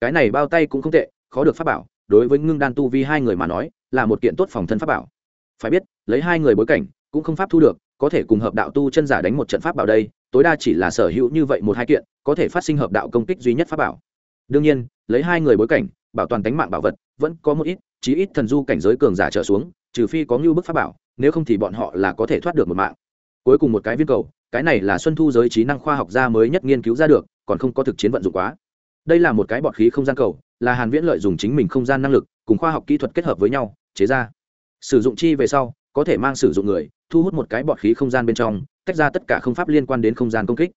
cái này bao tay cũng không tệ, khó được pháp bảo, đối với ngưng đan tu vi hai người mà nói, là một kiện tốt phòng thân pháp bảo. Phải biết, lấy hai người bối cảnh, cũng không pháp thu được, có thể cùng hợp đạo tu chân giả đánh một trận pháp bảo đây, tối đa chỉ là sở hữu như vậy một hai kiện, có thể phát sinh hợp đạo công kích duy nhất pháp bảo. Đương nhiên, lấy hai người bối cảnh, bảo toàn tính mạng bảo vật, vẫn có một ít, chí ít thần du cảnh giới cường giả trở xuống, trừ phi có ngưu bức pháp bảo, nếu không thì bọn họ là có thể thoát được một mạng. Cuối cùng một cái viên cầu, cái này là xuân thu giới trí năng khoa học gia mới nhất nghiên cứu ra được, còn không có thực chiến vận dụng quá đây là một cái bọt khí không gian cầu, là hàn viễn lợi dùng chính mình không gian năng lực, cùng khoa học kỹ thuật kết hợp với nhau, chế ra. Sử dụng chi về sau, có thể mang sử dụng người, thu hút một cái bọt khí không gian bên trong, tách ra tất cả không pháp liên quan đến không gian công kích.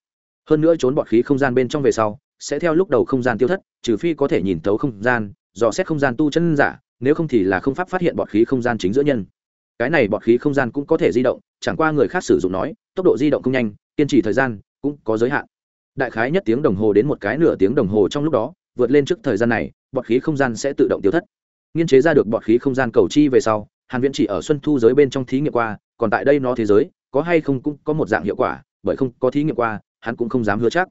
Hơn nữa trốn bọt khí không gian bên trong về sau, sẽ theo lúc đầu không gian tiêu thất, trừ phi có thể nhìn thấu không gian, dò xét không gian tu chân giả, nếu không thì là không pháp phát hiện bọt khí không gian chính giữa nhân. Cái này bọt khí không gian cũng có thể di động, chẳng qua người khác sử dụng nói, tốc độ di động không nhanh, kiên trì thời gian cũng có giới hạn đại khái nhất tiếng đồng hồ đến một cái nửa tiếng đồng hồ trong lúc đó, vượt lên trước thời gian này, bọt khí không gian sẽ tự động tiêu thất. Nghiên chế ra được bọt khí không gian cầu chi về sau, hàn viễn chỉ ở xuân thu giới bên trong thí nghiệm qua, còn tại đây nó thế giới, có hay không cũng có một dạng hiệu quả, bởi không có thí nghiệm qua, hắn cũng không dám hứa chắc.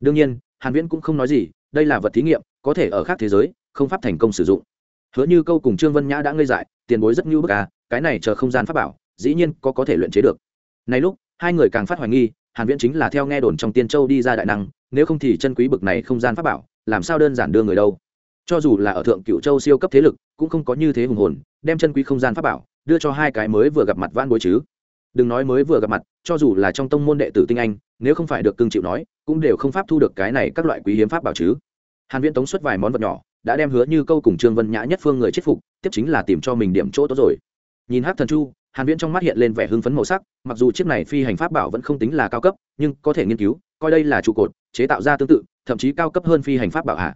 Đương nhiên, hàn viễn cũng không nói gì, đây là vật thí nghiệm, có thể ở khác thế giới, không pháp thành công sử dụng. Hứa như câu cùng trương vân nhã đã ngây dại, tiền bối rất như bức à cái này chờ không gian pháp bảo, dĩ nhiên có có thể luyện chế được. Này lúc, hai người càng phát hoài nghi hàn viễn chính là theo nghe đồn trong tiên châu đi ra đại năng, nếu không thì chân quý bực này không gian pháp bảo, làm sao đơn giản đưa người đâu? Cho dù là ở thượng cựu châu siêu cấp thế lực, cũng không có như thế hùng hồn, đem chân quý không gian pháp bảo, đưa cho hai cái mới vừa gặp mặt van bối chứ. Đừng nói mới vừa gặp mặt, cho dù là trong tông môn đệ tử tinh anh, nếu không phải được cưng chịu nói, cũng đều không pháp thu được cái này các loại quý hiếm pháp bảo chứ. Hàn viễn tống xuất vài món vật nhỏ, đã đem hứa như câu cùng trương vân nhã nhất phương người chết phục, tiếp chính là tìm cho mình điểm chỗ tốt rồi. Nhìn hát thần chu hàn viễn trong mắt hiện lên vẻ hưng phấn màu sắc, mặc dù chiếc này phi hành pháp bảo vẫn không tính là cao cấp, nhưng có thể nghiên cứu, coi đây là trụ cột, chế tạo ra tương tự, thậm chí cao cấp hơn phi hành pháp bảo hạ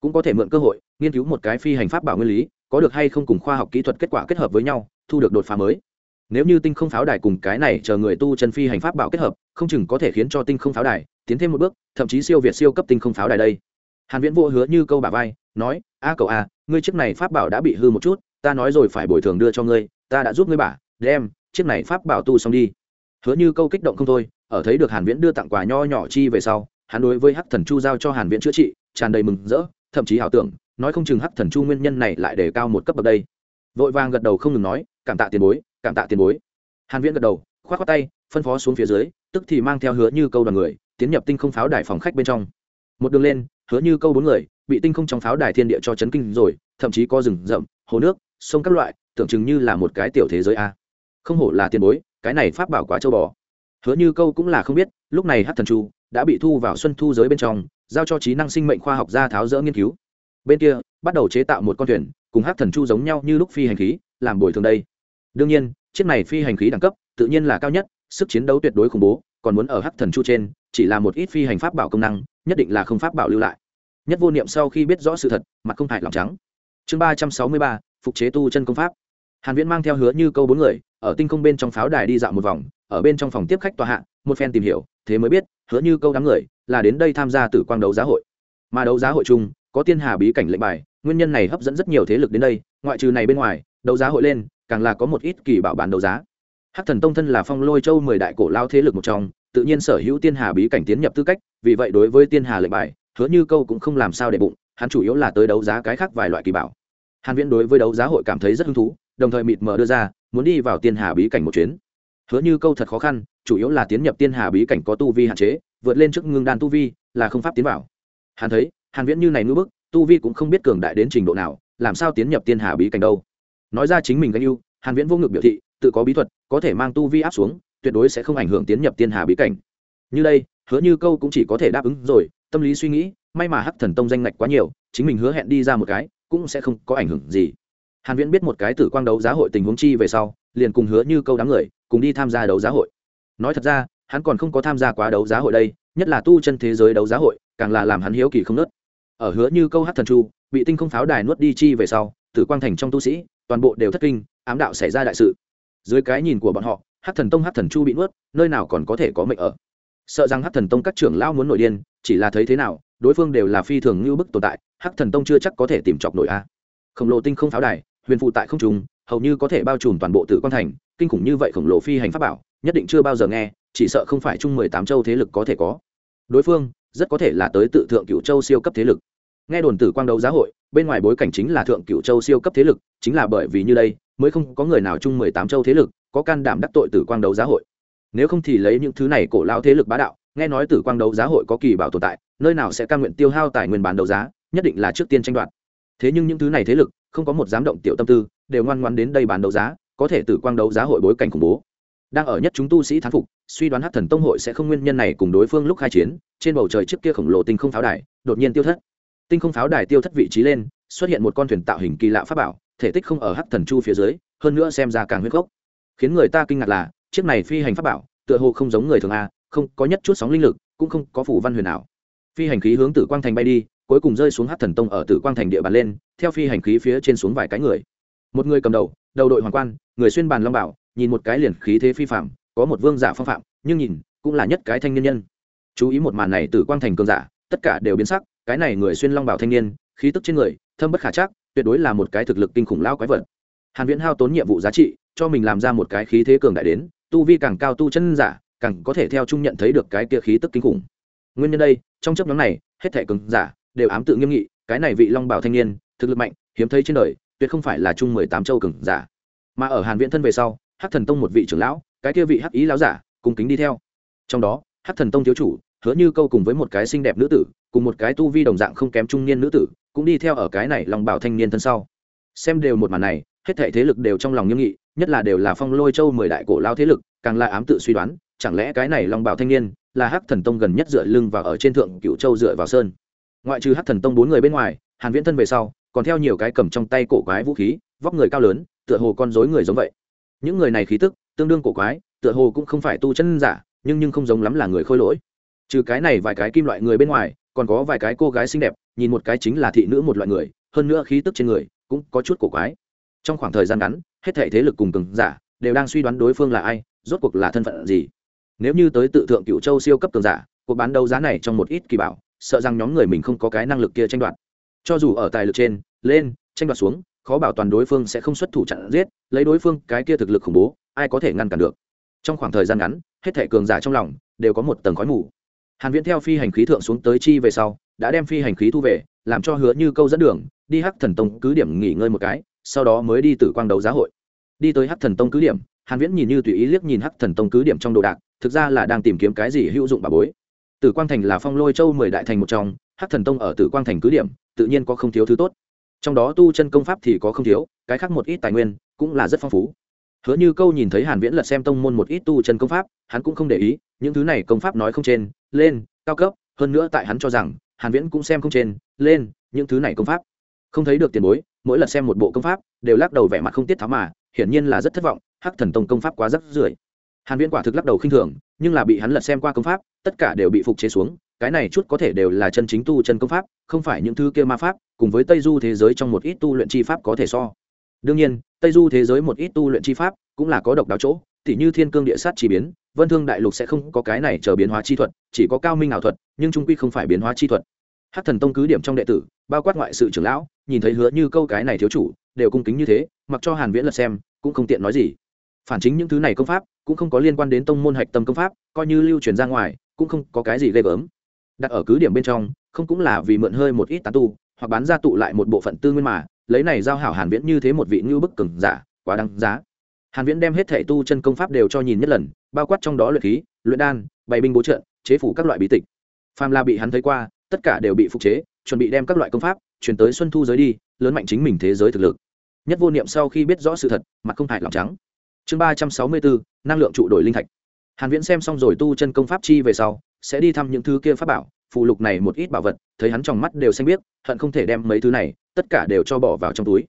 cũng có thể mượn cơ hội, nghiên cứu một cái phi hành pháp bảo nguyên lý, có được hay không cùng khoa học kỹ thuật kết quả kết hợp với nhau, thu được đột phá mới. Nếu như tinh không pháo đài cùng cái này chờ người tu chân phi hành pháp bảo kết hợp, không chừng có thể khiến cho tinh không pháo đài tiến thêm một bước, thậm chí siêu việt siêu cấp tinh không pháo đài đây. Hàn viễn vô hứa như câu bà vai, nói, a cậu a ngươi chiếc này pháp bảo đã bị hư một chút, ta nói rồi phải bồi thường đưa cho ngươi, ta đã giúp ngươi bà đem, chiếc này pháp bảo tu xong đi. Hứa như câu kích động không thôi, ở thấy được hàn viễn đưa tặng quà nho nhỏ chi về sau, hắn đối với hắc thần chu giao cho hàn viễn chữa trị, tràn đầy mừng rỡ, thậm chí hảo tưởng, nói không chừng hắc thần chu nguyên nhân này lại đề cao một cấp bậc đây. Vội vàng gật đầu không ngừng nói, cảm tạ tiền bối, cảm tạ tiền bối. Hàn viễn gật đầu, khoát khoát tay, phân phó xuống phía dưới, tức thì mang theo hứa như câu đoàn người, tiến nhập tinh không pháo đài phòng khách bên trong. Một đường lên, hứa như câu bốn người, bị tinh không trong pháo đài thiên địa cho chấn kinh rồi, thậm chí có rừng rậm, hồ nước, sông các loại, tưởng chừng như là một cái tiểu thế giới a không hổ là tiền bối, cái này pháp bảo quá châu bò. Hứa như câu cũng là không biết, lúc này hát thần chu đã bị thu vào xuân thu giới bên trong, giao cho trí năng sinh mệnh khoa học gia tháo rỡ nghiên cứu. Bên kia, bắt đầu chế tạo một con thuyền, cùng hát thần chu giống nhau như lúc phi hành khí, làm bồi thường đây. Đương nhiên, chiếc này phi hành khí đẳng cấp, tự nhiên là cao nhất, sức chiến đấu tuyệt đối khủng bố, còn muốn ở hắc thần chu trên, chỉ là một ít phi hành pháp bảo công năng, nhất định là không pháp bảo lưu lại. Nhất vô niệm sau khi biết rõ sự thật, mặt không hại lòng trắng. Chương ba trăm sáu mươi ba, phục chế tu chân công pháp hàn viễn mang theo hứa như câu bốn người, ở tinh không bên trong pháo đài đi dạo một vòng, ở bên trong phòng tiếp khách tòa hạ, một phen tìm hiểu, thế mới biết, hứa như câu đám người là đến đây tham gia tử quang đấu giá hội. Mà đấu giá hội chung, có tiên hà bí cảnh lệnh bài, nguyên nhân này hấp dẫn rất nhiều thế lực đến đây, ngoại trừ này bên ngoài, đấu giá hội lên, càng là có một ít kỳ bảo bán đấu giá. Hắc thần tông thân là phong lôi châu mười đại cổ lao thế lực một trong, tự nhiên sở hữu tiên hà bí cảnh tiến nhập tư cách, vì vậy đối với tiên hà lệnh bài, hứa như câu cũng không làm sao để bụng, hắn chủ yếu là tới đấu giá cái khác vài loại kỳ bảo. Hàn viễn đối với đấu giá hội cảm thấy rất hứng thú đồng thời mịt mờ đưa ra, muốn đi vào tiên hà bí cảnh một chuyến. Hứa như câu thật khó khăn, chủ yếu là tiến nhập tiên hà bí cảnh có tu vi hạn chế, vượt lên trước ngưng đan tu vi, là không pháp tiến vào. Hắn thấy, hàn viễn như này ngưỡng bức, tu vi cũng không biết cường đại đến trình độ nào, làm sao tiến nhập tiên hà bí cảnh đâu? Nói ra chính mình gánh ưu, hàn viễn vô ngực biểu thị, tự có bí thuật, có thể mang tu vi áp xuống, tuyệt đối sẽ không ảnh hưởng tiến nhập tiên hà bí cảnh. Như đây, hứa như câu cũng chỉ có thể đáp ứng rồi, tâm lý suy nghĩ, may mà hắc thần tông danh ngạch quá nhiều, chính mình hứa hẹn đi ra một cái, cũng sẽ không có ảnh hưởng gì hàn viễn biết một cái tử quang đấu giá hội tình huống chi về sau, liền cùng hứa như câu đám người, cùng đi tham gia đấu giá hội. Nói thật ra, hắn còn không có tham gia quá đấu giá hội đây, nhất là tu chân thế giới đấu giá hội, càng là làm hắn hiếu kỳ không nớt. Ở hứa như câu hắc thần chu, bị tinh không pháo đài nuốt đi chi về sau, tử quang thành trong tu sĩ, toàn bộ đều thất kinh, ám đạo xảy ra đại sự. Dưới cái nhìn của bọn họ hắc thần tông hắc thần chu bị nuốt, nơi nào còn có thể có mệnh ở. Sợ rằng hắc thần tông các trưởng lao muốn nổi điên, chỉ là thấy thế nào, đối phương đều là phi thường như bức tồn tại hắc thần tông chưa chắc có thể tìm chọc nổi a. Khổng lồ tinh không pháo đài huyền phụ tại không trung, hầu như có thể bao trùm toàn bộ tử quan thành kinh khủng như vậy khổng lồ phi hành pháp bảo nhất định chưa bao giờ nghe chỉ sợ không phải chung mười tám châu thế lực có thể có. Đối phương rất có thể là tới tự thượng cựu châu siêu cấp thế lực. Nghe đồn tử quang đấu giá hội bên ngoài bối cảnh chính là thượng cựu châu siêu cấp thế lực chính là bởi vì như đây mới không có người nào chung mười tám châu thế lực có can đảm đắc tội tử quang đấu giá hội. Nếu không thì lấy những thứ này cổ lao thế lực bá đạo nghe nói tử quang đấu giá hội có kỳ bảo tồn tại nơi nào sẽ cam nguyện tiêu hao tài nguyên bán đấu giá nhất định là trước tiên tranh đoạt. Thế nhưng những thứ này thế lực không có một dám động tiểu tâm tư, đều ngoan ngoan đến đây bán đấu giá, có thể tử quang đấu giá hội bối cảnh khủng bố. Đang ở nhất chúng tu sĩ thán phục, suy đoán hát thần tông hội sẽ không nguyên nhân này cùng đối phương lúc khai chiến, trên bầu trời trước kia khổng lồ tinh không pháo đài, đột nhiên tiêu thất. Tinh không pháo đài tiêu thất vị trí lên, xuất hiện một con thuyền tạo hình kỳ lạ pháp bảo, thể tích không ở hắc thần chu phía dưới, hơn nữa xem ra càng huyết gốc. Khiến người ta kinh ngạc là, chiếc này phi hành pháp bảo, tựa hồ không giống người thường a, không có nhất chút sóng linh lực, cũng không có phủ văn huyền nào phi hành khí hướng tử quang thành bay đi cuối cùng rơi xuống hắc thần tông ở tử quang thành địa bàn lên, theo phi hành khí phía trên xuống vài cái người. Một người cầm đầu đầu đội hoàng quan, người xuyên bàn long bảo, nhìn một cái liền khí thế phi phạm có một vương giả phong phạm, nhưng nhìn cũng là nhất cái thanh niên nhân. Chú ý một màn này tử quang thành cường giả, tất cả đều biến sắc, cái này người xuyên long bảo thanh niên, khí tức trên người, thâm bất khả chắc, tuyệt đối là một cái thực lực kinh khủng lao quái vật. Hàn viễn hao tốn nhiệm vụ giá trị, cho mình làm ra một cái khí thế cường đại đến, tu vi càng cao tu chân giả, càng có thể theo trung nhận thấy được cái kia khí tức kinh khủng. Nguyên nhân đây, trong chấp nhóm này, hết thể cường giả đều ám tự nghiêm nghị, cái này vị long bảo thanh niên, thực lực mạnh, hiếm thấy trên đời, tuyệt không phải là chung mười tám châu cừng giả. Mà ở hàn viễn thân về sau, hắc thần tông một vị trưởng lão, cái kia vị hắc ý lão giả cùng kính đi theo. Trong đó, hắc thần tông thiếu chủ, hứa như câu cùng với một cái xinh đẹp nữ tử, cùng một cái tu vi đồng dạng không kém trung niên nữ tử, cũng đi theo ở cái này long bảo thanh niên thân sau. Xem đều một màn này, hết thảy thế lực đều trong lòng nghiêm nghị, nhất là đều là phong lôi châu mười đại cổ lao thế lực, càng là ám tự suy đoán, chẳng lẽ cái này long bảo thanh niên là hắc thần tông gần nhất dựa lưng và ở trên thượng cựu châu dựa vào sơn? Ngoại trừ hắc thần tông bốn người bên ngoài, hàn viễn thân về sau, còn theo nhiều cái cầm trong tay cổ quái vũ khí, vóc người cao lớn, tựa hồ con rối người giống vậy. Những người này khí tức, tương đương cổ quái, tựa hồ cũng không phải tu chân giả, nhưng nhưng không giống lắm là người khôi lỗi. Trừ cái này vài cái kim loại người bên ngoài, còn có vài cái cô gái xinh đẹp, nhìn một cái chính là thị nữ một loại người, hơn nữa khí tức trên người cũng có chút cổ quái. Trong khoảng thời gian ngắn, hết thảy thế lực cùng cường giả đều đang suy đoán đối phương là ai, rốt cuộc là thân phận gì. Nếu như tới tự thượng cựu châu siêu cấp cường giả, cuộc bán đấu giá này trong một ít kỳ bảo sợ rằng nhóm người mình không có cái năng lực kia tranh đoạt. Cho dù ở tài lực trên, lên, tranh đoạt xuống, khó bảo toàn đối phương sẽ không xuất thủ chặn giết, lấy đối phương cái kia thực lực khủng bố, ai có thể ngăn cản được? Trong khoảng thời gian ngắn, hết thể cường giả trong lòng đều có một tầng khói mù. Hàn viễn theo phi hành khí thượng xuống tới chi về sau, đã đem phi hành khí thu về, làm cho hứa như câu dẫn đường, đi hắc thần tông cứ điểm nghỉ ngơi một cái, sau đó mới đi tử quang đấu giá hội. Đi tới hắc thần tông cứ điểm, hàn viễn nhìn như tùy ý liếc nhìn hắc thần tông cứ điểm trong đồ đạc, thực ra là đang tìm kiếm cái gì hữu dụng bà bối tử quang thành là phong lôi châu mười đại thành một trong, hắc thần tông ở tử quang thành cứ điểm, tự nhiên có không thiếu thứ tốt. Trong đó tu chân công pháp thì có không thiếu, cái khác một ít tài nguyên cũng là rất phong phú. Hứa như câu nhìn thấy hàn viễn lật xem tông môn một ít tu chân công pháp, hắn cũng không để ý, những thứ này công pháp nói không trên, lên, cao cấp, hơn nữa tại hắn cho rằng, hàn viễn cũng xem không trên, lên, những thứ này công pháp. Không thấy được tiền bối, mỗi lần xem một bộ công pháp, đều lắc đầu vẻ mặt không tiết tháo mà, hiển nhiên là rất thất vọng, hắc thần tông công pháp quá rất rưởi hàn viễn quả thực lắc đầu khinh thường, nhưng là bị hắn lật xem qua công pháp, tất cả đều bị phục chế xuống, cái này chút có thể đều là chân chính tu chân công pháp, không phải những thứ kia ma pháp, cùng với tây du thế giới trong một ít tu luyện chi pháp có thể so. Đương nhiên, tây du thế giới một ít tu luyện chi pháp cũng là có độc đáo chỗ, tỉ như thiên cương địa sát chi biến, vân thương đại lục sẽ không có cái này chờ biến hóa chi thuật, chỉ có cao minh ảo thuật, nhưng trung quy không phải biến hóa chi thuật. Hắc thần tông cứ điểm trong đệ tử, bao quát ngoại sự trưởng lão, nhìn thấy hứa như câu cái này thiếu chủ, đều cung kính như thế, mặc cho hàn viễn lật xem, cũng không tiện nói gì. Phản chính những thứ này công pháp cũng không có liên quan đến tông môn hạch tâm công pháp, coi như lưu truyền ra ngoài, cũng không có cái gì ghê gớm. Đặt ở cứ điểm bên trong, không cũng là vì mượn hơi một ít tán tu, hoặc bán ra tụ lại một bộ phận tư nguyên mà, lấy này giao hảo hàn viễn như thế một vị ngưu bức cường giả, quá đáng giá. Hàn viễn đem hết thể tu chân công pháp đều cho nhìn nhất lần, bao quát trong đó luyện khí, luyện đan, bày binh bố trận, chế phủ các loại bí tịch. Phàm la bị hắn thấy qua, tất cả đều bị phục chế, chuẩn bị đem các loại công pháp chuyển tới xuân thu giới đi, lớn mạnh chính mình thế giới thực lực. Nhất vô niệm sau khi biết rõ sự thật, mặt không hại lòng trắng chương ba trăm sáu mươi bốn, năng lượng trụ đổi linh thạch. Hàn viễn xem xong rồi tu chân công pháp chi về sau, sẽ đi thăm những thứ kia pháp bảo phụ lục này một ít bảo vật, thấy hắn trong mắt đều xanh biết hận không thể đem mấy thứ này, tất cả đều cho bỏ vào trong túi.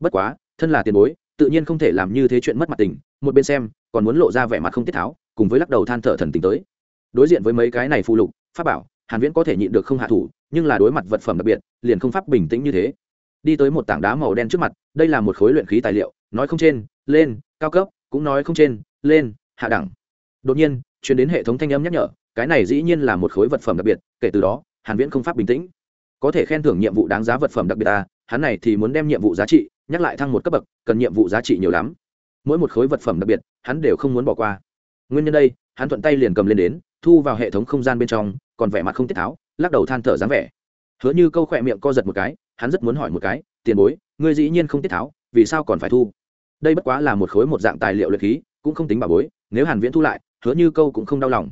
Bất quá, thân là tiền bối, tự nhiên không thể làm như thế chuyện mất mặt tình, một bên xem, còn muốn lộ ra vẻ mặt không tiết tháo, cùng với lắc đầu than thở thần tình tới. Đối diện với mấy cái này phụ lục, pháp bảo, hàn viễn có thể nhịn được không hạ thủ, nhưng là đối mặt vật phẩm đặc biệt, liền không pháp bình tĩnh như thế. Đi tới một tảng đá màu đen trước mặt, đây là một khối luyện khí tài liệu, nói không trên, lên cao cấp, cũng nói không trên, lên, hạ đẳng. Đột nhiên, truyền đến hệ thống thanh âm nhắc nhở, cái này dĩ nhiên là một khối vật phẩm đặc biệt, kể từ đó, hàn viễn không pháp bình tĩnh. Có thể khen thưởng nhiệm vụ đáng giá vật phẩm đặc biệt à hắn này thì muốn đem nhiệm vụ giá trị nhắc lại thăng một cấp bậc, cần nhiệm vụ giá trị nhiều lắm. Mỗi một khối vật phẩm đặc biệt, hắn đều không muốn bỏ qua. Nguyên nhân đây, hắn thuận tay liền cầm lên đến, thu vào hệ thống không gian bên trong, còn vẻ mặt không tiết tháo, lắc đầu than thở dáng vẻ. Hứa như câu khỏe miệng co giật một cái, hắn rất muốn hỏi một cái, tiền bối, ngươi dĩ nhiên không tiết tháo, vì sao còn phải thu? Đây bất quá là một khối một dạng tài liệu luyện khí, cũng không tính bà bối, nếu hàn viễn thu lại, hứa như câu cũng không đau lòng.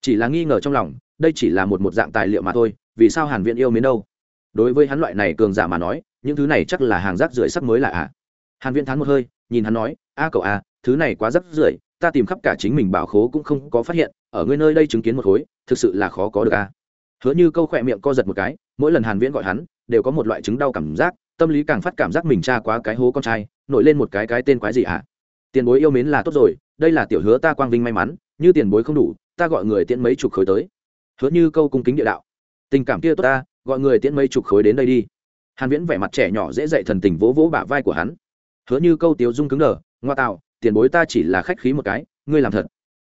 Chỉ là nghi ngờ trong lòng, đây chỉ là một một dạng tài liệu mà thôi, vì sao hàn viễn yêu mến đâu? Đối với hắn loại này cường giả mà nói, những thứ này chắc là hàng rác rưởi sắc mới là ạ. À. hàn viễn thán một hơi, nhìn hắn nói, a cậu a, thứ này quá rác rưởi, ta tìm khắp cả chính mình bảo khố cũng không có phát hiện, ở ngươi nơi đây chứng kiến một khối, thực sự là khó có được a. Hứa như câu khỏe miệng co giật một cái, mỗi lần hàn viễn gọi hắn, đều có một loại chứng đau cảm giác tâm lý càng phát cảm giác mình cha quá cái hố con trai, nổi lên một cái cái tên quái gì ạ? Tiền bối yêu mến là tốt rồi, đây là tiểu hứa ta quang vinh may mắn, như tiền bối không đủ, ta gọi người tiễn mấy chục khối tới. Hứa như câu cung kính địa đạo. Tình cảm kia tốt ta, gọi người tiễn mấy chục khối đến đây đi. Hàn viễn vẻ mặt trẻ nhỏ dễ dậy thần tình vỗ vỗ bả vai của hắn. Hứa như câu tiếu dung cứng đờ, ngoa tạo, tiền bối ta chỉ là khách khí một cái, ngươi làm thật.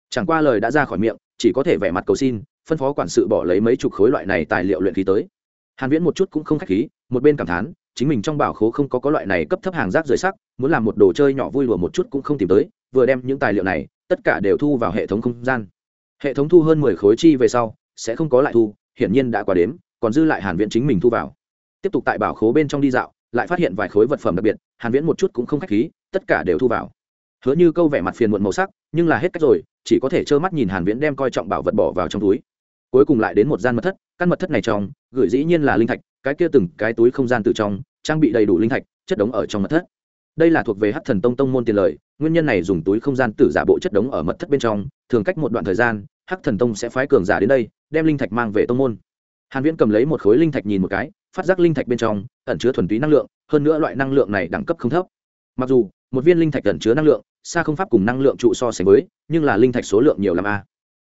Chẳng qua lời đã ra khỏi miệng, chỉ có thể vẻ mặt cầu xin, phân phó quản sự bỏ lấy mấy chục khối loại này tài liệu luyện khí tới. Hàn viễn một chút cũng không khách khí, một bên cảm thán chính mình trong bảo khố không có có loại này cấp thấp hàng rác rời sắc, muốn làm một đồ chơi nhỏ vui lùa một chút cũng không tìm tới, vừa đem những tài liệu này, tất cả đều thu vào hệ thống không gian. Hệ thống thu hơn 10 khối chi về sau, sẽ không có lại thu, hiển nhiên đã quá đếm, còn dư lại hàn viễn chính mình thu vào. Tiếp tục tại bảo khố bên trong đi dạo, lại phát hiện vài khối vật phẩm đặc biệt, hàn viễn một chút cũng không khách khí, tất cả đều thu vào. Hứa như câu vẻ mặt phiền muộn màu sắc, nhưng là hết cách rồi, chỉ có thể trơ mắt nhìn hàn viễn đem coi trọng bảo vật bỏ vào trong túi. Cuối cùng lại đến một gian mật thất, căn mật thất này trong, gửi dĩ nhiên là linh thạch cái kia từng cái túi không gian từ trong, trang bị đầy đủ linh thạch, chất đống ở trong mật thất. Đây là thuộc về hắc thần tông tông môn tiền lợi nguyên nhân này dùng túi không gian tử giả bộ chất đống ở mật thất bên trong, thường cách một đoạn thời gian, hắc thần tông sẽ phái cường giả đến đây, đem linh thạch mang về tông môn. Hàn viễn cầm lấy một khối linh thạch nhìn một cái, phát giác linh thạch bên trong ẩn chứa thuần túy năng lượng, hơn nữa loại năng lượng này đẳng cấp không thấp. Mặc dù, một viên linh thạch ẩn chứa năng lượng, xa không pháp cùng năng lượng trụ so sánh với, nhưng là linh thạch số lượng nhiều làm a.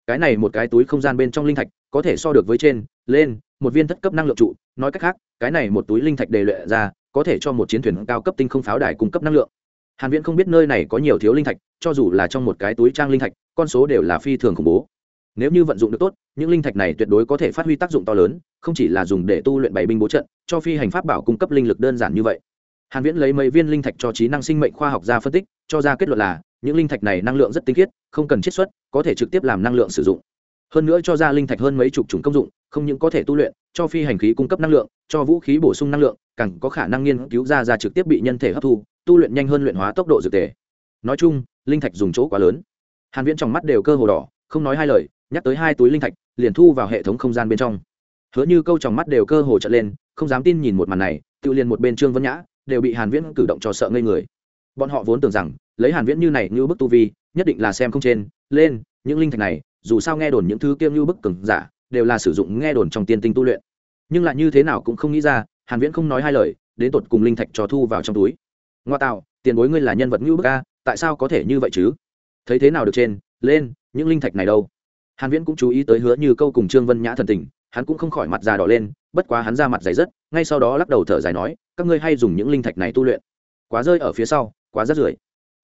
Cái này một cái túi không gian bên trong linh thạch, có thể so được với trên lên, một viên thất cấp năng lượng trụ, nói cách khác, cái này một túi linh thạch đề luyện ra, có thể cho một chiến thuyền cao cấp tinh không pháo đài cung cấp năng lượng. Hàn viễn không biết nơi này có nhiều thiếu linh thạch, cho dù là trong một cái túi trang linh thạch, con số đều là phi thường khủng bố. Nếu như vận dụng được tốt, những linh thạch này tuyệt đối có thể phát huy tác dụng to lớn, không chỉ là dùng để tu luyện bảy binh bố trận, cho phi hành pháp bảo cung cấp linh lực đơn giản như vậy. Hàn viễn lấy mấy viên linh thạch cho trí năng sinh mệnh khoa học ra phân tích, cho ra kết luận là, những linh thạch này năng lượng rất tinh khiết, không cần chiết xuất, có thể trực tiếp làm năng lượng sử dụng hơn nữa cho ra linh thạch hơn mấy chục chủng công dụng, không những có thể tu luyện, cho phi hành khí cung cấp năng lượng, cho vũ khí bổ sung năng lượng, càng có khả năng nghiên cứu ra ra trực tiếp bị nhân thể hấp thu, tu luyện nhanh hơn luyện hóa tốc độ dược tề. Nói chung, linh thạch dùng chỗ quá lớn. Hàn viễn trong mắt đều cơ hồ đỏ, không nói hai lời, nhắc tới hai túi linh thạch, liền thu vào hệ thống không gian bên trong. Hứa như câu trong mắt đều cơ hồ trợn lên, không dám tin nhìn một màn này, tự liền một bên trương vân nhã, đều bị hàn viễn cử động cho sợ ngây người. Bọn họ vốn tưởng rằng, lấy hàn viễn như này như bức tu vi, nhất định là xem không trên, lên, những linh thạch này dù sao nghe đồn những thứ kiêm như bức cường giả đều là sử dụng nghe đồn trong tiên tinh tu luyện. Nhưng lại như thế nào cũng không nghĩ ra, hàn viễn không nói hai lời, đến tột cùng linh thạch cho thu vào trong túi. Ngoa tạo, tiền bối ngươi là nhân vật như bức a, tại sao có thể như vậy chứ? Thấy thế nào được trên, lên, những linh thạch này đâu? Hàn viễn cũng chú ý tới hứa như câu cùng trương vân nhã thần tình, hắn cũng không khỏi mặt già đỏ lên, bất quá hắn ra mặt dày rất, ngay sau đó lắc đầu thở dài nói, các ngươi hay dùng những linh thạch này tu luyện. Quá rơi ở phía sau, quá rất rưởi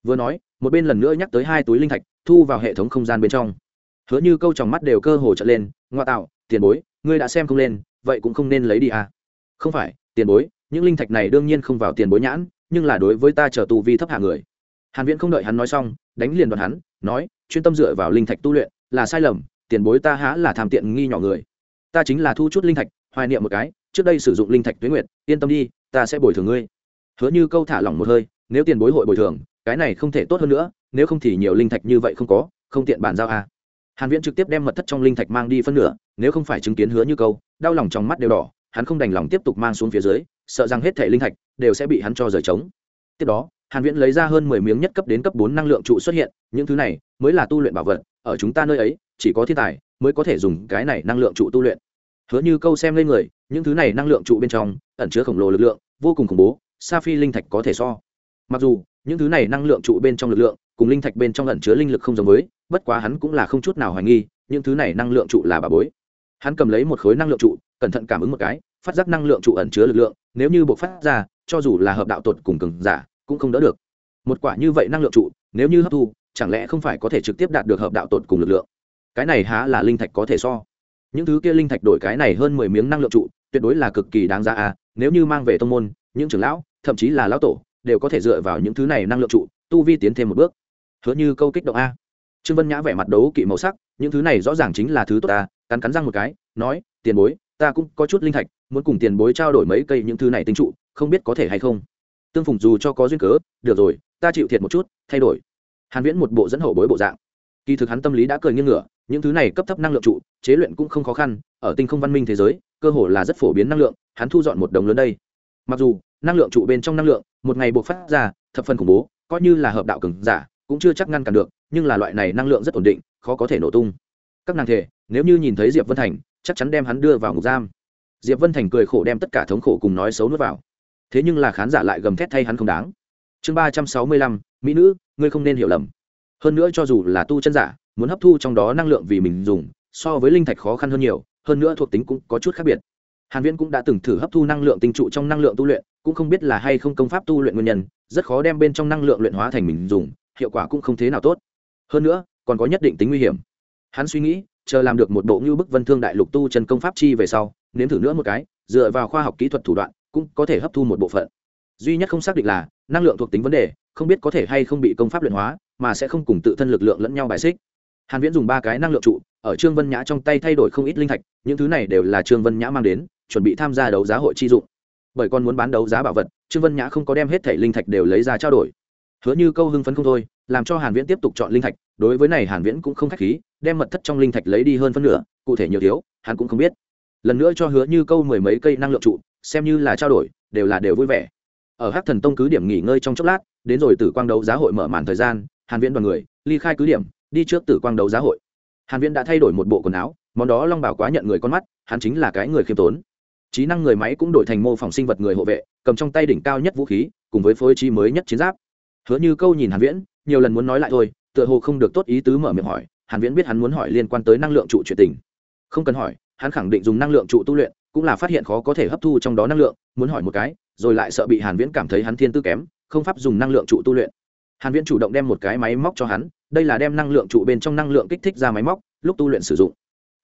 vừa nói, một bên lần nữa nhắc tới hai túi linh thạch, thu vào hệ thống không gian bên trong hứa như câu trong mắt đều cơ hồ trợn lên, ngoa tạo, tiền bối, ngươi đã xem không lên, vậy cũng không nên lấy đi à? Không phải, tiền bối, những linh thạch này đương nhiên không vào tiền bối nhãn, nhưng là đối với ta chờ tu vi thấp hạ người. Hàn viễn không đợi hắn nói xong, đánh liền đoạt hắn, nói, chuyên tâm dựa vào linh thạch tu luyện, là sai lầm, tiền bối ta há là tham tiện nghi nhỏ người. Ta chính là thu chút linh thạch, hoài niệm một cái, trước đây sử dụng linh thạch tuyến nguyệt, yên tâm đi, ta sẽ bồi thường ngươi. Hứa như câu thả lỏng một hơi, nếu tiền bối hội bồi thường, cái này không thể tốt hơn nữa, nếu không thì nhiều linh thạch như vậy không có, không tiện bàn giao à hàn viễn trực tiếp đem mật thất trong linh thạch mang đi phân nửa, nếu không phải chứng kiến hứa như câu, đau lòng trong mắt đều đỏ, hắn không đành lòng tiếp tục mang xuống phía dưới, sợ rằng hết thể linh thạch đều sẽ bị hắn cho rời trống. Tiếp đó, hàn viễn lấy ra hơn 10 miếng nhất cấp đến cấp 4 năng lượng trụ xuất hiện, những thứ này mới là tu luyện bảo vật, ở chúng ta nơi ấy, chỉ có thiên tài mới có thể dùng cái này năng lượng trụ tu luyện. Hứa như câu xem lên người, những thứ này năng lượng trụ bên trong ẩn chứa khổng lồ lực lượng, vô cùng khủng bố, sa phi linh thạch có thể so. Mặc dù những thứ này năng lượng trụ bên trong lực lượng, cùng linh thạch bên trong ẩn chứa linh lực không giống với, bất quá hắn cũng là không chút nào hoài nghi, những thứ này năng lượng trụ là bà bối. Hắn cầm lấy một khối năng lượng trụ, cẩn thận cảm ứng một cái, phát giác năng lượng trụ ẩn chứa lực lượng, nếu như buộc phát ra, cho dù là hợp đạo tột cùng cường giả, cũng không đỡ được. Một quả như vậy năng lượng trụ, nếu như hấp thu, chẳng lẽ không phải có thể trực tiếp đạt được hợp đạo tột cùng lực lượng? Cái này há là linh thạch có thể so. Những thứ kia linh thạch đổi cái này hơn mười miếng năng lượng trụ, tuyệt đối là cực kỳ đáng giá à nếu như mang về tông môn, những trưởng lão, thậm chí là lão tổ đều có thể dựa vào những thứ này năng lượng trụ, tu vi tiến thêm một bước. Hứa như câu kích động a. Trương vân nhã vẻ mặt đấu kỵ màu sắc, những thứ này rõ ràng chính là thứ tốt ta, cắn cắn răng một cái, nói, tiền bối, ta cũng có chút linh thạch, muốn cùng tiền bối trao đổi mấy cây những thứ này tinh trụ, không biết có thể hay không? Tương phùng dù cho có duyên cớ, được rồi, ta chịu thiệt một chút, thay đổi. Hàn viễn một bộ dẫn hậu bối bộ dạng. Kỳ thực hắn tâm lý đã cười nghiêng ngửa, những thứ này cấp thấp năng lượng trụ, chế luyện cũng không khó khăn, ở tinh không văn minh thế giới, cơ hồ là rất phổ biến năng lượng, hắn thu dọn một đồng lớn đây. Mặc dù, năng lượng trụ bên trong năng lượng một ngày buộc phát ra, thập phần khủng bố, coi như là hợp đạo cường giả, cũng chưa chắc ngăn cản được, nhưng là loại này năng lượng rất ổn định, khó có thể nổ tung. Các nàng thể, nếu như nhìn thấy diệp vân thành, chắc chắn đem hắn đưa vào ngục giam. Diệp vân thành cười khổ đem tất cả thống khổ cùng nói xấu nuốt vào. Thế nhưng là khán giả lại gầm thét thay hắn không đáng. Chương ba trăm sáu mươi lăm, mỹ nữ, ngươi không nên hiểu lầm. Hơn nữa cho dù là tu chân giả, muốn hấp thu trong đó năng lượng vì mình dùng, so với linh thạch khó khăn hơn nhiều, hơn nữa thuộc tính cũng có chút khác biệt hàn viễn cũng đã từng thử hấp thu năng lượng tinh trụ trong năng lượng tu luyện, cũng không biết là hay không công pháp tu luyện nguyên nhân, rất khó đem bên trong năng lượng luyện hóa thành mình dùng, hiệu quả cũng không thế nào tốt. Hơn nữa, còn có nhất định tính nguy hiểm. Hắn suy nghĩ, chờ làm được một bộ như bức vân thương đại lục tu chân công pháp chi về sau, nếm thử nữa một cái, dựa vào khoa học kỹ thuật thủ đoạn, cũng có thể hấp thu một bộ phận. Duy nhất không xác định là, năng lượng thuộc tính vấn đề, không biết có thể hay không bị công pháp luyện hóa, mà sẽ không cùng tự thân lực lượng lẫn nhau bài xích. Hàn viễn dùng ba cái năng lượng trụ, ở trương vân nhã trong tay thay đổi không ít linh thạch, những thứ này đều là trương vân nhã mang đến chuẩn bị tham gia đấu giá hội chi dụng. Bởi con muốn bán đấu giá bảo vật, trương vân nhã không có đem hết thẻ linh thạch đều lấy ra trao đổi. Hứa như câu hưng phấn không thôi, làm cho hàn viễn tiếp tục chọn linh thạch, đối với này hàn viễn cũng không khách khí, đem mật thất trong linh thạch lấy đi hơn phân nửa, cụ thể nhiều thiếu, hắn cũng không biết. Lần nữa cho hứa như câu mười mấy cây năng lượng trụ, xem như là trao đổi, đều là đều vui vẻ. Ở hắc thần tông cứ điểm nghỉ ngơi trong chốc lát, đến rồi tử quang đấu giá hội mở màn thời gian, hàn viễn đoàn người, ly khai cứ điểm, đi trước tử quang đấu giá hội. Hàn viễn đã thay đổi một bộ quần áo, món đó long bảo quá nhận người con mắt, hắn chính là cái người khiêm tốn trí năng người máy cũng đổi thành mô phỏng sinh vật người hộ vệ, cầm trong tay đỉnh cao nhất vũ khí, cùng với phối trí mới nhất chiến giáp. Hứa như câu nhìn hàn viễn, nhiều lần muốn nói lại thôi, tựa hồ không được tốt ý tứ mở miệng hỏi, hàn viễn biết hắn muốn hỏi liên quan tới năng lượng trụ chuyện tình. Không cần hỏi, hắn khẳng định dùng năng lượng trụ tu luyện, cũng là phát hiện khó có thể hấp thu trong đó năng lượng, muốn hỏi một cái, rồi lại sợ bị hàn viễn cảm thấy hắn thiên tư kém, không pháp dùng năng lượng trụ tu luyện. Hàn viễn chủ động đem một cái máy móc cho hắn, đây là đem năng lượng trụ bên trong năng lượng kích thích ra máy móc, lúc tu luyện sử dụng.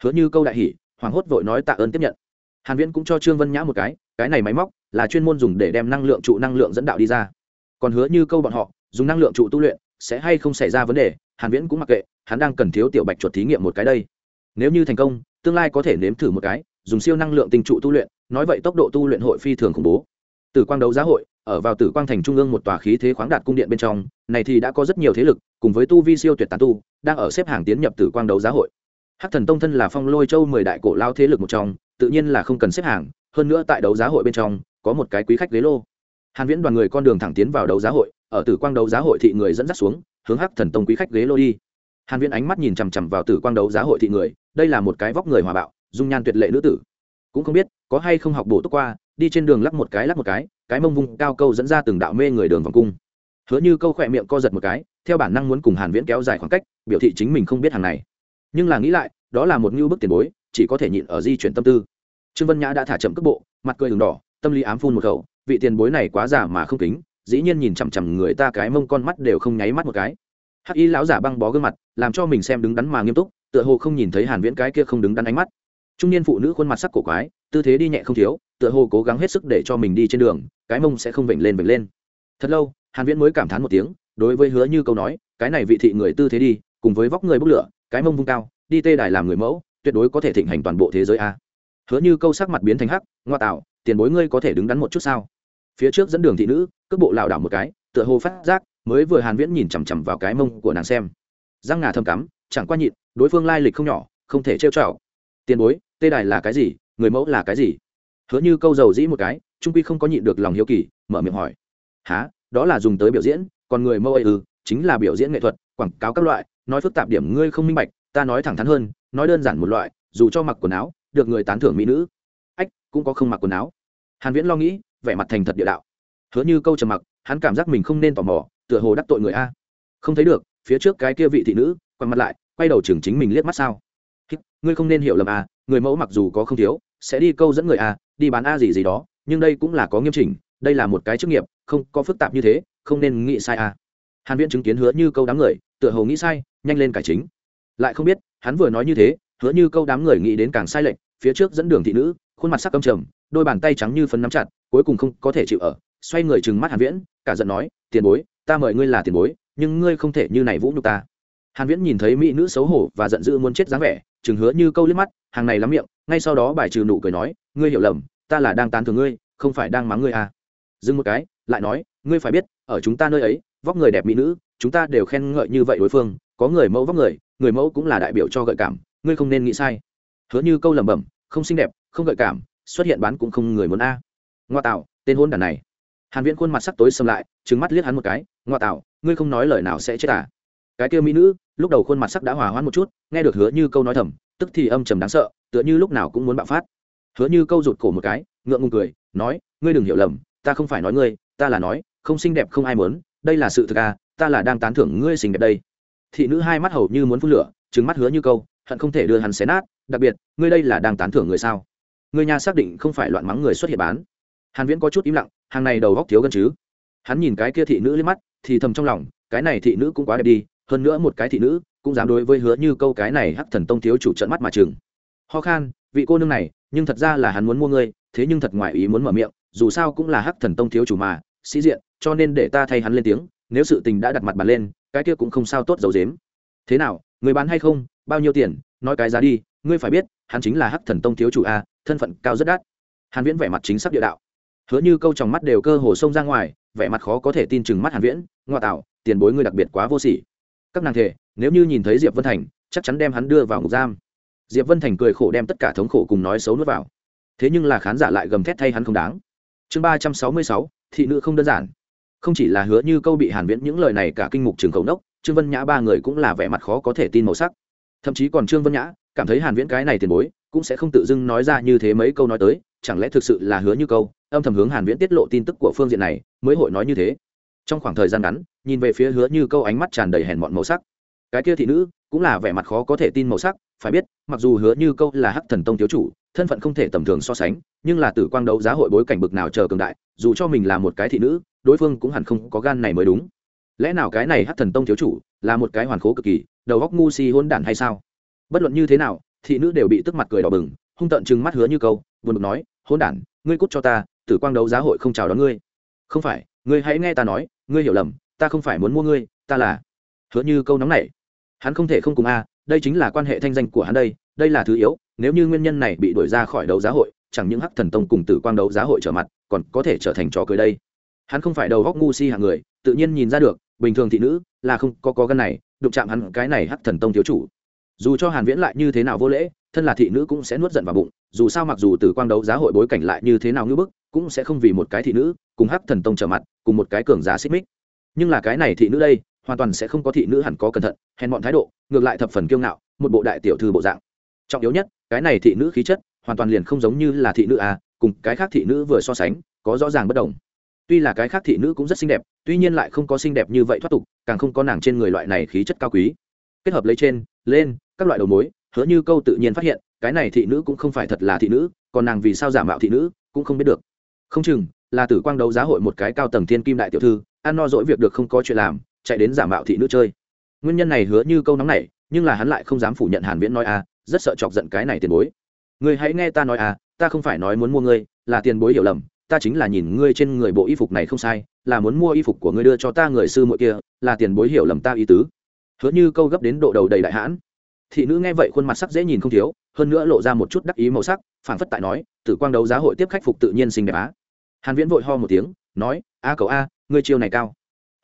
Hứa như câu đại hỉ hoàng hốt vội nói tạ ơn tiếp nhận hàn viễn cũng cho trương vân nhã một cái cái này máy móc là chuyên môn dùng để đem năng lượng trụ năng lượng dẫn đạo đi ra. Còn hứa như câu bọn họ, dùng năng lượng trụ tu luyện, sẽ hay không xảy ra vấn đề, hàn viễn cũng mặc kệ, hắn đang cần thiếu tiểu bạch chuột thí nghiệm một cái đây. Nếu như thành công, tương lai có thể nếm thử một cái, dùng siêu năng lượng tinh trụ tu luyện, nói vậy tốc độ tu luyện hội phi thường khủng bố. Tử quang đấu giá hội, ở vào tử quang thành trung ương một tòa khí thế khoáng đạt cung điện bên trong, này thì đã có rất nhiều thế lực, cùng với tu vi siêu tuyệt tán tu, đang ở xếp hàng tiến nhập tử quang đấu giá hội. Hắc thần tông thân là phong lôi châu mười đại cổ lao thế lực một trong tự nhiên là không cần xếp hàng, hơn nữa tại đấu giá hội bên trong, có một cái quý khách ghế lô. Hàn viễn đoàn người con đường thẳng tiến vào đấu giá hội, ở tử quang đấu giá hội thị người dẫn dắt xuống, hướng hắc thần tông quý khách ghế lô đi. Hàn viễn ánh mắt nhìn chằm chằm vào tử quang đấu giá hội thị người, đây là một cái vóc người hòa bạo, dung nhan tuyệt lệ nữ tử. Cũng không biết, có hay không học bổ túc qua, đi trên đường lắc một cái lắc một cái cái mông vung cao câu dẫn ra từng đạo mê người đường vòng cung. Hứa như câu khỏe miệng co giật một cái, theo bản năng muốn cùng hàn viễn kéo dài khoảng cách, biểu thị chính mình không biết hàng này. Nhưng là nghĩ lại, đó là một ngưu bức tiền bối chỉ có thể nhịn ở di chuyển tâm tư. Trương vân nhã đã thả chậm cước bộ, mặt cười đường đỏ, tâm lý ám phun một khẩu, vị tiền bối này quá giả mà không kính, dĩ nhiên nhìn chằm chằm người ta cái mông con mắt đều không nháy mắt một cái. Hắc y lão giả băng bó gương mặt, làm cho mình xem đứng đắn mà nghiêm túc, tựa hồ không nhìn thấy hàn viễn cái kia không đứng đắn ánh mắt. Trung niên phụ nữ khuôn mặt sắc cổ quái, tư thế đi nhẹ không thiếu, tựa hồ cố gắng hết sức để cho mình đi trên đường, cái mông sẽ không vểnh lên vểnh lên. Thật lâu, hàn viễn mới cảm thán một tiếng, đối với hứa như câu nói, cái này vị thị người tư thế đi, cùng với vóc người bốc lửa, cái mông vung cao, đi tê đài làm người mẫu tuyệt đối có thể thịnh hành toàn bộ thế giới a. Hứa như câu sắc mặt biến thành hắc, ngoa tạo, tiền bối ngươi có thể đứng đắn một chút sao? Phía trước dẫn đường thị nữ, cước bộ lảo đảo một cái, tựa hồ phát giác, mới vừa hàn viễn nhìn chằm chằm vào cái mông của nàng xem. Răng ngà thâm cắm, chẳng qua nhịn, đối phương lai lịch không nhỏ, không thể trêu chọc. Tiền bối, tê đài là cái gì? Người mẫu là cái gì? Hứa như câu dầu dĩ một cái, trung quy không có nhịn được lòng hiếu kỳ, mở miệng hỏi. Há đó là dùng tới biểu diễn, còn người mẫu ấy ư? Chính là biểu diễn nghệ thuật, quảng cáo các loại, nói phức tạp điểm ngươi không minh bạch, ta nói thẳng thắn hơn nói đơn giản một loại, dù cho mặc quần áo, được người tán thưởng mỹ nữ. Ách, cũng có không mặc quần áo. Hàn viễn lo nghĩ, vẻ mặt thành thật địa đạo. Hứa như câu trầm mặc, hắn cảm giác mình không nên tò mò, tựa hồ đắc tội người a. Không thấy được, phía trước cái kia vị thị nữ, quay mặt lại, quay đầu chừng chính mình liếc mắt sao. Ngươi không nên hiểu lầm a, người mẫu mặc dù có không thiếu, sẽ đi câu dẫn người a, đi bán a gì gì đó, nhưng đây cũng là có nghiêm chỉnh, đây là một cái chức nghiệp, không có phức tạp như thế, không nên nghĩ sai a. Hàn viễn chứng kiến hứa như câu đám người, tựa hồ nghĩ sai, nhanh lên cải chính. Lại không biết hắn vừa nói như thế, hứa như câu đám người nghĩ đến càng sai lệch, phía trước dẫn đường thị nữ, khuôn mặt sắc âm trầm, đôi bàn tay trắng như phấn nắm chặt, cuối cùng không có thể chịu ở, xoay người trừng mắt hàn viễn, cả giận nói, tiền bối, ta mời ngươi là tiền bối, nhưng ngươi không thể như này vũ nhục ta. Hàn viễn nhìn thấy mỹ nữ xấu hổ và giận dữ muốn chết dáng vẻ chừng hứa như câu liếc mắt, hàng này lắm miệng, ngay sau đó bài trừ nụ cười nói, ngươi hiểu lầm, ta là đang tán thưởng ngươi, không phải đang mắng ngươi à. Dừng một cái, lại nói, ngươi phải biết, ở chúng ta nơi ấy, vóc người đẹp mỹ nữ, chúng ta đều khen ngợi như vậy đối phương, có người mẫu vóc người người mẫu cũng là đại biểu cho gợi cảm, ngươi không nên nghĩ sai. Hứa như câu lẩm bẩm, không xinh đẹp, không gợi cảm, xuất hiện bán cũng không người muốn a. Ngoa tạo tên hôn đàn này. Hàn viễn khuôn mặt sắc tối sầm lại, trừng mắt liếc hắn một cái, ngoa tạo ngươi không nói lời nào sẽ chết à? Cái kia mỹ nữ, lúc đầu khuôn mặt sắc đã hòa hoãn một chút, nghe được hứa như câu nói thầm, tức thì âm trầm đáng sợ, tựa như lúc nào cũng muốn bạo phát. Hứa như câu rụt cổ một cái, ngượng ngùng cười, nói, ngươi đừng hiểu lầm, ta không phải nói ngươi, ta là nói, không xinh đẹp không ai muốn, đây là sự thực à ta là đang tán thưởng ngươi xinh đẹp đây thị nữ hai mắt hầu như muốn phun lửa, trừng mắt hứa như câu, hận không thể đưa hắn xé nát, đặc biệt, ngươi đây là đang tán thưởng người sao? Người nhà xác định không phải loạn mắng người xuất hiện bán. Hàn viễn có chút im lặng, hàng này đầu góc thiếu gần chứ. Hắn nhìn cái kia thị nữ lên mắt, thì thầm trong lòng, cái này thị nữ cũng quá đẹp đi, hơn nữa một cái thị nữ, cũng dám đối với hứa như câu cái này hắc thần tông thiếu chủ trận mắt mà chừng ho khan, vị cô nương này, nhưng thật ra là hắn muốn mua ngươi, thế nhưng thật ngoại ý muốn mở miệng, dù sao cũng là hắc thần tông thiếu chủ mà, sĩ diện, cho nên để ta thay hắn lên tiếng, nếu sự tình đã đặt mặt bàn lên cái kia cũng không sao tốt dấu dếm thế nào, người bán hay không, bao nhiêu tiền, nói cái giá đi, ngươi phải biết, hắn chính là hắc thần tông thiếu chủ a, thân phận cao rất đắt. Hàn viễn vẻ mặt chính xác địa đạo. Hứa như câu trong mắt đều cơ hồ sông ra ngoài, vẻ mặt khó có thể tin chừng mắt hàn viễn, ngoa tạo, tiền bối ngươi đặc biệt quá vô sỉ. Các nàng thể, nếu như nhìn thấy diệp vân thành, chắc chắn đem hắn đưa vào ngục giam. Diệp vân thành cười khổ đem tất cả thống khổ cùng nói xấu nuốt vào. Thế nhưng là khán giả lại gầm thét thay hắn không đáng. Chương ba trăm sáu mươi sáu, thị nữ không đơn giản không chỉ là hứa như câu bị hàn viễn những lời này cả kinh mục trường cầu nốc, trương vân nhã ba người cũng là vẻ mặt khó có thể tin màu sắc. Thậm chí còn trương vân nhã cảm thấy hàn viễn cái này tiền bối cũng sẽ không tự dưng nói ra như thế mấy câu nói tới chẳng lẽ thực sự là hứa như câu? Âm thầm hướng hàn viễn tiết lộ tin tức của phương diện này mới hội nói như thế. Trong khoảng thời gian ngắn nhìn về phía hứa như câu ánh mắt tràn đầy hèn mọn màu sắc. Cái kia thị nữ cũng là vẻ mặt khó có thể tin màu sắc phải biết mặc dù hứa như câu là hắc thần tông thiếu chủ thân phận không thể tầm thường so sánh nhưng là tử quang đấu giá hội bối cảnh bực nào chờ cường đại dù cho mình là một cái thị nữ đối phương cũng hẳn không có gan này mới đúng. Lẽ nào cái này hắc thần tông thiếu chủ là một cái hoàn khố cực kỳ, đầu góc ngu si hôn đản hay sao? Bất luận như thế nào, thị nữ đều bị tức mặt cười đỏ bừng, hung tợn chừng mắt hứa như câu, buồn bực nói hôn đản, ngươi cút cho ta, tử quang đấu giá hội không chào đón ngươi. Không phải, ngươi hãy nghe ta nói, ngươi hiểu lầm, ta không phải muốn mua ngươi, ta là hứa như câu nóng này hắn không thể không cùng a, đây chính là quan hệ thanh danh của hắn đây đây là thứ yếu, nếu như nguyên nhân này bị đuổi ra khỏi đấu giá hội, chẳng những hắc thần tông cùng tử quang đấu giá hội trở mặt, còn có thể trở thành trò cười đây hắn không phải đầu góc ngu si hạng người, tự nhiên nhìn ra được, bình thường thị nữ là không có có gân này, đụng chạm hắn cái này hắc thần tông thiếu chủ. Dù cho hàn viễn lại như thế nào vô lễ, thân là thị nữ cũng sẽ nuốt giận vào bụng, dù sao mặc dù từ quang đấu giá hội bối cảnh lại như thế nào như bức, cũng sẽ không vì một cái thị nữ cùng hắc thần tông trở mặt, cùng một cái cường giá xích mích. Nhưng là cái này thị nữ đây, hoàn toàn sẽ không có thị nữ hẳn có cẩn thận, hèn bọn thái độ, ngược lại thập phần kiêu ngạo, một bộ đại tiểu thư bộ dạng. Trọng yếu nhất, cái này thị nữ khí chất, hoàn toàn liền không giống như là thị nữ à cùng cái khác thị nữ vừa so sánh, có rõ ràng bất đồng tuy là cái khác thị nữ cũng rất xinh đẹp, tuy nhiên lại không có xinh đẹp như vậy thoát tục, càng không có nàng trên người loại này khí chất cao quý. Kết hợp lấy trên, lên, các loại đầu mối, hứa như câu tự nhiên phát hiện, cái này thị nữ cũng không phải thật là thị nữ, còn nàng vì sao giả mạo thị nữ, cũng không biết được. Không chừng, là tử quang đấu giá hội một cái cao tầng thiên kim đại tiểu thư, ăn no dỗi việc được không có chuyện làm, chạy đến giả mạo thị nữ chơi. Nguyên nhân này hứa như câu nóng này nhưng là hắn lại không dám phủ nhận hàn viễn nói a rất sợ chọc giận cái này tiền bối. Người hãy nghe ta nói à ta không phải nói muốn mua ngươi, là tiền bối hiểu lầm ta chính là nhìn ngươi trên người bộ y phục này không sai, là muốn mua y phục của ngươi đưa cho ta người sư muội kia, là tiền bối hiểu lầm ta ý tứ. Hứa như câu gấp đến độ đầu đầy đại hãn. Thị nữ nghe vậy khuôn mặt sắc dễ nhìn không thiếu, hơn nữa lộ ra một chút đắc ý màu sắc, phảng phất tại nói, tử quang đấu giá hội tiếp khách phục tự nhiên xinh đẹp á. Hàn viễn vội ho một tiếng, nói, a cậu a, ngươi chiêu này cao.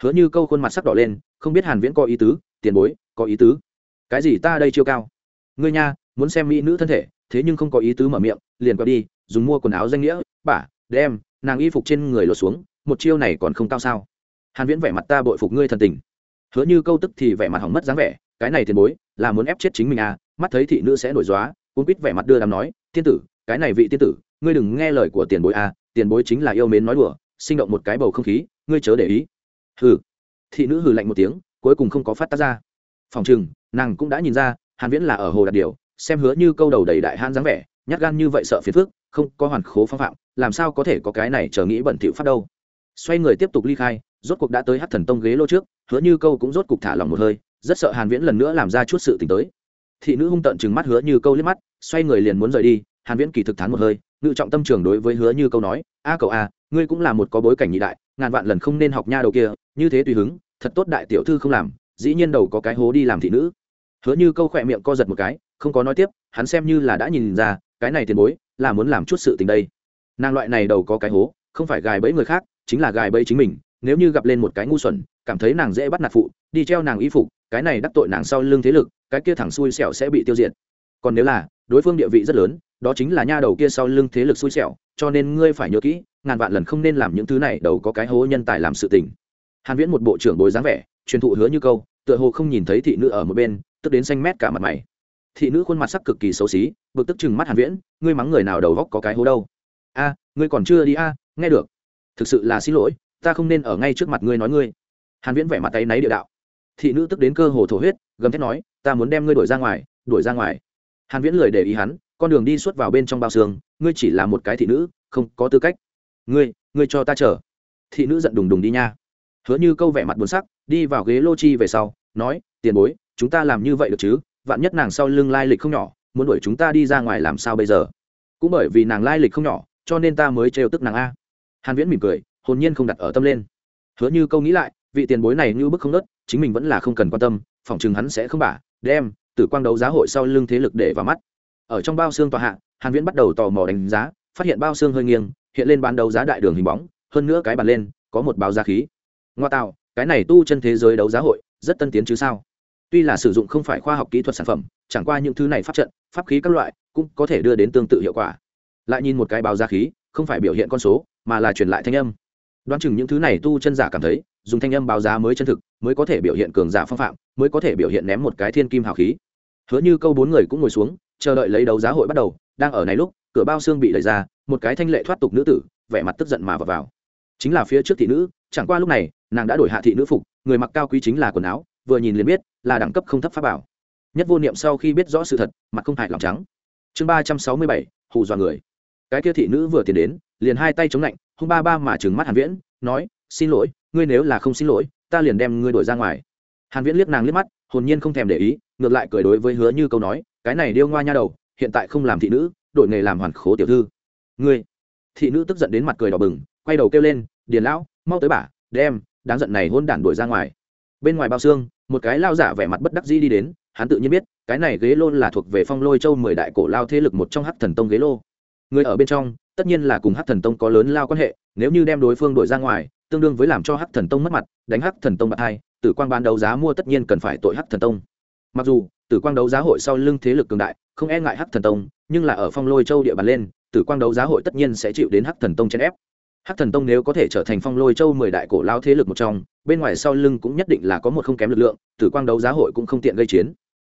Hứa như câu khuôn mặt sắc đỏ lên, không biết hàn viễn có ý tứ, tiền bối, có ý tứ. Cái gì ta đây chiêu cao? Ngươi nha, muốn xem mỹ nữ thân thể, thế nhưng không có ý tứ mở miệng, liền qua đi, dùng mua quần áo danh nghĩa, bả đem, nàng y phục trên người lột xuống, một chiêu này còn không cao sao? Hàn viễn vẻ mặt ta bội phục ngươi thần tình. Hứa như câu tức thì vẻ mặt hỏng mất dáng vẻ, cái này tiền bối, là muốn ép chết chính mình à mắt thấy thị nữ sẽ nổi dóa, cuốn quýt vẻ mặt đưa đám nói, tiên tử, cái này vị tiên tử, ngươi đừng nghe lời của tiền bối à tiền bối chính là yêu mến nói đùa, sinh động một cái bầu không khí, ngươi chớ để ý. Hừ. Thị nữ hừ lạnh một tiếng, cuối cùng không có phát tác ra. Phòng chừng nàng cũng đã nhìn ra, hàn viễn là ở hồ đạt điều, xem hứa như câu đầu đầy đại han dáng vẻ, nhát gan như vậy sợ phiền phức không có hoàn khố phong phạm, làm sao có thể có cái này chờ nghĩ bẩn thỉu phát đâu? Xoay người tiếp tục ly khai, rốt cuộc đã tới hắc thần tông ghế lô trước, hứa như câu cũng rốt cục thả lòng một hơi, rất sợ hàn viễn lần nữa làm ra chút sự tình tới. Thị nữ hung tận chừng mắt hứa như câu liếc mắt, xoay người liền muốn rời đi, hàn viễn kỳ thực thán một hơi, ngự trọng tâm trường đối với hứa như câu nói, a cậu a ngươi cũng là một có bối cảnh nhị đại, ngàn vạn lần không nên học nha đầu kia, như thế tùy hứng, thật tốt đại tiểu thư không làm, dĩ nhiên đầu có cái hố đi làm thị nữ. Hứa như câu khỏe miệng co giật một cái, không có nói tiếp, hắn xem như là đã nhìn ra, cái này tiền bối là muốn làm chút sự tình đây. Nàng loại này đầu có cái hố, không phải gài bẫy người khác, chính là gài bẫy chính mình, nếu như gặp lên một cái ngu xuẩn, cảm thấy nàng dễ bắt nạt phụ, đi treo nàng y phục, cái này đắc tội nàng sau lưng thế lực, cái kia thẳng xui xẻo sẽ bị tiêu diệt. Còn nếu là, đối phương địa vị rất lớn, đó chính là nha đầu kia sau lưng thế lực xui xẻo, cho nên ngươi phải nhớ kỹ, ngàn vạn lần không nên làm những thứ này, đầu có cái hố nhân tài làm sự tình. Hàn viễn một bộ trưởng bồi dáng vẻ, truyền thụ hứa như câu, tựa hồ không nhìn thấy thị nữ ở một bên, tức đến xanh mét cả mặt mày thị nữ khuôn mặt sắc cực kỳ xấu xí, bực tức chừng mắt hàn viễn, ngươi mắng người nào đầu góc có cái hố đâu? A, ngươi còn chưa đi a, nghe được. Thực sự là xin lỗi, ta không nên ở ngay trước mặt ngươi nói ngươi. Hàn viễn vẻ mặt tay náy địa đạo. Thị nữ tức đến cơ hồ thổ huyết, gầm thét nói, ta muốn đem ngươi đuổi ra ngoài, đuổi ra ngoài. Hàn viễn lười để ý hắn, con đường đi suốt vào bên trong bao xương, ngươi chỉ là một cái thị nữ, không có tư cách. Ngươi ngươi cho ta chờ. Thị nữ giận đùng đùng đi nha. Hứa như câu vẻ mặt buồn sắc, đi vào ghế lô chi về sau, nói, tiền bối, chúng ta làm như vậy được chứ? Vạn nhất nàng sau lưng lai lịch không nhỏ, muốn đuổi chúng ta đi ra ngoài làm sao bây giờ? Cũng bởi vì nàng lai lịch không nhỏ, cho nên ta mới trêu tức nàng a. Hàn viễn mỉm cười, hồn nhiên không đặt ở tâm lên. Hứa như câu nghĩ lại, vị tiền bối này như bức không nớt, chính mình vẫn là không cần quan tâm, phỏng chừng hắn sẽ không bả, đem tử quang đấu giá hội sau lưng thế lực để vào mắt. Ở trong bao xương tòa hạ, hàn viễn bắt đầu tò mò đánh giá, phát hiện bao xương hơi nghiêng, hiện lên bán đấu giá đại đường hình bóng, hơn nữa cái bàn lên, có một bao giá khí. Ngoa tạo, cái này tu chân thế giới đấu giá hội, rất tân tiến chứ sao? Tuy là sử dụng không phải khoa học kỹ thuật sản phẩm chẳng qua những thứ này pháp trận pháp khí các loại cũng có thể đưa đến tương tự hiệu quả. Lại nhìn một cái báo giá khí không phải biểu hiện con số mà là truyền lại thanh âm. Đoán chừng những thứ này tu chân giả cảm thấy dùng thanh âm báo giá mới chân thực mới có thể biểu hiện cường giả phong phạm mới có thể biểu hiện ném một cái thiên kim hào khí. Hứa như câu bốn người cũng ngồi xuống chờ đợi lấy đấu giá hội bắt đầu đang ở này lúc cửa bao xương bị đẩy ra một cái thanh lệ thoát tục nữ tử vẻ mặt tức giận mà vào, vào. chính là phía trước thị nữ chẳng qua lúc này nàng đã đổi hạ thị nữ phục người mặc cao quý chính là quần áo vừa nhìn liền biết là đẳng cấp không thấp pháp bảo. Nhất vô niệm sau khi biết rõ sự thật, mặt không hại lòng trắng. Chương ba trăm sáu mươi bảy, hù dọa người. Cái kia thị nữ vừa tiến đến, liền hai tay chống lạnh, hung ba ba mà trừng mắt hàn viễn, nói, xin lỗi, ngươi nếu là không xin lỗi, ta liền đem ngươi đuổi ra ngoài. Hàn viễn liếc nàng liếc mắt, hồn nhiên không thèm để ý, ngược lại cười đối với hứa như câu nói, cái này điêu ngoa nha đầu, hiện tại không làm thị nữ, đổi nghề làm hoàn khố tiểu thư. Ngươi? Thị nữ tức giận đến mặt cười đỏ bừng, quay đầu kêu lên, điền lão, mau tới bả, đem, đáng giận này hôn đản đuổi ra ngoài bên ngoài bao xương, một cái lao giả vẻ mặt bất đắc dĩ đi đến, hắn tự nhiên biết, cái này ghế lô là thuộc về phong lôi châu mười đại cổ lao thế lực một trong hắc thần tông ghế lô. Người ở bên trong, tất nhiên là cùng hắc thần tông có lớn lao quan hệ, nếu như đem đối phương đổi ra ngoài, tương đương với làm cho hắc thần tông mất mặt, đánh hắc thần tông bạc hai, tử quang ban đấu giá mua tất nhiên cần phải tội hắc thần tông. Mặc dù, tử quang đấu giá hội sau lưng thế lực cường đại, không e ngại hắc thần tông, nhưng là ở phong lôi châu địa bàn lên, tử quang đấu giá hội tất nhiên sẽ chịu đến hắc thần tông chèn ép hắc thần tông nếu có thể trở thành phong lôi châu mười đại cổ lao thế lực một trong, bên ngoài sau lưng cũng nhất định là có một không kém lực lượng, tử quang đấu giá hội cũng không tiện gây chiến.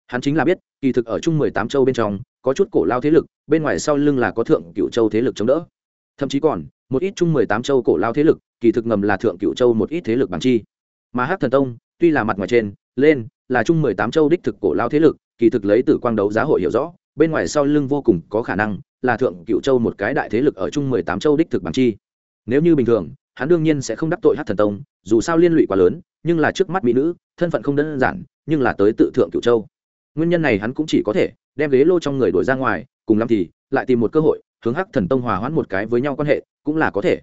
Hắn chính là biết, kỳ thực ở chung mười tám châu bên trong, có chút cổ lao thế lực, bên ngoài sau lưng là có thượng cựu châu thế lực chống đỡ. Thậm chí còn, một ít chung mười tám châu cổ lao thế lực, kỳ thực ngầm là thượng cựu châu một ít thế lực bằng chi. Mà hắc thần tông, tuy là mặt ngoài trên, lên, là chung mười tám châu đích thực cổ lao thế lực, kỳ thực lấy tử quang đấu giá hội hiểu rõ, bên ngoài sau lưng vô cùng có khả năng là thượng cựu châu một cái đại thế lực ở chung mười tám châu đích thực bằng chi nếu như bình thường, hắn đương nhiên sẽ không đắc tội hát thần tông, dù sao liên lụy quá lớn, nhưng là trước mắt mỹ nữ, thân phận không đơn giản, nhưng là tới tự thượng cửu châu. Nguyên nhân này hắn cũng chỉ có thể đem ghế lô trong người đổi ra ngoài, cùng lắm thì lại tìm một cơ hội, hướng hắc thần tông hòa hoãn một cái với nhau quan hệ, cũng là có thể.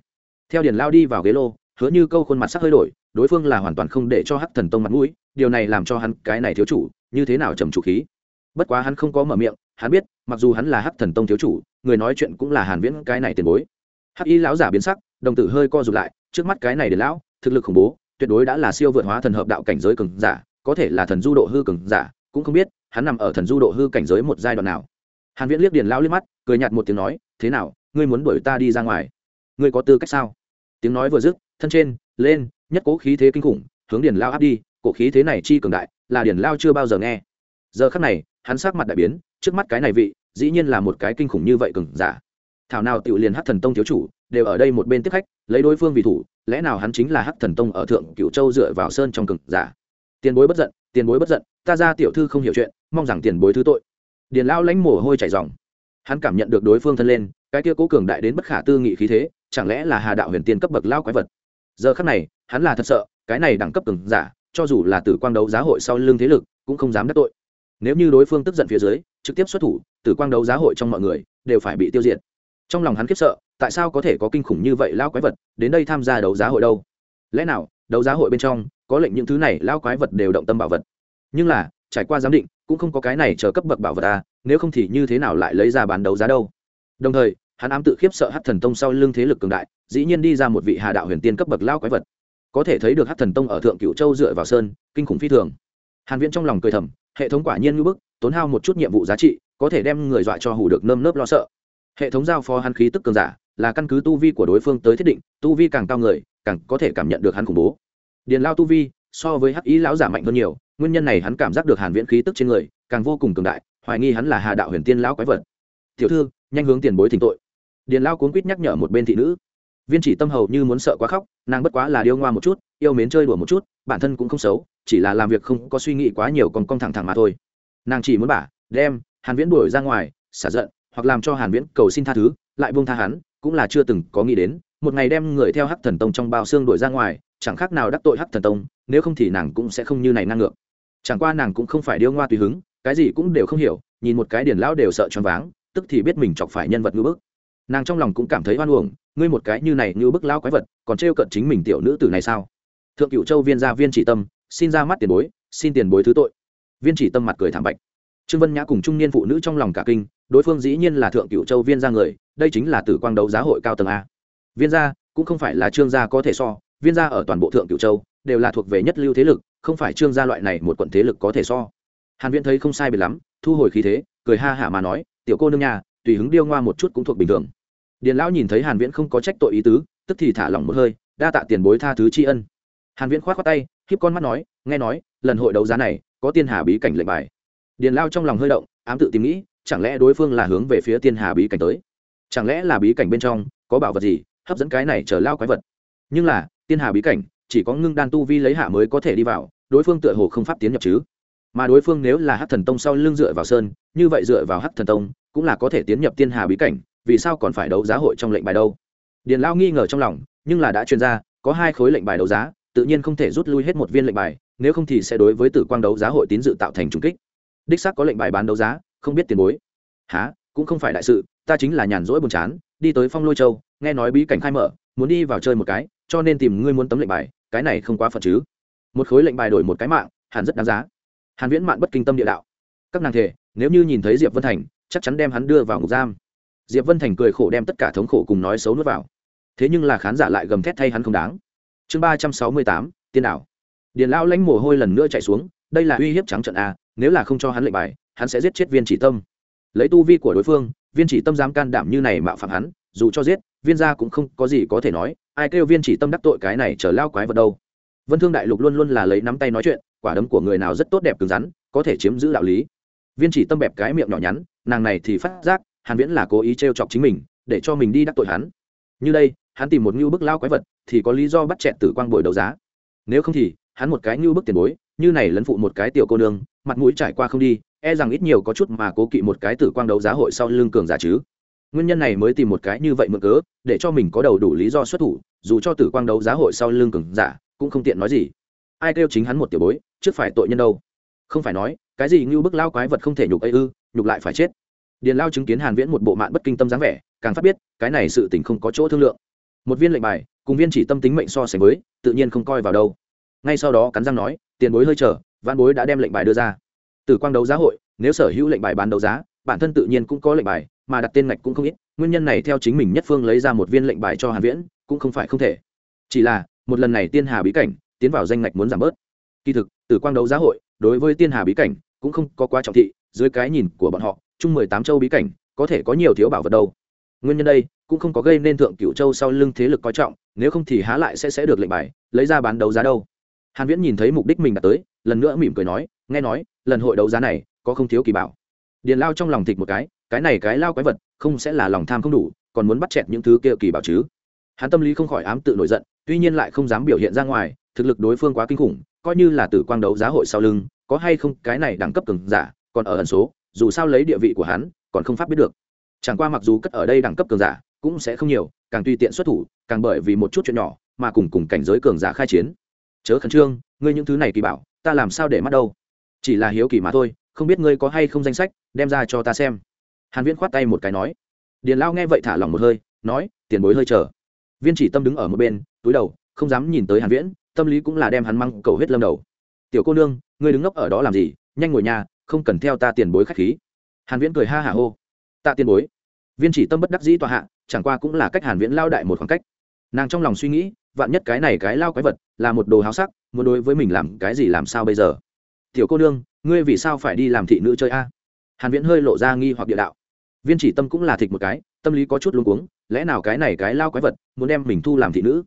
Theo điền lao đi vào ghế lô, hứa như câu khuôn mặt sắc hơi đổi, đối phương là hoàn toàn không để cho hắc thần tông mặt mũi, điều này làm cho hắn cái này thiếu chủ, như thế nào trầm chủ khí. Bất quá hắn không có mở miệng, hắn biết, mặc dù hắn là hắc thần tông thiếu chủ, người nói chuyện cũng là hàn viễn cái này tiền bối. Hắc y lão giả biến sắc đồng tử hơi co rụt lại, trước mắt cái này để lão, thực lực khủng bố, tuyệt đối đã là siêu vượt hóa thần hợp đạo cảnh giới cường giả, có thể là thần du độ hư cường giả, cũng không biết, hắn nằm ở thần du độ hư cảnh giới một giai đoạn nào. Hàn viễn liếc điền lão liếc mắt, cười nhạt một tiếng nói, thế nào, ngươi muốn đuổi ta đi ra ngoài? Ngươi có tư cách sao? Tiếng nói vừa dứt, thân trên, lên, nhất cố khí thế kinh khủng, hướng điền lao áp đi, cổ khí thế này chi cường đại, là điền lao chưa bao giờ nghe. Giờ khắc này, hắn sắc mặt đại biến, trước mắt cái này vị, dĩ nhiên là một cái kinh khủng như vậy cường giả thảo nào tiểu liền hắc thần tông thiếu chủ, đều ở đây một bên tiếp khách, lấy đối phương vì thủ, lẽ nào hắn chính là hắc thần tông ở thượng cửu châu dựa vào sơn trong cực giả? Tiền bối bất giận, tiền bối bất giận, ta ra tiểu thư không hiểu chuyện, mong rằng tiền bối thứ tội. Điền lão lãnh mồ hôi chảy ròng. Hắn cảm nhận được đối phương thân lên, cái kia cố cường đại đến bất khả tư nghị khí thế, chẳng lẽ là hà đạo huyền tiên cấp bậc lao quái vật? Giờ khắc này, hắn là thật sợ, cái này đẳng cấp cường giả, cho dù là tử quang đấu giá hội sau lưng thế lực, cũng không dám đắc tội. Nếu như đối phương tức giận phía dưới, trực tiếp xuất thủ, tử quang đấu giá hội trong mọi người, đều phải bị tiêu diệt trong lòng hắn khiếp sợ, tại sao có thể có kinh khủng như vậy lao quái vật đến đây tham gia đấu giá hội đâu? Lẽ nào, đấu giá hội bên trong, có lệnh những thứ này lao quái vật đều động tâm bảo vật? Nhưng là, trải qua giám định, cũng không có cái này chờ cấp bậc bảo vật à nếu không thì như thế nào lại lấy ra bán đấu giá đâu? Đồng thời, hắn ám tự khiếp sợ hát thần tông sau lưng thế lực cường đại, dĩ nhiên đi ra một vị hà đạo huyền tiên cấp bậc lao quái vật. Có thể thấy được hát thần tông ở thượng cựu châu dựa vào sơn, kinh khủng phi thường. Hàn viễn trong lòng cười thầm, hệ thống quả nhiên ngưỡng bức, tốn hao một chút nhiệm vụ giá trị, có thể đem người dọa cho hủ được nơm nớp lo sợ hệ thống giao phó hắn khí tức cường giả, là căn cứ tu vi của đối phương tới thiết định, tu vi càng cao người, càng có thể cảm nhận được hắn khủng bố. Điền lao tu vi, so với hắc ý lão giả mạnh hơn nhiều, nguyên nhân này hắn cảm giác được hàn viễn khí tức trên người, càng vô cùng cường đại, hoài nghi hắn là hà đạo huyền tiên lão quái vật. Tiểu thư, nhanh hướng tiền bối thỉnh tội. Điền lao cuốn quýt nhắc nhở một bên thị nữ. Viên chỉ tâm hầu như muốn sợ quá khóc, nàng bất quá là điêu ngoa một chút, yêu mến chơi đùa một chút, bản thân cũng không xấu, chỉ là làm việc không có suy nghĩ quá nhiều còn cong thẳng thẳng mà thôi. Nàng chỉ muốn bả, đem hàn viễn đuổi ra ngoài, xả giận hoặc làm cho hàn viễn cầu xin tha thứ, lại buông tha hắn, cũng là chưa từng có nghĩ đến, một ngày đem người theo hắc thần tông trong bao xương đuổi ra ngoài, chẳng khác nào đắc tội hắc thần tông, nếu không thì nàng cũng sẽ không như này năng ngược. Chẳng qua nàng cũng không phải điêu ngoa tùy hứng, cái gì cũng đều không hiểu, nhìn một cái điển lão đều sợ choáng váng, tức thì biết mình chọc phải nhân vật ngư bức. Nàng trong lòng cũng cảm thấy hoan uổng, ngươi một cái như này như bức lão quái vật, còn trêu cận chính mình tiểu nữ tử này sao? Thượng cựu châu viên gia viên chỉ tâm, xin ra mắt tiền bối, xin tiền bối thứ tội. Viên chỉ tâm mặt cười thảm bạch. Trương vân nhã cùng trung niên phụ nữ trong lòng cả kinh đối phương dĩ nhiên là thượng cựu châu viên gia người, đây chính là tử quang đấu giá hội cao tầng a. Viên gia cũng không phải là trương gia có thể so, viên gia ở toàn bộ thượng cựu châu đều là thuộc về nhất lưu thế lực, không phải trương gia loại này một quận thế lực có thể so. Hàn viễn thấy không sai biệt lắm, thu hồi khí thế, cười ha hả mà nói, tiểu cô nương nhà, tùy hứng điêu ngoa một chút cũng thuộc bình thường. Điền lão nhìn thấy hàn viễn không có trách tội ý tứ, tức thì thả lỏng một hơi, đa tạ tiền bối tha thứ tri ân. Hàn viễn khoát khoát tay khiếp con mắt nói, nghe nói, lần hội đấu giá này có tiên hà bí cảnh lệnh bài. Điền lao trong lòng hơi động, ám tự tìm nghĩ chẳng lẽ đối phương là hướng về phía tiên hà bí cảnh tới? Chẳng lẽ là bí cảnh bên trong có bảo vật gì hấp dẫn cái này chở lao quái vật? Nhưng là, tiên hà bí cảnh, chỉ có ngưng đan tu vi lấy hạ mới có thể đi vào, đối phương tựa hồ không pháp tiến nhập chứ. Mà đối phương nếu là hắc thần tông sau lưng dựa vào sơn, như vậy dựa vào hắc thần tông cũng là có thể tiến nhập tiên hà bí cảnh, vì sao còn phải đấu giá hội trong lệnh bài đâu? Điền lao nghi ngờ trong lòng, nhưng là đã chuyên ra, có hai khối lệnh bài đấu giá, tự nhiên không thể rút lui hết một viên lệnh bài, nếu không thì sẽ đối với tử quang đấu giá hội tín dự tạo thành trung kích. Đích xác có lệnh bài bán đấu giá không biết tiền bối. Há cũng không phải đại sự, ta chính là nhàn rỗi buồn chán, đi tới phong lôi châu, nghe nói bí cảnh khai mở, muốn đi vào chơi một cái, cho nên tìm ngươi muốn tấm lệnh bài, cái này không quá phật chứ. Một khối lệnh bài đổi một cái mạng, hẳn rất đáng giá. Hàn viễn mạn bất kinh tâm địa đạo. Các nàng thể, nếu như nhìn thấy diệp vân thành, chắc chắn đem hắn đưa vào ngục giam. Diệp vân thành cười khổ đem tất cả thống khổ cùng nói xấu nuốt vào. Thế nhưng là khán giả lại gầm thét thay hắn không đáng. Chương ba trăm sáu mươi tám, tiên đảo. Điền lão lãnh mồ hôi lần nữa chạy xuống, đây là uy hiếp trắng trận a, nếu là không cho hắn lệnh bài hắn sẽ giết chết viên chỉ tâm. Lấy tu vi của đối phương, viên chỉ tâm dám can đảm như này mạo phạm hắn, dù cho giết, viên gia cũng không có gì có thể nói, ai kêu viên chỉ tâm đắc tội cái này trở lao quái vật đâu. Vân thương đại lục luôn luôn là lấy nắm tay nói chuyện, quả đấm của người nào rất tốt đẹp cứng rắn, có thể chiếm giữ đạo lý. Viên chỉ tâm bẹp cái miệng nhỏ nhắn, nàng này thì phát giác, hàn viễn là cố ý trêu chọc chính mình, để cho mình đi đắc tội hắn. Như đây, hắn tìm một ngưu bức lao quái vật, thì có lý do bắt chẹn tử quang bồi đấu giá. Nếu không thì, hắn một cái ngưu bức tiền bối, như này lấn phụ một cái tiểu cô nương, mặt mũi trải qua không đi e rằng ít nhiều có chút mà cố kỵ một cái tử quang đấu giá hội sau lưng cường giả chứ. Nguyên nhân này mới tìm một cái như vậy mượn cớ, để cho mình có đầu đủ lý do xuất thủ, dù cho tử quang đấu giá hội sau lưng cường giả, cũng không tiện nói gì. Ai kêu chính hắn một tiểu bối, trước phải tội nhân đâu? Không phải nói, cái gì như bức lao quái vật không thể nhục ấy ư, nhục lại phải chết. Điền lao chứng kiến hàn viễn một bộ mạn bất kinh tâm dáng vẻ, càng phát biết, cái này sự tình không có chỗ thương lượng. Một viên lệnh bài, cùng viên chỉ tâm tính mệnh so sánh với, tự nhiên không coi vào đâu. Ngay sau đó cắn răng nói, tiền bối hơi chờ văn bối đã đem lệnh bài đưa ra từ quang đấu giá hội, nếu sở hữu lệnh bài bán đấu giá, bản thân tự nhiên cũng có lệnh bài, mà đặt tên ngạch cũng không ít. Nguyên nhân này theo chính mình nhất phương lấy ra một viên lệnh bài cho hàn viễn, cũng không phải không thể. Chỉ là, một lần này tiên hà bí cảnh, tiến vào danh ngạch muốn giảm bớt. Kỳ thực, từ quang đấu giá hội, đối với tiên hà bí cảnh, cũng không có quá trọng thị. Dưới cái nhìn của bọn họ, chung mười tám châu bí cảnh, có thể có nhiều thiếu bảo vật đâu. Nguyên nhân đây, cũng không có gây nên thượng cửu châu sau lưng thế lực coi trọng, nếu không thì há lại sẽ sẽ được lệnh bài, lấy ra bán đấu giá đâu. Hàn viễn nhìn thấy mục đích mình đã tới, lần nữa mỉm cười nói nghe nói, lần hội đấu giá này có không thiếu kỳ bảo. Điền lao trong lòng thịt một cái cái này cái lao quái vật, không sẽ là lòng tham không đủ, còn muốn bắt chẹt những thứ kia kỳ bảo chứ. Hắn tâm lý không khỏi ám tự nổi giận, tuy nhiên lại không dám biểu hiện ra ngoài, thực lực đối phương quá kinh khủng, coi như là tử quang đấu giá hội sau lưng, có hay không, cái này đẳng cấp cường giả, còn ở ẩn số, dù sao lấy địa vị của hắn, còn không pháp biết được. Chẳng qua mặc dù cất ở đây đẳng cấp cường giả, cũng sẽ không nhiều, càng tùy tiện xuất thủ, càng bởi vì một chút chuyện nhỏ, mà cùng cùng cảnh giới cường giả khai chiến. Chớ khẩn trương, ngươi những thứ này kỳ bảo, ta làm sao để mắt đâu? Chỉ là hiếu kỳ mà thôi, không biết ngươi có hay không danh sách, đem ra cho ta xem. Hàn viễn khoát tay một cái nói. Điền lao nghe vậy thả lỏng một hơi, nói, tiền bối hơi chờ. Viên chỉ tâm đứng ở một bên, túi đầu, không dám nhìn tới hàn viễn, tâm lý cũng là đem hắn măng cầu huyết lâm đầu. Tiểu cô nương, ngươi đứng ngốc ở đó làm gì? Nhanh ngồi nhà, không cần theo ta tiền bối khách khí. Hàn viễn cười ha hả hô. Tạ tiền bối. Viên chỉ tâm bất đắc dĩ tòa hạ, chẳng qua cũng là cách hàn viễn lao đại một khoảng cách. Nàng trong lòng suy nghĩ, vạn nhất cái này cái lao quái vật là một đồ háo sắc, muốn đối với mình làm cái gì làm sao bây giờ? Tiểu cô nương, ngươi vì sao phải đi làm thị nữ chơi a? Hàn viễn hơi lộ ra nghi hoặc địa đạo. Viên chỉ tâm cũng là thịt một cái, tâm lý có chút luống cuống, lẽ nào cái này cái lao quái vật muốn đem mình thu làm thị nữ?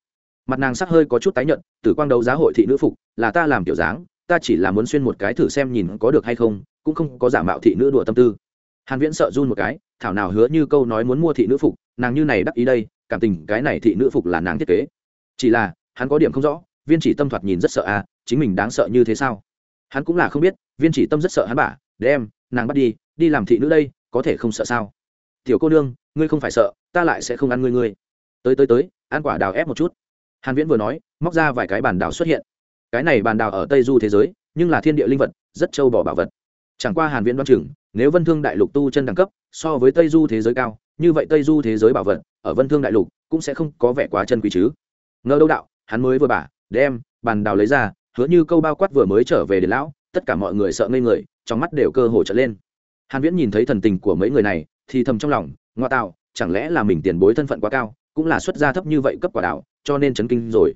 Mặt nàng sắc hơi có chút tái nhợt, tử quang đấu giá hội thị nữ phục, là ta làm tiểu dáng, ta chỉ là muốn xuyên một cái thử xem nhìn có được hay không, cũng không có giả mạo thị nữ đùa tâm tư. Hàn viễn sợ run một cái, thảo nào hứa như câu nói muốn mua thị nữ phục, nàng như này đắc ý đây, cảm tình cái này thị nữ phục là nàng thiết kế. Chỉ là, hắn có điểm không rõ, viên chỉ tâm thoạt nhìn rất sợ à chính mình đáng sợ như thế sao? Hắn cũng là không biết viên chỉ tâm rất sợ hắn bà, đem nàng bắt đi đi làm thị nữ đây có thể không sợ sao? Tiểu cô nương ngươi không phải sợ ta lại sẽ không ăn ngươi ngươi. Tới tới tới ăn quả đào ép một chút. Hàn viễn vừa nói móc ra vài cái bàn đào xuất hiện. Cái này bàn đào ở tây du thế giới nhưng là thiên địa linh vật rất châu bỏ bảo vật. Chẳng qua hàn viễn đoán chừng nếu vân thương đại lục tu chân đẳng cấp so với tây du thế giới cao như vậy tây du thế giới bảo vật ở vân thương đại lục cũng sẽ không có vẻ quá chân quý chứ. Ngờ đâu đạo hắn mới vừa bả đem bàn đào lấy ra hứa như câu bao quát vừa mới trở về đến lão, tất cả mọi người sợ ngây người, trong mắt đều cơ hồ trở lên. Hàn viễn nhìn thấy thần tình của mấy người này, thì thầm trong lòng, ngoa tạo, chẳng lẽ là mình tiền bối thân phận quá cao, cũng là xuất gia thấp như vậy cấp quả đạo, cho nên chấn kinh rồi.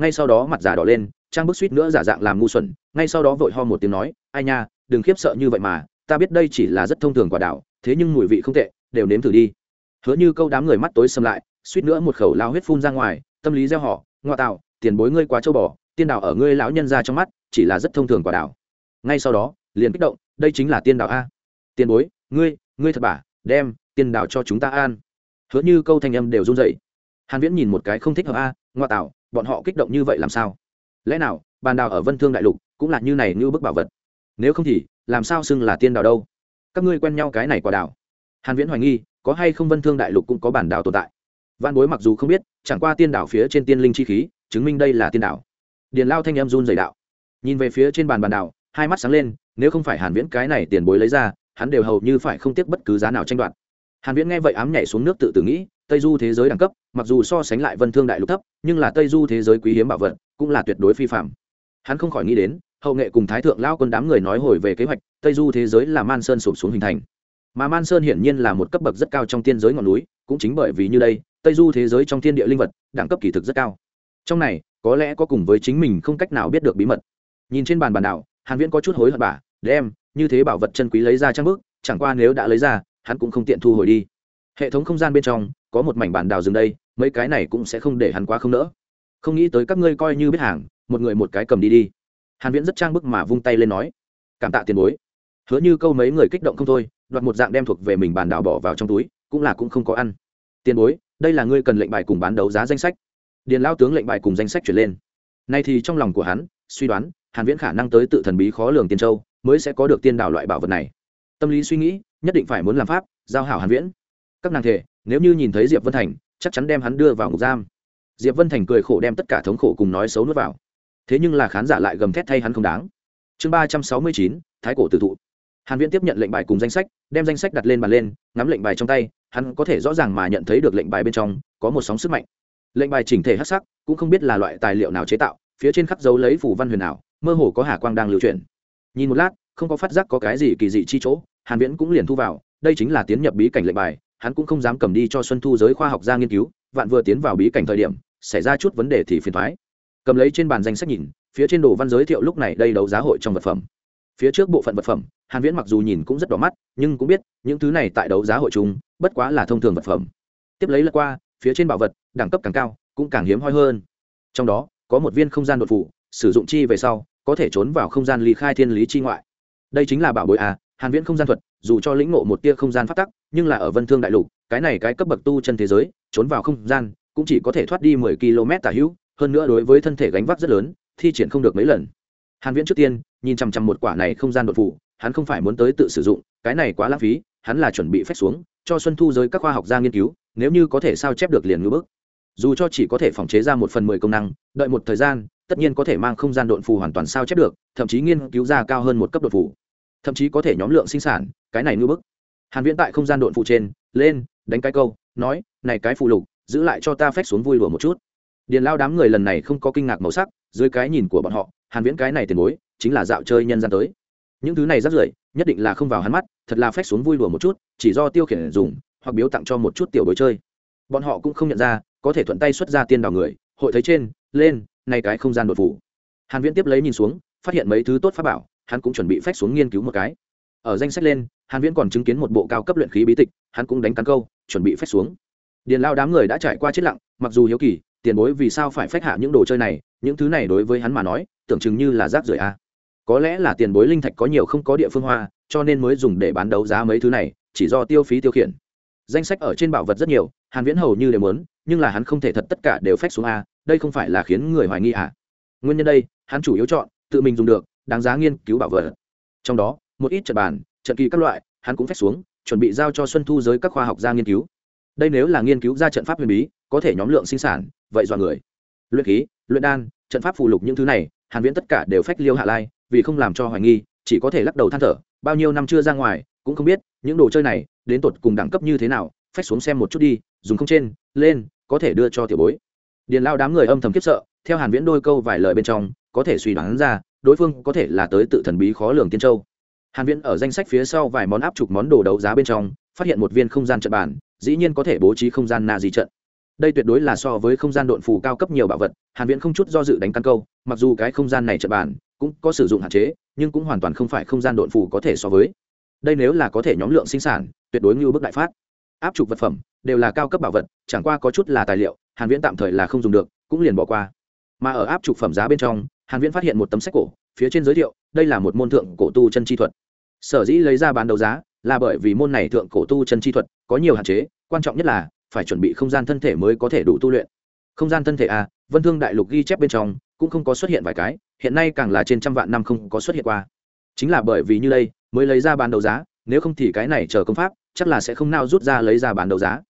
Ngay sau đó mặt giả đỏ lên, trang bức suýt nữa giả dạng làm ngu xuẩn, ngay sau đó vội ho một tiếng nói, ai nha, đừng khiếp sợ như vậy mà, ta biết đây chỉ là rất thông thường quả đạo, thế nhưng mùi vị không tệ, đều nếm thử đi. Hứa như câu đám người mắt tối xâm lại, suýt nữa một khẩu lao huyết phun ra ngoài, tâm lý gieo họ, ngoa tạo, tiền bối ngươi quá châu bò tiên đảo ở ngươi lão nhân ra trong mắt chỉ là rất thông thường quả đảo ngay sau đó liền kích động đây chính là tiên đảo a. Tiền bối ngươi ngươi thật bà, đem tiên đảo cho chúng ta an. Hứa như câu thanh âm đều run dậy hàn viễn nhìn một cái không thích hợp a ngoa tạo bọn họ kích động như vậy làm sao? Lẽ nào bàn đảo ở vân thương đại lục cũng là như này như bức bảo vật? Nếu không thì làm sao xưng là tiên đảo đâu? Các ngươi quen nhau cái này quả đảo hàn viễn hoài nghi có hay không vân thương đại lục cũng có bản đảo tồn tại? Văn bối mặc dù không biết chẳng qua tiên đảo phía trên tiên linh chi khí chứng minh đây là tiên đảo điền lao thanh em run dày đạo. Nhìn về phía trên bàn bàn đảo, hai mắt sáng lên, nếu không phải hàn viễn cái này tiền bối lấy ra, hắn đều hầu như phải không tiếc bất cứ giá nào tranh đoạt. Hàn viễn nghe vậy ám nhảy xuống nước tự tử nghĩ, tây du thế giới đẳng cấp, mặc dù so sánh lại vân thương đại lục thấp, nhưng là tây du thế giới quý hiếm bảo vật, cũng là tuyệt đối phi phạm. Hắn không khỏi nghĩ đến, hậu nghệ cùng thái thượng lao quân đám người nói hồi về kế hoạch, tây du thế giới là man sơn sụp xuống hình thành. Mà man sơn hiển nhiên là một cấp bậc rất cao trong tiên giới ngọn núi, cũng chính bởi vì như đây, tây du thế giới trong thiên địa linh vật, đẳng cấp kỳ thực rất cao. Trong này có lẽ có cùng với chính mình không cách nào biết được bí mật. Nhìn trên bàn bàn đảo, hàn viễn có chút hối hận bà, đem, như thế bảo vật chân quý lấy ra trang bước chẳng qua nếu đã lấy ra, hắn cũng không tiện thu hồi đi. Hệ thống không gian bên trong, có một mảnh bàn đào dừng đây, mấy cái này cũng sẽ không để hắn quá không nỡ. Không nghĩ tới các ngươi coi như biết hàng, một người một cái cầm đi đi. Hàn viễn rất trang bức mà vung tay lên nói, cảm tạ tiền bối. Hứa như câu mấy người kích động không thôi, đoạt một dạng đem thuộc về mình bàn đảo bỏ vào trong túi, cũng là cũng không có ăn. Tiền bối, đây là ngươi cần lệnh bài cùng bán đấu giá danh sách điền lao tướng lệnh bài cùng danh sách chuyển lên. Nay thì trong lòng của hắn, suy đoán, hàn viễn khả năng tới tự thần bí khó lường tiên châu, mới sẽ có được tiên đảo loại bảo vật này. Tâm lý suy nghĩ, nhất định phải muốn làm pháp, giao hảo hàn viễn. Các nàng thể, nếu như nhìn thấy diệp vân thành, chắc chắn đem hắn đưa vào ngục giam. Diệp vân thành cười khổ đem tất cả thống khổ cùng nói xấu nuốt vào. Thế nhưng là khán giả lại gầm thét thay hắn không đáng. Chương ba trăm sáu mươi chín, thái cổ tử thụ. Hàn viễn tiếp nhận lệnh bài cùng danh sách, đem danh sách đặt lên bàn lên, ngắm lệnh bài trong tay, hắn có thể rõ ràng mà nhận thấy được lệnh bài bên trong có một sóng sức mạnh lệnh bài chỉnh thể hắc sắc, cũng không biết là loại tài liệu nào chế tạo, phía trên khắc dấu lấy phủ văn huyền ảo, mơ hồ có hà quang đang lưu chuyển. Nhìn một lát, không có phát giác có cái gì kỳ dị chi chỗ, hàn viễn cũng liền thu vào, đây chính là tiến nhập bí cảnh lệnh bài, hắn cũng không dám cầm đi cho xuân thu giới khoa học ra nghiên cứu, vạn vừa tiến vào bí cảnh thời điểm, xảy ra chút vấn đề thì phiền thoái cầm lấy trên bàn danh sách nhìn, phía trên đồ văn giới thiệu lúc này đây đấu giá hội trong vật phẩm. Phía trước bộ phận vật phẩm, hàn viễn mặc dù nhìn cũng rất đỏ mắt, nhưng cũng biết, những thứ này tại đấu giá hội chung, bất quá là thông thường vật phẩm. Tiếp lấy lật qua phía trên bảo vật, đẳng cấp càng cao, cũng càng hiếm hoi hơn. Trong đó, có một viên không gian đột phủ, sử dụng chi về sau, có thể trốn vào không gian ly khai thiên lý chi ngoại. Đây chính là bảo bối à hàn viễn không gian thuật, dù cho lĩnh ngộ một tia không gian phát tắc, nhưng là ở vân thương đại lục, cái này cái cấp bậc tu chân thế giới, trốn vào không gian, cũng chỉ có thể thoát đi 10 km tả hữu, hơn nữa đối với thân thể gánh vác rất lớn, thi triển không được mấy lần. Hàn viễn trước tiên, nhìn chằm chằm một quả này không gian đột phủ, hắn không phải muốn tới tự sử dụng, cái này quá lãng phí, hắn là chuẩn bị phép xuống, cho xuân thu giới các khoa học gia nghiên cứu nếu như có thể sao chép được liền ngưỡng bức. Dù cho chỉ có thể phòng chế ra một phần mười công năng, đợi một thời gian, tất nhiên có thể mang không gian độn phù hoàn toàn sao chép được, thậm chí nghiên cứu ra cao hơn một cấp đột phù. Thậm chí có thể nhóm lượng sinh sản, cái này ngưỡng bức. Hàn viễn tại không gian độn phù trên, lên, đánh cái câu, nói, này cái phù lục, giữ lại cho ta phép xuống vui đùa một chút. Điền lao đám người lần này không có kinh ngạc màu sắc, dưới cái nhìn của bọn họ, hàn viễn cái này tiền bối, chính là dạo chơi nhân gian tới. Những thứ này rất rưởi, nhất định là không vào hắn mắt, thật là phách xuống vui đùa một chút, chỉ do tiêu khiển dùng hoặc biếu tặng cho một chút tiểu bối chơi. Bọn họ cũng không nhận ra, có thể thuận tay xuất ra tiên đào người, hội thấy trên, lên, nay cái không gian đột phủ. Hàn viễn tiếp lấy nhìn xuống, phát hiện mấy thứ tốt pháp bảo, hắn cũng chuẩn bị phách xuống nghiên cứu một cái. Ở danh sách lên, hàn viễn còn chứng kiến một bộ cao cấp luyện khí bí tịch, hắn cũng đánh cắn câu, chuẩn bị phách xuống. Điền lao đám người đã trải qua chết lặng, mặc dù hiếu kỳ, tiền bối vì sao phải phách hạ những đồ chơi này, những thứ này đối với hắn mà nói, tưởng chừng như là rác rưởi a. Có lẽ là tiền bối linh thạch có nhiều không có địa phương hoa, cho nên mới dùng để bán đấu giá mấy thứ này, chỉ do tiêu phí tiêu khiển danh sách ở trên bảo vật rất nhiều, hàn viễn hầu như đều muốn, nhưng là hắn không thể thật tất cả đều phách xuống a, đây không phải là khiến người hoài nghi à? Nguyên nhân đây, hắn chủ yếu chọn, tự mình dùng được, đáng giá nghiên cứu bảo vật. Trong đó, một ít trận bàn, trận kỳ các loại, hắn cũng phách xuống, chuẩn bị giao cho xuân thu giới các khoa học gia nghiên cứu. Đây nếu là nghiên cứu ra trận pháp huyền bí, có thể nhóm lượng sinh sản, vậy dọa người. Luyện khí, luyện đan, trận pháp phù lục những thứ này, hàn viễn tất cả đều phách liêu hạ lai, vì không làm cho hoài nghi, chỉ có thể lắc đầu than thở bao nhiêu năm chưa ra ngoài cũng không biết những đồ chơi này đến tột cùng đẳng cấp như thế nào phách xuống xem một chút đi dùng không trên lên có thể đưa cho tiểu bối điền lao đám người âm thầm kiếp sợ theo hàn viễn đôi câu vài lời bên trong có thể suy đoán ra đối phương có thể là tới tự thần bí khó lường tiên châu hàn viễn ở danh sách phía sau vài món áp chục món đồ đấu giá bên trong phát hiện một viên không gian trận bản, dĩ nhiên có thể bố trí không gian na di trận đây tuyệt đối là so với không gian độn phù cao cấp nhiều bảo vật hàn viễn không chút do dự đánh căn câu mặc dù cái không gian này trận bản cũng có sử dụng hạn chế, nhưng cũng hoàn toàn không phải không gian độn phù có thể so với. Đây nếu là có thể nhóm lượng sinh sản, tuyệt đối như bức đại phát. Áp trục vật phẩm đều là cao cấp bảo vật, chẳng qua có chút là tài liệu, hàn viễn tạm thời là không dùng được, cũng liền bỏ qua. Mà ở áp trục phẩm giá bên trong, hàn viễn phát hiện một tấm sách cổ, phía trên giới thiệu, đây là một môn thượng cổ tu chân chi thuật. Sở dĩ lấy ra bán đấu giá, là bởi vì môn này thượng cổ tu chân chi thuật có nhiều hạn chế, quan trọng nhất là phải chuẩn bị không gian thân thể mới có thể đủ tu luyện. Không gian thân thể a vân thương đại lục ghi chép bên trong cũng không có xuất hiện vài cái, hiện nay càng là trên trăm vạn năm không có xuất hiện qua. Chính là bởi vì như đây, mới lấy ra bán đấu giá, nếu không thì cái này chờ công pháp, chắc là sẽ không nào rút ra lấy ra bán đấu giá.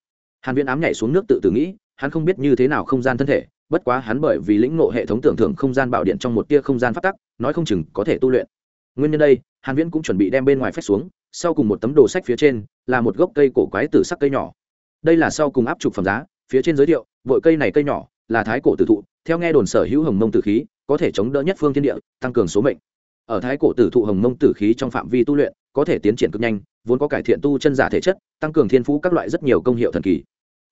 Hàn viễn ám nhảy xuống nước tự tử nghĩ, hắn không biết như thế nào không gian thân thể, bất quá hắn bởi vì lĩnh ngộ hệ thống tưởng thưởng không gian bạo điện trong một tia không gian phát tắc, nói không chừng có thể tu luyện. Nguyên nhân đây, hàn viễn cũng chuẩn bị đem bên ngoài phép xuống, sau cùng một tấm đồ sách phía trên, là một gốc cây cổ quái tử sắc cây nhỏ. Đây là sau cùng áp trục phẩm giá, phía trên giới thiệu, vội cây này cây nhỏ là thái cổ tử thụ, theo nghe đồn sở hữu hồng mông tử khí, có thể chống đỡ nhất phương thiên địa, tăng cường số mệnh. Ở thái cổ tử thụ hồng mông tử khí trong phạm vi tu luyện, có thể tiến triển cực nhanh, vốn có cải thiện tu chân giả thể chất, tăng cường thiên phú các loại rất nhiều công hiệu thần kỳ.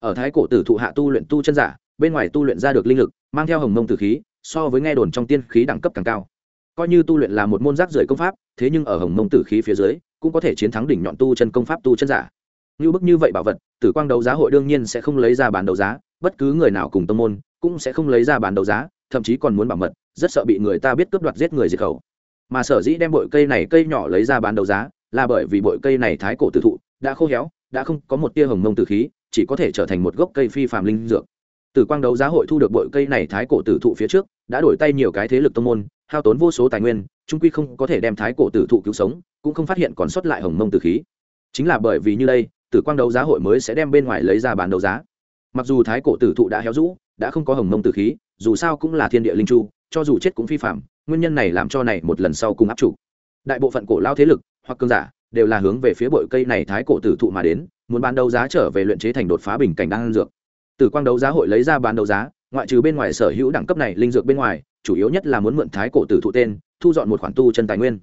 Ở thái cổ tử thụ hạ tu luyện tu chân giả, bên ngoài tu luyện ra được linh lực, mang theo hồng mông tử khí, so với nghe đồn trong tiên khí đẳng cấp càng cao. Coi như tu luyện là một môn rác rưởi công pháp, thế nhưng ở hồng mông tử khí phía dưới, cũng có thể chiến thắng đỉnh nhọn tu chân công pháp tu chân giả như bức như vậy bảo vật, tử quang đấu giá hội đương nhiên sẽ không lấy ra bán đấu giá, bất cứ người nào cùng tông môn cũng sẽ không lấy ra bán đấu giá, thậm chí còn muốn bảo mật, rất sợ bị người ta biết cướp đoạt giết người diệt khẩu. Mà sở dĩ đem bội cây này, cây nhỏ lấy ra bán đấu giá, là bởi vì bội cây này thái cổ tử thụ đã khô héo, đã không có một tia hồng mông tử khí, chỉ có thể trở thành một gốc cây phi phàm linh dược. Tử quang đấu giá hội thu được bội cây này thái cổ tử thụ phía trước, đã đổi tay nhiều cái thế lực tông môn, hao tốn vô số tài nguyên, trung quy không có thể đem thái cổ tử thụ cứu sống, cũng không phát hiện còn sót lại hồng mông tử khí. Chính là bởi vì như đây tử quang đấu giá hội mới sẽ đem bên ngoài lấy ra bán đấu giá. Mặc dù thái cổ tử thụ đã héo rũ, đã không có hồng mông tử khí, dù sao cũng là thiên địa linh chu, cho dù chết cũng phi phạm, nguyên nhân này làm cho này một lần sau cùng áp chủ. Đại bộ phận cổ lao thế lực, hoặc cơn giả, đều là hướng về phía bội cây này thái cổ tử thụ mà đến, muốn bán đấu giá trở về luyện chế thành đột phá bình cảnh đang dược. Tử quang đấu giá hội lấy ra bán đấu giá, ngoại trừ bên ngoài sở hữu đẳng cấp này linh dược bên ngoài, chủ yếu nhất là muốn mượn thái cổ tử thụ tên, thu dọn một khoản tu chân tài nguyên.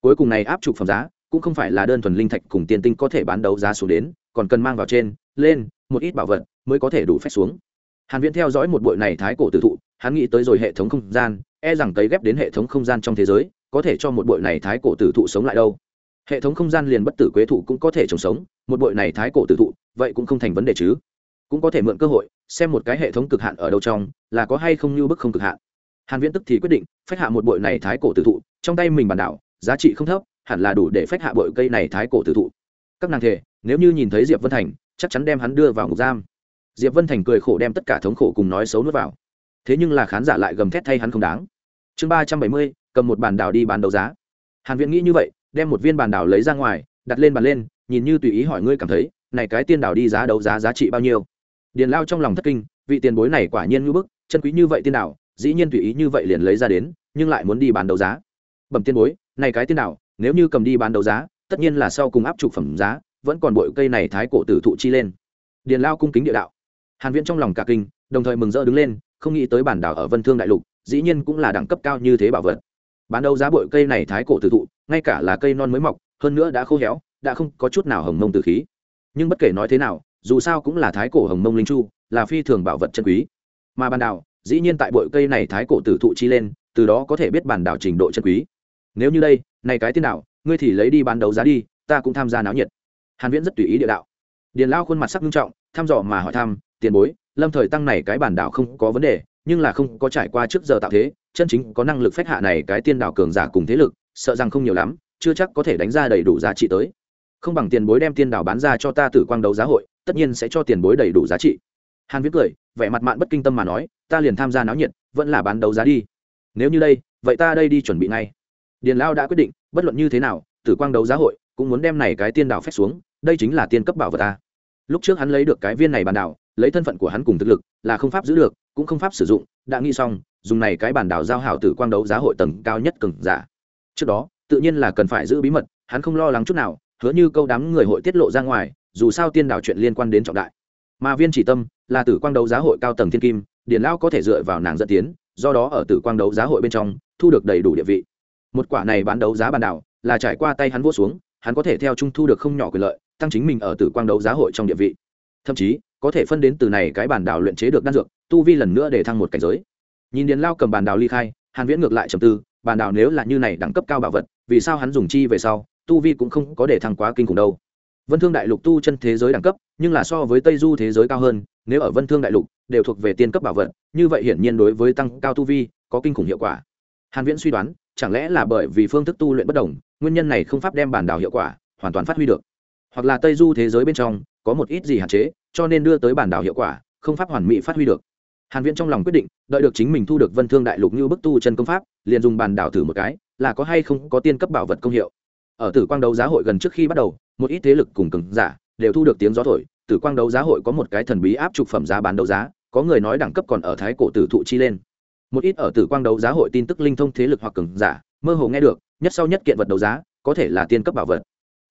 Cuối cùng này áp trục phẩm giá cũng không phải là đơn thuần linh thạch cùng tiền tinh có thể bán đấu giá xuống đến, còn cần mang vào trên, lên, một ít bảo vật mới có thể đủ phép xuống. Hàn viễn theo dõi một bội này thái cổ tử thụ, hắn nghĩ tới rồi hệ thống không gian e rằng tới ghép đến hệ thống không gian trong thế giới, có thể cho một bội này thái cổ tử thụ sống lại đâu. Hệ thống không gian liền bất tử quế thụ cũng có thể trồng sống, một bội này thái cổ tử thụ, vậy cũng không thành vấn đề chứ. Cũng có thể mượn cơ hội, xem một cái hệ thống cực hạn ở đâu trong, là có hay không như bức không cực hạn. Hàn viễn tức thì quyết định, phách hạ một bội này thái cổ tử thụ, trong tay mình bàn đảo, giá trị không thấp hẳn là đủ để phách hạ bội cây này thái cổ tử thụ. Các nàng thể nếu như nhìn thấy diệp vân thành, chắc chắn đem hắn đưa vào ngục giam. Diệp vân thành cười khổ đem tất cả thống khổ cùng nói xấu nuốt vào. Thế nhưng là khán giả lại gầm thét thay hắn không đáng. Chương ba trăm bảy mươi, cầm một bàn đảo đi bán đấu giá. Hàn viện nghĩ như vậy, đem một viên bàn đảo lấy ra ngoài, đặt lên bàn lên, nhìn như tùy ý hỏi ngươi cảm thấy, này cái tiên đảo đi giá đấu giá giá trị bao nhiêu. Điền lao trong lòng thất kinh, vị tiền bối này quả nhiên ngưỡng bức, chân quý như vậy tiên đảo, dĩ nhiên tùy ý như vậy liền lấy ra đến, nhưng lại muốn đi bán đấu giá. Bẩm tiên bối, này cái tiên đảo nếu như cầm đi bán đấu giá, tất nhiên là sau cùng áp trục phẩm giá, vẫn còn bội cây này thái cổ tử thụ chi lên. Điền lao cung kính địa đạo. Hàn viễn trong lòng cả kinh, đồng thời mừng rỡ đứng lên, không nghĩ tới bản đảo ở vân thương đại lục, dĩ nhiên cũng là đẳng cấp cao như thế bảo vật. Bán đấu giá bội cây này thái cổ tử thụ, ngay cả là cây non mới mọc, hơn nữa đã khô héo, đã không có chút nào hồng mông từ khí. Nhưng bất kể nói thế nào, dù sao cũng là thái cổ hồng mông linh chu, là phi thường bảo vật chân quý. Mà bản đảo, dĩ nhiên tại bội cây này thái cổ tử thụ chi lên, từ đó có thể biết bản đảo trình độ chân quý. Nếu như đây này cái tiên đạo, ngươi thì lấy đi bán đấu giá đi, ta cũng tham gia náo nhiệt. Hàn viễn rất tùy ý địa đạo. Điền lao khuôn mặt sắc nghiêm trọng, thăm dò mà hỏi thăm, tiền bối, lâm thời tăng này cái bản đảo không có vấn đề, nhưng là không có trải qua trước giờ tạo thế, chân chính có năng lực phách hạ này cái tiên đảo cường giả cùng thế lực, sợ rằng không nhiều lắm, chưa chắc có thể đánh ra đầy đủ giá trị tới. Không bằng tiền bối đem tiên đảo bán ra cho ta tử quang đấu giá hội, tất nhiên sẽ cho tiền bối đầy đủ giá trị. Hàn Viễn cười, vẻ mặt mạn bất kinh tâm mà nói, ta liền tham gia náo nhiệt, vẫn là bán đấu giá đi. Nếu như đây, vậy ta đây đi chuẩn bị ngay điền lao đã quyết định, bất luận như thế nào, tử quang đấu giá hội cũng muốn đem này cái tiên đảo phép xuống, đây chính là tiên cấp bảo vật ta. Lúc trước hắn lấy được cái viên này bàn đảo, lấy thân phận của hắn cùng thực lực là không pháp giữ được, cũng không pháp sử dụng, đã nghĩ xong, dùng này cái bản đảo giao hảo tử quang đấu giá hội tầng cao nhất cường giả. Trước đó, tự nhiên là cần phải giữ bí mật, hắn không lo lắng chút nào, hứa như câu đám người hội tiết lộ ra ngoài, dù sao tiên đảo chuyện liên quan đến trọng đại. Mà viên chỉ tâm là tử quang đấu giá hội cao tầng thiên kim điển lao có thể dựa vào nàng dẫn tiến, do đó ở tử quang đấu giá hội bên trong thu được đầy đủ địa vị một quả này bán đấu giá bàn đảo, là trải qua tay hắn vua xuống, hắn có thể theo trung thu được không nhỏ quyền lợi, tăng chính mình ở tử quang đấu giá hội trong địa vị. Thậm chí, có thể phân đến từ này cái bản đảo luyện chế được đan dược, tu vi lần nữa để thăng một cảnh giới. Nhìn điền lao cầm bản đảo ly khai, hàn viễn ngược lại trầm tư Bản đảo nếu là như này đẳng cấp cao bảo vật, vì sao hắn dùng chi về sau, tu vi cũng không có để thăng quá kinh khủng đâu. Vân thương đại lục tu chân thế giới đẳng cấp, nhưng là so với tây du thế giới cao hơn, nếu ở vân thương đại lục, đều thuộc về tiên cấp bảo vật, như vậy hiển nhiên đối với tăng cao tu vi, có kinh khủng hiệu quả. Hàn viễn suy đoán chẳng lẽ là bởi vì phương thức tu luyện bất đồng, nguyên nhân này không pháp đem bản đảo hiệu quả hoàn toàn phát huy được? Hoặc là tây du thế giới bên trong có một ít gì hạn chế, cho nên đưa tới bản đảo hiệu quả không pháp hoàn mỹ phát huy được? Hàn viễn trong lòng quyết định, đợi được chính mình thu được vân thương đại lục như bức tu chân công pháp, liền dùng bản đảo thử một cái, là có hay không có tiên cấp bảo vật công hiệu. Ở tử quang đấu giá hội gần trước khi bắt đầu, một ít thế lực cùng cường giả đều thu được tiếng gió thổi. Tử quang đấu giá hội có một cái thần bí áp trục phẩm giá bán đấu giá, có người nói đẳng cấp còn ở thái cổ tử thụ chi lên một ít ở tử quang đấu giá hội tin tức linh thông thế lực hoặc cường giả, mơ hồ nghe được, nhất sau nhất kiện vật đấu giá, có thể là tiên cấp bảo vật.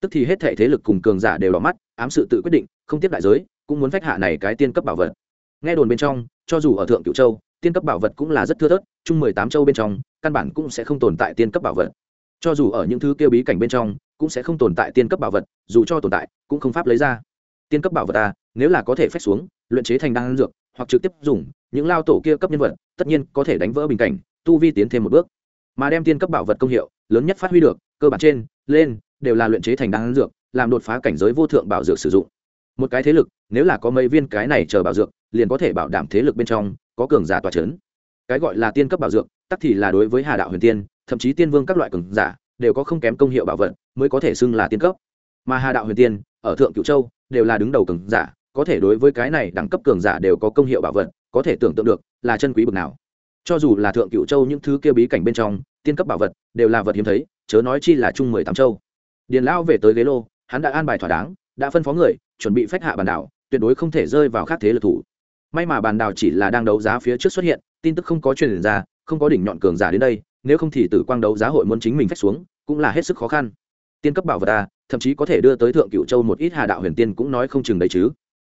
Tức thì hết thể thế lực cùng cường giả đều đỏ mắt, ám sự tự quyết định, không tiếp đại giới, cũng muốn phách hạ này cái tiên cấp bảo vật. Nghe đồn bên trong, cho dù ở thượng cửu châu, tiên cấp bảo vật cũng là rất thưa thớt, chung mười tám châu bên trong, căn bản cũng sẽ không tồn tại tiên cấp bảo vật. Cho dù ở những thứ kêu bí cảnh bên trong, cũng sẽ không tồn tại tiên cấp bảo vật, dù cho tồn tại, cũng không pháp lấy ra. Tiên cấp bảo vật ta nếu là có thể phép xuống, luyện chế thành đan dược hoặc trực tiếp dùng, những lao tổ kia cấp nhân vật, tất nhiên có thể đánh vỡ bình cảnh, tu vi tiến thêm một bước. Mà đem tiên cấp bảo vật công hiệu, lớn nhất phát huy được, cơ bản trên, lên, đều là luyện chế thành đan dược, làm đột phá cảnh giới vô thượng bảo dược sử dụng. Một cái thế lực, nếu là có mấy viên cái này chờ bảo dược, liền có thể bảo đảm thế lực bên trong, có cường giả tòa c h ấ n cái gọi là tiên cấp bảo dược, tắc thì là đối với hà đạo huyền tiên, thậm chí tiên vương các loại cường giả, đều có không kém công hiệu bảo vật, mới có thể xưng là tiên cấp. Mà hà đạo huyền tiên, ở thượng cựu châu, đều là đứng đầu cường giả có thể đối với cái này đẳng cấp cường giả đều có công hiệu bảo vật, có thể tưởng tượng được là chân quý bực nào. Cho dù là thượng cựu châu những thứ kia bí cảnh bên trong, tiên cấp bảo vật đều là vật hiếm thấy, chớ nói chi là chung mười tám châu. Điền lão về tới ghế lô, hắn đã an bài thỏa đáng, đã phân phó người, chuẩn bị phách hạ bàn đảo, tuyệt đối không thể rơi vào khác thế lực thủ. May mà bàn đảo chỉ là đang đấu giá phía trước xuất hiện, tin tức không có truyền ra, không có đỉnh nhọn cường giả đến đây, nếu không thì tử quang đấu giá hội muốn chính mình phách xuống, cũng là hết sức khó khăn. Tiên cấp bảo vật ta thậm chí có thể đưa tới thượng cựu châu một ít hà đạo huyền tiên cũng nói không chừng đấy chứ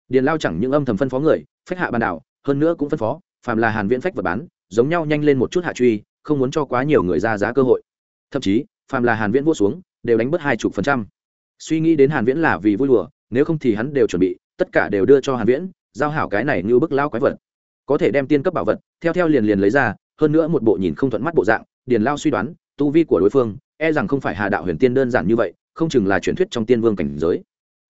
điền lao chẳng những âm thầm phân phó người phách hạ bàn đảo hơn nữa cũng phân phó phàm là hàn viễn phách vật bán giống nhau nhanh lên một chút hạ truy không muốn cho quá nhiều người ra giá cơ hội. Thậm chí phàm là hàn viễn vua xuống đều đánh bớt hai chục phần trăm. Suy nghĩ đến hàn viễn là vì vui lừa, nếu không thì hắn đều chuẩn bị tất cả đều đưa cho hàn viễn giao hảo cái này như bức lao quái vật. Có thể đem tiên cấp bảo vật theo theo liền liền lấy ra hơn nữa một bộ nhìn không thuận mắt bộ dạng điền lao suy đoán tu vi của đối phương e rằng không phải hà đạo huyền tiên đơn giản như vậy không chừng là truyền thuyết trong tiên vương cảnh giới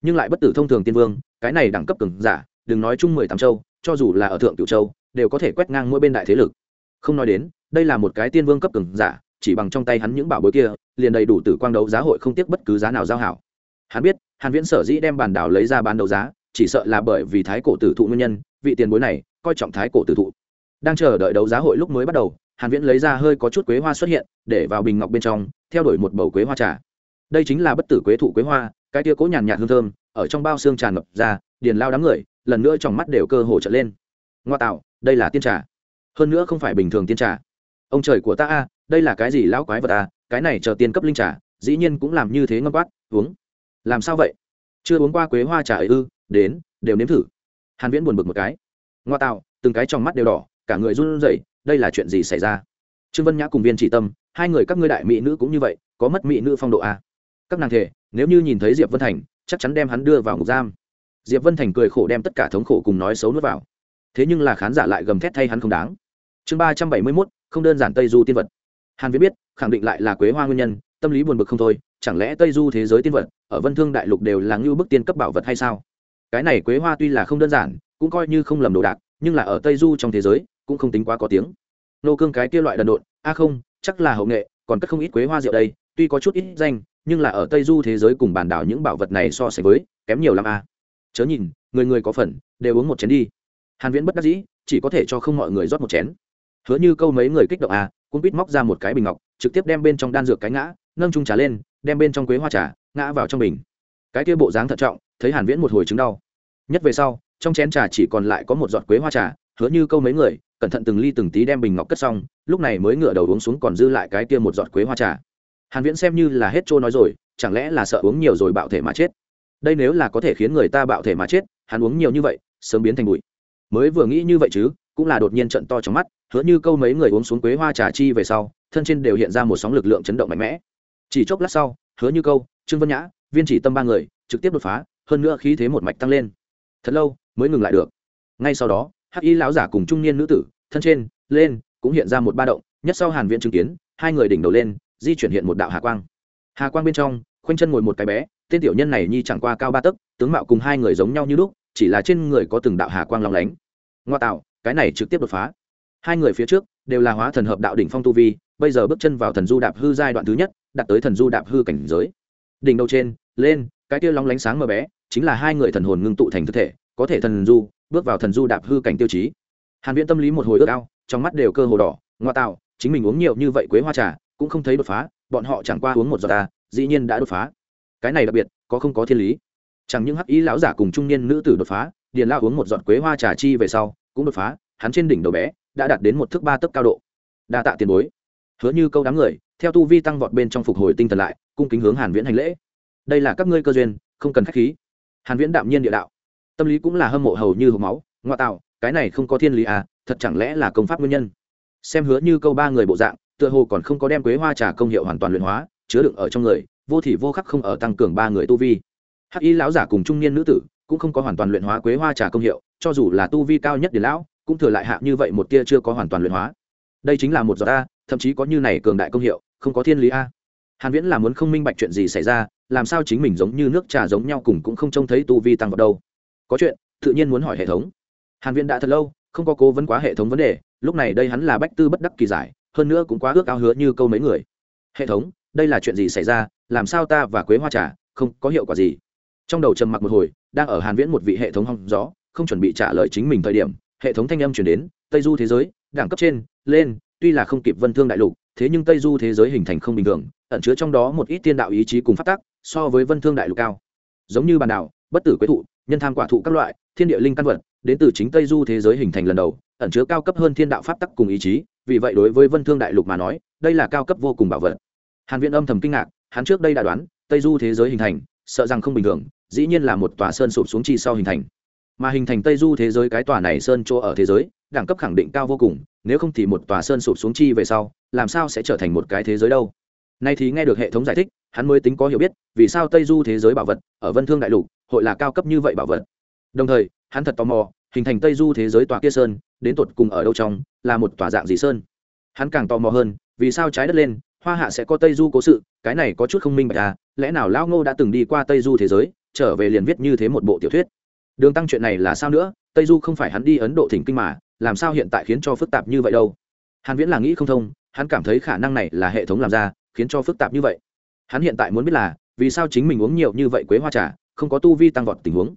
nhưng lại bất tử thông thường tiên vương, cái này đẳng cấp cường giả, đừng nói chung mười tám châu, cho dù là ở thượng cửu châu, đều có thể quét ngang mỗi bên đại thế lực. Không nói đến, đây là một cái tiên vương cấp cường giả, chỉ bằng trong tay hắn những bảo bối kia, liền đầy đủ tử quang đấu giá hội không tiếc bất cứ giá nào giao hảo. Hắn biết, hàn viễn sở dĩ đem bản đảo lấy ra bán đấu giá, chỉ sợ là bởi vì thái cổ tử thụ nguyên nhân, vị tiền bối này coi trọng thái cổ tử thụ. Đang chờ đợi đấu giá hội lúc mới bắt đầu, hàn viễn lấy ra hơi có chút quế hoa xuất hiện, để vào bình ngọc bên trong, theo đuổi một bầu quế hoa trà. Đây chính là bất tử quế thụ quế hoa cái tia cố nhàn nhạt hương thơm ở trong bao xương tràn ngập ra, điền lao đám người, lần nữa trong mắt đều cơ hồ trở lên. Ngoa tạo, đây là tiên trà. Hơn nữa không phải bình thường tiên trà. Ông trời của ta a, đây là cái gì lão quái vật à cái này chờ tiên cấp linh trà, dĩ nhiên cũng làm như thế ngâm quát, uống. Làm sao vậy? Chưa uống qua quế hoa trà ấy ư, đến, đều nếm thử. Hàn viễn buồn bực một cái. Ngoa tạo, từng cái trong mắt đều đỏ, cả người run rẩy, đây là chuyện gì xảy ra? Trương vân nhã cùng viên chỉ tâm, hai người các ngươi đại mỹ nữ cũng như vậy, có mất mỹ nữ phong độ à? Các nàng thể nếu như nhìn thấy diệp vân thành, chắc chắn đem hắn đưa vào ngục giam. Diệp vân thành cười khổ đem tất cả thống khổ cùng nói xấu nuốt vào. Thế nhưng là khán giả lại gầm thét thay hắn không đáng. Chương ba trăm bảy mươi mốt, không đơn giản tây du tiên vật. Hàn viết biết, khẳng định lại là quế hoa nguyên nhân, tâm lý buồn bực không thôi, chẳng lẽ tây du thế giới tiên vật, ở vân thương đại lục đều là ngưu bức tiên cấp bảo vật hay sao? Cái này quế hoa tuy là không đơn giản, cũng coi như không lầm đồ đạc, nhưng là ở tây du trong thế giới, cũng không tính quá có tiếng. Nô cương cái kia loại đần độn, a không, chắc là hậu nghệ, còn cất không ít quế hoa rượu đây, tuy có chút ít danh nhưng là ở tây du thế giới cùng bản đảo những bảo vật này so sánh với, kém nhiều lắm a chớ nhìn, người người có phần, đều uống một chén đi. Hàn viễn bất đắc dĩ, chỉ có thể cho không mọi người rót một chén. Hứa như câu mấy người kích động a cũng bít móc ra một cái bình ngọc, trực tiếp đem bên trong đan dược cái ngã, nâng chung trà lên, đem bên trong quế hoa trà, ngã vào trong bình. Cái kia bộ dáng thận trọng, thấy hàn viễn một hồi chứng đau. Nhất về sau, trong chén trà chỉ còn lại có một giọt quế hoa trà, hứa như câu mấy người, cẩn thận từng ly từng tí đem bình ngọc cất xong, lúc này mới ngửa đầu uống xuống còn dư lại cái kia một giọt quế hoa trà hàn viễn xem như là hết trôi nói rồi, chẳng lẽ là sợ uống nhiều rồi bạo thể mà chết? Đây nếu là có thể khiến người ta bạo thể mà chết, hắn uống nhiều như vậy, sớm biến thành bụi. Mới vừa nghĩ như vậy chứ, cũng là đột nhiên trận to trong mắt, hứa như câu mấy người uống xuống quế hoa trà chi về sau, thân trên đều hiện ra một sóng lực lượng chấn động mạnh mẽ. Chỉ chốc lát sau, hứa như câu, trương vân nhã, viên chỉ tâm ba người, trực tiếp đột phá, hơn nữa khí thế một mạch tăng lên. Thật lâu, mới ngừng lại được. Ngay sau đó, hắc y lão giả cùng trung niên nữ tử, thân trên, lên, cũng hiện ra một ba động, nhất sau hàn viện chứng kiến, hai người đỉnh đầu lên di chuyển hiện một đạo hà quang. Hà quang bên trong, khoanh chân ngồi một cái bé, tên tiểu nhân này nhi chẳng qua cao ba tấc, tướng mạo cùng hai người giống nhau như lúc, chỉ là trên người có từng đạo hà quang long lánh. Ngoa tạo, cái này trực tiếp đột phá. Hai người phía trước đều là hóa thần hợp đạo đỉnh phong tu vi, bây giờ bước chân vào thần du đạp hư giai đoạn thứ nhất, đạt tới thần du đạp hư cảnh giới. Đỉnh đầu trên, lên, cái kia long lánh sáng mờ bé, chính là hai người thần hồn ngưng tụ thành thực thể, có thể thần du, bước vào thần du đạp hư cảnh tiêu chí. Hàn viễn tâm lý một hồi ước ao, trong mắt đều cơ hồ đỏ, ngoa tạo, chính mình uống nhiều như vậy quế hoa trà cũng không thấy đột phá, bọn họ chẳng qua uống một giọt ta, dĩ nhiên đã đột phá. Cái này đặc biệt, có không có thiên lý. Chẳng những hắc ý lão giả cùng trung niên nữ tử đột phá, điền lao uống một giọt quế hoa trà chi về sau, cũng đột phá, hắn trên đỉnh đầu bé đã đạt đến một thước ba tấc cao độ. Đa tạ tiền bối. Hứa như câu đám người, theo tu vi tăng vọt bên trong phục hồi tinh thần lại, cung kính hướng hàn viễn hành lễ. Đây là các ngươi cơ duyên, không cần khách khí. Hàn viễn đạm nhiên địa đạo. Tâm lý cũng là hâm mộ hầu như hộc máu, ngoại tạo, cái này không có thiên lý à thật chẳng lẽ là công pháp nguyên nhân? Xem hứa như câu ba người bộ dạng tựa hồ còn không có đem quế hoa trà công hiệu hoàn toàn luyện hóa, chứa đựng ở trong người, vô thì vô khắc không ở tăng cường ba người tu vi. Hắc y lão giả cùng trung niên nữ tử cũng không có hoàn toàn luyện hóa quế hoa trà công hiệu, cho dù là tu vi cao nhất để lão, cũng thừa lại hạ như vậy một tia chưa có hoàn toàn luyện hóa. Đây chính là một giọt a, thậm chí có như này cường đại công hiệu, không có thiên lý a. Hàn viễn là muốn không minh bạch chuyện gì xảy ra, làm sao chính mình giống như nước trà giống nhau cùng cũng không trông thấy tu vi tăng vào đâu. Có chuyện, tự nhiên muốn hỏi hệ thống. Hàn viễn đã thật lâu, không có cố vấn quá hệ thống vấn đề, lúc này đây hắn là bách tư bất đắc kỳ giải hơn nữa cũng quá ước ao hứa như câu mấy người. Hệ thống, đây là chuyện gì xảy ra? Làm sao ta và quế hoa trà không có hiệu quả gì? Trong đầu trầm mặc một hồi, đang ở hàn viễn một vị hệ thống hong gió, không chuẩn bị trả lời chính mình thời điểm, hệ thống thanh âm truyền đến, tây du thế giới, đẳng cấp trên, lên, tuy là không kịp vân thương đại lục, thế nhưng tây du thế giới hình thành không bình thường, ẩn chứa trong đó một ít tiên đạo ý chí cùng phát tác so với vân thương đại lục cao. Giống như bàn đảo, bất tử quế thụ, nhân tham quả thụ các loại, thiên địa linh căn vật, đến từ chính tây du thế giới hình thành lần đầu, ẩn chứa cao cấp hơn thiên đạo pháp tắc cùng ý chí vì vậy đối với vân thương đại lục mà nói, đây là cao cấp vô cùng bảo vật. Hàn viễn âm thầm kinh ngạc, hắn trước đây đã đoán, tây du thế giới hình thành, sợ rằng không bình thường, dĩ nhiên là một tòa sơn sụp xuống chi sau hình thành. Mà hình thành tây du thế giới cái tòa này sơn chỗ ở thế giới, đẳng cấp khẳng định cao vô cùng, nếu không thì một tòa sơn sụp xuống chi về sau, làm sao sẽ trở thành một cái thế giới đâu? Nay thì nghe được hệ thống giải thích, hắn mới tính có hiểu biết, vì sao tây du thế giới bảo vật ở vân thương đại lục, hội là cao cấp như vậy bảo vật. Đồng thời, hắn thật tò mò, hình thành tây du thế giới tòa kia sơn, đến tột cùng ở đâu trong là một tòa dạng gì sơn? Hắn càng tò mò hơn, vì sao trái đất lên, hoa hạ sẽ có tây du cố sự, cái này có chút không minh bạch à lẽ nào lão ngô đã từng đi qua tây du thế giới, trở về liền viết như thế một bộ tiểu thuyết? Đường tăng chuyện này là sao nữa? Tây du không phải hắn đi ấn độ thỉnh kinh mà, làm sao hiện tại khiến cho phức tạp như vậy đâu? Hàn viễn là nghĩ không thông, hắn cảm thấy khả năng này là hệ thống làm ra, khiến cho phức tạp như vậy. Hắn hiện tại muốn biết là, vì sao chính mình uống nhiều như vậy quế hoa trà, không có tu vi tăng vọt tình huống?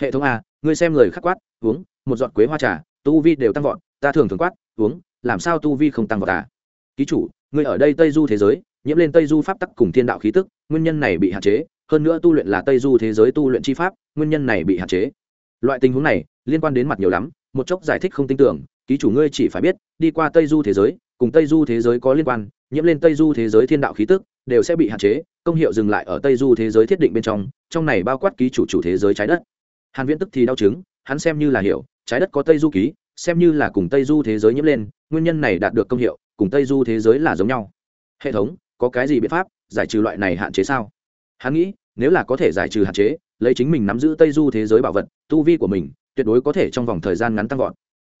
Hệ thống a ngươi xem người khắc quát, uống, một giọt quế hoa trà, tu vi đều tăng vọt, ta thường thường quát uống, làm sao tu vi không tăng vào à? Ký chủ, ngươi ở đây tây du thế giới, nhiễm lên tây du pháp tắc cùng thiên đạo khí tức, nguyên nhân này bị hạn chế, hơn nữa tu luyện là tây du thế giới tu luyện chi pháp, nguyên nhân này bị hạn chế. Loại tình huống này, liên quan đến mặt nhiều lắm, một chốc giải thích không tin tưởng, ký chủ ngươi chỉ phải biết, đi qua tây du thế giới, cùng tây du thế giới có liên quan, nhiễm lên tây du thế giới thiên đạo khí tức, đều sẽ bị hạn chế, công hiệu dừng lại ở tây du thế giới thiết định bên trong trong này bao quát ký chủ chủ thế giới trái đất. Hàn viễn tức thì đau chứng, hắn xem như là hiểu, trái đất có tây du ký xem như là cùng tây du thế giới nhiễm lên, nguyên nhân này đạt được công hiệu, cùng tây du thế giới là giống nhau. Hệ thống, có cái gì biện pháp giải trừ loại này hạn chế sao? Hắn nghĩ, nếu là có thể giải trừ hạn chế, lấy chính mình nắm giữ tây du thế giới bảo vật, tu vi của mình, tuyệt đối có thể trong vòng thời gian ngắn tăng vọt.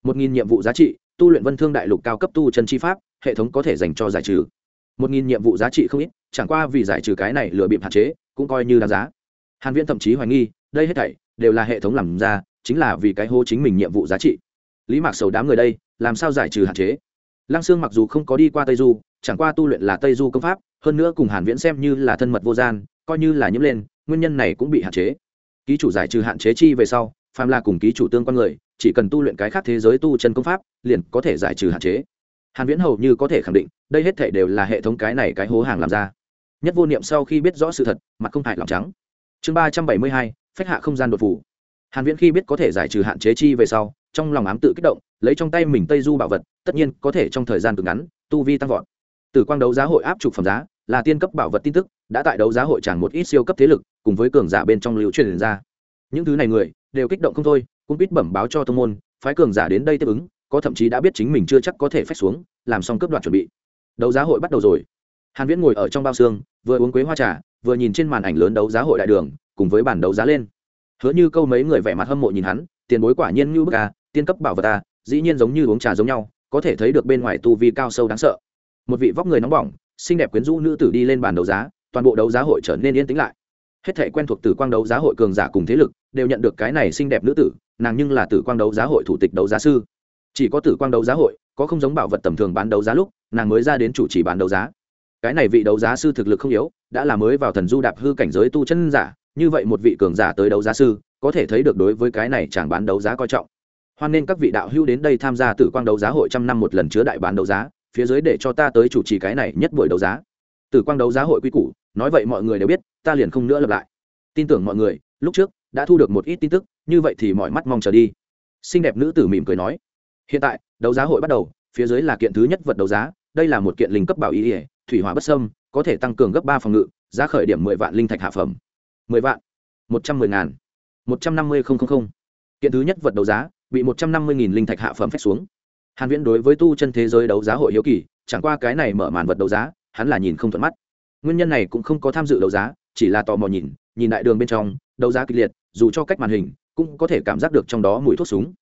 Một nghìn nhiệm vụ giá trị, tu luyện vân thương đại lục cao cấp tu chân chi pháp, hệ thống có thể dành cho giải trừ. Một nghìn nhiệm vụ giá trị không ít, chẳng qua vì giải trừ cái này lừa bịp hạn chế, cũng coi như đáng giá. Hàn viễn thậm chí hoài nghi, đây hết thảy đều là hệ thống làm ra, chính là vì cái hô chính mình nhiệm vụ giá trị lý mạc sầu đám người đây, làm sao giải trừ hạn chế? Lăng sương mặc dù không có đi qua tây du, chẳng qua tu luyện là tây du công pháp, hơn nữa cùng hàn viễn xem như là thân mật vô gian, coi như là nhiễm lên, nguyên nhân này cũng bị hạn chế. Ký chủ giải trừ hạn chế chi về sau, phàm là cùng ký chủ tương quan người, chỉ cần tu luyện cái khác thế giới tu chân công pháp, liền có thể giải trừ hạn chế. Hàn viễn hầu như có thể khẳng định, đây hết thể đều là hệ thống cái này cái hố hàng làm ra. Nhất vô niệm sau khi biết rõ sự thật, mặt không hại lòng trắng. Chương ba trăm bảy mươi hai, phách hạ không gian đột phủ hàn viễn khi biết có thể giải trừ hạn chế chi về sau trong lòng ám tự kích động, lấy trong tay mình tây du bảo vật, tất nhiên có thể trong thời gian cực ngắn, tu vi tăng vọt. Từ quang đấu giá hội áp trục phẩm giá, là tiên cấp bảo vật tin tức, đã tại đấu giá hội tràn một ít siêu cấp thế lực, cùng với cường giả bên trong lưu truyền ra. Những thứ này người, đều kích động không thôi, cũng biết bẩm báo cho thông môn, phái cường giả đến đây tiếp ứng, có thậm chí đã biết chính mình chưa chắc có thể phép xuống, làm xong cấp đoạt chuẩn bị. Đấu giá hội bắt đầu rồi. Hàn viễn ngồi ở trong bao xương, vừa uống quế hoa trà, vừa nhìn trên màn ảnh lớn đấu giá hội đại đường, cùng với bản đấu giá lên. Hứa như câu mấy người vẻ mặt hâm mộ nhìn hắn, tiền bối quả nhiên như bức à tiên cấp bảo vật à dĩ nhiên giống như uống trà giống nhau, có thể thấy được bên ngoài tu vi cao sâu đáng sợ. Một vị vóc người nóng bỏng, xinh đẹp quyến rũ nữ tử đi lên bàn đấu giá, toàn bộ đấu giá hội trở nên yên tĩnh lại. Hết thể quen thuộc tử quang đấu giá hội cường giả cùng thế lực đều nhận được cái này xinh đẹp nữ tử, nàng nhưng là tử quang đấu giá hội thủ tịch đấu giá sư. Chỉ có tử quang đấu giá hội, có không giống bảo vật tầm thường bán đấu giá lúc, nàng mới ra đến chủ trì bán đấu giá. Cái này vị đấu giá sư thực lực không yếu, đã là mới vào thần du đạp hư cảnh giới tu chân giả, như vậy một vị cường giả tới đấu giá sư, có thể thấy được đối với cái này chẳng bán đấu giá coi trọng hoan nên các vị đạo hữu đến đây tham gia tử quang đấu giá hội trăm năm một lần chứa đại bán đấu giá, phía dưới để cho ta tới chủ trì cái này nhất buổi đấu giá. Tử quang đấu giá hội quy củ, nói vậy mọi người đều biết, ta liền không nữa lặp lại. Tin tưởng mọi người, lúc trước đã thu được một ít tin tức, như vậy thì mọi mắt mong chờ đi. Xinh đẹp nữ tử mỉm cười nói, hiện tại, đấu giá hội bắt đầu, phía dưới là kiện thứ nhất vật đấu giá, đây là một kiện linh cấp bảo ý ỉa thủy hỏa bất sâm có thể tăng cường gấp ba phòng ngự, giá khởi điểm mười vạn linh thạch hạ phẩm. Mười vạn? Một trăm mười ngàn. Một trăm năm mươi không không không. Kiện thứ nhất vật đấu giá bị một trăm năm mươi nghìn linh thạch hạ phẩm phép xuống. Hàn viễn đối với tu chân thế giới đấu giá hội hiếu kỳ, chẳng qua cái này mở màn vật đấu giá, hắn là nhìn không thuận mắt. Nguyên nhân này cũng không có tham dự đấu giá, chỉ là tò mò nhìn nhìn đại đường bên trong, đấu giá kịch liệt, dù cho cách màn hình, cũng có thể cảm giác được trong đó mùi thuốc súng.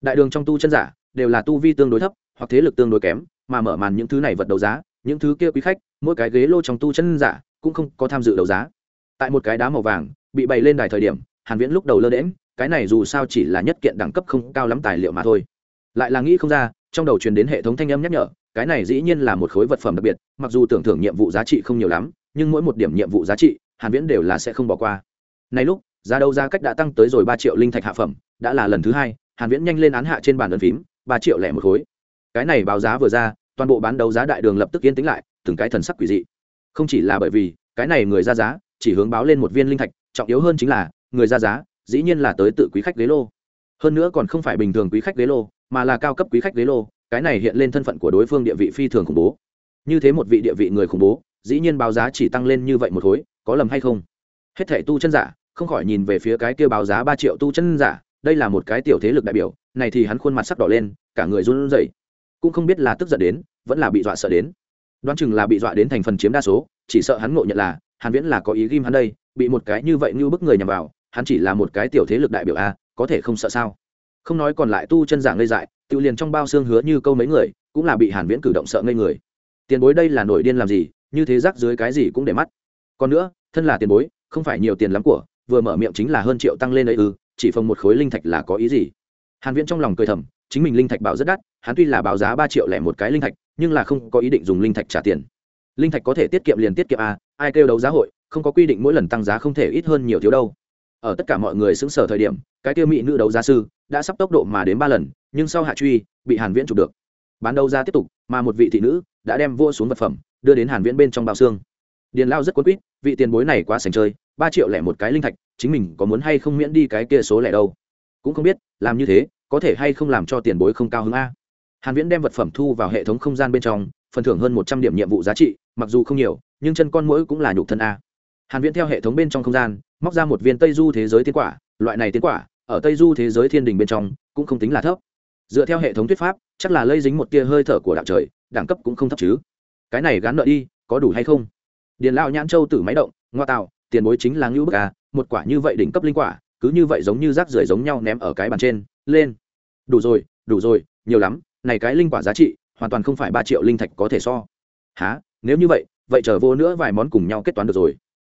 Đại đường trong tu chân giả, đều là tu vi tương đối thấp, hoặc thế lực tương đối kém, mà mở màn những thứ này vật đấu giá, những thứ kia quý khách, mỗi cái ghế lô trong tu chân giả, cũng không có tham dự đấu giá. Tại một cái đá màu vàng, bị bày lên đài thời điểm, hàn viễn lúc đầu lơ đễm cái này dù sao chỉ là nhất kiện đẳng cấp không cao lắm tài liệu mà thôi. Lại là nghĩ không ra, trong đầu truyền đến hệ thống thanh âm nhắc nhở, cái này dĩ nhiên là một khối vật phẩm đặc biệt, mặc dù tưởng thưởng nhiệm vụ giá trị không nhiều lắm, nhưng mỗi một điểm nhiệm vụ giá trị, hàn viễn đều là sẽ không bỏ qua. Này lúc, giá đấu giá cách đã tăng tới rồi ba triệu linh thạch hạ phẩm, đã là lần thứ hai, hàn viễn nhanh lên án hạ trên bàn đơn phím, ba triệu lẻ một khối. Cái này báo giá vừa ra, toàn bộ bán đấu giá đại đường lập tức yên tĩnh lại, từng cái thần sắc quỷ dị. Không chỉ là bởi vì, cái này người ra giá, chỉ hướng báo lên một viên linh thạch, trọng yếu hơn chính là, người ra giá dĩ nhiên là tới tự quý khách ghế lô. Hơn nữa còn không phải bình thường quý khách ghế lô, mà là cao cấp quý khách ghế lô, cái này hiện lên thân phận của đối phương địa vị phi thường khủng bố. Như thế một vị địa vị người khủng bố, dĩ nhiên báo giá chỉ tăng lên như vậy một khối, có lầm hay không? Hết thẻ tu chân giả, không khỏi nhìn về phía cái kia báo giá ba triệu tu chân giả, đây là một cái tiểu thế lực đại biểu, này thì hắn khuôn mặt sắc đỏ lên, cả người run rẩy. Cũng không biết là tức giận đến, vẫn là bị dọa sợ đến. Đoán chừng là bị dọa đến thành phần chiếm đa số, chỉ sợ hắn ngộ nhận là, hàn viễn là có ý ghim hắn đây, bị một cái như vậy như bức người nhằm vào hắn chỉ là một cái tiểu thế lực đại biểu a, có thể không sợ sao? Không nói còn lại tu chân giả ngây dại, tự liền trong bao xương hứa như câu mấy người, cũng là bị hàn viễn cử động sợ ngây người. Tiền bối đây là nổi điên làm gì, như thế rắc dưới cái gì cũng để mắt. Còn nữa, thân là tiền bối, không phải nhiều tiền lắm của, vừa mở miệng chính là hơn triệu tăng lên ấy ư, chỉ phòng một khối linh thạch là có ý gì? Hàn viễn trong lòng cười thầm, chính mình linh thạch bảo rất đắt, hắn tuy là báo giá ba triệu lẻ một cái linh thạch, nhưng là không có ý định dùng linh thạch trả tiền. Linh thạch có thể tiết kiệm liền tiết kiệm à ai kêu đấu giá hội, không có quy định mỗi lần tăng giá không thể ít hơn nhiều thiếu đâu ở tất cả mọi người xứng sở thời điểm, cái tiêu mỹ nữ đấu giá sư đã sắp tốc độ mà đến ba lần, nhưng sau hạ truy, bị hàn viễn chụp được. Bán đấu giá tiếp tục, mà một vị thị nữ đã đem vua xuống vật phẩm, đưa đến hàn viễn bên trong bao xương. Điền lao rất cuốn quýt, vị tiền bối này quá sành chơi, ba triệu lẻ một cái linh thạch, chính mình có muốn hay không miễn đi cái kia số lẻ đâu? Cũng không biết, làm như thế, có thể hay không làm cho tiền bối không cao hứng a? Hàn viễn đem vật phẩm thu vào hệ thống không gian bên trong, phần thưởng hơn 100 điểm nhiệm vụ giá trị, mặc dù không nhiều, nhưng chân con mỗi cũng là nhục thân a. Hàn viễn theo hệ thống bên trong không gian móc ra một viên tây du thế giới tiên quả, loại này tiên quả, ở tây du thế giới thiên đình bên trong, cũng không tính là thấp. Dựa theo hệ thống thuyết pháp, chắc là lây dính một tia hơi thở của đạo trời, đẳng cấp cũng không thấp chứ. Cái này gắn nợ đi, có đủ hay không? Điền lao nhãn châu tử máy động, ngoa tạo, tiền bối chính là ngưu bức à một quả như vậy đỉnh cấp linh quả, cứ như vậy giống như rác rưởi giống nhau ném ở cái bàn trên, lên. Đủ rồi đủ rồi, nhiều lắm, này cái linh quả giá trị, hoàn toàn không phải ba triệu linh thạch có thể so. Há nếu như vậy vậy chờ vô nữa vài món cùng nhau kết toán được rồi.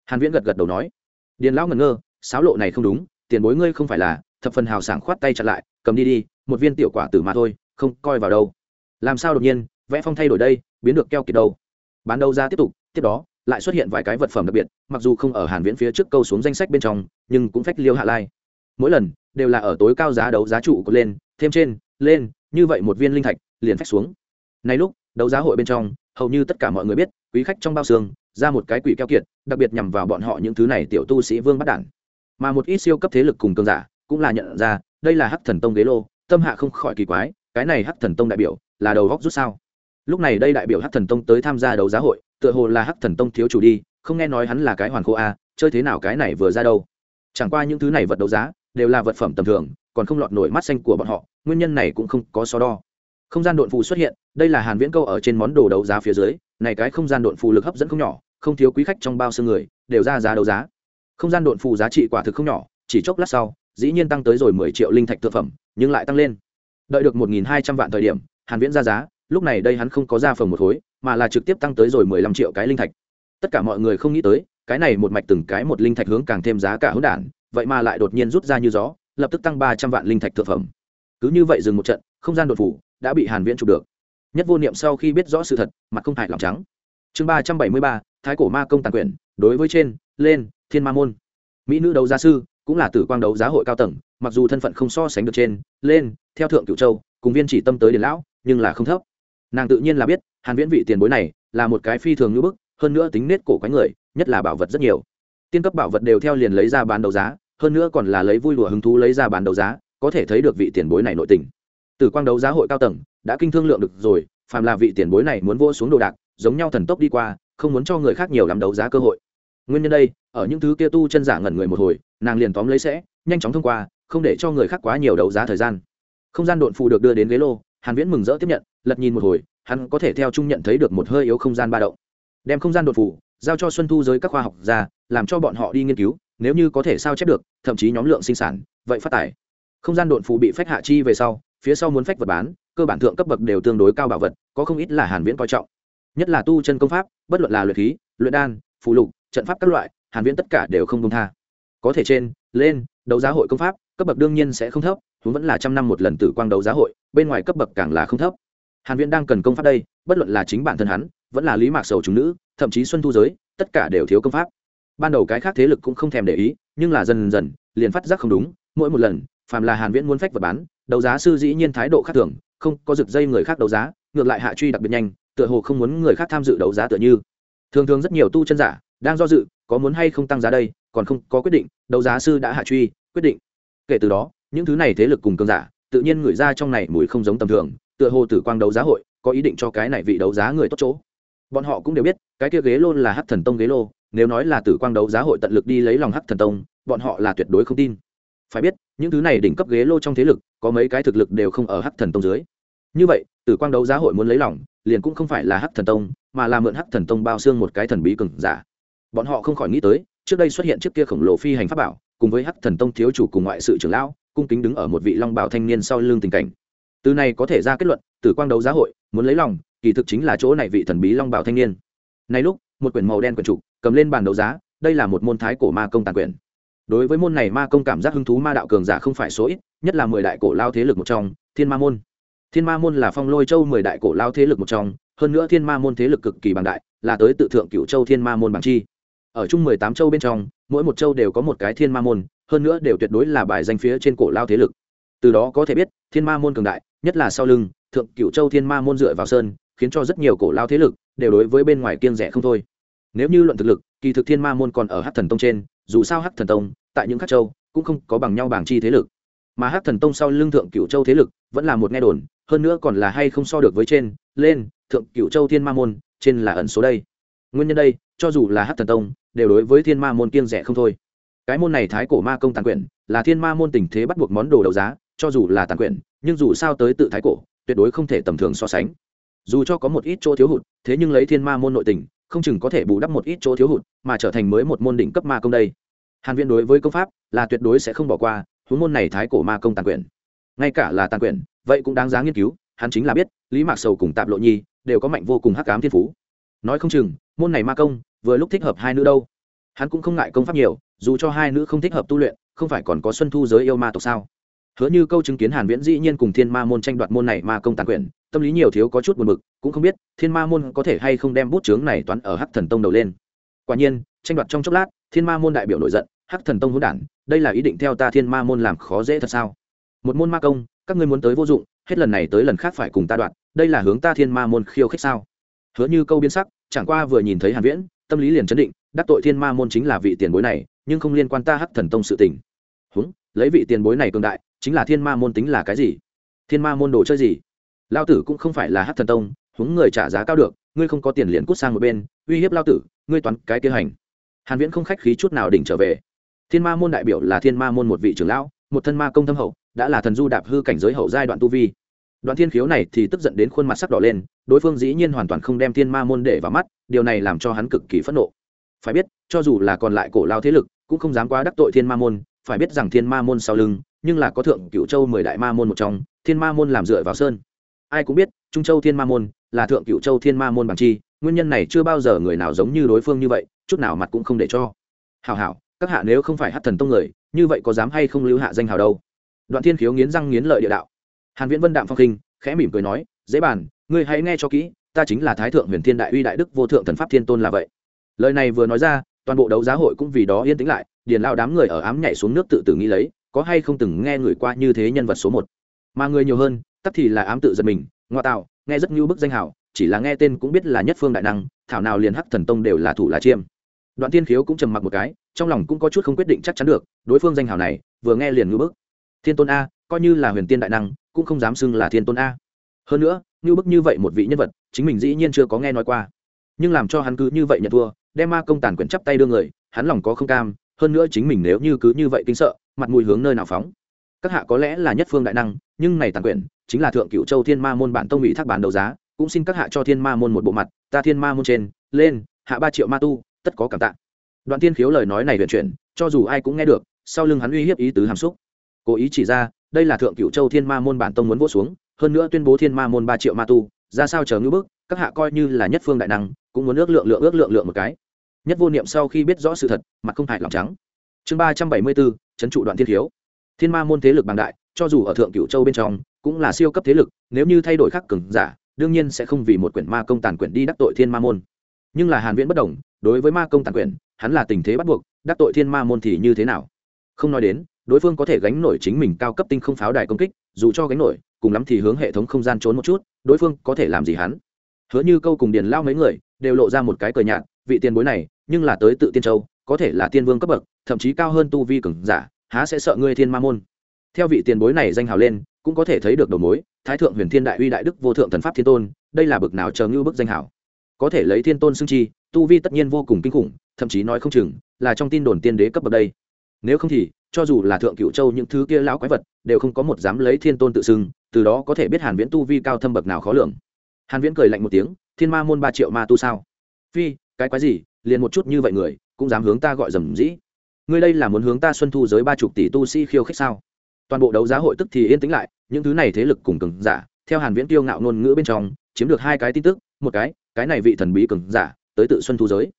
Hàn viễn gật gật đầu nói điền lão ngẩn ngơ, sáo lộ này không đúng, tiền bối ngươi không phải là, thập phần hào sảng khoát tay chặt lại, cầm đi đi, một viên tiểu quả tử mà thôi, không coi vào đâu. Làm sao đột nhiên, vẽ phong thay đổi đây, biến được keo kiệt đâu? Bán đầu ra tiếp tục, tiếp đó, lại xuất hiện vài cái vật phẩm đặc biệt, mặc dù không ở hàn viễn phía trước câu xuống danh sách bên trong, nhưng cũng phách liêu hạ lai. Mỗi lần, đều là ở tối cao giá đấu giá trụ có lên, thêm trên, lên, như vậy một viên linh thạch, liền phách xuống. Nay lúc, đấu giá hội bên trong hầu như tất cả mọi người biết, quý khách trong bao xương, ra một cái quỷ keo kiệt, đặc biệt nhằm vào bọn họ những thứ này tiểu tu sĩ vương bắt đản. Mà một ít siêu cấp thế lực cùng cường giả cũng là nhận ra, đây là hắc thần tông ghế lô, tâm hạ không khỏi kỳ quái, cái này hắc thần tông đại biểu là đầu góc rút sao? Lúc này đây đại biểu hắc thần tông tới tham gia đấu giá hội, tựa hồ là hắc thần tông thiếu chủ đi, không nghe nói hắn là cái hoàn khô a, chơi thế nào cái này vừa ra đâu? Chẳng qua những thứ này vật đấu giá đều là vật phẩm tầm thường, còn không lọt nổi mắt xanh của bọn họ, nguyên nhân này cũng không có so đo. Không gian độn phù xuất hiện đây là hàn viễn câu ở trên món đồ đấu giá phía dưới, này cái không gian độn phù lực hấp dẫn không nhỏ, không thiếu quý khách trong bao xương người, đều ra giá đấu giá. Không gian độn phù giá trị quả thực không nhỏ, chỉ chốc lát sau, dĩ nhiên tăng tới rồi 10 triệu linh thạch thượng phẩm, nhưng lại tăng lên. Đợi được 1.200 vạn thời điểm, hàn viễn ra giá, lúc này đây hắn không có ra phần một khối, mà là trực tiếp tăng tới rồi 15 triệu cái linh thạch. Tất cả mọi người không nghĩ tới, cái này một mạch từng cái một linh thạch hướng càng thêm giá cả hỗn đản, vậy mà lại đột nhiên rút ra như gió, lập tức tăng 300 vạn linh thạch thượng phẩm. Cứ như vậy dừng một trận, không gian đột phủ đã bị hàn viễn chụp được nhất vô niệm sau khi biết rõ sự thật mặt không hại lòng trắng. Chương 373, thái cổ ma công tàn quyền đối với trên lên thiên ma môn. Mỹ nữ đấu giá sư cũng là tử quang đấu giá hội cao tầng mặc dù thân phận không so sánh được trên lên theo thượng cửu châu cùng viên chỉ tâm tới đến lão nhưng là không thấp. Nàng tự nhiên là biết hàn viễn vị tiền bối này là một cái phi thường như bức hơn nữa tính nết cổ quái người nhất là bảo vật rất nhiều. Tiên cấp bảo vật đều theo liền lấy ra bán đấu giá hơn nữa còn là lấy vui lụa hứng thú lấy ra bán đấu giá có thể thấy được vị tiền bối này nội tình từ quang đấu giá hội cao tầng, đã kinh thương lượng được rồi, phàm là vị tiền bối này muốn vô xuống đồ đạc, giống nhau thần tốc đi qua, không muốn cho người khác nhiều làm đấu giá cơ hội. Nguyên nhân đây, ở những thứ kia tu chân giả ngẩn người một hồi, nàng liền tóm lấy sẽ, nhanh chóng thông qua, không để cho người khác quá nhiều đấu giá thời gian. Không gian độn phù được đưa đến ghế lô, hàn viễn mừng rỡ tiếp nhận, lật nhìn một hồi, hắn có thể theo trung nhận thấy được một hơi yếu không gian ba động. Đem không gian đột phù, giao cho xuân thu giới các khoa học gia, làm cho bọn họ đi nghiên cứu, nếu như có thể sao chép được, thậm chí nhóm lượng sinh sản, vậy phát tải. Không gian đột phù bị phách hạ chi về sau phía sau muốn phách vật bán, cơ bản thượng cấp bậc đều tương đối cao bảo vật, có không ít là hàn viễn coi trọng. Nhất là tu chân công pháp, bất luận là luyện khí, luyện đan, phù lục, trận pháp các loại, hàn viễn tất cả đều không công tha. Có thể trên, lên, đấu giá hội công pháp, cấp bậc đương nhiên sẽ không thấp, chúng vẫn là trăm năm một lần tử quang đấu giá hội, bên ngoài cấp bậc càng là không thấp. Hàn viễn đang cần công pháp đây, bất luận là chính bản thân hắn, vẫn là lý mạc sầu chúng nữ, thậm chí xuân thu giới, tất cả đều thiếu công pháp. Ban đầu cái khác thế lực cũng không thèm để ý, nhưng là dần dần, liền phát giác không đúng, mỗi một lần, phàm là hàn viễn muốn phách vật bán đấu giá sư dĩ nhiên thái độ khác thường, không có rực dây người khác đấu giá, ngược lại hạ truy đặc biệt nhanh, tựa hồ không muốn người khác tham dự đấu giá tựa như. Thường thường rất nhiều tu chân giả đang do dự, có muốn hay không tăng giá đây, còn không có quyết định, đấu giá sư đã hạ truy, quyết định. Kể từ đó, những thứ này thế lực cùng cường giả, tự nhiên người ra trong này mùi không giống tầm thường, tựa hồ tử quang đấu giá hội, có ý định cho cái này vị đấu giá người tốt chỗ. Bọn họ cũng đều biết, cái kia ghế lô là hắc thần tông ghế lô, nếu nói là tử quang đấu giá hội tận lực đi lấy lòng hắc thần tông, bọn họ là tuyệt đối không tin phải biết, những thứ này đỉnh cấp ghế lô trong thế lực, có mấy cái thực lực đều không ở hắc thần tông dưới. Như vậy, tử quang đấu giá hội muốn lấy lòng, liền cũng không phải là hắc thần tông, mà là mượn hắc thần tông bao xương một cái thần bí cường giả. Bọn họ không khỏi nghĩ tới, trước đây xuất hiện chiếc kia khổng lồ phi hành pháp bảo, cùng với hắc thần tông thiếu chủ cùng ngoại sự trưởng lão, cung kính đứng ở một vị long bảo thanh niên sau lưng tình cảnh. Từ này có thể ra kết luận, tử quang đấu giá hội muốn lấy lòng, kỳ thực chính là chỗ này vị thần bí long bảo thanh niên. Này lúc, một quyển màu đen quyển trục, cầm lên bàn đấu giá, đây là một môn thái cổ ma công tàn quyển đối với môn này ma công cảm giác hứng thú ma đạo cường giả không phải số ít, nhất là mười đại cổ lao thế lực một trong, thiên ma môn. Thiên ma môn là phong lôi châu mười đại cổ lao thế lực một trong, hơn nữa thiên ma môn thế lực cực kỳ bằng đại, là tới tự thượng cựu châu thiên ma môn bằng chi. Ở chung mười tám châu bên trong, mỗi một châu đều có một cái thiên ma môn, hơn nữa đều tuyệt đối là bài danh phía trên cổ lao thế lực. Từ đó có thể biết, thiên ma môn cường đại, nhất là sau lưng, thượng cựu châu thiên ma môn dựa vào sơn, khiến cho rất nhiều cổ lao thế lực đều đối với bên ngoài kiên rẻ không thôi nếu như luận thực lực, kỳ thực thiên ma môn còn ở hát thần tông trên, dù sao hát thần tông, tại những các châu, cũng không có bằng nhau bảng chi thế lực. Mà hát thần tông sau lưng thượng cựu châu thế lực, vẫn là một nghe đồn, hơn nữa còn là hay không so được với trên, lên, thượng cựu châu thiên ma môn, trên là ẩn số đây. Nguyên nhân đây, cho dù là hát thần tông, đều đối với thiên ma môn kiêng rẻ không thôi. Cái môn này thái cổ ma công tàn quyển, là thiên ma môn tình thế bắt buộc món đồ đấu giá, cho dù là tàn quyển, nhưng dù sao tới tự thái cổ, tuyệt đối không thể tầm thường so sánh. Dù cho có một ít chỗ thiếu hụt, thế nhưng lấy thiên ma môn nội tình không chừng có thể bù đắp một ít chỗ thiếu hụt, mà trở thành mới một môn đỉnh cấp ma công đây. Hàn viễn đối với công pháp là tuyệt đối sẽ không bỏ qua, huống môn này thái cổ ma công tàn quyển. Ngay cả là tàn quyển, vậy cũng đáng giá nghiên cứu, hắn chính là biết, lý mạc sầu cùng tạp lộ nhi đều có mạnh vô cùng hắc ám thiên phú. Nói không chừng, môn này ma công vừa lúc thích hợp hai nữ đâu. Hắn cũng không ngại công pháp nhiều, dù cho hai nữ không thích hợp tu luyện, không phải còn có xuân thu giới yêu ma tộc sao? Hứa như câu chứng kiến hàn viễn dĩ nhiên cùng thiên ma môn tranh đoạt môn này ma công tàn quyển tâm lý nhiều thiếu có chút buồn bực, cũng không biết thiên ma môn có thể hay không đem bút chướng này toán ở hắc thần tông đầu lên. Quả nhiên, tranh đoạt trong chốc lát, thiên ma môn đại biểu nổi giận, hắc thần tông hỗn đản, đây là ý định theo ta thiên ma môn làm khó dễ thật sao? Một môn ma công, các ngươi muốn tới vô dụng, hết lần này tới lần khác phải cùng ta đoạt, đây là hướng ta thiên ma môn khiêu khích sao? Hứa như câu biến sắc, chẳng qua vừa nhìn thấy hàn viễn, tâm lý liền chấn định, đắc tội thiên ma môn chính là vị tiền bối này, nhưng không liên quan ta hắc thần tông sự tình. Húng, lấy vị tiền bối này cường đại, chính là thiên ma môn tính là cái gì? Thiên ma môn đồ chơi gì? Lao tử cũng không phải là hắc thần tông, huống người trả giá cao được, ngươi không có tiền liền cút sang một bên, uy hiếp lao tử, ngươi toán cái kế hành. Hàn viễn không khách khí chút nào đỉnh trở về. Thiên ma môn đại biểu là thiên ma môn một vị trưởng lão, một thân ma công thâm hậu, đã là thần du đạp hư cảnh giới hậu giai đoạn tu vi. Đoạn thiên khiếu này thì tức giận đến khuôn mặt sắc đỏ lên, đối phương dĩ nhiên hoàn toàn không đem thiên ma môn để vào mắt, điều này làm cho hắn cực kỳ phẫn nộ. Phải biết, cho dù là còn lại cổ lao thế lực, cũng không dám quá đắc tội thiên ma môn, phải biết rằng thiên ma môn sau lưng, nhưng là có thượng cựu châu mười đại ma môn một trong, thiên ma môn làm dựa vào sơn ai cũng biết, trung châu thiên ma môn là thượng cựu châu thiên ma môn bằng chi, nguyên nhân này chưa bao giờ người nào giống như đối phương như vậy, chút nào mặt cũng không để cho. Hào hảo, các hạ nếu không phải hát thần tông người, như vậy có dám hay không lưu hạ danh hào đâu? Đoạn thiên khiếu nghiến răng nghiến lợi địa đạo. Hàn viễn vân đạm phong khinh, khẽ mỉm cười nói, dễ bàn, ngươi hãy nghe cho kỹ, ta chính là thái thượng huyền thiên đại uy đại đức vô thượng thần pháp thiên tôn là vậy. Lời này vừa nói ra, toàn bộ đấu giá hội cũng vì đó yên tĩnh lại, điền lao đám người ở ám nhảy xuống nước tự tử nghĩ lấy, có hay không từng nghe người qua như thế nhân vật số một. Mà người nhiều hơn tắc thì là ám tự giật mình, ngoa tạo, nghe rất như bức danh hảo chỉ là nghe tên cũng biết là nhất phương đại năng, thảo nào liền hắc thần tông đều là thủ là chiêm. Đoạn tiên khiếu cũng trầm mặc một cái, trong lòng cũng có chút không quyết định chắc chắn được, đối phương danh hảo này, vừa nghe liền ngưỡng bức. Thiên tôn a, coi như là huyền tiên đại năng, cũng không dám xưng là thiên tôn a. Hơn nữa ngưỡng bức như vậy một vị nhân vật, chính mình dĩ nhiên chưa có nghe nói qua. Nhưng làm cho hắn cứ như vậy nhận thua, đem ma công tàn quyển chắp tay đưa người, hắn lòng có không cam, hơn nữa chính mình nếu như cứ như vậy kinh sợ, mặt mùi hướng nơi nào phóng. Các hạ có lẽ là nhất phương đại năng, nhưng này tàn quyển chính là thượng cựu châu thiên ma môn bản tông ủy thác bản đấu giá, cũng xin các hạ cho thiên ma môn một bộ mặt, ta thiên ma môn trên, lên, hạ ba triệu ma tu, tất có cảm tạ. Đoạn tiên khiếu lời nói này vận chuyển, cho dù ai cũng nghe được, sau lưng hắn uy hiếp ý tứ hàm xúc. Cố ý chỉ ra, đây là thượng cựu châu thiên ma môn bản tông muốn vỗ xuống, hơn nữa tuyên bố thiên ma môn ba triệu ma tu, ra sao chờ ngữ bức, các hạ coi như là nhất phương đại năng, cũng muốn ước lượng lượng ước lượng lượng một cái. Nhất vô niệm sau khi biết rõ sự thật, mặt không hại lòng trắng. Chương ba trăm bảy mươi bốn trấn trụ đoạn thiên thiếu thiên ma môn thế lực bằng đại, cho dù ở thượng cựu châu bên trong cũng là siêu cấp thế lực, nếu như thay đổi khắc cường giả, đương nhiên sẽ không vì một quyển ma công tàn quyển đi đắc tội thiên ma môn. Nhưng là hàn viễn bất đồng, đối với ma công tàn quyển, hắn là tình thế bắt buộc, đắc tội thiên ma môn thì như thế nào? Không nói đến, đối phương có thể gánh nổi chính mình cao cấp tinh không pháo đài công kích, dù cho gánh nổi, cùng lắm thì hướng hệ thống không gian trốn một chút, đối phương có thể làm gì hắn? Hứa như câu cùng điền lao mấy người đều lộ ra một cái cờ nhạt, vị tiền bối này, nhưng là tới tự tiên châu, có thể là tiên vương cấp bậc, thậm chí cao hơn tu vi cường giả, há sẽ sợ ngươi thiên ma môn? Theo vị tiền bối này danh hào lên cũng có thể thấy được đầu mối, thái thượng huyền thiên đại uy đại đức vô thượng thần pháp thiên tôn, đây là bậc nào chờ ngưu bức danh hảo. Có thể lấy thiên tôn xưng chi, tu vi tất nhiên vô cùng kinh khủng, thậm chí nói không chừng là trong tin đồn tiên đế cấp bậc đây. Nếu không thì, cho dù là thượng cựu châu những thứ kia lão quái vật, đều không có một dám lấy thiên tôn tự xưng, từ đó có thể biết hàn viễn tu vi cao thâm bậc nào khó lường. Hàn viễn cười lạnh một tiếng, thiên ma môn ba triệu ma tu sao? Phi, cái quái gì, liền một chút như vậy người, cũng dám hướng ta gọi dầm dĩ. Ngươi đây là muốn hướng ta xuân thu giới ba chục tỷ tu sĩ khiêu khích sao? Toàn bộ đấu giá hội tức thì yên tĩnh lại, những thứ này thế lực cùng cường giả, theo hàn viễn tiêu ngạo ngôn ngữ bên trong, chiếm được hai cái tin tức, một cái cái này vị thần bí cường giả, tới tự xuân thu giới.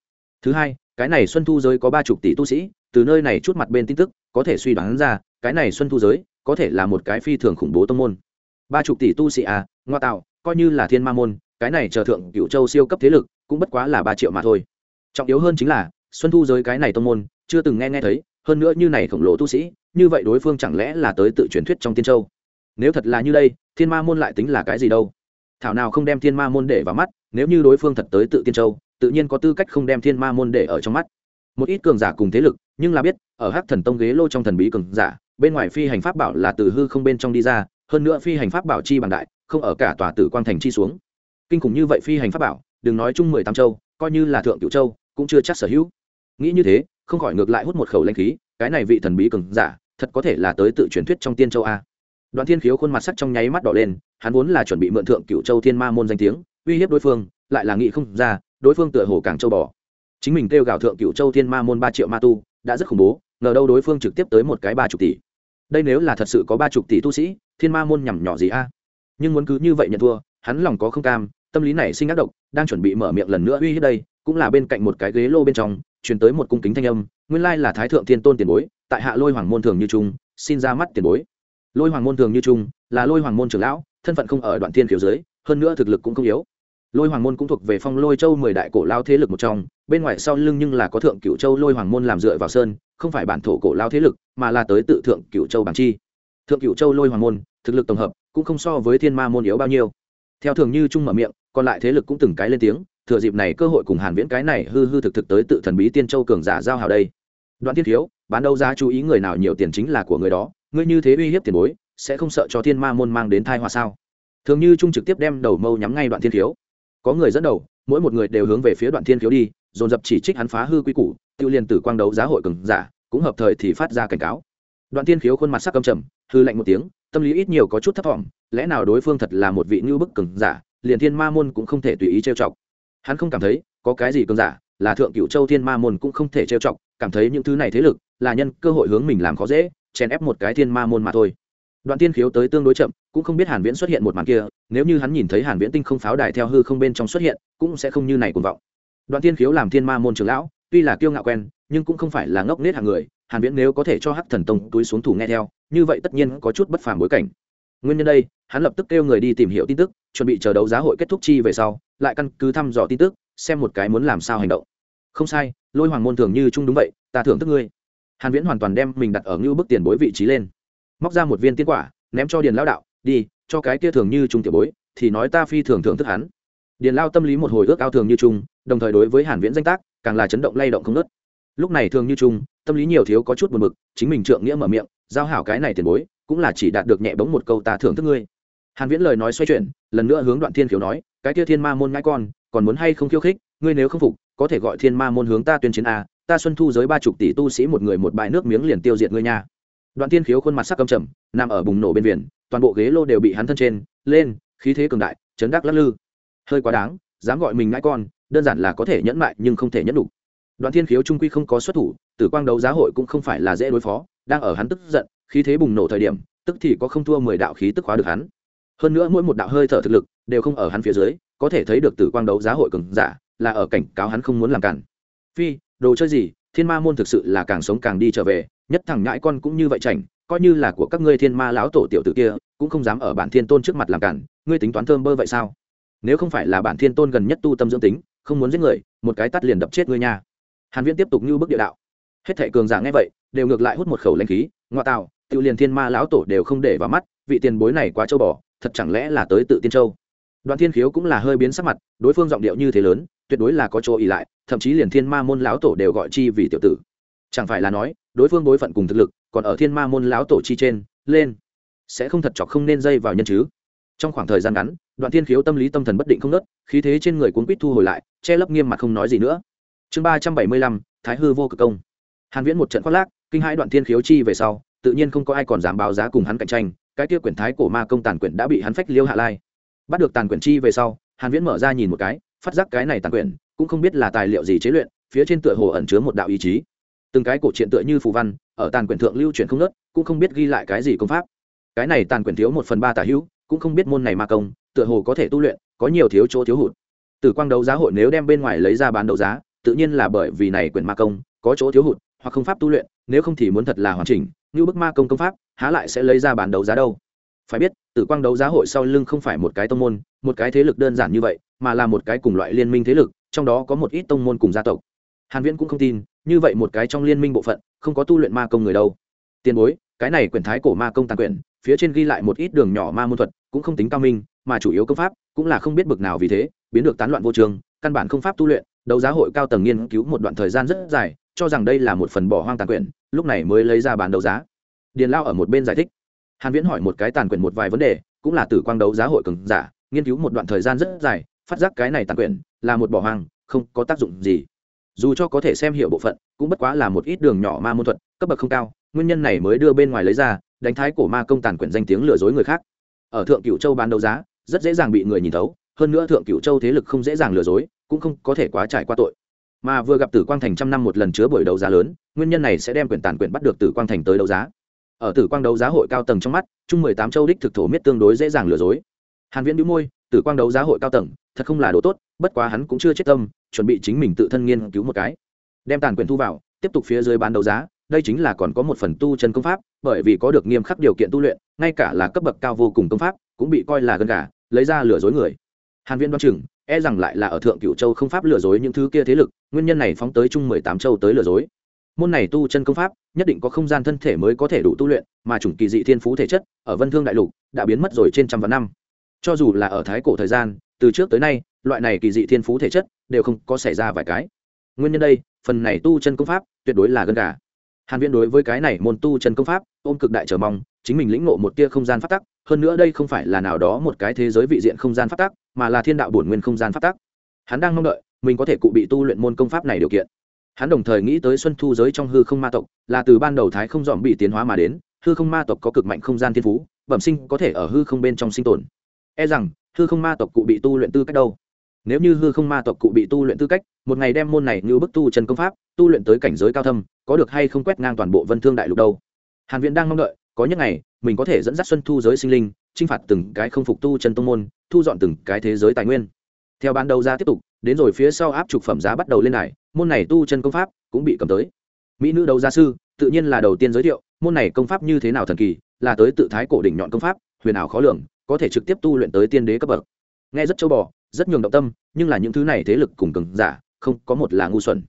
Thứ hai, cái này xuân thu giới có ba chục tỷ tu sĩ, từ nơi này chút mặt bên tin tức, có thể suy đoán ra, cái này xuân thu giới có thể là một cái phi thường khủng bố tông môn. Ba chục tỷ tu sĩ à ngoa tạo, coi như là thiên ma môn, cái này chờ thượng cựu châu siêu cấp thế lực, cũng bất quá là ba triệu mà thôi. Trọng yếu hơn chính là, xuân thu giới cái này tông môn, chưa từng nghe nghe thấy, hơn nữa như này khổng lồ tu sĩ như vậy đối phương chẳng lẽ là tới tự truyền thuyết trong tiên châu? Nếu thật là như đây, thiên ma môn lại tính là cái gì đâu? Thảo nào không đem thiên ma môn để vào mắt, nếu như đối phương thật tới tự tiên châu, tự nhiên có tư cách không đem thiên ma môn để ở trong mắt. Một ít cường giả cùng thế lực, nhưng là biết, ở hắc thần tông ghế lô trong thần bí cường giả, bên ngoài phi hành pháp bảo là từ hư không bên trong đi ra, hơn nữa phi hành pháp bảo chi bằng đại, không ở cả tòa tử quang thành chi xuống. Kinh khủng như vậy phi hành pháp bảo, đừng nói chung mười tám châu, coi như là thượng cựu châu, cũng chưa chắc sở hữu. Nghĩ như thế, không khỏi ngược lại hút một khẩu lanh khí, cái này vị thần bí cường giả thật có thể là tới tự truyền thuyết trong tiên châu a. Đoạn thiên khiếu khuôn mặt sắc trong nháy mắt đỏ lên, hắn vốn là chuẩn bị mượn thượng cựu châu thiên ma môn danh tiếng, uy hiếp đối phương, lại là nghị không ra, đối phương tựa hồ càng châu bò. Chính mình kêu gào thượng cựu châu thiên ma môn ba triệu ma tu, đã rất khủng bố, ngờ đâu đối phương trực tiếp tới một cái ba chục tỷ. Đây nếu là thật sự có ba chục tỷ tu sĩ, thiên ma môn nhằm nhỏ gì a? Nhưng muốn cứ như vậy nhận thua, hắn lòng có không cam, tâm lý này sinh ác độc, đang chuẩn bị mở miệng lần nữa uy hiếp đây, cũng là bên cạnh một cái ghế lô bên trong, truyền tới một cung kính thanh âm nguyên lai là thái thượng thiên tôn tiền bối, tại hạ lôi hoàng môn thường như trung, xin ra mắt tiền bối. Lôi hoàng môn thường như trung là lôi hoàng môn trưởng lão, thân phận không ở đoạn thiên khiếu dưới hơn nữa thực lực cũng không yếu. Lôi hoàng môn cũng thuộc về phong lôi châu mười đại cổ lao thế lực một trong, bên ngoài sau lưng nhưng là có thượng cựu châu lôi hoàng môn làm dựa vào sơn, không phải bản thổ cổ lao thế lực, mà là tới tự thượng cựu châu bằng chi. Thượng cựu châu lôi hoàng môn, thực lực tổng hợp cũng không so với thiên ma môn yếu bao nhiêu. Theo thường như trung mở miệng, còn lại thế lực cũng từng cái lên tiếng thừa dịp này cơ hội cùng hàn viễn cái này hư hư thực thực tới tự thần bí tiên châu cường giả giao hào đây. Đoạn thiên thiếu, bán đấu giá chú ý người nào nhiều tiền chính là của người đó, ngươi như thế uy hiếp tiền bối, sẽ không sợ cho thiên ma môn mang đến tai họa sao? Thường như trung trực tiếp đem đầu mâu nhắm ngay đoạn thiên thiếu. Có người dẫn đầu, mỗi một người đều hướng về phía đoạn thiên thiếu đi, dồn dập chỉ trích hắn phá hư quy củ, tiêu liên tử quang đấu giá hội cường giả, cũng hợp thời thì phát ra cảnh cáo. Đoạn thiên khiếu khuôn mặt sắc cầm trầm, hư lạnh một tiếng, tâm lý ít nhiều có chút thấp thỏm, lẽ nào đối phương thật là một vị ngưu bức cường giả, liền thiên ma môn cũng không thể tùy ý trêu chọc hắn không cảm thấy có cái gì cường giả, là thượng cựu châu thiên ma môn cũng không thể trêu chọc, cảm thấy những thứ này thế lực, là nhân cơ hội hướng mình làm khó dễ, chèn ép một cái thiên ma môn mà thôi. Đoạn tiên khiếu tới tương đối chậm, cũng không biết hàn viễn xuất hiện một màn kia, nếu như hắn nhìn thấy hàn viễn tinh không pháo đài theo hư không bên trong xuất hiện, cũng sẽ không như này cuồng vọng. Đoạn tiên khiếu làm thiên ma môn trưởng lão, tuy là kiêu ngạo quen, nhưng cũng không phải là ngốc nết hạng người, hàn viễn nếu có thể cho hắc thần tông túi xuống thủ nghe theo, như vậy tất nhiên có chút bất phàm bối cảnh. Nguyên nhân đây, hắn lập tức kêu người đi tìm hiểu tin tức, chuẩn bị chờ đấu giá hội kết thúc chi về sau lại căn cứ thăm dò tin tức, xem một cái muốn làm sao hành động. Không sai, lôi hoàng môn thường như chung đúng vậy, ta thưởng thức ngươi. Hàn viễn hoàn toàn đem mình đặt ở ngưu bức tiền bối vị trí lên. Móc ra một viên tiên quả, ném cho điền lao đạo, đi, cho cái kia thường như trung tiểu bối, thì nói ta phi thường thưởng thức hắn. Điền lao tâm lý một hồi ước ao thường như trung, đồng thời đối với hàn viễn danh tác, càng là chấn động lay động không nớt lúc này thường như trung, tâm lý nhiều thiếu có chút buồn bực, chính mình trượng nghĩa mở miệng, giao hảo cái này tiền bối, cũng là chỉ đạt được nhẹ bóng một câu ta thưởng thức ngươi hàn viễn lời nói xoay chuyển, lần nữa hướng đoạn thiên khiếu nói, cái kia thiên ma môn ngãi con, còn muốn hay không khiêu khích? Ngươi nếu không phục, có thể gọi thiên ma môn hướng ta tuyên chiến a ta xuân thu giới ba chục tỷ tu sĩ một người một bãi nước miếng liền tiêu diệt ngươi nha. Đoạn thiên khiếu khuôn mặt sắc căm trầm, nằm ở bùng nổ bên viền toàn bộ ghế lô đều bị hắn thân trên, lên, khí thế cường đại, chấn đắc lắc lư. Hơi quá đáng, dám gọi mình ngãi con, đơn giản là có thể nhẫn mại nhưng không thể nhẫn đủ đoạn thiên khiếu trung quy không có xuất thủ, tử quang đấu giá hội cũng không phải là dễ đối phó, đang ở hắn tức giận, khí thế bùng nổ thời điểm, tức thì có không thua mười đạo khí tức khóa được hắn hơn nữa mỗi một đạo hơi thở thực lực đều không ở hắn phía dưới, có thể thấy được tử quang đấu giá hội cường giả là ở cảnh cáo hắn không muốn làm cản. Phi, đồ chơi gì? Thiên ma môn thực sự là càng sống càng đi trở về, nhất thằng nhãi con cũng như vậy chảnh, coi như là của các ngươi thiên ma lão tổ tiểu tử kia, cũng không dám ở bản thiên tôn trước mặt làm cản, ngươi tính toán thơm bơ vậy sao? Nếu không phải là bản thiên tôn gần nhất tu tâm dưỡng tính, không muốn giết người, một cái tắt liền đập chết ngươi nha. Hàn viễn tiếp tục như bức địa đạo. Hết thảy cường giả nghe vậy, đều ngược lại hút một khẩu lãnh khí, ngoa tạo tự liền thiên ma lão tổ đều không để vào mắt, vị tiền bối này quá châu bò thật chẳng lẽ là tới tự tiên châu? Đoạn thiên khiếu cũng là hơi biến sắc mặt, đối phương giọng điệu như thế lớn, tuyệt đối là có chỗ ỉ lại, thậm chí liền thiên ma môn lão tổ đều gọi chi vì tiểu tử. Chẳng phải là nói, đối phương bối phận cùng thực lực, còn ở thiên ma môn lão tổ chi trên, lên. Sẽ không thật chọc không nên dây vào nhân chứ? Trong khoảng thời gian ngắn, đoạn thiên khiếu tâm lý tâm thần bất định không nớt khí thế trên người cuốn quýt thu hồi lại, che lấp nghiêm mặt không nói gì nữa. Chương ba trăm bảy mươi lăm, thái hư vô cực công. Hàn viễn một trận khoác lác, kinh hãi đoạn thiên khiếu chi về sau, tự nhiên không có ai còn dám báo giá cùng hắn cạnh tranh cái kia quyển thái cổ ma công tàn quyển đã bị hắn phách liêu hạ lai. Bắt được tàn quyển chi về sau, hàn viễn mở ra nhìn một cái, phát giác cái này tàn quyển, cũng không biết là tài liệu gì chế luyện, phía trên tựa hồ ẩn chứa một đạo ý chí. Từng cái cổ truyện tựa như phù văn, ở tàn quyển thượng lưu truyền không nớt cũng không biết ghi lại cái gì công pháp. Cái này tàn quyển thiếu một phần ba tả hữu, cũng không biết môn này ma công, tựa hồ có thể tu luyện, có nhiều thiếu chỗ thiếu hụt. Từ quang đấu giá hội nếu đem bên ngoài lấy ra bán đấu giá, tự nhiên là bởi vì này quyển ma công có chỗ thiếu hụt, hoặc không pháp tu luyện, nếu không thì muốn thật là hoàn chỉnh, như bức ma công công pháp há lại sẽ lấy ra bán đấu giá đâu. Phải biết, tử quang đấu giá hội sau lưng không phải một cái tông môn, một cái thế lực đơn giản như vậy, mà là một cái cùng loại liên minh thế lực, trong đó có một ít tông môn cùng gia tộc. Hàn viễn cũng không tin, như vậy một cái trong liên minh bộ phận, không có tu luyện ma công người đâu. Tiền bối, cái này quyển thái cổ ma công tàn quyển, phía trên ghi lại một ít đường nhỏ ma môn thuật, cũng không tính cao minh, mà chủ yếu công pháp cũng là không biết bực nào vì thế, biến được tán loạn vô trường, căn bản không pháp tu luyện, đấu giá hội cao tầng nghiên cứu một đoạn thời gian rất dài, cho rằng đây là một phần bỏ hoang tàn quyển, lúc này mới lấy ra bán đấu giá điền lao ở một bên giải thích. Hàn viễn hỏi một cái tàn quyển một vài vấn đề, cũng là tử quang đấu giá hội cường giả, nghiên cứu một đoạn thời gian rất dài, phát giác cái này tàn quyển là một bỏ hoang, không có tác dụng gì. Dù cho có thể xem hiểu bộ phận, cũng bất quá là một ít đường nhỏ ma môn thuật, cấp bậc không cao, nguyên nhân này mới đưa bên ngoài lấy ra, đánh thái cổ ma công tàn quyển danh tiếng lừa dối người khác. Ở thượng cửu châu bán đấu giá, rất dễ dàng bị người nhìn thấu, hơn nữa thượng cửu châu thế lực không dễ dàng lừa dối, cũng không có thể quá trải qua tội. Mà vừa gặp tử quang thành trăm năm một lần chứa buổi đấu giá lớn, nguyên nhân này sẽ đem quyển tàn quyển bắt được tử quang thành tới đấu giá ở tử quang đấu giá hội cao tầng trong mắt, chung mười tám châu đích thực thổ miết tương đối dễ dàng lừa dối. Hàn viễn đĩu môi, tử quang đấu giá hội cao tầng, thật không là đồ tốt, bất quá hắn cũng chưa chết tâm, chuẩn bị chính mình tự thân nghiên cứu một cái. Đem tàn quyền thu vào, tiếp tục phía dưới bán đấu giá, đây chính là còn có một phần tu chân công pháp, bởi vì có được nghiêm khắc điều kiện tu luyện, ngay cả là cấp bậc cao vô cùng công pháp, cũng bị coi là gần cả lấy ra lừa dối người. Hàn viễn đoán chừng e rằng lại là ở thượng cửu châu không pháp lừa dối những thứ kia thế lực, nguyên nhân này phóng tới chung mười tám châu tới lừa dối môn này tu chân công pháp, nhất định có không gian thân thể mới có thể đủ tu luyện, mà chủng kỳ dị thiên phú thể chất ở vân thương đại lục đã biến mất rồi trên trăm vạn năm. Cho dù là ở thái cổ thời gian, từ trước tới nay, loại này kỳ dị thiên phú thể chất đều không có xảy ra vài cái. Nguyên nhân đây, phần này tu chân công pháp tuyệt đối là gần cả hàn viễn đối với cái này môn tu chân công pháp, ôm cực đại chờ mong, chính mình lĩnh ngộ một tia không gian phát tắc, hơn nữa đây không phải là nào đó một cái thế giới vị diện không gian phát tắc, mà là thiên đạo bổn nguyên không gian phát tắc. Hắn đang mong đợi mình có thể cụ bị tu luyện môn công pháp này điều kiện hắn đồng thời nghĩ tới xuân thu giới trong hư không ma tộc, là từ ban đầu thái không dòm bị tiến hóa mà đến, hư không ma tộc có cực mạnh không gian thiên phú, bẩm sinh có thể ở hư không bên trong sinh tồn. E rằng, hư không ma tộc cụ bị tu luyện tư cách đâu? Nếu như hư không ma tộc cụ bị tu luyện tư cách, một ngày đem môn này như bức tu chân công pháp, tu luyện tới cảnh giới cao thâm, có được hay không quét ngang toàn bộ vân thương đại lục đâu? Hàn viện đang mong đợi, có những ngày, mình có thể dẫn dắt xuân thu giới sinh linh, chinh phạt từng cái không phục tu chân tông môn, thu dọn từng cái thế giới tài nguyên. Theo ban đầu ra tiếp tục, đến rồi phía sau áp trục phẩm giá bắt đầu lên này môn này tu chân công pháp cũng bị cầm tới. Mỹ nữ đấu gia sư, tự nhiên là đầu tiên giới thiệu, môn này công pháp như thế nào thần kỳ, là tới tự thái cổ đỉnh nhọn công pháp, huyền ảo khó lường, có thể trực tiếp tu luyện tới tiên đế cấp bậc. Nghe rất châu bò, rất nhường động tâm, nhưng là những thứ này thế lực cùng cường giả, không có một là ngu xuẩn.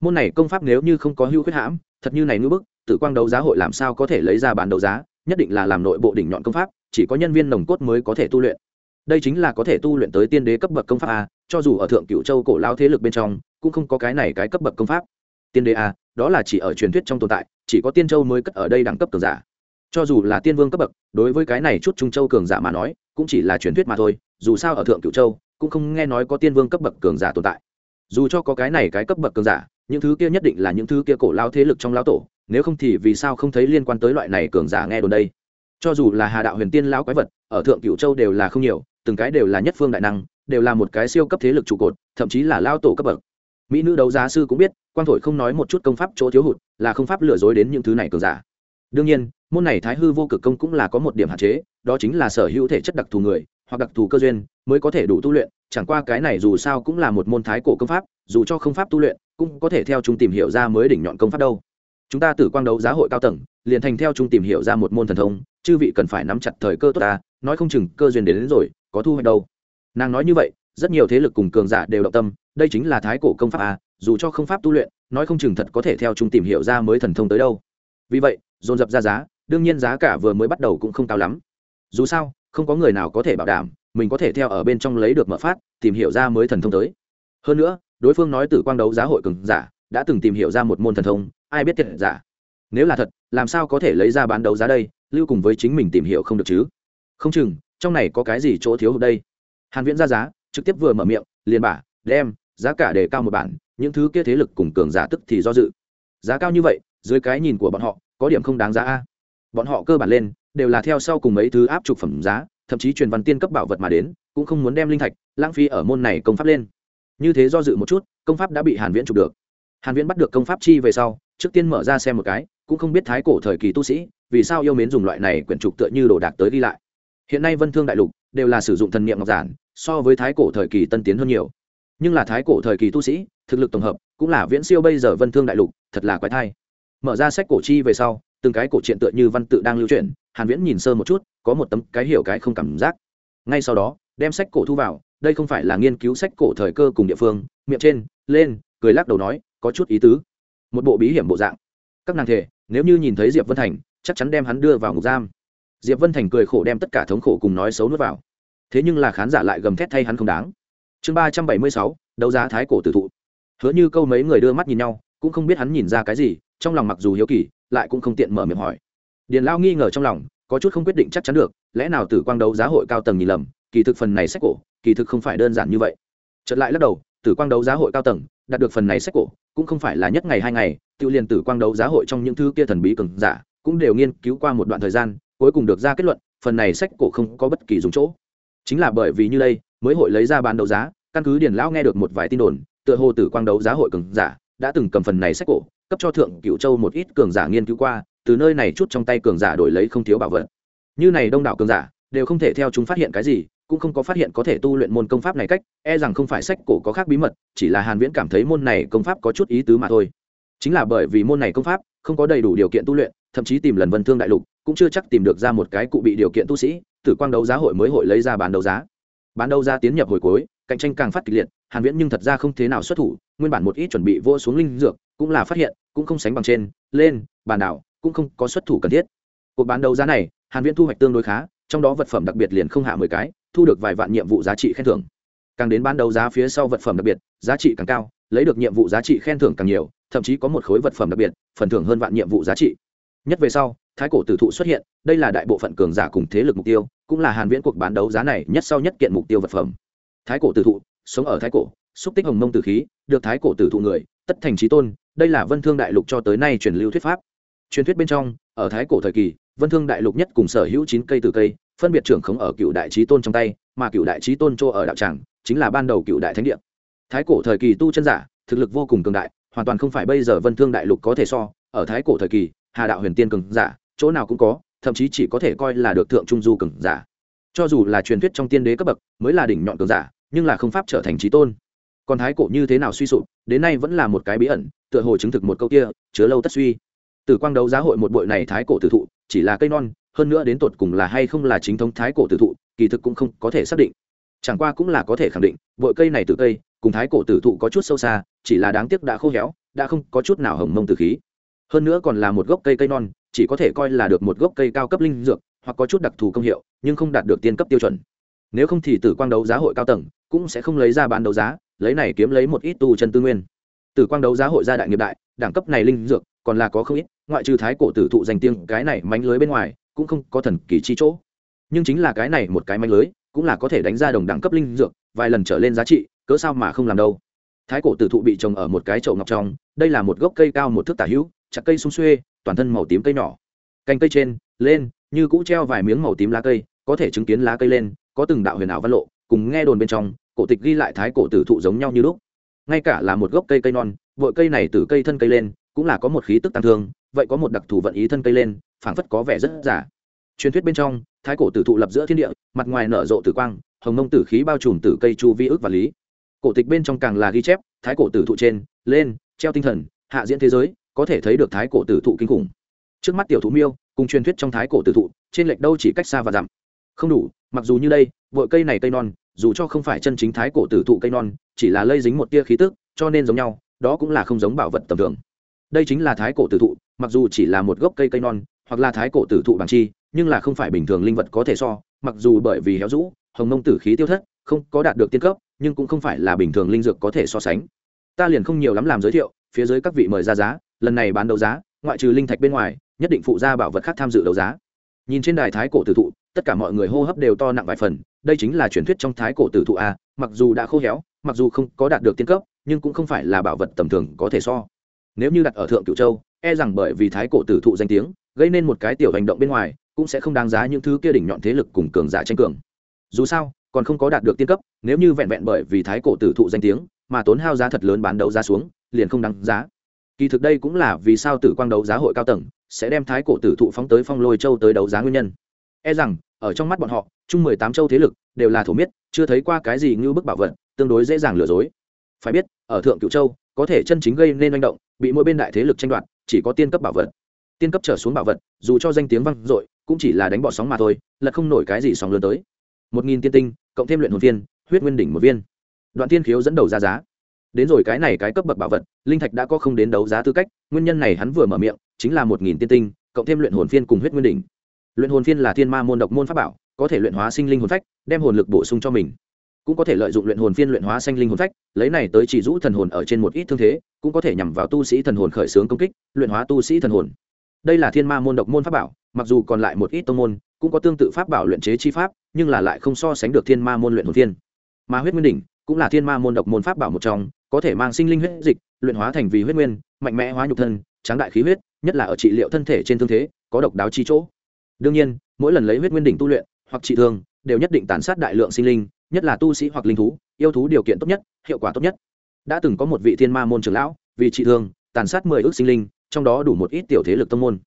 Môn này công pháp nếu như không có hưu khuyết hãm, thật như này ngư bức tự quang đấu giá hội làm sao có thể lấy ra bán đấu giá, nhất định là làm nội bộ đỉnh nhọn công pháp, chỉ có nhân viên nồng cốt mới có thể tu luyện. Đây chính là có thể tu luyện tới tiên đế cấp bậc công pháp a cho dù ở thượng cựu châu cổ lao thế lực bên trong, cũng không có cái này cái cấp bậc công pháp. Tiên đế a đó là chỉ ở truyền thuyết trong tồn tại, chỉ có tiên châu mới cất ở đây đẳng cấp cường giả. Cho dù là tiên vương cấp bậc, đối với cái này chút trung châu cường giả mà nói, cũng chỉ là truyền thuyết mà thôi, dù sao ở thượng cựu châu, cũng không nghe nói có tiên vương cấp bậc cường giả tồn tại. Dù cho có cái này cái cấp bậc cường giả, những thứ kia nhất định là những thứ kia cổ lao thế lực trong lão tổ, nếu không thì vì sao không thấy liên quan tới loại này cường giả nghe đồn đây? Cho dù là hà đạo huyền tiên lão quái vật, ở thượng cựu châu đều là không nhiều, từng cái đều là nhất phương đại năng đều là một cái siêu cấp thế lực trụ cột thậm chí là lao tổ cấp bậc. Mỹ nữ đấu giá sư cũng biết quan thổi không nói một chút công pháp chỗ thiếu hụt là không pháp lừa dối đến những thứ này cường giả. Đương nhiên môn này thái hư vô cực công cũng là có một điểm hạn chế đó chính là sở hữu thể chất đặc thù người hoặc đặc thù cơ duyên mới có thể đủ tu luyện chẳng qua cái này dù sao cũng là một môn thái cổ công pháp dù cho không pháp tu luyện cũng có thể theo chúng tìm hiểu ra mới đỉnh nhọn công pháp đâu. Chúng ta tử quang đấu giá hội cao tầng liền thành theo chúng tìm hiểu ra một môn thần thông chư vị cần phải nắm chặt thời cơ tốt ta nói không chừng cơ duyên đến, đến rồi có thu hoạch đâu nàng nói như vậy, rất nhiều thế lực cùng cường giả đều động tâm, đây chính là thái cổ công pháp à dù cho không pháp tu luyện, nói không chừng thật có thể theo chúng tìm hiểu ra mới thần thông tới đâu. Vì vậy, dồn dập ra giá, đương nhiên giá cả vừa mới bắt đầu cũng không cao lắm. Dù sao, không có người nào có thể bảo đảm, mình có thể theo ở bên trong lấy được mở phát, tìm hiểu ra mới thần thông tới. Hơn nữa, đối phương nói từ quang đấu giá hội cường giả, đã từng tìm hiểu ra một môn thần thông, ai biết thiệt giả. Nếu là thật, làm sao có thể lấy ra bán đấu giá đây, lưu cùng với chính mình tìm hiểu không được chứ? Không chừng, trong này có cái gì chỗ thiếu hụt đây? Hàn viễn ra giá, trực tiếp vừa mở miệng, liền bả đem, giá cả đề cao một bản, những thứ kia thế lực cùng cường giả tức thì do dự. Giá cao như vậy, dưới cái nhìn của bọn họ, có điểm không đáng giá a. Bọn họ cơ bản lên, đều là theo sau cùng mấy thứ áp trục phẩm giá, thậm chí truyền văn tiên cấp bảo vật mà đến, cũng không muốn đem linh thạch, lãng phí ở môn này công pháp lên. Như thế do dự một chút, công pháp đã bị hàn viễn chụp được. Hàn viễn bắt được công pháp chi về sau, trước tiên mở ra xem một cái, cũng không biết thái cổ thời kỳ tu sĩ, vì sao yêu mến dùng loại này quyển trục tựa như đồ đạc tới đi lại. Hiện nay vân thương đại lục đều là sử dụng thần niệm ngọc giản, so với thái cổ thời kỳ tân tiến hơn nhiều. Nhưng là thái cổ thời kỳ tu sĩ, thực lực tổng hợp, cũng là viễn siêu bây giờ vân thương đại lục, thật là quái thai. Mở ra sách cổ chi về sau, từng cái cổ truyện tựa như văn tự đang lưu truyền, hàn viễn nhìn sơ một chút, có một tấm cái hiểu cái không cảm giác. Ngay sau đó, đem sách cổ thu vào, đây không phải là nghiên cứu sách cổ thời cơ cùng địa phương, miệng trên, lên, cười lắc đầu nói, có chút ý tứ. Một bộ bí hiểm bộ dạng. Các nàng thể, nếu như nhìn thấy diệp vân thành, chắc chắn đem hắn đưa vào ngục giam diệp vân thành cười khổ đem tất cả thống khổ cùng nói xấu nuốt vào. Thế nhưng là khán giả lại gầm thét thay hắn không đáng. Chương ba trăm bảy mươi sáu, đấu giá thái cổ tử thụ. Hứa như câu mấy người đưa mắt nhìn nhau, cũng không biết hắn nhìn ra cái gì, trong lòng mặc dù hiếu kỳ, lại cũng không tiện mở miệng hỏi. Điền lao nghi ngờ trong lòng, có chút không quyết định chắc chắn được, lẽ nào tử quang đấu giá hội cao tầng nhìn lầm, kỳ thực phần này sách cổ, kỳ thực không phải đơn giản như vậy. Trật lại lắc đầu, tử quang đấu giá hội cao tầng, đạt được phần này sách cổ, cũng không phải là nhất ngày hai ngày, tự liền tử quang đấu giá hội trong những thứ kia thần bí cường giả, cũng đều nghiên cứu qua một đoạn thời gian cuối cùng được ra kết luận, phần này sách cổ không có bất kỳ dùng chỗ. Chính là bởi vì như đây, mới hội lấy ra bán đấu giá, căn cứ điền lão nghe được một vài tin đồn, tựa hồ tử quang đấu giá hội cường giả đã từng cầm phần này sách cổ, cấp cho thượng cựu châu một ít cường giả nghiên cứu qua, từ nơi này chút trong tay cường giả đổi lấy không thiếu bảo vật. Như này đông đảo cường giả, đều không thể theo chúng phát hiện cái gì, cũng không có phát hiện có thể tu luyện môn công pháp này cách e rằng không phải sách cổ có khác bí mật, chỉ là hàn viễn cảm thấy môn này công pháp có chút ý tứ mà thôi. Chính là bởi vì môn này công pháp không có đầy đủ điều kiện tu luyện, thậm chí tìm lần vân thương đại lục cũng chưa chắc tìm được ra một cái cụ bị điều kiện tu sĩ, tử quang đấu giá hội mới hội lấy ra bán đấu giá. Bán đấu giá tiến nhập hồi cuối, cạnh tranh càng phát kịch liệt, hàn viễn nhưng thật ra không thế nào xuất thủ, nguyên bản một ít chuẩn bị vô xuống linh dược, cũng là phát hiện, cũng không sánh bằng trên, lên, bàn đảo, cũng không có xuất thủ cần thiết. Cuộc bán đấu giá này, hàn viễn thu hoạch tương đối khá, trong đó vật phẩm đặc biệt liền không hạ mười cái, thu được vài vạn nhiệm vụ giá trị khen thưởng. Càng đến bán đấu giá phía sau vật phẩm đặc biệt, giá trị càng cao, lấy được nhiệm vụ giá trị khen thưởng càng nhiều, thậm chí có một khối vật phẩm đặc biệt, phần thưởng hơn vạn nhiệm vụ giá trị. Nhất về sau thái cổ tử thụ xuất hiện, đây là đại bộ phận cường giả cùng thế lực mục tiêu, cũng là hàn viễn cuộc bán đấu giá này nhất sau nhất kiện mục tiêu vật phẩm. Thái cổ tử thụ, sống ở thái cổ, xúc tích hồng mông tử khí, được thái cổ tử thụ người, tất thành trí tôn, đây là vân thương đại lục cho tới nay truyền lưu thuyết pháp. Truyền thuyết bên trong, ở thái cổ thời kỳ, vân thương đại lục nhất cùng sở hữu chín cây tử cây, phân biệt trưởng khống ở cựu đại trí tôn trong tay, mà cựu đại trí tôn chỗ ở đạo tràng, chính là ban đầu cựu đại thánh địa. Thái cổ thời kỳ tu chân giả, thực lực vô cùng cường đại, hoàn toàn không phải bây giờ vân thương đại lục có thể so, ở thái cổ thời kỳ, hà đạo huyền tiên cường giả chỗ nào cũng có, thậm chí chỉ có thể coi là được thượng trung du cường giả. Cho dù là truyền thuyết trong tiên đế cấp bậc, mới là đỉnh nhọn cường giả, nhưng là không pháp trở thành trí tôn. Còn thái cổ như thế nào suy sụp, đến nay vẫn là một cái bí ẩn, tựa hồ chứng thực một câu kia, chứa lâu tất suy. Từ quang đấu giá hội một bội này thái cổ tử thụ, chỉ là cây non, hơn nữa đến tột cùng là hay không là chính thống thái cổ tử thụ, kỳ thực cũng không có thể xác định. Chẳng qua cũng là có thể khẳng định, bội cây này từ cây, cùng thái cổ tử thụ có chút sâu xa, chỉ là đáng tiếc đã khô héo, đã không có chút nào hồng mông từ khí. Hơn nữa còn là một gốc cây cây non chỉ có thể coi là được một gốc cây cao cấp linh dược, hoặc có chút đặc thù công hiệu, nhưng không đạt được tiên cấp tiêu chuẩn. Nếu không thì tử quang đấu giá hội cao tầng cũng sẽ không lấy ra bán đấu giá, lấy này kiếm lấy một ít tu chân tư nguyên. Tử quang đấu giá hội gia đại nghiệp đại, đẳng cấp này linh dược còn là có không ít, ngoại trừ thái cổ tử thụ dành tiếng cái này mánh lưới bên ngoài, cũng không có thần kỳ chi chỗ. Nhưng chính là cái này một cái mánh lưới cũng là có thể đánh ra đồng đẳng cấp linh dược, vài lần trở lên giá trị, cớ sao mà không làm đâu. Thái cổ tử thụ bị trồng ở một cái chậu ngọc trong, đây là một gốc cây cao một thước tả hữu, chặt cây sung xuê toàn thân màu tím cây nhỏ. Cành cây trên, lên, như cũ treo vài miếng màu tím lá cây, có thể chứng kiến lá cây lên, có từng đạo huyền ảo văn lộ, cùng nghe đồn bên trong, cổ tịch ghi lại thái cổ tử thụ giống nhau như lúc. Ngay cả là một gốc cây cây non vội cây này từ cây thân cây lên, cũng là có một khí tức tăng thương, vậy có một đặc thù vận ý thân cây lên, phảng phất có vẻ rất giả. Truyền thuyết bên trong, thái cổ tử thụ lập giữa thiên địa, mặt ngoài nở rộ tử quang, hồng mông tử khí bao trùm tử cây chu vi ước và lý. Cổ tịch bên trong càng là ghi chép, thái cổ tử thụ trên, lên, treo tinh thần, hạ diễn thế giới có thể thấy được thái cổ tử thụ kinh khủng. Trước mắt tiểu thú miêu, cùng truyền thuyết trong thái cổ tử thụ, trên lệch đâu chỉ cách xa và dặm. Không đủ, mặc dù như đây, vội cây này cây non, dù cho không phải chân chính thái cổ tử thụ cây non, chỉ là lây dính một tia khí tức, cho nên giống nhau, đó cũng là không giống bảo vật tầm thường. Đây chính là thái cổ tử thụ, mặc dù chỉ là một gốc cây cây non, hoặc là thái cổ tử thụ bằng chi, nhưng là không phải bình thường linh vật có thể so, mặc dù bởi vì héo rũ, hồng mông tử khí tiêu thất, không có đạt được tiên cấp, nhưng cũng không phải là bình thường linh dược có thể so sánh. Ta liền không nhiều lắm làm giới thiệu, phía dưới các vị mời ra giá lần này bán đấu giá, ngoại trừ linh thạch bên ngoài, nhất định phụ ra bảo vật khác tham dự đấu giá. Nhìn trên đài thái cổ tử thụ, tất cả mọi người hô hấp đều to nặng vài phần, đây chính là truyền thuyết trong thái cổ tử thụ a, mặc dù đã khô héo, mặc dù không có đạt được tiên cấp, nhưng cũng không phải là bảo vật tầm thường có thể so. Nếu như đặt ở thượng cửu châu e rằng bởi vì thái cổ tử thụ danh tiếng, gây nên một cái tiểu hành động bên ngoài, cũng sẽ không đáng giá những thứ kia đỉnh nhọn thế lực cùng cường giả tranh cường. Dù sao, còn không có đạt được tiên cấp, nếu như vẹn vẹn bởi vì thái cổ tử thụ danh tiếng, mà tốn hao giá thật lớn bán đấu giá xuống, liền không đáng giá kỳ thực đây cũng là vì sao tử quang đấu giá hội cao tầng sẽ đem thái cổ tử thụ phóng tới phong lôi châu tới đấu giá nguyên nhân. E rằng, ở trong mắt bọn họ, chung mười tám châu thế lực đều là thổ miết, chưa thấy qua cái gì như bức bảo vật, tương đối dễ dàng lừa dối. Phải biết, ở thượng cựu châu, có thể chân chính gây nên manh động, bị mỗi bên đại thế lực tranh đoạt, chỉ có tiên cấp bảo vật. Tiên cấp trở xuống bảo vật, dù cho danh tiếng vang dội, cũng chỉ là đánh bỏ sóng mà thôi lật không nổi cái gì sóng lớn tới. Một nghìn tiên tinh, cộng thêm luyện hồn viên, huyết nguyên đỉnh một viên. Đoạn tiên khiếu dẫn đầu ra giá đến rồi cái này cái cấp bậc bảo vật, linh thạch đã có không đến đấu giá tư cách, nguyên nhân này hắn vừa mở miệng, chính là một nghìn tiên tinh, cộng thêm luyện hồn phiên cùng huyết nguyên đỉnh. Luyện hồn phiên là thiên ma môn độc môn pháp bảo, có thể luyện hóa sinh linh hồn phách, đem hồn lực bổ sung cho mình. Cũng có thể lợi dụng luyện hồn phiên luyện hóa sinh linh hồn phách, lấy này tới chỉ rũ thần hồn ở trên một ít thương thế, cũng có thể nhằm vào tu sĩ thần hồn khởi xướng công kích, luyện hóa tu sĩ thần hồn. Đây là thiên ma môn độc môn pháp bảo, mặc dù còn lại một ít tông môn, cũng có tương tự pháp bảo luyện chế chi pháp, nhưng là lại không so sánh được thiên ma môn luyện hồn phiên. Mà huyết nguyên đỉnh cũng là thiên ma môn độc môn pháp bảo một trong có thể mang sinh linh huyết dịch, luyện hóa thành vì huyết nguyên, mạnh mẽ hóa nhục thân, tráng đại khí huyết, nhất là ở trị liệu thân thể trên thương thế, có độc đáo chi chỗ. Đương nhiên, mỗi lần lấy huyết nguyên đỉnh tu luyện, hoặc trị thương, đều nhất định tàn sát đại lượng sinh linh, nhất là tu sĩ hoặc linh thú, yêu thú điều kiện tốt nhất, hiệu quả tốt nhất. Đã từng có một vị thiên ma môn trưởng lão, vì trị thương, tàn sát mười ước sinh linh, trong đó đủ một ít tiểu thế lực tông môn.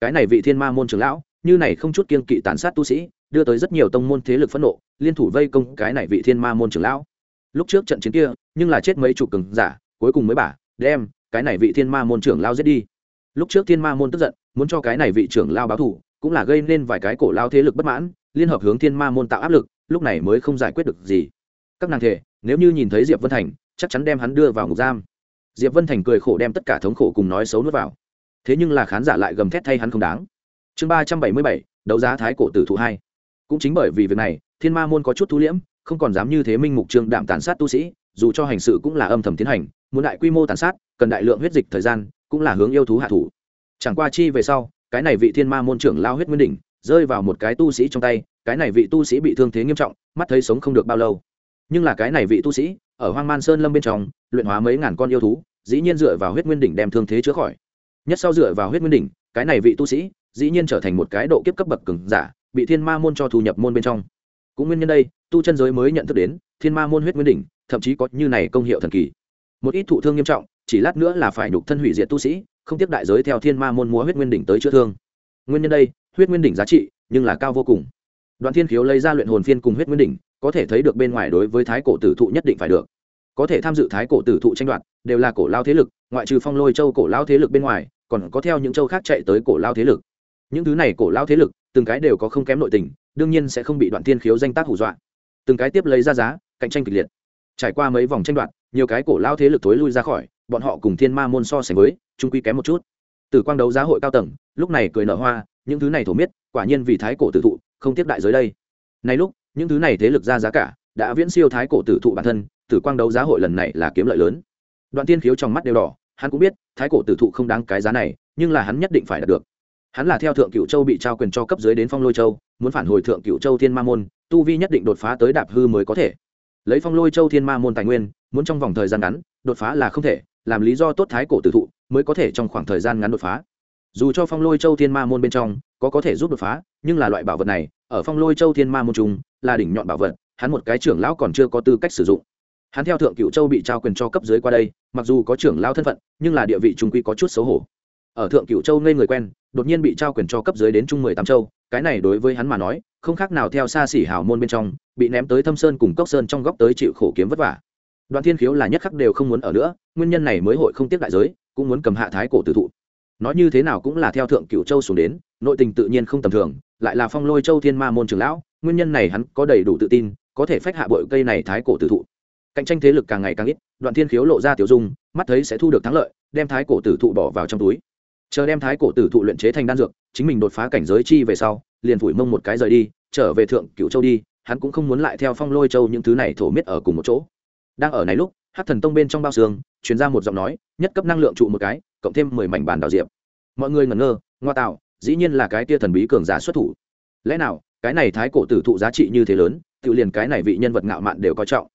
Cái này vị thiên ma môn trưởng lão, như này không chút kiên kỵ tàn sát tu sĩ, đưa tới rất nhiều tông môn thế lực phẫn nộ, liên thủ vây công cái này vị thiên ma môn trưởng lão lúc trước trận chiến kia, nhưng là chết mấy chục cường giả, cuối cùng mới bả, đem cái này vị thiên ma môn trưởng lao giết đi. Lúc trước thiên ma môn tức giận, muốn cho cái này vị trưởng lao báo thù, cũng là gây nên vài cái cổ lao thế lực bất mãn, liên hợp hướng thiên ma môn tạo áp lực, lúc này mới không giải quyết được gì. Các nàng thể, nếu như nhìn thấy diệp vân thành, chắc chắn đem hắn đưa vào ngục giam. Diệp vân thành cười khổ đem tất cả thống khổ cùng nói xấu nuốt vào. Thế nhưng là khán giả lại gầm thét thay hắn không đáng. Chương ba trăm bảy mươi bảy, đấu giá thái cổ tử thụ hai. Cũng chính bởi vì việc này, thiên ma môn có chút thu liễm không còn dám như thế minh mục trương đạm tàn sát tu sĩ, dù cho hành sự cũng là âm thầm tiến hành, muốn đại quy mô tàn sát, cần đại lượng huyết dịch thời gian, cũng là hướng yêu thú hạ thủ. Chẳng qua chi về sau, cái này vị thiên ma môn trưởng lao huyết nguyên đỉnh, rơi vào một cái tu sĩ trong tay, cái này vị tu sĩ bị thương thế nghiêm trọng, mắt thấy sống không được bao lâu. Nhưng là cái này vị tu sĩ, ở hoang man sơn lâm bên trong, luyện hóa mấy ngàn con yêu thú, dĩ nhiên dựa vào huyết nguyên đỉnh đem thương thế chữa khỏi. Nhất sau dựa vào huyết nguyên đỉnh, cái này vị tu sĩ, dĩ nhiên trở thành một cái độ kiếp cấp bậc cứng giả, bị thiên ma môn cho thu nhập môn bên trong. Cũng nguyên nhân đây tu chân giới mới nhận thức đến, thiên ma môn huyết nguyên đỉnh, thậm chí có như này công hiệu thần kỳ. Một ít thụ thương nghiêm trọng, chỉ lát nữa là phải nhục thân hủy diệt tu sĩ, không tiếp đại giới theo thiên ma môn múa huyết nguyên đỉnh tới chữa thương. Nguyên nhân đây, huyết nguyên đỉnh giá trị, nhưng là cao vô cùng. Đoạn thiên khiếu lấy ra luyện hồn phiên cùng huyết nguyên đỉnh, có thể thấy được bên ngoài đối với thái cổ tử thụ nhất định phải được. Có thể tham dự thái cổ tử thụ tranh đoạt, đều là cổ lao thế lực, ngoại trừ phong lôi châu cổ lao thế lực bên ngoài, còn có theo những châu khác chạy tới cổ lao thế lực. Những thứ này cổ lao thế lực, từng cái đều có không kém nội tình, đương nhiên sẽ không bị đoạn thiên khiếu danh tác hù dọa từng cái tiếp lấy ra giá, cạnh tranh kịch liệt. Trải qua mấy vòng tranh đoạt, nhiều cái cổ lao thế lực thối lui ra khỏi, bọn họ cùng thiên ma môn so sánh với trung quy kém một chút. Từ quang đấu giá hội cao tầng, lúc này cười nở hoa, những thứ này thổ miết, quả nhiên vì thái cổ tử thụ, không tiếp đại giới đây. Nay lúc, những thứ này thế lực ra giá cả, đã viễn siêu thái cổ tử thụ bản thân, tử quang đấu giá hội lần này là kiếm lợi lớn. Đoạn tiên khiếu trong mắt đều đỏ, hắn cũng biết, thái cổ tử thụ không đáng cái giá này, nhưng là hắn nhất định phải đạt được. Hắn là theo thượng cựu châu bị trao quyền cho cấp dưới đến phong lôi châu muốn phản hồi thượng cựu châu thiên ma môn, tu vi nhất định đột phá tới đạp hư mới có thể. Lấy phong lôi châu thiên ma môn tài nguyên, muốn trong vòng thời gian ngắn, đột phá là không thể, làm lý do tốt thái cổ tử thụ, mới có thể trong khoảng thời gian ngắn đột phá. Dù cho phong lôi châu thiên ma môn bên trong, có có thể giúp đột phá, nhưng là loại bảo vật này, ở phong lôi châu thiên ma môn trung là đỉnh nhọn bảo vật, hắn một cái trưởng lão còn chưa có tư cách sử dụng. Hắn theo thượng cựu châu bị trao quyền cho cấp dưới qua đây, mặc dù có trưởng lão thân phận, nhưng là địa vị trung quy có chút xấu hổ. Ở thượng cựu châu ngây người quen, đột nhiên bị trao quyền cho cấp dưới đến trung mười tám châu cái này đối với hắn mà nói, không khác nào theo xa xỉ hào môn bên trong, bị ném tới thâm sơn cùng cốc sơn trong góc tới chịu khổ kiếm vất vả. Đoạn thiên khiếu là nhất khắc đều không muốn ở nữa, nguyên nhân này mới hội không tiếp đại giới, cũng muốn cầm hạ thái cổ tử thụ. Nói như thế nào cũng là theo thượng cửu châu xuống đến, nội tình tự nhiên không tầm thường, lại là phong lôi châu thiên ma môn trường lão, nguyên nhân này hắn có đầy đủ tự tin, có thể phách hạ bội cây này thái cổ tử thụ. Cạnh tranh thế lực càng ngày càng ít, đoạn thiên khiếu lộ ra tiểu dung, mắt thấy sẽ thu được thắng lợi, đem thái cổ tử thụ bỏ vào trong túi chờ đem thái cổ tử thụ luyện chế thành đan dược, chính mình đột phá cảnh giới chi về sau, liền phủi mông một cái rời đi, trở về thượng cựu châu đi, hắn cũng không muốn lại theo phong lôi châu những thứ này thổ miết ở cùng một chỗ. Đang ở này lúc hát thần tông bên trong bao xương chuyển ra một giọng nói, nhất cấp năng lượng trụ một cái, cộng thêm mười mảnh bàn đào diệp. Mọi người ngẩn ngơ, ngoa tạo, dĩ nhiên là cái tia thần bí cường giả xuất thủ. Lẽ nào, cái này thái cổ tử thụ giá trị như thế lớn, tự liền cái này vị nhân vật ngạo mạn đều coi trọng.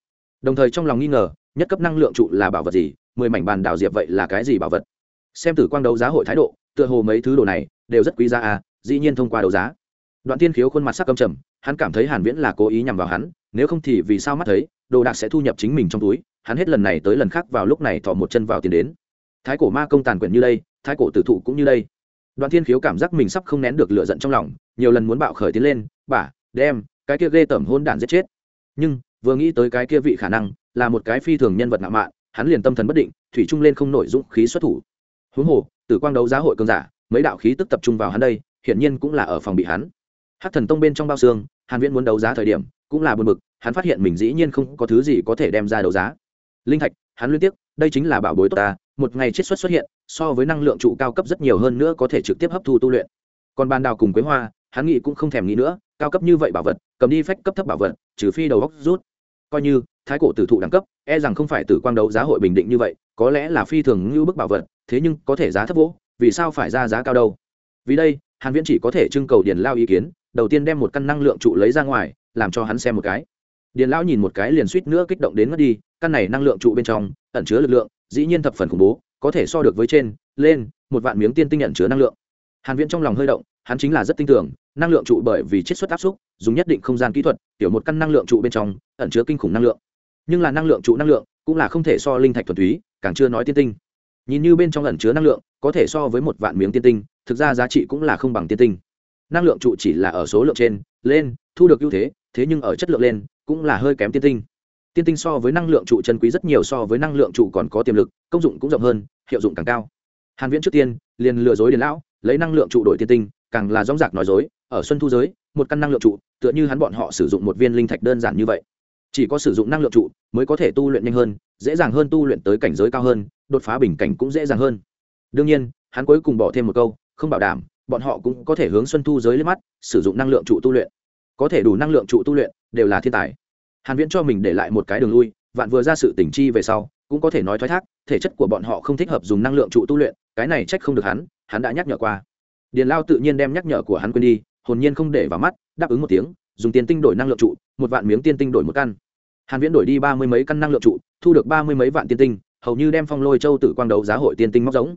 Đồng thời trong lòng nghi ngờ, nhất cấp năng lượng trụ là bảo vật gì, mười mảnh bàn đào diệp vậy là cái gì bảo vật? Xem tử quang đấu giá hội thái độ, tựa hồ mấy thứ đồ này đều rất quý giá à dĩ nhiên thông qua đấu giá. Đoạn tiên khiếu khuôn mặt sắc cầm trầm, hắn cảm thấy hàn viễn là cố ý nhằm vào hắn, nếu không thì vì sao mắt thấy, đồ đạc sẽ thu nhập chính mình trong túi, hắn hết lần này tới lần khác vào lúc này thò một chân vào tiền đến. Thái cổ ma công tàn quyển như đây, thái cổ tử thụ cũng như đây. Đoạn thiên khiếu cảm giác mình sắp không nén được lửa giận trong lòng, nhiều lần muốn bạo khởi tiến lên bả đem cái kia ghê tởm hôn đản giết chết. Nhưng, vừa nghĩ tới cái kia vị khả năng là một cái phi thường nhân vật ngạo mạn, hắn liền tâm thần bất định, thủy trung lên không nổi dũng khí xuất thủ huống hồ, tử quang đấu giá hội cường giả, mấy đạo khí tức tập trung vào hắn đây, hiển nhiên cũng là ở phòng bị hắn. Hát thần tông bên trong bao xương, hàn viễn muốn đấu giá thời điểm, cũng là buồn bực, hắn phát hiện mình dĩ nhiên không có thứ gì có thể đem ra đấu giá. Linh thạch, hắn liên tiếp, đây chính là bảo bối tốt ta, một ngày chiết xuất xuất hiện, so với năng lượng trụ cao cấp rất nhiều hơn nữa có thể trực tiếp hấp thu tu luyện. Còn bàn đào cùng quế hoa, hắn nghĩ cũng không thèm nghĩ nữa, cao cấp như vậy bảo vật, cầm đi phách cấp thấp bảo vật, trừ phi đầu góc rút. Coi như, thái cổ tử thụ đẳng cấp e rằng không phải tử quang đấu giá hội bình định như vậy có lẽ là phi thường như bức bảo vật, thế nhưng có thể giá thấp vỗ, vì sao phải ra giá cao đâu? Vì đây, hàn viễn chỉ có thể trưng cầu điền lao ý kiến, đầu tiên đem một căn năng lượng trụ lấy ra ngoài, làm cho hắn xem một cái. Điền lão nhìn một cái liền suýt nữa kích động đến mất đi, căn này năng lượng trụ bên trong, ẩn chứa lực lượng, dĩ nhiên thập phần khủng bố, có thể so được với trên, lên, một vạn miếng tiên tinh nhận chứa năng lượng. Hàn viễn trong lòng hơi động, hắn chính là rất tin tưởng, năng lượng trụ bởi vì chiết xuất áp xúc, dùng nhất định không gian kỹ thuật, tiểu một căn năng lượng trụ bên trong, ẩn chứa kinh khủng năng lượng. Nhưng là năng lượng trụ năng lượng cũng là không thể so linh thạch thuần túy, càng chưa nói tiên tinh. Nhìn như bên trong ẩn chứa năng lượng, có thể so với một vạn miếng tiên tinh, thực ra giá trị cũng là không bằng tiên tinh. Năng lượng trụ chỉ là ở số lượng trên, lên, thu được ưu thế thế nhưng ở chất lượng lên, cũng là hơi kém tiên tinh. Tiên tinh so với năng lượng trụ chân quý rất nhiều so với năng lượng trụ còn có tiềm lực, công dụng cũng rộng hơn, hiệu dụng càng cao. Hàn viễn trước tiên, liền lừa dối điền lão, lấy năng lượng trụ đổi tiên tinh, càng là rong rạc nói dối, ở xuân thu giới, một căn năng lượng trụ, tựa như hắn bọn họ sử dụng một viên linh thạch đơn giản như vậy chỉ có sử dụng năng lượng trụ mới có thể tu luyện nhanh hơn, dễ dàng hơn tu luyện tới cảnh giới cao hơn, đột phá bình cảnh cũng dễ dàng hơn. Đương nhiên, hắn cuối cùng bỏ thêm một câu, không bảo đảm, bọn họ cũng có thể hướng xuân thu giới lên mắt, sử dụng năng lượng trụ tu luyện. Có thể đủ năng lượng trụ tu luyện, đều là thiên tài. Hàn viễn cho mình để lại một cái đường lui, vạn vừa ra sự tỉnh chi về sau, cũng có thể nói thoái thác, thể chất của bọn họ không thích hợp dùng năng lượng trụ tu luyện, cái này trách không được hắn hắn đã nhắc nhở qua. Điền lao tự nhiên đem nhắc nhở của hắn quên đi, hồn nhiên không để vào mắt, đáp ứng một tiếng, dùng tiền tinh đổi năng lượng trụ, một vạn miếng tiên tinh đổi một căn hàn viễn đổi đi ba mươi mấy căn năng lượng trụ, thu được ba mươi mấy vạn tiên tinh, hầu như đem phong lôi châu tử quang đấu giá hội tiên tinh móc giống.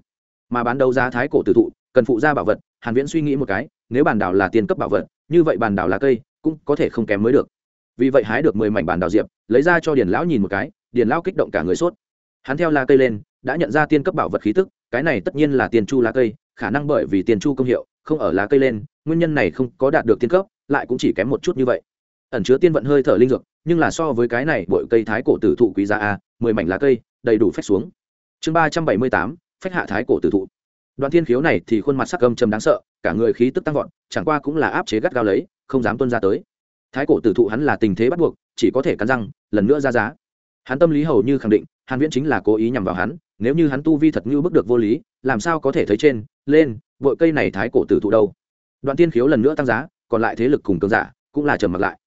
Mà bán đấu giá thái cổ tử thụ, cần phụ gia bảo vật, hàn viễn suy nghĩ một cái, nếu bản đảo là tiền cấp bảo vật, như vậy bản đảo là cây, cũng có thể không kém mới được. Vì vậy hái được mười mảnh bản đảo diệp, lấy ra cho điền lão nhìn một cái, điền lão kích động cả người sốt. Hắn theo lá cây lên, đã nhận ra tiên cấp bảo vật khí tức, cái này tất nhiên là tiền chu lá cây, khả năng bởi vì tiền chu công hiệu, không ở lá cây lên, nguyên nhân này không có đạt được tiên cấp, lại cũng chỉ kém một chút như vậy ẩn chứa tiên vận hơi thở linh dược, nhưng là so với cái này bội cây thái cổ tử thụ quý giá a, mười mảnh lá cây, đầy đủ phép xuống. Chương ba trăm bảy mươi tám, phách hạ thái cổ tử thụ. Đoạn thiên khiếu này thì khuôn mặt sắc âm trầm đáng sợ, cả người khí tức tăng vọt, chẳng qua cũng là áp chế gắt gao lấy, không dám tuân ra tới. Thái cổ tử thụ hắn là tình thế bắt buộc, chỉ có thể cắn răng, lần nữa ra giá. Hắn tâm lý hầu như khẳng định, hàn viễn chính là cố ý nhằm vào hắn, nếu như hắn tu vi thật như bức được vô lý, làm sao có thể thấy trên, lên, bội cây này thái cổ tử thụ đâu. Đoạn tiên khiếu lần nữa tăng giá, còn lại thế lực cùng cường giả, cũng là trầm mặc lại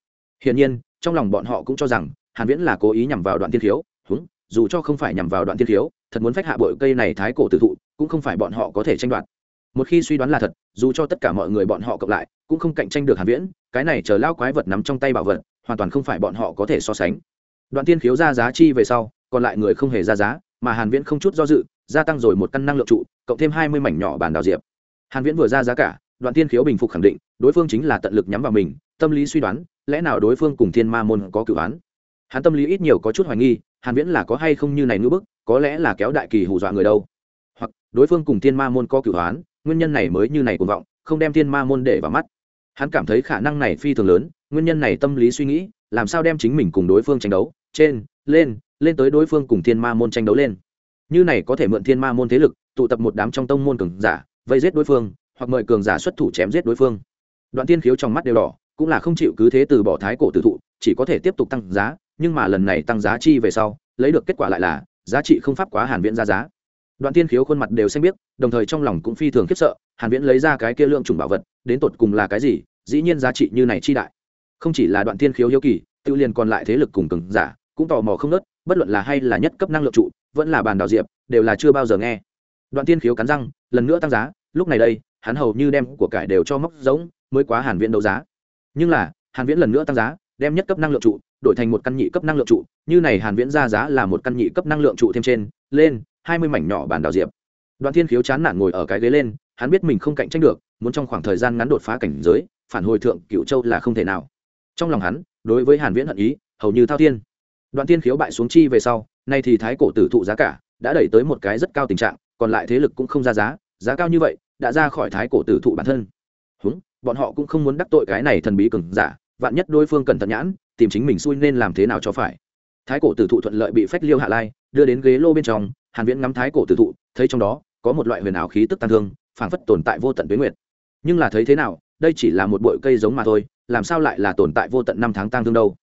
hiển nhiên, trong lòng bọn họ cũng cho rằng, hàn viễn là cố ý nhằm vào đoạn tiên khiếu, húng, dù cho không phải nhằm vào đoạn tiên khiếu, thật muốn phách hạ bội cây này thái cổ tử thụ, cũng không phải bọn họ có thể tranh đoạt. Một khi suy đoán là thật, dù cho tất cả mọi người bọn họ cộng lại, cũng không cạnh tranh được hàn viễn, cái này chờ lao quái vật nắm trong tay bảo vật, hoàn toàn không phải bọn họ có thể so sánh. Đoạn tiên khiếu ra giá chi về sau, còn lại người không hề ra giá, mà hàn viễn không chút do dự, gia tăng rồi một căn năng lượng trụ, cộng thêm 20 mảnh nhỏ bản đào diệp. Hàn viễn vừa ra giá cả, đoạn tiên khiếu bình phục khẳng định, đối phương chính là tận lực nhắm vào mình, tâm lý suy đoán lẽ nào đối phương cùng thiên ma môn có cửu án? Hắn tâm lý ít nhiều có chút hoài nghi, hàn viễn là có hay không như này nữ bức, có lẽ là kéo đại kỳ hù dọa người đâu. Hoặc, đối phương cùng thiên ma môn có cửu án, nguyên nhân này mới như này cuồng vọng, không đem thiên ma môn để vào mắt. Hắn cảm thấy khả năng này phi thường lớn, nguyên nhân này tâm lý suy nghĩ, làm sao đem chính mình cùng đối phương tranh đấu, trên, lên lên tới đối phương cùng thiên ma môn tranh đấu lên. Như này có thể mượn thiên ma môn thế lực, tụ tập một đám trong tông môn cường giả, vây giết đối phương, hoặc mời cường giả xuất thủ chém giết đối phương. Đoạn tiên khiếu trong mắt đều đỏ cũng là không chịu cứ thế từ bỏ thái cổ tử thụ, chỉ có thể tiếp tục tăng giá, nhưng mà lần này tăng giá chi về sau, lấy được kết quả lại là, giá trị không pháp quá hàn viễn ra giá. Đoạn tiên khiếu khuôn mặt đều xanh biết đồng thời trong lòng cũng phi thường khiếp sợ, hàn viễn lấy ra cái kia lượng trùng bảo vật, đến tột cùng là cái gì, dĩ nhiên giá trị như này chi đại. Không chỉ là đoạn tiên khiếu hiếu kỳ tự liền còn lại thế lực cùng cường giả, cũng tò mò không nớt, bất luận là hay là nhất cấp năng lượng trụ, vẫn là bàn đào diệp, đều là chưa bao giờ nghe. Đoạn tiên khiếu cắn răng, lần nữa tăng giá, lúc này đây, hắn hầu như đem của cải đều cho móc giống, mới quá hàn viễn đấu giá nhưng là, hàn viễn lần nữa tăng giá, đem nhất cấp năng lượng trụ, đổi thành một căn nhị cấp năng lượng trụ, như này hàn viễn ra giá là một căn nhị cấp năng lượng trụ thêm trên, lên 20 mảnh nhỏ bàn đào diệp. Đoạn thiên khiếu chán nản ngồi ở cái ghế lên, hắn biết mình không cạnh tranh được, muốn trong khoảng thời gian ngắn đột phá cảnh giới, phản hồi thượng cựu châu là không thể nào. Trong lòng hắn, đối với hàn viễn hận ý, hầu như thao thiên. Đoạn thiên khiếu bại xuống chi về sau, nay thì thái cổ tử thụ giá cả, đã đẩy tới một cái rất cao tình trạng, còn lại thế lực cũng không ra giá giá cao như vậy, đã ra khỏi thái cổ tử thụ bản thân. Húng bọn họ cũng không muốn đắc tội cái này thần bí cường giả, vạn nhất đối phương cần thận nhãn, tìm chính mình xui nên làm thế nào cho phải. Thái cổ tử thụ thuận lợi bị phách liêu hạ lai, đưa đến ghế lô bên trong, hàn viễn ngắm thái cổ tử thụ, thấy trong đó có một loại huyền ảo khí tức tăng thương, phảng phất tồn tại vô tận tuyến nguyệt. Nhưng là thấy thế nào, đây chỉ là một bụi cây giống mà thôi, làm sao lại là tồn tại vô tận năm tháng tăng thương đâu?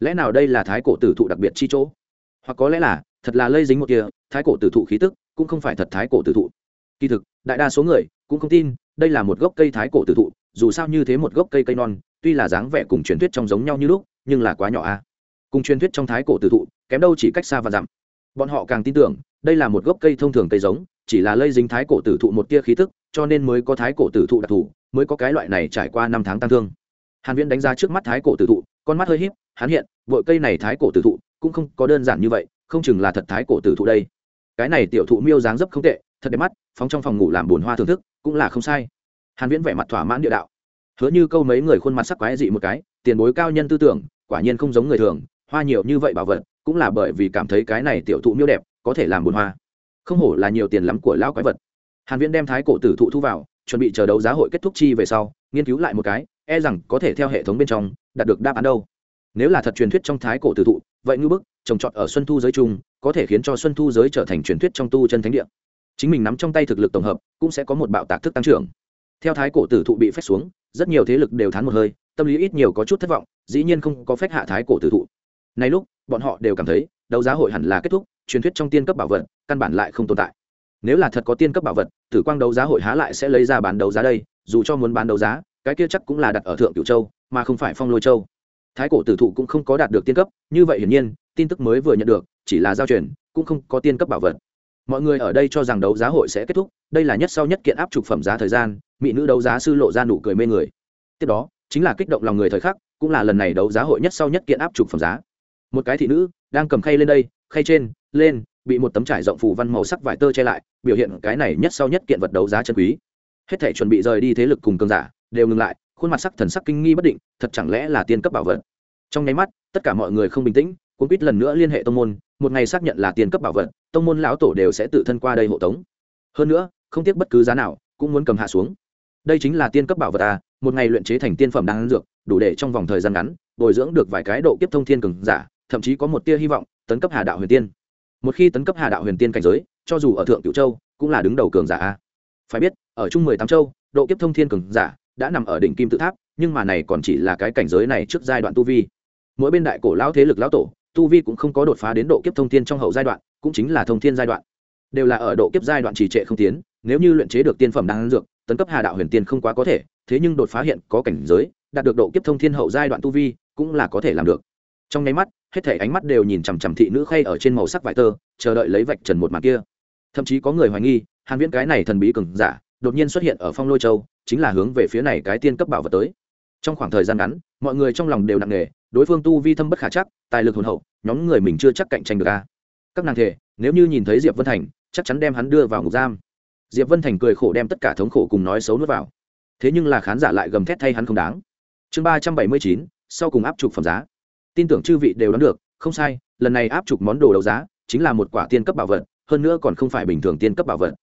Lẽ nào đây là thái cổ tử thụ đặc biệt chi chỗ? Hoặc có lẽ là, thật là lây dính một kia, thái cổ tử thụ khí tức, cũng không phải thật thái cổ tử thụ. Kỳ thực, đại đa số người cũng không tin, đây là một gốc cây thái cổ tử thụ dù sao như thế một gốc cây cây non, tuy là dáng vẻ cùng truyền thuyết trong giống nhau như lúc, nhưng là quá nhỏ a. Cùng truyền thuyết trong thái cổ tử thụ, kém đâu chỉ cách xa và dặm. Bọn họ càng tin tưởng, đây là một gốc cây thông thường cây giống, chỉ là lây dính thái cổ tử thụ một tia khí tức cho nên mới có thái cổ tử thụ đặc thù, mới có cái loại này trải qua năm tháng tăng thương. Hàn viễn đánh giá trước mắt thái cổ tử thụ, con mắt hơi híp, hắn hiện vội cây này thái cổ tử thụ, cũng không có đơn giản như vậy, không chừng là thật thái cổ tử thụ đây. Cái này tiểu thụ miêu dáng dấp không tệ, thật đẹp mắt, phóng trong phòng ngủ làm buồn hoa thưởng thức, cũng là không sai hàn viễn vẻ mặt thỏa mãn địa đạo. Hứa như câu mấy người khuôn mặt sắc quái dị một cái, tiền bối cao nhân tư tưởng, quả nhiên không giống người thường, hoa nhiều như vậy bảo vật, cũng là bởi vì cảm thấy cái này tiểu thụ miêu đẹp, có thể làm buồn hoa. Không hổ là nhiều tiền lắm của lão quái vật. Hàn viễn đem thái cổ tử thụ thu vào, chuẩn bị chờ đấu giá hội kết thúc chi về sau, nghiên cứu lại một cái e rằng có thể theo hệ thống bên trong, đạt được đáp án đâu. Nếu là thật truyền thuyết trong thái cổ tử thụ, vậy ngư bức, trồng trọt ở xuân thu giới chung có thể khiến cho xuân thu giới trở thành truyền thuyết trong tu chân thánh địa. Chính mình nắm trong tay thực lực tổng hợp, cũng sẽ có một bạo tạc thức tăng trưởng theo thái cổ tử thụ bị phép xuống, rất nhiều thế lực đều thán một hơi, tâm lý ít nhiều có chút thất vọng, dĩ nhiên không có phép hạ thái cổ tử thụ. Nay lúc, bọn họ đều cảm thấy, đấu giá hội hẳn là kết thúc, truyền thuyết trong tiên cấp bảo vật, căn bản lại không tồn tại. Nếu là thật có tiên cấp bảo vật, tử quang đấu giá hội há lại sẽ lấy ra bán đấu giá đây, dù cho muốn bán đấu giá, cái kia chắc cũng là đặt ở thượng cửu châu, mà không phải phong lôi châu. Thái cổ tử thụ cũng không có đạt được tiên cấp, như vậy hiển nhiên, tin tức mới vừa nhận được, chỉ là giao truyền, cũng không có tiên cấp bảo vật mọi người ở đây cho rằng đấu giá hội sẽ kết thúc, đây là nhất sau nhất kiện áp trục phẩm giá thời gian, mỹ nữ đấu giá sư lộ ra nụ cười mê người. Tiếp đó, chính là kích động lòng người thời khắc, cũng là lần này đấu giá hội nhất sau nhất kiện áp trục phẩm giá. Một cái thị nữ đang cầm khay lên đây, khay trên, lên, bị một tấm trải rộng phủ văn màu sắc vải tơ che lại, biểu hiện cái này nhất sau nhất kiện vật đấu giá chân quý. Hết thể chuẩn bị rời đi thế lực cùng cường giả, đều ngừng lại, khuôn mặt sắc thần sắc kinh nghi bất định, thật chẳng lẽ là tiên cấp bảo vật? Trong nháy mắt, tất cả mọi người không bình tĩnh cũng quýt lần nữa liên hệ tông môn, một ngày xác nhận là tiền cấp bảo vật, tông môn lão tổ đều sẽ tự thân qua đây hộ tống. Hơn nữa, không tiếc bất cứ giá nào, cũng muốn cầm hạ xuống. Đây chính là tiên cấp bảo vật à một ngày luyện chế thành tiên phẩm đang dược, đủ để trong vòng thời gian ngắn, bồi dưỡng được vài cái độ kiếp thông thiên cường giả, thậm chí có một tia hy vọng, tấn cấp hà đạo huyền tiên. Một khi tấn cấp hà đạo huyền tiên cảnh giới, cho dù ở thượng cửu châu, cũng là đứng đầu cường giả a phải biết, ở trung mười tám châu, độ kiếp thông thiên cường giả đã nằm ở đỉnh kim tự tháp, nhưng mà này còn chỉ là cái cảnh giới này trước giai đoạn tu vi. Mỗi bên đại cổ lão thế lực lão tổ tu vi cũng không có đột phá đến độ kiếp thông thiên trong hậu giai đoạn, cũng chính là thông thiên giai đoạn. Đều là ở độ kiếp giai đoạn trì trệ không tiến, nếu như luyện chế được tiên phẩm đan dược, tấn cấp hà đạo huyền tiên không quá có thể, thế nhưng đột phá hiện có cảnh giới, đạt được độ kiếp thông thiên hậu giai đoạn tu vi, cũng là có thể làm được. Trong nháy mắt, hết thể ánh mắt đều nhìn chằm chằm thị nữ khay ở trên màu sắc vải tơ, chờ đợi lấy vạch trần một mặt kia. Thậm chí có người hoài nghi, hàn viễn cái này thần bí cường giả, đột nhiên xuất hiện ở phong lôi châu, chính là hướng về phía này cái tiên cấp bảo vật tới. Trong khoảng thời gian ngắn, mọi người trong lòng đều nặng nề đối phương tu vi thâm bất khả chắc, tài lực hồn hậu, nhóm người mình chưa chắc cạnh tranh được a. Các nàng thể nếu như nhìn thấy diệp vân thành, chắc chắn đem hắn đưa vào ngục giam. Diệp vân thành cười khổ đem tất cả thống khổ cùng nói xấu nuốt vào. Thế nhưng là khán giả lại gầm thét thay hắn không đáng. Chương ba trăm bảy mươi chín, sau cùng áp trục phẩm giá. Tin tưởng chư vị đều đoán được, không sai, lần này áp trục món đồ đấu giá chính là một quả tiên cấp bảo vật, hơn nữa còn không phải bình thường tiên cấp bảo vật.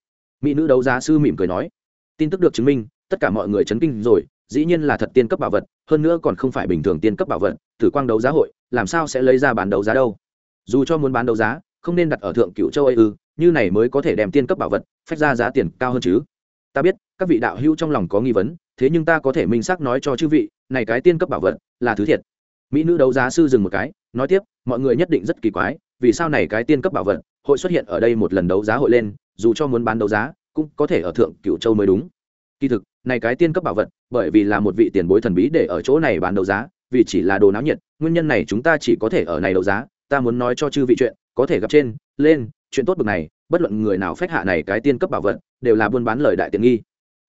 Mỹ nữ đấu giá sư mỉm cười nói. Tin tức được chứng minh, tất cả mọi người chấn kinh rồi dĩ nhiên là thật tiên cấp bảo vật, hơn nữa còn không phải bình thường tiên cấp bảo vật, thử quang đấu giá hội, làm sao sẽ lấy ra bán đấu giá đâu. Dù cho muốn bán đấu giá, không nên đặt ở thượng cựu châu ây ư, như này mới có thể đem tiên cấp bảo vật phách ra giá tiền cao hơn chứ. Ta biết, các vị đạo hữu trong lòng có nghi vấn, thế nhưng ta có thể minh xác nói cho chư vị, này cái tiên cấp bảo vật là thứ thiệt. Mỹ nữ đấu giá sư dừng một cái, nói tiếp, mọi người nhất định rất kỳ quái, vì sao này cái tiên cấp bảo vật hội xuất hiện ở đây một lần đấu giá hội lên, dù cho muốn bán đấu giá, cũng có thể ở thượng cựu châu mới đúng kỳ thực, này cái tiên cấp bảo vật, bởi vì là một vị tiền bối thần bí để ở chỗ này bán đấu giá, vì chỉ là đồ náo nhiệt, nguyên nhân này chúng ta chỉ có thể ở này đấu giá, ta muốn nói cho chư vị chuyện, có thể gặp trên, lên, chuyện tốt bực này, bất luận người nào phách hạ này cái tiên cấp bảo vật, đều là buôn bán lời đại tiện nghi.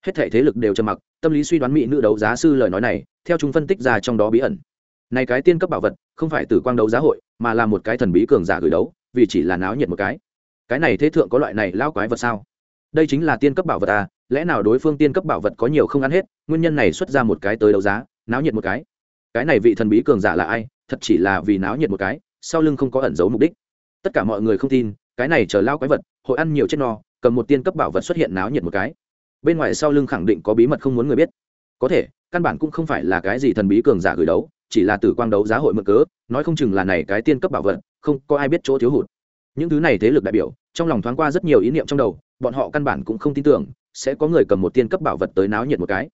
Hết thể thế lực đều trầm mặc, tâm lý suy đoán mỹ nữ đấu giá sư lời nói này, theo chúng phân tích ra trong đó bí ẩn. Này cái tiên cấp bảo vật, không phải từ quang đấu giá hội, mà là một cái thần bí cường giả gửi đấu, vì chỉ là náo nhiệt một cái. Cái này thế thượng có loại này lao quái vật sao? Đây chính là tiên cấp bảo vật à lẽ nào đối phương tiên cấp bảo vật có nhiều không ăn hết, nguyên nhân này xuất ra một cái tới đấu giá, náo nhiệt một cái. Cái này vị thần bí cường giả là ai, thật chỉ là vì náo nhiệt một cái, sau lưng không có ẩn giấu mục đích. Tất cả mọi người không tin, cái này chờ lao quái vật, hội ăn nhiều chết no, cầm một tiên cấp bảo vật xuất hiện náo nhiệt một cái. Bên ngoài sau lưng khẳng định có bí mật không muốn người biết. Có thể, căn bản cũng không phải là cái gì thần bí cường giả gửi đấu, chỉ là tử quang đấu giá hội mượn cớ, nói không chừng là này cái tiên cấp bảo vật, không có ai biết chỗ thiếu hụt. Những thứ này thế lực đại biểu, trong lòng thoáng qua rất nhiều ý niệm trong đầu, bọn họ căn bản cũng không tin tưởng sẽ có người cầm một tiên cấp bảo vật tới náo nhiệt một cái.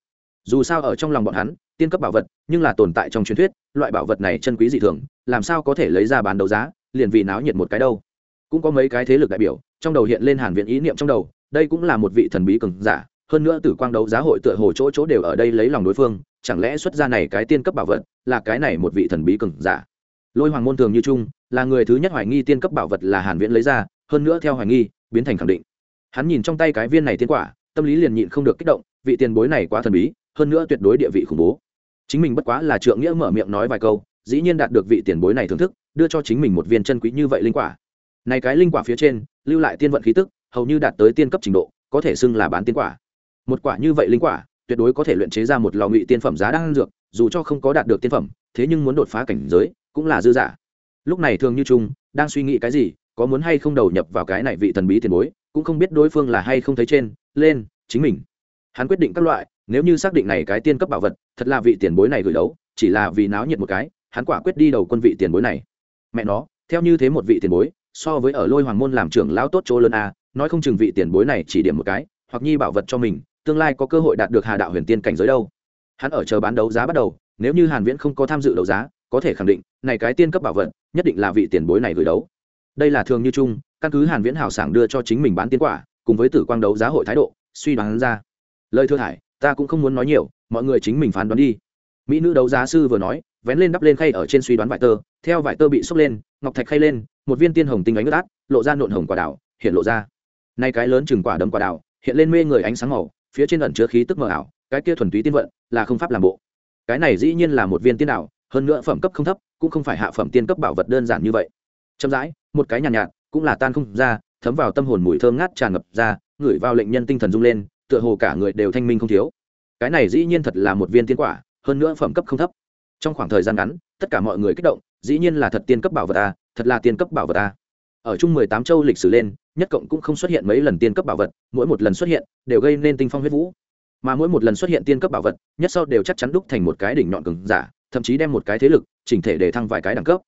Dù sao ở trong lòng bọn hắn, tiên cấp bảo vật, nhưng là tồn tại trong truyền thuyết, loại bảo vật này chân quý dị thường, làm sao có thể lấy ra bán đấu giá, liền vì náo nhiệt một cái đâu. Cũng có mấy cái thế lực đại biểu, trong đầu hiện lên hàn viện ý niệm trong đầu, đây cũng là một vị thần bí cường giả, hơn nữa tử quang đấu giá hội tựa hồ chỗ chỗ đều ở đây lấy lòng đối phương, chẳng lẽ xuất ra này cái tiên cấp bảo vật, là cái này một vị thần bí cường giả? Lôi hoàng môn thường như trung, là người thứ nhất hoài nghi tiên cấp bảo vật là hàn viễn lấy ra, hơn nữa theo hoài nghi, biến thành khẳng định. Hắn nhìn trong tay cái viên này tiên quả tâm lý liền nhịn không được kích động, vị tiền bối này quá thần bí, hơn nữa tuyệt đối địa vị khủng bố. Chính mình bất quá là trượng nghĩa mở miệng nói vài câu, dĩ nhiên đạt được vị tiền bối này thưởng thức, đưa cho chính mình một viên chân quý như vậy linh quả. Này cái linh quả phía trên, lưu lại tiên vận khí tức, hầu như đạt tới tiên cấp trình độ, có thể xưng là bán tiên quả. Một quả như vậy linh quả, tuyệt đối có thể luyện chế ra một lò ngụy tiên phẩm giá đang dược, dù cho không có đạt được tiên phẩm, thế nhưng muốn đột phá cảnh giới, cũng là dư giả lúc này thường như trung, đang suy nghĩ cái gì, có muốn hay không đầu nhập vào cái này vị thần bí tiền bối cũng không biết đối phương là hay không thấy trên, lên, chính mình. Hắn quyết định các loại, nếu như xác định này cái tiên cấp bảo vật, thật là vị tiền bối này gửi đấu, chỉ là vì náo nhiệt một cái, hắn quả quyết đi đầu quân vị tiền bối này. Mẹ nó, theo như thế một vị tiền bối, so với ở lôi hoàng môn làm trưởng lão tốt chỗ lớn a, nói không chừng vị tiền bối này chỉ điểm một cái, hoặc nhi bảo vật cho mình, tương lai có cơ hội đạt được hà đạo huyền tiên cảnh giới đâu. Hắn ở chờ bán đấu giá bắt đầu, nếu như hàn viễn không có tham dự đấu giá, có thể khẳng định, này cái tiên cấp bảo vật, nhất định là vị tiền bối này gửi đấu đây là thường như chung, căn cứ hàn viễn hảo sảng đưa cho chính mình bán tiên quả, cùng với tử quang đấu giá hội thái độ, suy đoán ra. Lời thưa thải, ta cũng không muốn nói nhiều, mọi người chính mình phán đoán đi. Mỹ nữ đấu giá sư vừa nói, vén lên đắp lên khay ở trên suy đoán vải tơ, theo vải tơ bị xốc lên, ngọc thạch khay lên, một viên tiên hồng tinh ánh ướt át, lộ ra nộn hồng quả đào, hiện lộ ra. Nay cái lớn chừng quả đấm quả đào, hiện lên mê người ánh sáng màu, phía trên ẩn chứa khí tức mờ ảo, cái kia thuần túy tiên vận, là không pháp làm bộ. Cái này dĩ nhiên là một viên tiên đạo hơn nữa phẩm cấp không thấp, cũng không phải hạ phẩm tiên cấp bảo vật đơn giản như vậy chậm rãi một cái nhàn nhạt, nhạt cũng là tan không ra thấm vào tâm hồn mùi thơm ngát tràn ngập ra ngửi vào lệnh nhân tinh thần rung lên tựa hồ cả người đều thanh minh không thiếu. Cái này dĩ nhiên thật là một viên tiên quả hơn nữa phẩm cấp không thấp. Trong khoảng thời gian ngắn tất cả mọi người kích động dĩ nhiên là thật tiên cấp bảo vật à thật là tiên cấp bảo vật à. Ở chung mười tám châu lịch sử lên nhất cộng cũng không xuất hiện mấy lần tiên cấp bảo vật mỗi một lần xuất hiện đều gây nên tinh phong huyết vũ. Mà mỗi một lần xuất hiện tiên cấp bảo vật nhất sau đều chắc chắn đúc thành một cái đỉnh nhọn cứng giả thậm chí đem một cái thế lực chỉnh thể để thăng vài cái đẳng cấp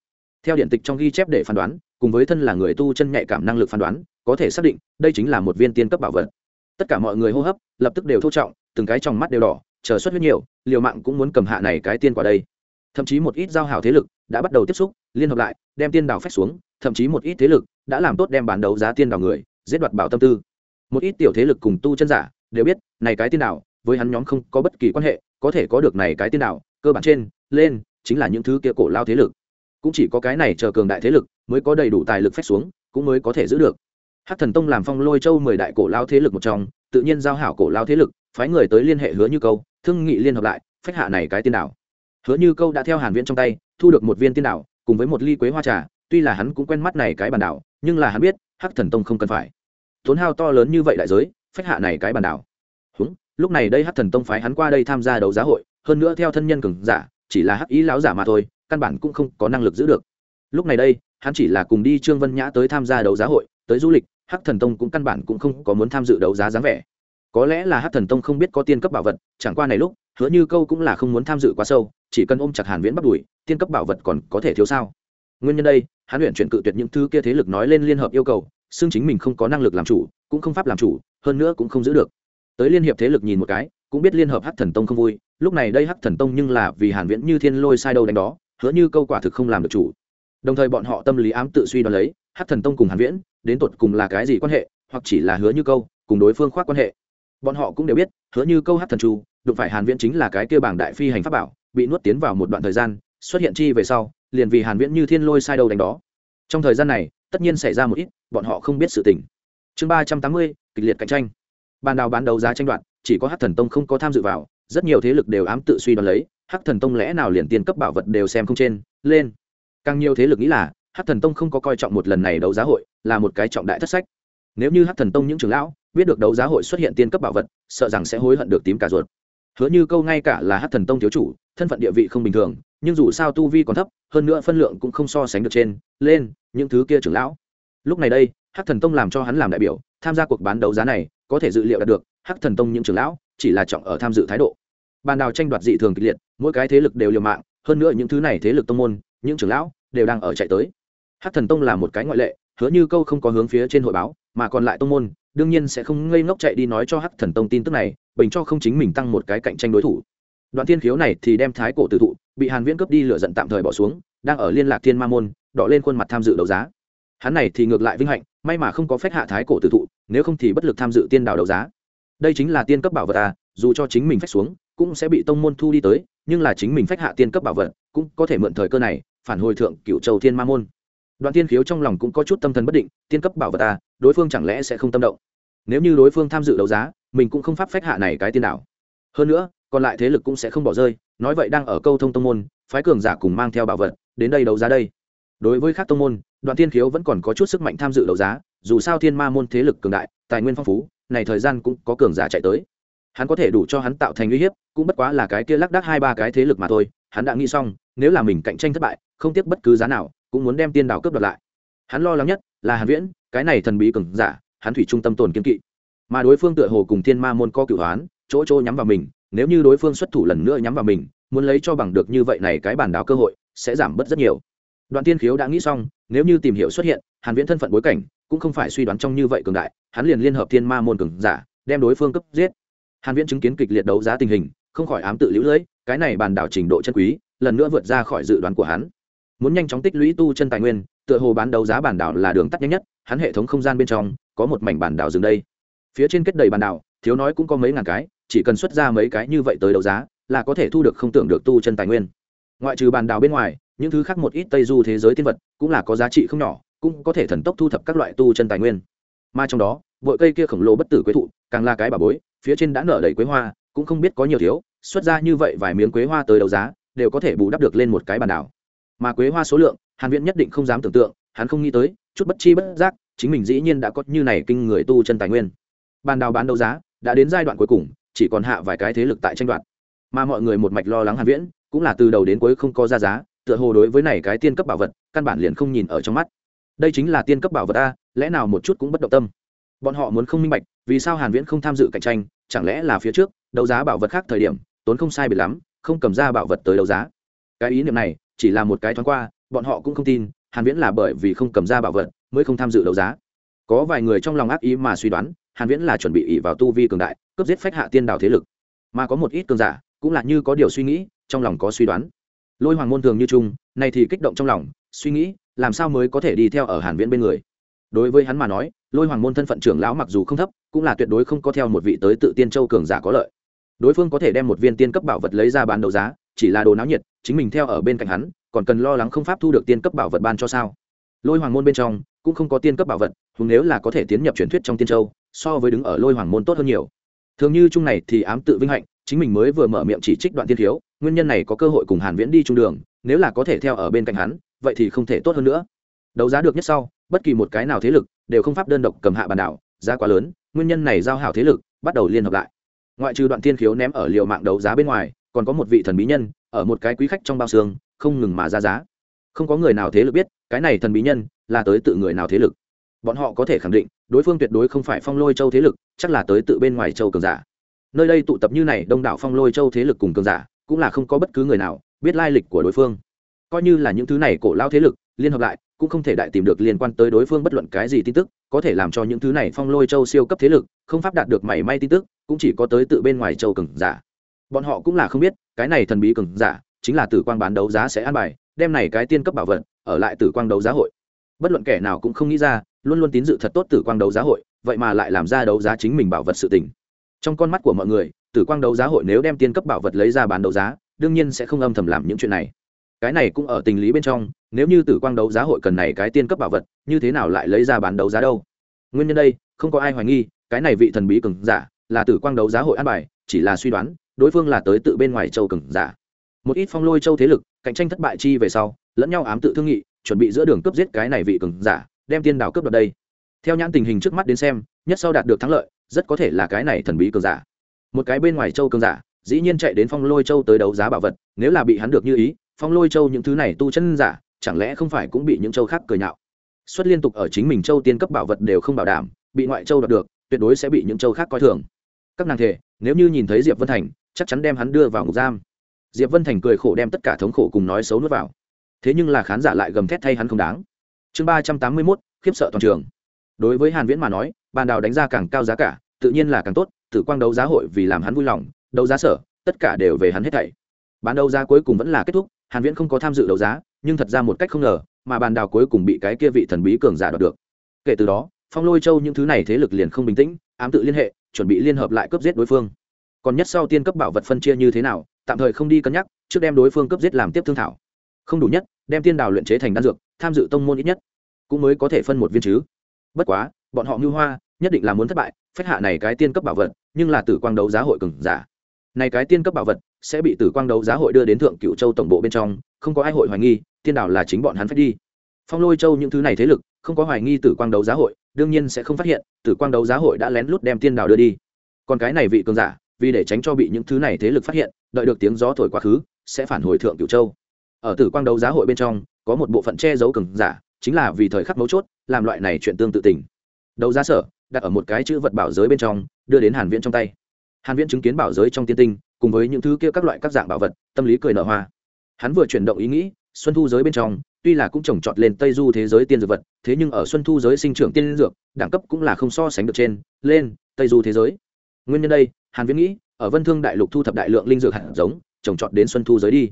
theo điện tịch trong ghi chép để phán đoán, cùng với thân là người tu chân nhạy cảm năng lực phán đoán, có thể xác định đây chính là một viên tiên cấp bảo vật. Tất cả mọi người hô hấp, lập tức đều thô trọng, từng cái trong mắt đều đỏ, chờ xuất huyết nhiều, liều mạng cũng muốn cầm hạ này cái tiên quả đây. Thậm chí một ít giao hảo thế lực đã bắt đầu tiếp xúc, liên hợp lại, đem tiên đào phách xuống, thậm chí một ít thế lực đã làm tốt đem bán đấu giá tiên đào người, giết đoạt bảo tâm tư. Một ít tiểu thế lực cùng tu chân giả đều biết, này cái tiên đào với hắn nhóm không có bất kỳ quan hệ, có thể có được này cái tiên đào cơ bản trên, lên, chính là những thứ kia cổ lao thế lực cũng chỉ có cái này chờ cường đại thế lực mới có đầy đủ tài lực phép xuống cũng mới có thể giữ được. Hắc thần tông làm phong lôi châu mười đại cổ lao thế lực một trong tự nhiên giao hảo cổ lao thế lực phái người tới liên hệ hứa như câu thương nghị liên hợp lại phách hạ này cái tiên đảo. Hứa như câu đã theo hàn viễn trong tay thu được một viên tiên đảo cùng với một ly quế hoa trà tuy là hắn cũng quen mắt này cái bàn đảo nhưng là hắn biết hắc thần tông không cần phải. Tốn hao to lớn như vậy đại giới phách hạ này cái bàn đảo. Húng, lúc này đây hắc thần tông phái hắn qua đây tham gia đấu giá hội hơn nữa theo thân nhân cường giả chỉ là hắc ý lão giả mà thôi căn bản cũng không có năng lực giữ được. Lúc này đây, hắn chỉ là cùng đi trương vân nhã tới tham gia đấu giá hội, tới du lịch, hắc thần tông cũng căn bản cũng không có muốn tham dự đấu giá dáng vẻ. Có lẽ là hắc thần tông không biết có tiên cấp bảo vật, chẳng qua này lúc, hứa như câu cũng là không muốn tham dự quá sâu, chỉ cần ôm chặt hàn viễn bắt đuổi, tiên cấp bảo vật còn có thể thiếu sao? Nguyên nhân đây, hắn luyện chuyển cự tuyệt những thứ kia thế lực nói lên liên hợp yêu cầu xương chính mình không có năng lực làm chủ, cũng không pháp làm chủ, hơn nữa cũng không giữ được. Tới liên hiệp thế lực nhìn một cái, cũng biết liên hợp hắc thần tông không vui, lúc này đây hắc thần tông nhưng là vì hàn viễn như thiên lôi sai đâu đánh đó hứa như câu quả thực không làm được chủ. Đồng thời bọn họ tâm lý ám tự suy đoán lấy, hắc thần tông cùng hàn viễn, đến tột cùng là cái gì quan hệ, hoặc chỉ là hứa như câu, cùng đối phương khoác quan hệ. Bọn họ cũng đều biết, hứa như câu hắc thần chu, đụng phải hàn viễn chính là cái kia bảng đại phi hành pháp bảo, bị nuốt tiến vào một đoạn thời gian, xuất hiện chi về sau, liền vì hàn viễn như thiên lôi sai đầu đánh đó. Trong thời gian này, tất nhiên xảy ra một ít, bọn họ không biết sự tình. Chương ba trăm tám mươi, kịch liệt cạnh tranh. Ban đào bán đấu giá tranh đoạt, chỉ có hắc thần tông không có tham dự vào rất nhiều thế lực đều ám tự suy đoán lấy, hắc thần tông lẽ nào liền tiền cấp bảo vật đều xem không trên, lên. Càng nhiều thế lực nghĩ là, hắc thần tông không có coi trọng một lần này đấu giá hội, là một cái trọng đại thất sách. Nếu như hắc thần tông những trưởng lão biết được đấu giá hội xuất hiện tiên cấp bảo vật, sợ rằng sẽ hối hận được tím cả ruột. Hứa như câu ngay cả là hắc thần tông thiếu chủ, thân phận địa vị không bình thường, nhưng dù sao tu vi còn thấp, hơn nữa phân lượng cũng không so sánh được trên, lên, những thứ kia trưởng lão. Lúc này đây, hắc thần tông làm cho hắn làm đại biểu, tham gia cuộc bán đấu giá này, có thể dự liệu đạt được, hắc thần tông những trưởng lão chỉ là trọng ở tham dự thái độ. Bàn đào tranh đoạt dị thường kịch liệt, mỗi cái thế lực đều liều mạng, hơn nữa những thứ này thế lực tông môn, những trưởng lão đều đang ở chạy tới. Hắc thần tông là một cái ngoại lệ, hứa như câu không có hướng phía trên hội báo, mà còn lại tông môn, đương nhiên sẽ không ngây ngốc chạy đi nói cho hắc thần tông tin tức này, bình cho không chính mình tăng một cái cạnh tranh đối thủ. Đoạn thiên khiếu này thì đem thái cổ tử thụ, bị hàn viễn cướp đi lửa giận tạm thời bỏ xuống, đang ở liên lạc thiên ma môn, đỏ lên khuôn mặt tham dự đấu giá. Hắn này thì ngược lại vinh hạnh, may mà không có phép hạ thái cổ tử thụ, nếu không thì bất lực tham dự tiên đào đấu giá đây chính là tiên cấp bảo vật à dù cho chính mình phách xuống, cũng sẽ bị tông môn thu đi tới, nhưng là chính mình phách hạ tiên cấp bảo vật, cũng có thể mượn thời cơ này, phản hồi thượng cựu châu thiên ma môn. Đoạn tiên khiếu trong lòng cũng có chút tâm thần bất định, tiên cấp bảo vật à đối phương chẳng lẽ sẽ không tâm động? Nếu như đối phương tham dự đấu giá, mình cũng không pháp phách hạ này cái tiên đảo hơn nữa, còn lại thế lực cũng sẽ không bỏ rơi, nói vậy đang ở câu thông tông môn, phái cường giả cùng mang theo bảo vật, đến đây đấu giá đây. Đối với các tông môn, đoạn tiên khiếu vẫn còn có chút sức mạnh tham dự đấu giá, dù sao thiên ma môn thế lực cường đại, tài nguyên phong phú này thời gian cũng có cường giả chạy tới. Hắn có thể đủ cho hắn tạo thành uy hiếp, cũng bất quá là cái kia lắc đắc hai ba cái thế lực mà thôi. Hắn đã nghĩ xong, nếu là mình cạnh tranh thất bại, không tiếc bất cứ giá nào, cũng muốn đem tiên đảo cướp đoạt lại. Hắn lo lắng nhất là hàn viễn, cái này thần bí cường giả, hắn thủy trung tâm tồn kiên kỵ. Mà đối phương tựa hồ cùng thiên ma môn co cửu hoán, chỗ chỗ nhắm vào mình, nếu như đối phương xuất thủ lần nữa nhắm vào mình, muốn lấy cho bằng được như vậy này cái bản đảo cơ hội, sẽ giảm bớt rất nhiều. Đoạn tiên khiếu đã nghĩ xong, nếu như tìm hiểu xuất hiện, hàn viễn thân phận bối cảnh cũng không phải suy đoán trong như vậy cường đại, hắn liền liên hợp thiên ma môn cường giả, đem đối phương cấp giết. Hàn viễn chứng kiến kịch liệt đấu giá tình hình, không khỏi ám tự liễu lưỡi cái này bàn đảo trình độ chân quý, lần nữa vượt ra khỏi dự đoán của hắn. Muốn nhanh chóng tích lũy tu chân tài nguyên, tựa hồ bán đấu giá bản đảo là đường tắt nhanh nhất, hắn hệ thống không gian bên trong, có một mảnh bản đảo dừng đây. Phía trên kết đầy bản đảo, thiếu nói cũng có mấy ngàn cái, chỉ cần xuất ra mấy cái như vậy tới đấu giá, là có thể thu được không tưởng được tu chân tài nguyên. Ngoại trừ bản đảo bên ngoài, những thứ khác một ít tây du thế giới tiên vật, cũng là có giá trị không nhỏ cũng có thể thần tốc thu thập các loại tu chân tài nguyên. Mà trong đó, bội cây kia khổng lồ bất tử quế thụ, càng là cái bà bối, phía trên đã nở đầy quế hoa, cũng không biết có nhiều thiếu, xuất ra như vậy vài miếng quế hoa tới đấu giá, đều có thể bù đắp được lên một cái bàn đảo. Mà quế hoa số lượng, hàn viễn nhất định không dám tưởng tượng, hắn không nghĩ tới, chút bất chi bất giác, chính mình dĩ nhiên đã có như này kinh người tu chân tài nguyên. Bàn đào bán đấu giá, đã đến giai đoạn cuối cùng, chỉ còn hạ vài cái thế lực tại tranh đoạt. Mà mọi người một mạch lo lắng hàn viễn, cũng là từ đầu đến cuối không có ra giá, tựa hồ đối với này cái tiên cấp bảo vật, căn bản liền không nhìn ở trong mắt đây chính là tiên cấp bảo vật a, lẽ nào một chút cũng bất động tâm? Bọn họ muốn không minh bạch, vì sao hàn viễn không tham dự cạnh tranh, chẳng lẽ là phía trước, đấu giá bảo vật khác thời điểm, tốn không sai biệt lắm, không cầm ra bảo vật tới đấu giá? Cái ý niệm này, chỉ là một cái thoáng qua, bọn họ cũng không tin, hàn viễn là bởi vì không cầm ra bảo vật, mới không tham dự đấu giá. Có vài người trong lòng ác ý mà suy đoán, hàn viễn là chuẩn bị ỷ vào tu vi cường đại, cướp giết phách hạ tiên đảo thế lực. Mà có một ít cường giả, cũng là như có điều suy nghĩ, trong lòng có suy đoán. Lôi hoàng môn thường như chung này thì kích động trong lòng suy nghĩ, làm sao mới có thể đi theo ở hàn viễn bên người? Đối với hắn mà nói, lôi hoàng môn thân phận trưởng lão mặc dù không thấp, cũng là tuyệt đối không có theo một vị tới tự tiên châu cường giả có lợi. Đối phương có thể đem một viên tiên cấp bảo vật lấy ra bán đấu giá, chỉ là đồ náo nhiệt, chính mình theo ở bên cạnh hắn, còn cần lo lắng không pháp thu được tiên cấp bảo vật ban cho sao? Lôi hoàng môn bên trong, cũng không có tiên cấp bảo vật hùng nếu là có thể tiến nhập truyền thuyết trong tiên châu, so với đứng ở lôi hoàng môn tốt hơn nhiều. Thường như chung này thì ám tự vinh hạnh, chính mình mới vừa mở miệng chỉ trích đoạn tiên thiếu, nguyên nhân này có cơ hội cùng hàn viễn đi trung đường, nếu là có thể theo ở bên cạnh hắn vậy thì không thể tốt hơn nữa. Đấu giá được nhất sau, bất kỳ một cái nào thế lực đều không pháp đơn độc cầm hạ bản đảo, giá quá lớn, nguyên nhân này giao hảo thế lực bắt đầu liên hợp lại. Ngoại trừ đoạn thiên khiếu ném ở liều mạng đấu giá bên ngoài, còn có một vị thần bí nhân ở một cái quý khách trong bao xương, không ngừng mà ra giá. Không có người nào thế lực biết, cái này thần bí nhân là tới tự người nào thế lực. Bọn họ có thể khẳng định, đối phương tuyệt đối không phải phong lôi châu thế lực, chắc là tới tự bên ngoài châu cường giả. Nơi đây tụ tập như này đông đảo phong lôi châu thế lực cùng cường giả, cũng là không có bất cứ người nào biết lai lịch của đối phương coi như là những thứ này cổ lao thế lực, liên hợp lại, cũng không thể đại tìm được liên quan tới đối phương bất luận cái gì tin tức, có thể làm cho những thứ này phong lôi châu siêu cấp thế lực, không pháp đạt được mảy may tin tức, cũng chỉ có tới tự bên ngoài châu cường giả. Bọn họ cũng là không biết, cái này thần bí cường giả, chính là tử quang bán đấu giá sẽ an bài, đem này cái tiên cấp bảo vật, ở lại tử quang đấu giá hội. Bất luận kẻ nào cũng không nghĩ ra, luôn luôn tín dự thật tốt tử quang đấu giá hội, vậy mà lại làm ra đấu giá chính mình bảo vật sự tình. Trong con mắt của mọi người, tử quang đấu giá hội nếu đem tiên cấp bảo vật lấy ra bán đấu giá, đương nhiên sẽ không âm thầm làm những chuyện này cái này cũng ở tình lý bên trong, nếu như tử quang đấu giá hội cần này cái tiên cấp bảo vật, như thế nào lại lấy ra bán đấu giá đâu? Nguyên nhân đây, không có ai hoài nghi, cái này vị thần bí cường giả là tử quang đấu giá hội an bài, chỉ là suy đoán, đối phương là tới tự bên ngoài châu cường giả. Một ít phong lôi châu thế lực, cạnh tranh thất bại chi về sau, lẫn nhau ám tự thương nghị, chuẩn bị giữa đường cướp giết cái này vị cường giả, đem tiên đảo cướp đoạt đây. Theo nhãn tình hình trước mắt đến xem, nhất sau đạt được thắng lợi, rất có thể là cái này thần bí cường giả. Một cái bên ngoài châu cường giả, dĩ nhiên chạy đến phong lôi châu tới đấu giá bảo vật, nếu là bị hắn được như ý phong lôi châu những thứ này tu chân giả, chẳng lẽ không phải cũng bị những châu khác cười nhạo? Xuất liên tục ở chính mình châu tiên cấp bảo vật đều không bảo đảm, bị ngoại châu đoạt được, tuyệt đối sẽ bị những châu khác coi thường. Các nàng thể nếu như nhìn thấy diệp vân thành, chắc chắn đem hắn đưa vào ngục giam. Diệp vân thành cười khổ đem tất cả thống khổ cùng nói xấu nuốt vào. Thế nhưng là khán giả lại gầm thét thay hắn không đáng. Chương ba trăm tám mươi mốt, khiếp sợ toàn trường. Đối với hàn viễn mà nói, bàn đào đánh ra càng cao giá cả, tự nhiên là càng tốt, tử quang đấu giá hội vì làm hắn vui lòng, đấu giá sở, tất cả đều về hắn hết thảy. Bán đấu giá cuối cùng vẫn là kết thúc hàn viễn không có tham dự đấu giá, nhưng thật ra một cách không ngờ, mà bàn đào cuối cùng bị cái kia vị thần bí cường giả đoạt được. Kể từ đó, phong lôi châu những thứ này thế lực liền không bình tĩnh, ám tự liên hệ, chuẩn bị liên hợp lại cướp giết đối phương. Còn nhất sau tiên cấp bảo vật phân chia như thế nào, tạm thời không đi cân nhắc, trước đem đối phương cướp giết làm tiếp thương thảo. Không đủ nhất, đem tiên đào luyện chế thành đan dược, tham dự tông môn ít nhất cũng mới có thể phân một viên chứ. Bất quá, bọn họ mưu hoa, nhất định là muốn thất bại, phách hạ này cái tiên cấp bảo vật, nhưng là tử quang đấu giá hội cường giả. Này cái tiên cấp bảo vật sẽ bị tử quang đấu giá hội đưa đến thượng cựu châu tổng bộ bên trong, không có ai hội hoài nghi, tiên đảo là chính bọn hắn phải đi. Phong lôi châu những thứ này thế lực, không có hoài nghi tử quang đấu giá hội, đương nhiên sẽ không phát hiện, tử quang đấu giá hội đã lén lút đem tiên đảo đưa đi. Còn cái này vị cường giả, vì để tránh cho bị những thứ này thế lực phát hiện, đợi được tiếng gió thổi quá khứ, sẽ phản hồi thượng cửu châu. Ở tử quang đấu giá hội bên trong, có một bộ phận che giấu cường giả, chính là vì thời khắc mấu chốt, làm loại này chuyện tương tự tình. Đấu giá sở, đặt ở một cái chữ vật bảo giới bên trong, đưa đến hàn viễn trong tay. Hàn viễn chứng kiến bảo giới trong tiên tinh cùng với những thứ kia các loại các dạng bảo vật, tâm lý cười nở hoa. Hắn vừa chuyển động ý nghĩ, xuân thu giới bên trong, tuy là cũng trồng trọt lên tây du thế giới tiên dược vật, thế nhưng ở xuân thu giới sinh trưởng tiên dược, đẳng cấp cũng là không so sánh được trên, lên, tây du thế giới. Nguyên nhân đây, hàn viễn nghĩ, ở vân thương đại lục thu thập đại lượng linh dược hạt giống, trồng trọt đến xuân thu giới đi.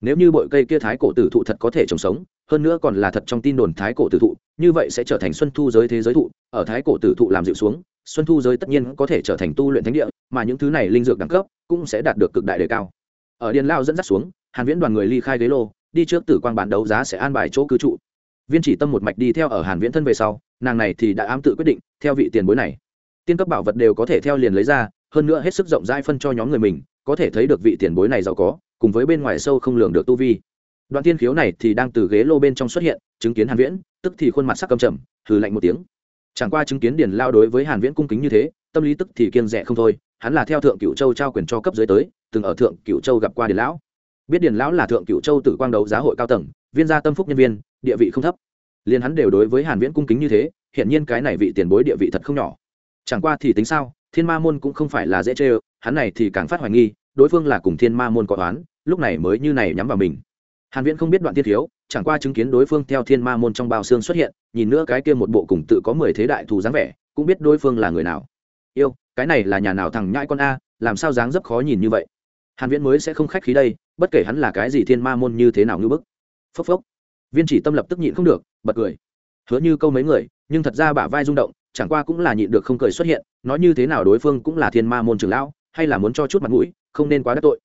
Nếu như bội cây kia thái cổ tử thụ thật có thể trồng sống hơn nữa còn là thật trong tin đồn thái cổ tử thụ, như vậy sẽ trở thành xuân thu giới thế giới thụ, ở thái cổ tử thụ làm dịu xuống, xuân thu giới tất nhiên có thể trở thành tu luyện thánh địa, mà những thứ này linh dược đẳng cấp cũng sẽ đạt được cực đại đề cao. Ở điền lao dẫn dắt xuống, hàn viễn đoàn người ly khai ghế lô, đi trước tử quang bán đấu giá sẽ an bài chỗ cư trụ. Viên chỉ tâm một mạch đi theo ở hàn viễn thân về sau, nàng này thì đã ám tự quyết định, theo vị tiền bối này. Tiên cấp bảo vật đều có thể theo liền lấy ra, hơn nữa hết sức rộng rãi phân cho nhóm người mình, có thể thấy được vị tiền bối này giàu có, cùng với bên ngoài sâu không lường được tu vi đoạn tiên khiếu này thì đang từ ghế lô bên trong xuất hiện, chứng kiến hàn viễn, tức thì khuôn mặt sắc cầm trầm, hừ lạnh một tiếng. Chẳng qua chứng kiến điền lao đối với hàn viễn cung kính như thế, tâm lý tức thì kiên rẻ không thôi, hắn là theo thượng cửu châu trao quyền cho cấp dưới tới, từng ở thượng cửu châu gặp qua điền lão. Biết điền lão là thượng cửu châu tử quang đấu giá hội cao tầng, viên gia tâm phúc nhân viên, địa vị không thấp. Liền hắn đều đối với hàn viễn cung kính như thế hiện nhiên cái này vị tiền bối địa vị thật không nhỏ. Chẳng qua thì tính sao, thiên ma môn cũng không phải là dễ chơi, hắn này thì càng phát hoài nghi, đối phương là cùng thiên ma môn có toán, lúc này mới như này nhắm vào mình hàn viễn không biết đoạn tiên thiếu, chẳng qua chứng kiến đối phương theo thiên ma môn trong bao xương xuất hiện, nhìn nữa cái kia một bộ cùng tự có mười thế đại thù dáng vẻ, cũng biết đối phương là người nào. Yêu, cái này là nhà nào thằng nhãi con a, làm sao dáng dấp khó nhìn như vậy? Hàn viễn mới sẽ không khách khí đây, bất kể hắn là cái gì thiên ma môn như thế nào như bức. Phốc phốc. Viên chỉ tâm lập tức nhịn không được, bật cười. Hứa như câu mấy người, nhưng thật ra bả vai rung động, chẳng qua cũng là nhịn được không cười xuất hiện, nói như thế nào đối phương cũng là thiên ma môn trưởng lão, hay là muốn cho chút mặt mũi, không nên quá đắc tội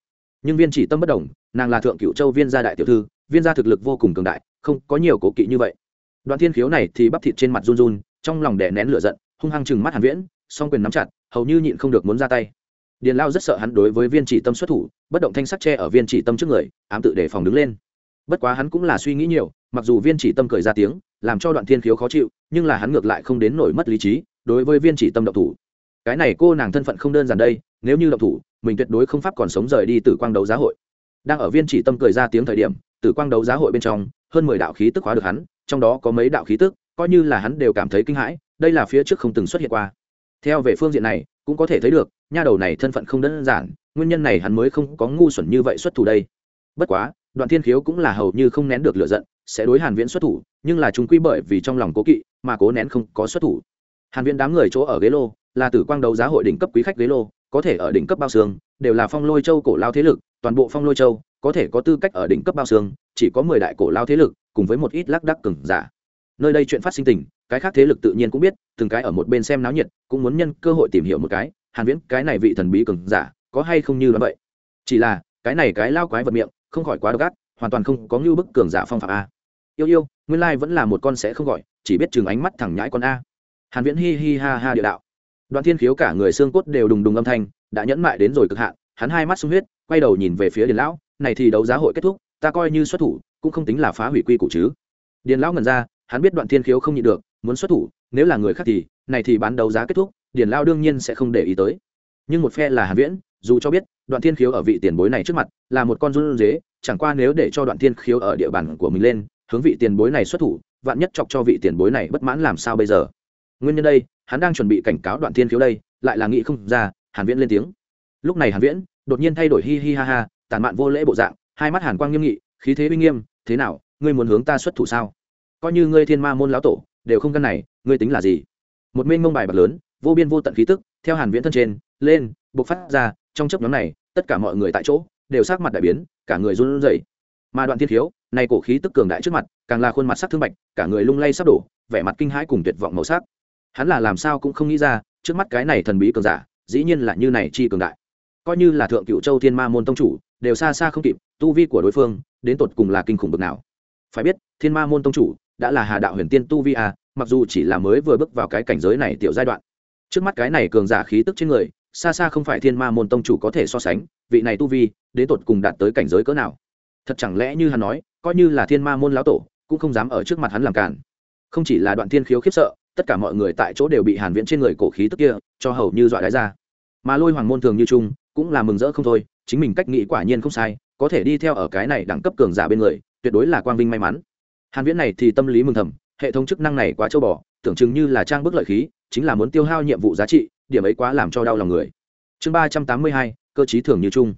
nhưng viên chỉ tâm bất đồng, nàng là thượng cựu châu viên gia đại tiểu thư, viên gia thực lực vô cùng cường đại, không có nhiều cố kỵ như vậy. Đoạn thiên khiếu này thì bắp thịt trên mặt run run, trong lòng đè nén lửa giận, hung hăng chừng mắt hàn viễn, song quyền nắm chặt, hầu như nhịn không được muốn ra tay. Điền lao rất sợ hắn đối với viên chỉ tâm xuất thủ, bất động thanh sắc che ở viên chỉ tâm trước người, ám tự đề phòng đứng lên. Bất quá hắn cũng là suy nghĩ nhiều, mặc dù viên chỉ tâm cười ra tiếng, làm cho đoạn thiên khiếu khó chịu, nhưng là hắn ngược lại không đến nổi mất lý trí, đối với viên chỉ tâm động thủ. Cái này cô nàng thân phận không đơn giản đây nếu như động thủ, mình tuyệt đối không pháp còn sống rời đi từ quang đấu giá hội. Đang ở viên chỉ tâm cười ra tiếng thời điểm từ quang đấu giá hội bên trong, hơn mười đạo khí tức hóa được hắn, trong đó có mấy đạo khí tức, coi như là hắn đều cảm thấy kinh hãi, đây là phía trước không từng xuất hiện qua. Theo về phương diện này, cũng có thể thấy được, nha đầu này thân phận không đơn giản, nguyên nhân này hắn mới không có ngu xuẩn như vậy xuất thủ đây. Bất quá, đoạn thiên khiếu cũng là hầu như không nén được lựa giận, sẽ đối hàn viễn xuất thủ, nhưng là chúng quy bởi vì trong lòng cố kỵ mà cố nén không có xuất thủ. Hàn viễn đám người chỗ ở ghế lô, là tử quang đấu giá hội đỉnh cấp quý khách ghế lô có thể ở đỉnh cấp bao xương, đều là phong lôi châu cổ lao thế lực, toàn bộ phong lôi châu có thể có tư cách ở đỉnh cấp bao xương, chỉ có 10 đại cổ lao thế lực, cùng với một ít lác đắc cường giả. Nơi đây chuyện phát sinh tình, cái khác thế lực tự nhiên cũng biết, từng cái ở một bên xem náo nhiệt, cũng muốn nhân cơ hội tìm hiểu một cái, hàn viễn, cái này vị thần bí cường giả, có hay không như là vậy? Chỉ là, cái này cái lao quái vật miệng, không khỏi quá độc ác, hoàn toàn không có như bức cường giả phong phạm a. Yêu yêu, nguyên lai vẫn là một con sẽ không gọi, chỉ biết chừng ánh mắt thẳng nhãi con a. Hàn viễn hi hi ha ha địa đạo đoạn thiên khiếu cả người xương cốt đều đùng đùng âm thanh đã nhẫn mại đến rồi cực hạn hắn hai mắt sung huyết quay đầu nhìn về phía điền lão này thì đấu giá hội kết thúc ta coi như xuất thủ cũng không tính là phá hủy quy củ chứ. Điền lão ngẩn ra hắn biết đoạn thiên khiếu không nhịn được muốn xuất thủ nếu là người khác thì này thì bán đấu giá kết thúc điền Lão đương nhiên sẽ không để ý tới. Nhưng một phe là hàn viễn dù cho biết đoạn thiên khiếu ở vị tiền bối này trước mặt là một con run rế, chẳng qua nếu để cho đoạn thiên khiếu ở địa bàn của mình lên hướng vị tiền bối này xuất thủ vạn nhất chọc cho vị tiền bối này bất mãn làm sao bây giờ? Nguyên nhân đây hắn đang chuẩn bị cảnh cáo đoạn thiên khiếu đây, lại là nghĩ không ra, hàn viễn lên tiếng. Lúc này hàn viễn đột nhiên thay đổi hi hi ha ha tàn mạn vô lễ bộ dạng, hai mắt hàn quang nghiêm nghị, khí thế uy nghiêm, thế nào, ngươi muốn hướng ta xuất thủ sao? Coi như ngươi thiên ma môn lão tổ, đều không căn này, ngươi tính là gì? Một mênh mông bài bạc lớn, vô biên vô tận khí tức, theo hàn viễn thân trên, lên, bộc phát ra, trong chớp nhóm này, tất cả mọi người tại chỗ, đều sắc mặt đại biến, cả người run rẩy. Mà đoạn thiên thiếu này cổ khí tức cường đại trước mặt, càng là khuôn mặt sắc thương bạch, cả người lung lay sắp đổ, vẻ mặt kinh hãi cùng tuyệt vọng màu sắc hắn là làm sao cũng không nghĩ ra, trước mắt cái này thần bí cường giả, dĩ nhiên là như này chi cường đại. Coi như là thượng cựu châu thiên ma môn tông chủ, đều xa xa không kịp, tu vi của đối phương, đến tột cùng là kinh khủng bực nào. Phải biết, thiên ma môn tông chủ đã là hà đạo huyền tiên tu vi à mặc dù chỉ là mới vừa bước vào cái cảnh giới này tiểu giai đoạn. Trước mắt cái này cường giả khí tức trên người, xa xa không phải thiên ma môn tông chủ có thể so sánh, vị này tu vi, đến tột cùng đạt tới cảnh giới cỡ nào. Thật chẳng lẽ như hắn nói, coi như là thiên ma môn lão tổ, cũng không dám ở trước mặt hắn làm cản không chỉ là đoạn thiên khiếu khiếp sợ tất cả mọi người tại chỗ đều bị hàn viễn trên người cổ khí tức kia cho hầu như dọa đái ra. Mà lôi hoàng môn thường như chung cũng là mừng rỡ không thôi, chính mình cách nghĩ quả nhiên không sai, có thể đi theo ở cái này đẳng cấp cường giả bên người, tuyệt đối là quang vinh may mắn. Hàn viễn này thì tâm lý mừng thầm, hệ thống chức năng này quá châu bò, tưởng chừng như là trang bức lợi khí, chính là muốn tiêu hao nhiệm vụ giá trị, điểm ấy quá làm cho đau lòng người. Chương ba trăm tám mươi hai, cơ chí thường như chung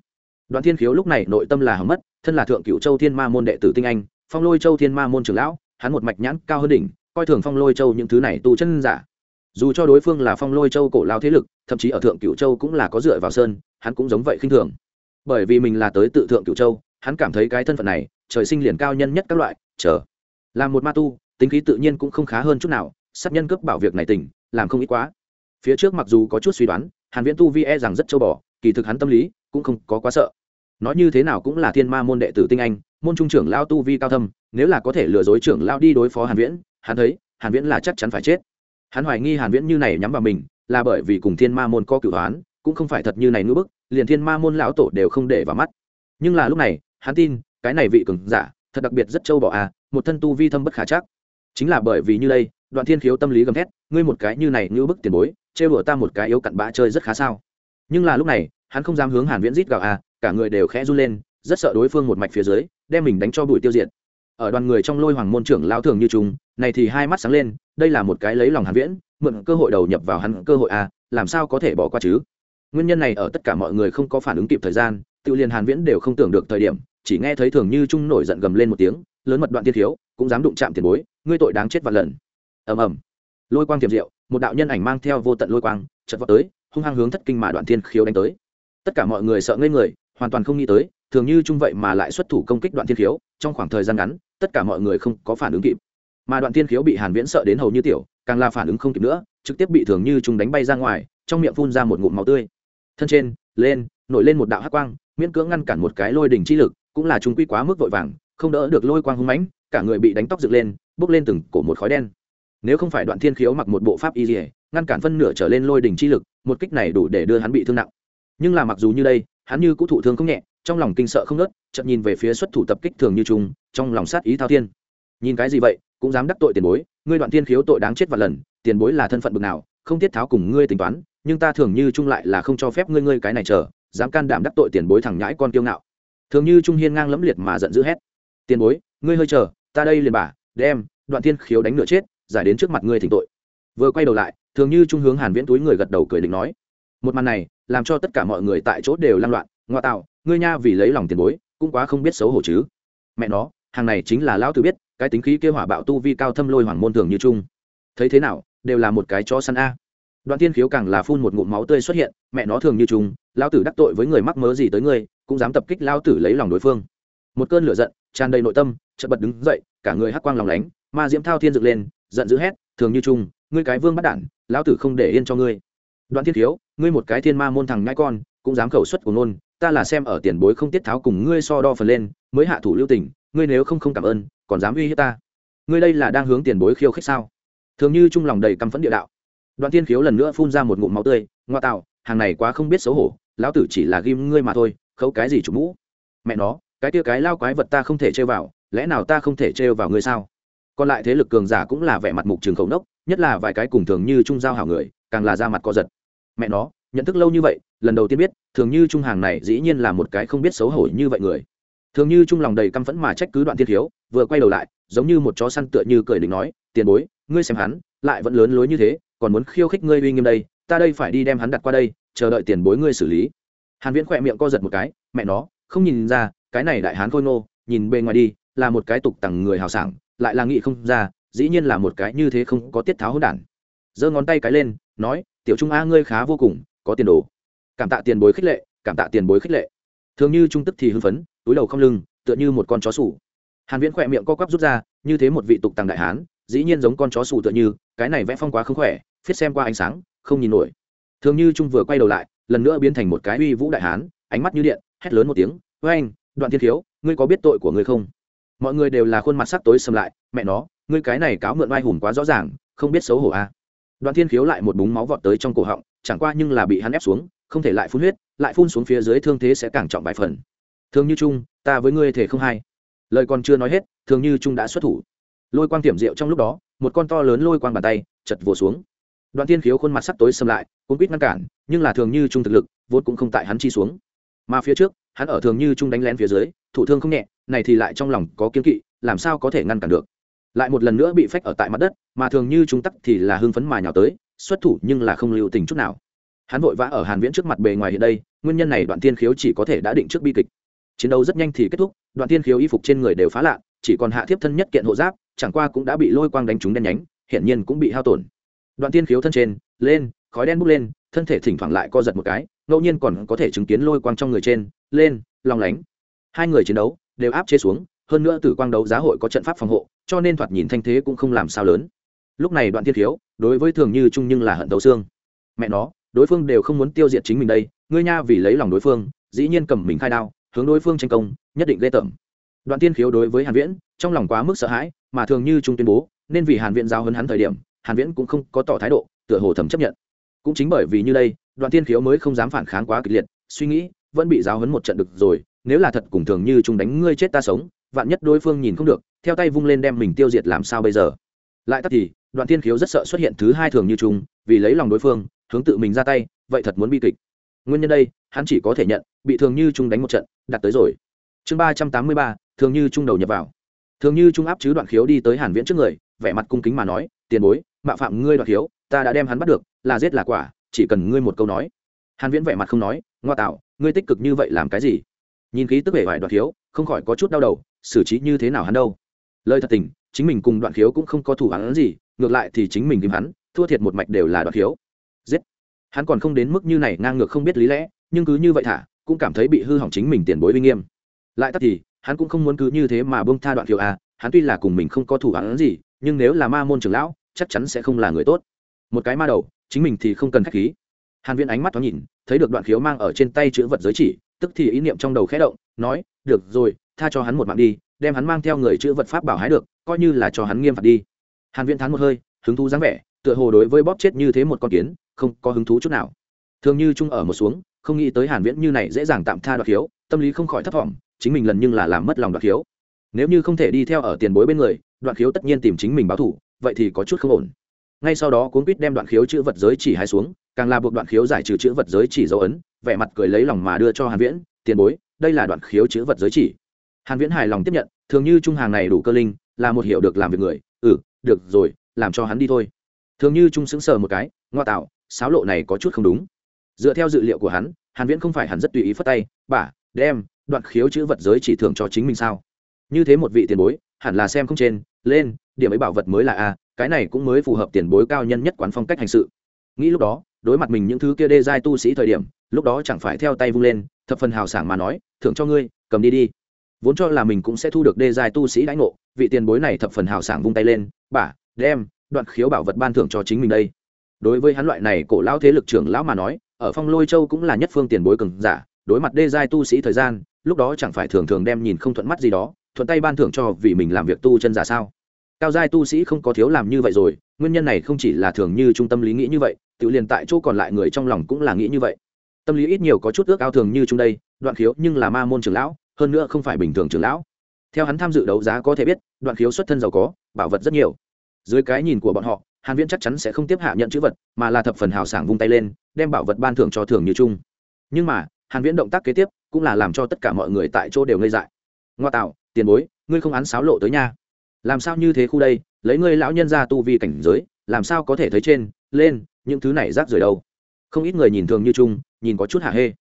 đoạn thiên khiếu lúc này nội tâm là hỏng mất, thân là thượng cựu châu thiên ma môn đệ tử tinh anh, phong lôi châu thiên ma môn trưởng lão, hắn một mạch nhãn cao hơn đỉnh coi thường phong lôi châu những thứ này tu chân giả. Dù cho đối phương là phong lôi châu cổ lao thế lực, thậm chí ở thượng cửu châu cũng là có dựa vào sơn, hắn cũng giống vậy khinh thường. Bởi vì mình là tới tự thượng cửu châu, hắn cảm thấy cái thân phận này, trời sinh liền cao nhân nhất các loại, chờ. Là một ma tu, tính khí tự nhiên cũng không khá hơn chút nào, sát nhân cướp bảo việc này tỉnh, làm không ít quá. Phía trước mặc dù có chút suy đoán, hàn viễn tu vi e rằng rất châu bò, kỳ thực hắn tâm lý cũng không có quá sợ. Nói như thế nào cũng là thiên ma môn đệ tử tinh anh, môn trung trưởng lao tu vi cao thâm, nếu là có thể lừa dối trưởng lao đi đối phó hàn viễn hắn thấy, hàn viễn là chắc chắn phải chết. Hắn hoài nghi hàn viễn như này nhắm vào mình, là bởi vì cùng thiên ma môn có cửu đoán, cũng không phải thật như này ngữ bức, liền thiên ma môn lão tổ đều không để vào mắt. Nhưng là lúc này, hắn tin, cái này vị cường giả, thật đặc biệt rất châu bò à một thân tu vi thâm bất khả chắc. Chính là bởi vì như đây, đoạn thiên khiếu tâm lý gầm thét, ngươi một cái như này như bức tiền bối, trêu đùa ta một cái yếu cặn bã chơi rất khá sao. Nhưng là lúc này, hắn không dám hướng hàn viễn rít gào à cả người đều khẽ run lên, rất sợ đối phương một mạch phía dưới, đem mình đánh cho bụi tiêu diệt ở đoàn người trong lôi hoàng môn trưởng lão thường như chúng, này thì hai mắt sáng lên, đây là một cái lấy lòng hàn viễn, mượn cơ hội đầu nhập vào hắn cơ hội à làm sao có thể bỏ qua chứ? Nguyên nhân này ở tất cả mọi người không có phản ứng kịp thời gian, tự liền hàn viễn đều không tưởng được thời điểm, chỉ nghe thấy thường như trung nổi giận gầm lên một tiếng, lớn mật đoạn thiên thiếu, cũng dám đụng chạm tiền bối, ngươi tội đáng chết vạn lần. Ầm ầm. Lôi quang tiềm diệu, một đạo nhân ảnh mang theo vô tận lôi quang, chợt vọt tới, hung hăng hướng thất kinh mà đoạn thiên khiếu đánh tới. Tất cả mọi người sợ ngây người, hoàn toàn không nghĩ tới, thường như trung vậy mà lại xuất thủ công kích đoạn thiên khiếu, trong khoảng thời gian ngắn tất cả mọi người không có phản ứng kịp. Mà đoạn thiên khiếu bị hàn viễn sợ đến hầu như tiểu, càng là phản ứng không kịp nữa, trực tiếp bị thường như chúng đánh bay ra ngoài, trong miệng phun ra một ngụm máu tươi. Thân trên, lên, nổi lên một đạo hắc quang, miễn cưỡng ngăn cản một cái lôi đỉnh chi lực, cũng là trung quy quá mức vội vàng, không đỡ được lôi quang hung mãnh, cả người bị đánh tóc dựng lên, bốc lên từng cổ một khói đen. Nếu không phải đoạn thiên khiếu mặc một bộ pháp y dỉa ngăn cản phân nửa trở lên lôi đỉnh chi lực, một kích này đủ để đưa hắn bị thương nặng. Nhưng là mặc dù như đây, hắn như cũng thụ thương không nhẹ trong lòng kinh sợ không nớt chậm nhìn về phía xuất thủ tập kích thường như trung, trong lòng sát ý thao thiên. Nhìn cái gì vậy, cũng dám đắc tội tiền bối, ngươi đoạn thiên khiếu tội đáng chết vạn lần, tiền bối là thân phận bực nào, không thiết tháo cùng ngươi tính toán, nhưng ta thường như trung lại là không cho phép ngươi ngươi cái này chờ, dám can đảm đắc tội tiền bối thẳng nhãi con kiêu ngạo. Thường như trung hiên ngang lẫm liệt mà giận dữ hét. Tiền bối, ngươi hơi chờ, ta đây liền bà đem, đoạn thiên khiếu đánh nửa chết, giải đến trước mặt ngươi thỉnh tội. Vừa quay đầu lại, thường như trung hướng hàn viễn túi người gật đầu cười định nói. Một màn này, làm cho tất cả mọi người tại chỗ đều lăn loạn, ngoại tạo ngươi nha vì lấy lòng tiền bối, cũng quá không biết xấu hổ chứ. Mẹ nó, hàng này chính là lão tử biết, cái tính khí kia hỏa bạo tu vi cao thâm lôi hoàng môn thường như trung thấy thế nào, đều là một cái chó săn a. Đoạn tiên khiếu càng là phun một ngụm máu tươi xuất hiện, mẹ nó thường như trung lão tử đắc tội với người mắc mớ gì tới ngươi, cũng dám tập kích lão tử lấy lòng đối phương. Một cơn lửa giận, tràn đầy nội tâm, chợt bật đứng dậy, cả người hắc quang lòng lánh, ma diễm thao thiên dựng lên, giận dữ hét, thường như trung ngươi cái vương bắt đản, lão tử không để yên cho ngươi. Đoạn thiên thiếu ngươi một cái thiên ma môn thằng nhãi con cũng dám khẩu xuất của nôn ta là xem ở tiền bối không tiết tháo cùng ngươi so đo phần lên, mới hạ thủ lưu tình, ngươi nếu không không cảm ơn, còn dám uy hiếp ta. Ngươi đây là đang hướng tiền bối khiêu khích sao? Thường như trung lòng đầy căm phẫn địa đạo. Đoạn thiên khiếu lần nữa phun ra một ngụm máu tươi, ngoa tạo, hàng này quá không biết xấu hổ, lão tử chỉ là ghim ngươi mà thôi, khấu cái gì chủ mũ? Mẹ nó, cái tia cái lao quái vật ta không thể trêu vào, lẽ nào ta không thể trêu vào ngươi sao? Còn lại thế lực cường giả cũng là vẻ mặt mục trường khẩu nốc, nhất là vài cái cùng thường như trung giao hảo người, càng là ra mặt co giật. Mẹ nó, nhận thức lâu như vậy lần đầu tiên biết, thường như trung hàng này dĩ nhiên là một cái không biết xấu hổ như vậy người. Thường như trung lòng đầy căm phẫn mà trách cứ đoạn thiên thiếu, vừa quay đầu lại, giống như một chó săn tựa như cười đình nói, tiền bối, ngươi xem hắn, lại vẫn lớn lối như thế, còn muốn khiêu khích ngươi uy nghiêm đây, ta đây phải đi đem hắn đặt qua đây, chờ đợi tiền bối ngươi xử lý. Hàn viễn khỏe miệng co giật một cái, mẹ nó, không nhìn ra, cái này đại hán khôi nô nhìn bề ngoài đi, là một cái tục tằng người hào sảng, lại là nghị không ra, dĩ nhiên là một cái như thế không có tiết tháo hỗn đản. Giơ ngón tay cái lên, nói, tiểu trung a ngươi khá vô cùng, có tiền đồ cảm tạ tiền bối khích lệ, cảm tạ tiền bối khích lệ. Thường như trung tức thì hưng phấn, túi đầu không lưng, tựa như một con chó sủ. Hàn viễn khỏe miệng co quắp rút ra, như thế một vị tục tàng đại hán, dĩ nhiên giống con chó sủ tựa như, cái này vẽ phong quá không khỏe, phiết xem qua ánh sáng, không nhìn nổi. Thường như trung vừa quay đầu lại, lần nữa biến thành một cái uy vũ đại hán, ánh mắt như điện, hét lớn một tiếng với anh đoạn thiên thiếu, ngươi có biết tội của ngươi không? Mọi người đều là khuôn mặt sắc tối sầm lại, mẹ nó, ngươi cái này cáo mượn oai hùng quá rõ ràng, không biết xấu hổ à. đoạn thiên khiếu lại một búng máu vọt tới trong cổ họng, chẳng qua nhưng là bị hắn ép xuống không thể lại phun huyết, lại phun xuống phía dưới thương thế sẽ càng trọng vài phần. Thường như trung, ta với ngươi thể không hay. Lời còn chưa nói hết thường như trung đã xuất thủ. Lôi quang tiểm rượu trong lúc đó, một con to lớn lôi quang bàn tay chật vồ xuống. Đoạn tiên khiếu khuôn mặt sắc tối xâm lại cũng quýt ngăn cản, nhưng là thường như trung thực lực, vốn cũng không tại hắn chi xuống. Mà phía trước, hắn ở thường như trung đánh lén phía dưới, thủ thương không nhẹ, này thì lại trong lòng có kiên kỵ, làm sao có thể ngăn cản được? Lại một lần nữa bị phách ở tại mặt đất, mà thường như trung tắc thì là hưng phấn mà nhào tới, xuất thủ nhưng là không lưu tình chút nào hắn vội vã ở hàn viễn trước mặt bề ngoài hiện đây, nguyên nhân này đoạn tiên khiếu chỉ có thể đã định trước bi kịch. Chiến đấu rất nhanh thì kết thúc, đoạn tiên khiếu y phục trên người đều phá lạ, chỉ còn hạ thiếp thân nhất kiện hộ giáp, chẳng qua cũng đã bị lôi quang đánh trúng đen nhánh, hiển nhiên cũng bị hao tổn. Đoạn tiên khiếu thân trên, lên, khói đen bốc lên, thân thể thỉnh thoảng lại co giật một cái, ngẫu nhiên còn có thể chứng kiến lôi quang trong người trên, lên, long lánh. Hai người chiến đấu, đều áp chế xuống, hơn nữa tử quang đấu giá hội có trận pháp phòng hộ, cho nên thoạt nhìn thanh thế cũng không làm sao lớn. Lúc này đoạn thiên khiếu, đối với thường như trung nhưng là hận đấu xương. Mẹ nó đối phương đều không muốn tiêu diệt chính mình đây, ngươi nha vì lấy lòng đối phương, dĩ nhiên cầm mình khai đao, hướng đối phương tranh công, nhất định ghê tởm. Đoạn tiên khiếu đối với hàn viễn, trong lòng quá mức sợ hãi, mà thường như trung tuyên bố, nên vì hàn viễn giao hơn hắn thời điểm, hàn viễn cũng không có tỏ thái độ, tựa hồ thầm chấp nhận. Cũng chính bởi vì như đây, đoạn tiên khiếu mới không dám phản kháng quá kịch liệt, suy nghĩ, vẫn bị giáo hấn một trận được rồi, nếu là thật cùng thường như trung đánh ngươi chết ta sống, vạn nhất đối phương nhìn không được, theo tay vung lên đem mình tiêu diệt làm sao bây giờ? Lại tắt thì, đoạn tiên khiếu rất sợ xuất hiện thứ hai thường như trung, vì lấy lòng đối phương hướng tự mình ra tay, vậy thật muốn bi kịch. Nguyên nhân đây, hắn chỉ có thể nhận, bị thường như trung đánh một trận, đặt tới rồi. Chương ba trăm tám mươi ba, thường như trung đầu nhập vào. Thường như trung áp chứ đoạn khiếu đi tới hàn viễn trước người, vẻ mặt cung kính mà nói, tiền bối, mạ phạm ngươi đoạn khiếu, ta đã đem hắn bắt được, là giết là quả, chỉ cần ngươi một câu nói. Hàn viễn vẻ mặt không nói, ngoa tạo, ngươi tích cực như vậy làm cái gì? Nhìn khí tức vẻ vải đoạn khiếu, không khỏi có chút đau đầu, xử trí như thế nào hắn đâu. Lời thật tình, chính mình cùng đoạn khiếu cũng không có thủ hắn gì, ngược lại thì chính mình tìm hắn, thua thiệt một mạch đều là đoạn khiếu giết. Hắn còn không đến mức như này ngang ngược không biết lý lẽ, nhưng cứ như vậy thả, cũng cảm thấy bị hư hỏng chính mình tiền bối uy nghiêm. Lại tắt thì, hắn cũng không muốn cứ như thế mà bông tha đoạn kiều à hắn tuy là cùng mình không có thủ hắn gì, nhưng nếu là ma môn trưởng lão, chắc chắn sẽ không là người tốt. Một cái ma đầu, chính mình thì không cần khách khí. Hàn viễn ánh mắt thoáng nhìn, thấy được đoạn khiếu mang ở trên tay chữ vật giới chỉ, tức thì ý niệm trong đầu khẽ động, nói, được rồi, tha cho hắn một mạng đi, đem hắn mang theo người chữ vật pháp bảo hái được, coi như là cho hắn nghiêm phạt đi. Hàn viễn thán một hơi, hứng thú dáng vẻ, tựa hồ đối với bóp chết như thế một con kiến không có hứng thú chút nào. Thường như trung ở một xuống, không nghĩ tới hàn viễn như này dễ dàng tạm tha đoạt khiếu, tâm lý không khỏi thất vọng chính mình lần nhưng là làm mất lòng đoạt khiếu. Nếu như không thể đi theo ở tiền bối bên người đoạn khiếu tất nhiên tìm chính mình báo thủ vậy thì có chút không ổn. Ngay sau đó cuốn quýt đem đoạn khiếu chữ vật giới chỉ hai xuống, càng là buộc đoạn khiếu giải trừ chữ vật giới chỉ dấu ấn, vẻ mặt cười lấy lòng mà đưa cho hàn viễn, tiền bối, đây là đoạn khiếu chữ vật giới chỉ. Hàn viễn hài lòng tiếp nhận, thường như trung hàng này đủ cơ linh, là một hiểu được làm việc người ừ được rồi, làm cho hắn đi thôi. Thường như trung sững sờ một cái, ngoa tạo sáo lộ này có chút không đúng. Dựa theo dự liệu của hắn, hàn viễn không phải hẳn rất tùy ý phất tay bả đem đoạn khiếu chữ vật giới chỉ thưởng cho chính mình sao? Như thế một vị tiền bối, hẳn là xem không trên, lên, điểm ấy bảo vật mới là a, cái này cũng mới phù hợp tiền bối cao nhân nhất quán phong cách hành sự. Nghĩ lúc đó, đối mặt mình những thứ kia đê giai tu sĩ thời điểm, lúc đó chẳng phải theo tay vung lên, thập phần hào sảng mà nói, thưởng cho ngươi, cầm đi đi. Vốn cho là mình cũng sẽ thu được đê giai tu sĩ đãi ngộ, vị tiền bối này thập phần hào sảng vung tay lên bả đem đoạn khiếu bảo vật ban thưởng cho chính mình đây đối với hắn loại này cổ lão thế lực trưởng lão mà nói, ở phong lôi châu cũng là nhất phương tiền bối cường giả, đối mặt đê giai tu sĩ thời gian, lúc đó chẳng phải thường thường đem nhìn không thuận mắt gì đó, thuận tay ban thưởng cho vì mình làm việc tu chân giả sao? Cao giai tu sĩ không có thiếu làm như vậy rồi, nguyên nhân này không chỉ là thường như trung tâm lý nghĩ như vậy, tự liền tại chỗ còn lại người trong lòng cũng là nghĩ như vậy. Tâm lý ít nhiều có chút ước ao thường như chúng đây, đoạn khiếu nhưng là ma môn trưởng lão, hơn nữa không phải bình thường trưởng lão. Theo hắn tham dự đấu giá có thể biết, đoạn khiếu xuất thân giàu có, bảo vật rất nhiều. Dưới cái nhìn của bọn họ hàn viễn chắc chắn sẽ không tiếp hạ nhận chữ vật, mà là thập phần hào sảng vung tay lên, đem bảo vật ban thưởng cho thường như trung nhưng mà, hàn viễn động tác kế tiếp cũng là làm cho tất cả mọi người tại chỗ đều ngây dại. Ngoa tạo, tiền bối, ngươi không án sáo lộ tới nha. Làm sao như thế khu đây, lấy ngươi lão nhân ra tu vi cảnh giới, làm sao có thể thấy trên, lên, những thứ này rác rưởi đâu? Không ít người nhìn thường như trung nhìn có chút hạ hê.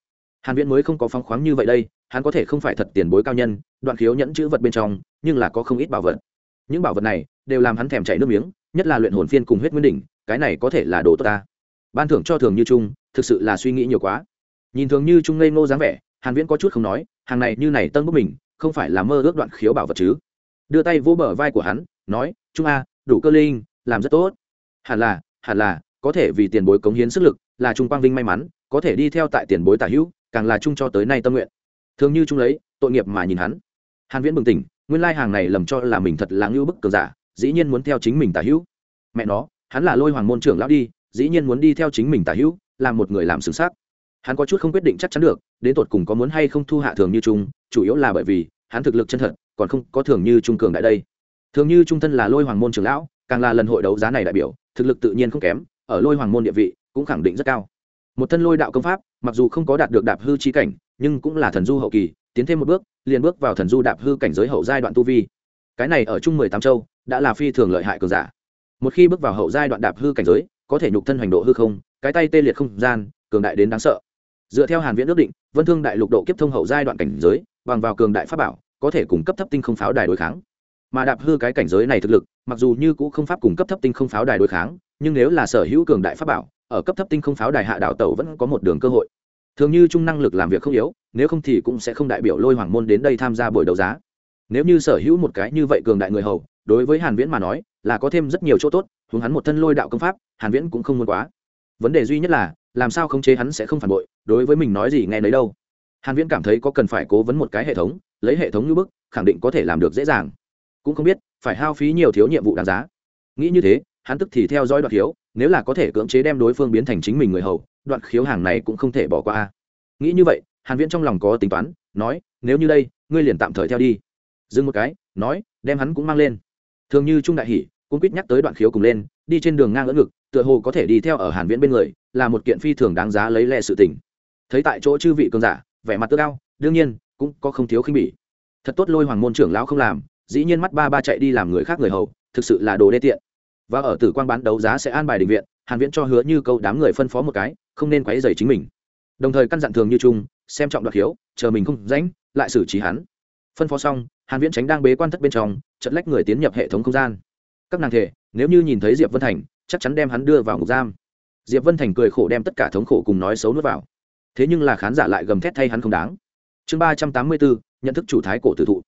Hàn viễn mới không có phóng khoáng như vậy đây, hắn có thể không phải thật tiền bối cao nhân, đoạn khiếu nhẫn chữ vật bên trong, nhưng là có không ít bảo vật. Những bảo vật này đều làm hắn thèm chảy nước miếng nhất là luyện hồn phiên cùng huyết nguyên đỉnh, cái này có thể là đồ tốt ta. Ban thưởng cho thường như trung, thực sự là suy nghĩ nhiều quá. Nhìn thường như trung ngây ngô dáng vẻ, hàn viễn có chút không nói, hàng này như này tân bức mình, không phải là mơ ước đoạn khiếu bảo vật chứ. Đưa tay vỗ bờ vai của hắn, nói, trung a, đủ cơ linh, làm rất tốt. Hẳn là hẳn là, có thể vì tiền bối cống hiến sức lực, là trung quang vinh may mắn, có thể đi theo tại tiền bối tả hữu, càng là trung cho tới nay tâm nguyện. Thường như trung lấy, tội nghiệp mà nhìn hắn. Hàn viễn bừng tỉnh, nguyên lai hàng này lầm cho là mình thật là ngưu bức cường giả dĩ nhiên muốn theo chính mình tả hữu. Mẹ nó, hắn là lôi hoàng môn trưởng lão đi, dĩ nhiên muốn đi theo chính mình tả hữu làm một người làm xứng xác hắn có chút không quyết định chắc chắn được, đến tột cùng có muốn hay không thu hạ thường như trung, chủ yếu là bởi vì, hắn thực lực chân thật, còn không có thường như trung cường đại đây. Thường như trung thân là lôi hoàng môn trưởng lão, càng là lần hội đấu giá này đại biểu, thực lực tự nhiên không kém, ở lôi hoàng môn địa vị, cũng khẳng định rất cao. Một thân lôi đạo công pháp, mặc dù không có đạt được đạp hư chi cảnh, nhưng cũng là thần du hậu kỳ, tiến thêm một bước, liền bước vào thần du đạp hư cảnh giới hậu giai đoạn tu vi cái này ở chung mười tám châu, đã là phi thường lợi hại cường giả. Một khi bước vào hậu giai đoạn đạp hư cảnh giới, có thể nhục thân hoành độ hư không, cái tay tê liệt không gian, cường đại đến đáng sợ. Dựa theo hàn viễn ước định, vân thương đại lục độ kiếp thông hậu giai đoạn cảnh giới, bằng vào cường đại pháp bảo, có thể cung cấp thấp tinh không pháo đài đối kháng. Mà đạp hư cái cảnh giới này thực lực, mặc dù như cũ không pháp cung cấp thấp tinh không pháo đài đối kháng, nhưng nếu là sở hữu cường đại pháp bảo, ở cấp thấp tinh không pháo đài hạ đảo tàu vẫn có một đường cơ hội. Thường như trung năng lực làm việc không yếu, nếu không thì cũng sẽ không đại biểu lôi hoàng môn đến đây tham gia buổi đấu giá nếu như sở hữu một cái như vậy cường đại người hầu, đối với hàn viễn mà nói, là có thêm rất nhiều chỗ tốt, hướng hắn một thân lôi đạo công pháp, hàn viễn cũng không muốn quá. Vấn đề duy nhất là, làm sao khống chế hắn sẽ không phản bội, đối với mình nói gì nghe nấy đâu. Hàn viễn cảm thấy có cần phải cố vấn một cái hệ thống, lấy hệ thống như bức, khẳng định có thể làm được dễ dàng. Cũng không biết, phải hao phí nhiều thiếu nhiệm vụ đáng giá. Nghĩ như thế, hắn tức thì theo dõi đoạn khiếu, nếu là có thể cưỡng chế đem đối phương biến thành chính mình người hầu, đoạn khiếu hàng này cũng không thể bỏ qua. Nghĩ như vậy, hàn viễn trong lòng có tính toán, nói, nếu như đây, ngươi liền tạm thời theo đi dừng một cái, nói, đem hắn cũng mang lên. Thường như trung đại hỷ, cũng quýt nhắc tới đoạn khiếu cùng lên, đi trên đường ngang lẫn ngực, tựa hồ có thể đi theo ở hàn viễn bên người, là một kiện phi thường đáng giá lấy lệ sự tình. Thấy tại chỗ chư vị cường giả, vẻ mặt tươi cao, đương nhiên, cũng có không thiếu khinh bỉ. Thật tốt lôi hoàng môn trưởng lão không làm, dĩ nhiên mắt ba ba chạy đi làm người khác người hầu, thực sự là đồ đê tiện. Và ở tử quan bán đấu giá sẽ an bài định viện, hàn viễn cho hứa như câu đám người phân phó một cái, không nên quấy rầy chính mình. Đồng thời căn dặn thường như chung xem trọng đoạt hiếu chờ mình không rảnh, lại xử trí hắn phân phó xong, hàn viễn tránh đang bế quan thất bên trong chật lách người tiến nhập hệ thống không gian. Các nàng thể, nếu như nhìn thấy diệp vân thành, chắc chắn đem hắn đưa vào ngục giam. Diệp vân thành cười khổ đem tất cả thống khổ cùng nói xấu nuốt vào. Thế nhưng là khán giả lại gầm thét thay hắn không đáng. Chương ba trăm tám mươi bốn, nhận thức chủ thái cổ tử thụ.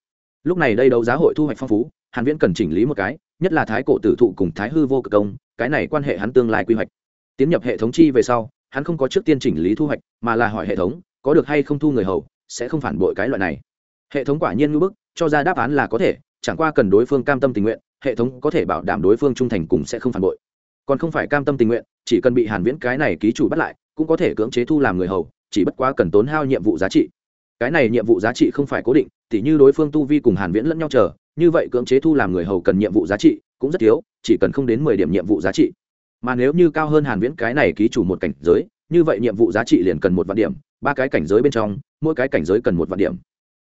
Lúc này đây đấu giá hội thu hoạch phong phú, hàn viễn cần chỉnh lý một cái, nhất là thái cổ tử thụ cùng thái hư vô cực công, cái này quan hệ hắn tương lai quy hoạch. Tiến nhập hệ thống chi về sau, hắn không có trước tiên chỉnh lý thu hoạch, mà là hỏi hệ thống, có được hay không thu người hầu, sẽ không phản bội cái loại này hệ thống quả nhiên ngưỡng bức, cho ra đáp án là có thể, chẳng qua cần đối phương cam tâm tình nguyện, hệ thống có thể bảo đảm đối phương trung thành cùng sẽ không phản bội. Còn không phải cam tâm tình nguyện, chỉ cần bị hàn viễn cái này ký chủ bắt lại, cũng có thể cưỡng chế thu làm người hầu, chỉ bất quá cần tốn hao nhiệm vụ giá trị. Cái này nhiệm vụ giá trị không phải cố định, tỉ như đối phương tu vi cùng hàn viễn lẫn nhau chờ, như vậy cưỡng chế thu làm người hầu cần nhiệm vụ giá trị cũng rất thiếu, chỉ cần không đến 10 điểm nhiệm vụ giá trị. Mà nếu như cao hơn hàn viễn cái này ký chủ một cảnh giới, như vậy nhiệm vụ giá trị liền cần một vạn điểm, ba cái cảnh giới bên trong, mỗi cái cảnh giới cần một vạn điểm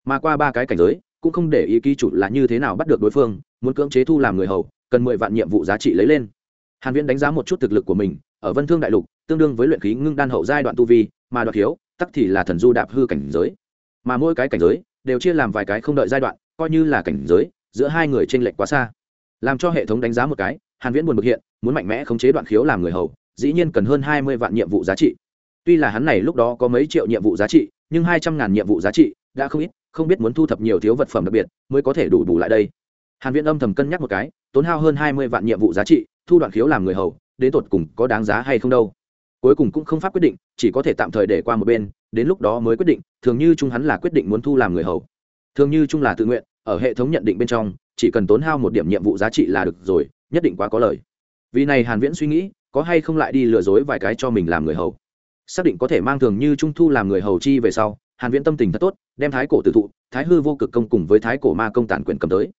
mà qua ba cái cảnh giới, cũng không để ý ký chủ là như thế nào bắt được đối phương, muốn cưỡng chế thu làm người hầu, cần mười vạn nhiệm vụ giá trị lấy lên. Hàn viễn đánh giá một chút thực lực của mình, ở vân thương đại lục, tương đương với luyện khí ngưng đan hậu giai đoạn tu vi, mà đoạt thiếu, tắc thì là thần du đạp hư cảnh giới. Mà mỗi cái cảnh giới, đều chia làm vài cái không đợi giai đoạn, coi như là cảnh giới, giữa hai người trên lệch quá xa. Làm cho hệ thống đánh giá một cái, hàn viễn buồn bực hiện, muốn mạnh mẽ khống chế đoạn khiếu làm người hầu, dĩ nhiên cần hơn 20 vạn nhiệm vụ giá trị. Tuy là hắn này lúc đó có mấy triệu nhiệm vụ giá trị, nhưng hai trăm ngàn nhiệm vụ giá trị đã không ít, không biết muốn thu thập nhiều thiếu vật phẩm đặc biệt mới có thể đủ bù lại đây. Hàn viễn âm thầm cân nhắc một cái, tốn hao hơn 20 vạn nhiệm vụ giá trị, thu đoạn khiếu làm người hầu, đến tột cùng có đáng giá hay không đâu. Cuối cùng cũng không pháp quyết định, chỉ có thể tạm thời để qua một bên, đến lúc đó mới quyết định, thường như chung hắn là quyết định muốn thu làm người hầu. Thường như chung là tự nguyện, ở hệ thống nhận định bên trong, chỉ cần tốn hao một điểm nhiệm vụ giá trị là được rồi, nhất định quá có lời. Vì này hàn viễn suy nghĩ, có hay không lại đi lừa dối vài cái cho mình làm người hầu. Xác định có thể mang thường như trung thu làm người hầu chi về sau hàn viễn tâm tình thật tốt, đem thái cổ tử thụ, thái hư vô cực công cùng với thái cổ ma công tản quyền cầm tới.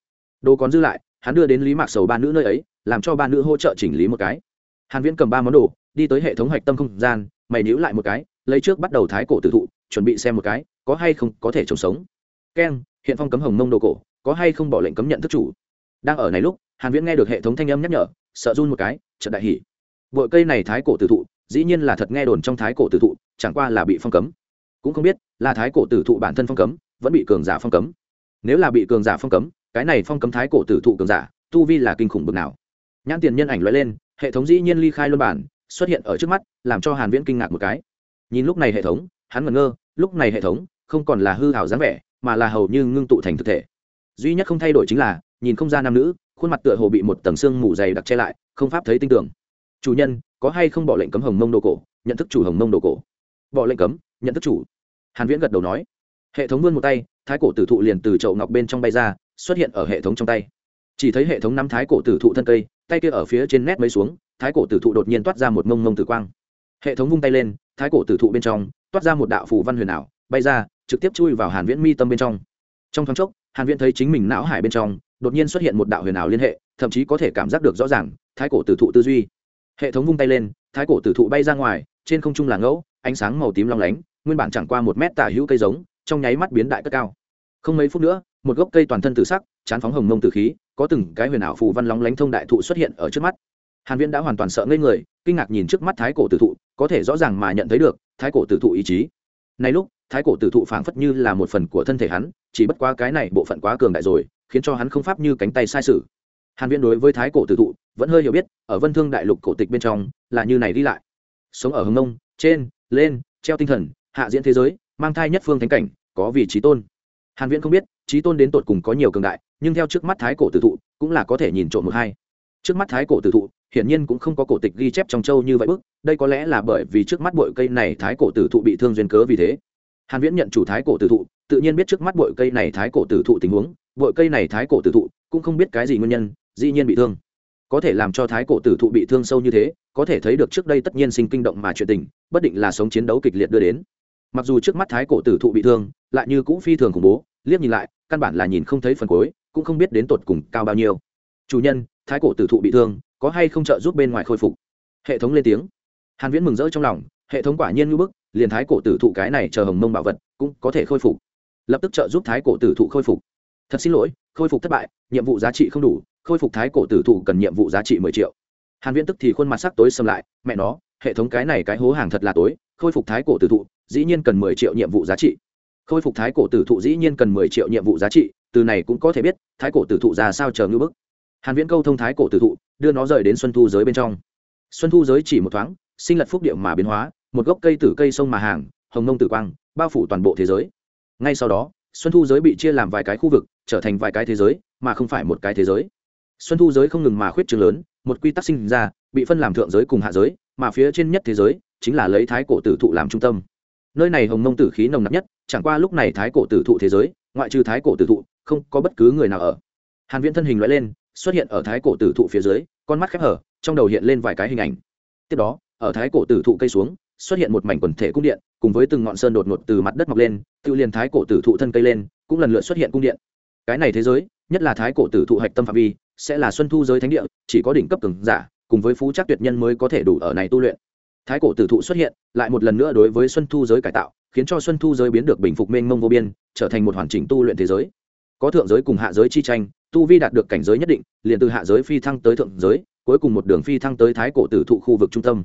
Đồ còn dư lại, hắn đưa đến lý mạc sầu ba nữ nơi ấy, làm cho ba nữ hỗ trợ chỉnh lý một cái. Hàn viễn cầm ba món đồ, đi tới hệ thống hoạch tâm không gian, mày níu lại một cái, lấy trước bắt đầu thái cổ tử thụ, chuẩn bị xem một cái, có hay không có thể trồng sống. Keng, hiện phong cấm hồng mông đồ cổ, có hay không bỏ lệnh cấm nhận thức chủ. Đang ở này lúc, hàn viễn nghe được hệ thống thanh âm nhắc nhở, sợ run một cái, chợt đại hỉ. Bội cây này thái cổ tử thụ, dĩ nhiên là thật nghe đồn trong thái cổ tử thụ, chẳng qua là bị phong cấm cũng không biết, là thái cổ tử thụ bản thân phong cấm, vẫn bị cường giả phong cấm. Nếu là bị cường giả phong cấm, cái này phong cấm thái cổ tử thụ cường giả, tu vi là kinh khủng bực nào. Nhãn tiền nhân ảnh loại lên, hệ thống dĩ nhiên ly khai luân bản, xuất hiện ở trước mắt, làm cho hàn viễn kinh ngạc một cái. Nhìn lúc này hệ thống, hắn ngẩn ngơ, lúc này hệ thống, không còn là hư hào dáng vẻ, mà là hầu như ngưng tụ thành thực thể. Duy nhất không thay đổi chính là, nhìn không ra nam nữ, khuôn mặt tựa hồ bị một tầng xương mù dày đặc che lại, không pháp thấy tinh tưởng. Chủ nhân, có hay không bỏ lệnh cấm hồng mông đồ cổ? Nhận thức chủ hồng mông đồ cổ. Bỏ lệnh cấm, nhận thức chủ hàn viễn gật đầu nói, hệ thống vươn một tay, thái cổ tử thụ liền từ chậu ngọc bên trong bay ra, xuất hiện ở hệ thống trong tay. Chỉ thấy hệ thống nắm thái cổ tử thụ thân cây, tay kia ở phía trên nét mấy xuống, thái cổ tử thụ đột nhiên toát ra một mông mông tử quang. Hệ thống vung tay lên, thái cổ tử thụ bên trong, toát ra một đạo phù văn huyền ảo, bay ra, trực tiếp chui vào hàn viễn mi tâm bên trong. Trong thoáng chốc, hàn viễn thấy chính mình não hải bên trong, đột nhiên xuất hiện một đạo huyền ảo liên hệ, thậm chí có thể cảm giác được rõ ràng, thái cổ tử thụ tư duy. Hệ thống vung tay lên, thái cổ tử thụ bay ra ngoài, trên không trung là ngẫu, ánh sáng màu tím long lánh nguyên bản chẳng qua một mét tả hữu cây giống, trong nháy mắt biến đại cất cao. Không mấy phút nữa, một gốc cây toàn thân từ sắc, chán phóng hồng mông từ khí, có từng cái huyền ảo phù văn lóng lánh thông đại thụ xuất hiện ở trước mắt. Hàn viễn đã hoàn toàn sợ ngây người, kinh ngạc nhìn trước mắt thái cổ tử thụ, có thể rõ ràng mà nhận thấy được thái cổ tử thụ ý chí. Này lúc, thái cổ tử thụ phảng phất như là một phần của thân thể hắn, chỉ bất quá cái này bộ phận quá cường đại rồi, khiến cho hắn không pháp như cánh tay sai sử. hàn viễn đối với thái cổ tử thụ vẫn hơi hiểu biết, ở vân thương đại lục cổ tịch bên trong là như này đi lại. Sống ở hồng mông, trên, lên, treo tinh thần hạ diễn thế giới, mang thai nhất phương thánh cảnh, có vị trí tôn. Hàn viễn không biết, trí tôn đến tột cùng có nhiều cường đại, nhưng theo trước mắt thái cổ tử thụ, cũng là có thể nhìn trộm một hai. Trước mắt thái cổ tử thụ, hiển nhiên cũng không có cổ tịch ghi chép trong châu như vậy bước. đây có lẽ là bởi vì trước mắt bội cây này thái cổ tử thụ bị thương duyên cớ vì thế. Hàn viễn nhận chủ thái cổ tử thụ, tự nhiên biết trước mắt bội cây này thái cổ tử thụ tình huống bội cây này thái cổ tử thụ cũng không biết cái gì nguyên nhân, dĩ nhiên bị thương. Có thể làm cho thái cổ tử thụ bị thương sâu như thế, có thể thấy được trước đây tất nhiên sinh kinh động mà chuyện tình, bất định là sống chiến đấu kịch liệt đưa đến mặc dù trước mắt thái cổ tử thụ bị thương, lại như cũng phi thường khủng bố, liếc nhìn lại, căn bản là nhìn không thấy phần cuối, cũng không biết đến tột cùng cao bao nhiêu. Chủ nhân, thái cổ tử thụ bị thương, có hay không trợ giúp bên ngoài khôi phục? Hệ thống lên tiếng. Hàn viễn mừng rỡ trong lòng, hệ thống quả nhiên như bức, liền thái cổ tử thụ cái này chờ hồng mông bảo vật cũng có thể khôi phục. Lập tức trợ giúp thái cổ tử thụ khôi phục. Thật xin lỗi, khôi phục thất bại, nhiệm vụ giá trị không đủ, khôi phục thái cổ tử thụ cần nhiệm vụ giá trị mười triệu. Hàn viễn tức thì khuôn mặt sắc tối sầm lại, mẹ nó hệ thống cái này cái hố hàng thật là tối, khôi phục thái cổ tử thụ, dĩ nhiên cần mười triệu nhiệm vụ giá trị. Khôi phục thái cổ tử thụ dĩ nhiên cần mười triệu nhiệm vụ giá trị, từ này cũng có thể biết, thái cổ tử thụ ra sao chờ ngưỡng bức. Hàn viễn câu thông thái cổ tử thụ, đưa nó rời đến xuân thu giới bên trong. Xuân thu giới chỉ một thoáng, sinh lật phúc điệu mà biến hóa, một gốc cây tử cây sông mà hàng, hồng nông tử quang, bao phủ toàn bộ thế giới. Ngay sau đó, xuân thu giới bị chia làm vài cái khu vực, trở thành vài cái thế giới, mà không phải một cái thế giới. Xuân thu giới không ngừng mà khuyết trường lớn một quy tắc sinh ra, bị phân làm thượng giới cùng hạ giới, mà phía trên nhất thế giới chính là lấy thái cổ tử thụ làm trung tâm. Nơi này hồng mông tử khí nồng nặc nhất, chẳng qua lúc này thái cổ tử thụ thế giới, ngoại trừ thái cổ tử thụ, không có bất cứ người nào ở. Hàn viễn thân hình loại lên, xuất hiện ở thái cổ tử thụ phía dưới, con mắt khép hở, trong đầu hiện lên vài cái hình ảnh. Tiếp đó, ở thái cổ tử thụ cây xuống, xuất hiện một mảnh quần thể cung điện, cùng với từng ngọn sơn đột ngột từ mặt đất mọc lên, tự liền thái cổ tử thụ thân cây lên, cũng lần lượt xuất hiện cung điện. Cái này thế giới, nhất là thái cổ tử thụ hạch tâm phạm vi sẽ là xuân thu giới thánh địa, chỉ có đỉnh cấp cường giả cùng với phú chắc tuyệt nhân mới có thể đủ ở này tu luyện. Thái cổ tử thụ xuất hiện, lại một lần nữa đối với xuân thu giới cải tạo, khiến cho xuân thu giới biến được bình phục mênh mông vô biên, trở thành một hoàn chỉnh tu luyện thế giới. Có thượng giới cùng hạ giới chi tranh, tu vi đạt được cảnh giới nhất định, liền từ hạ giới phi thăng tới thượng giới, cuối cùng một đường phi thăng tới thái cổ tử thụ khu vực trung tâm.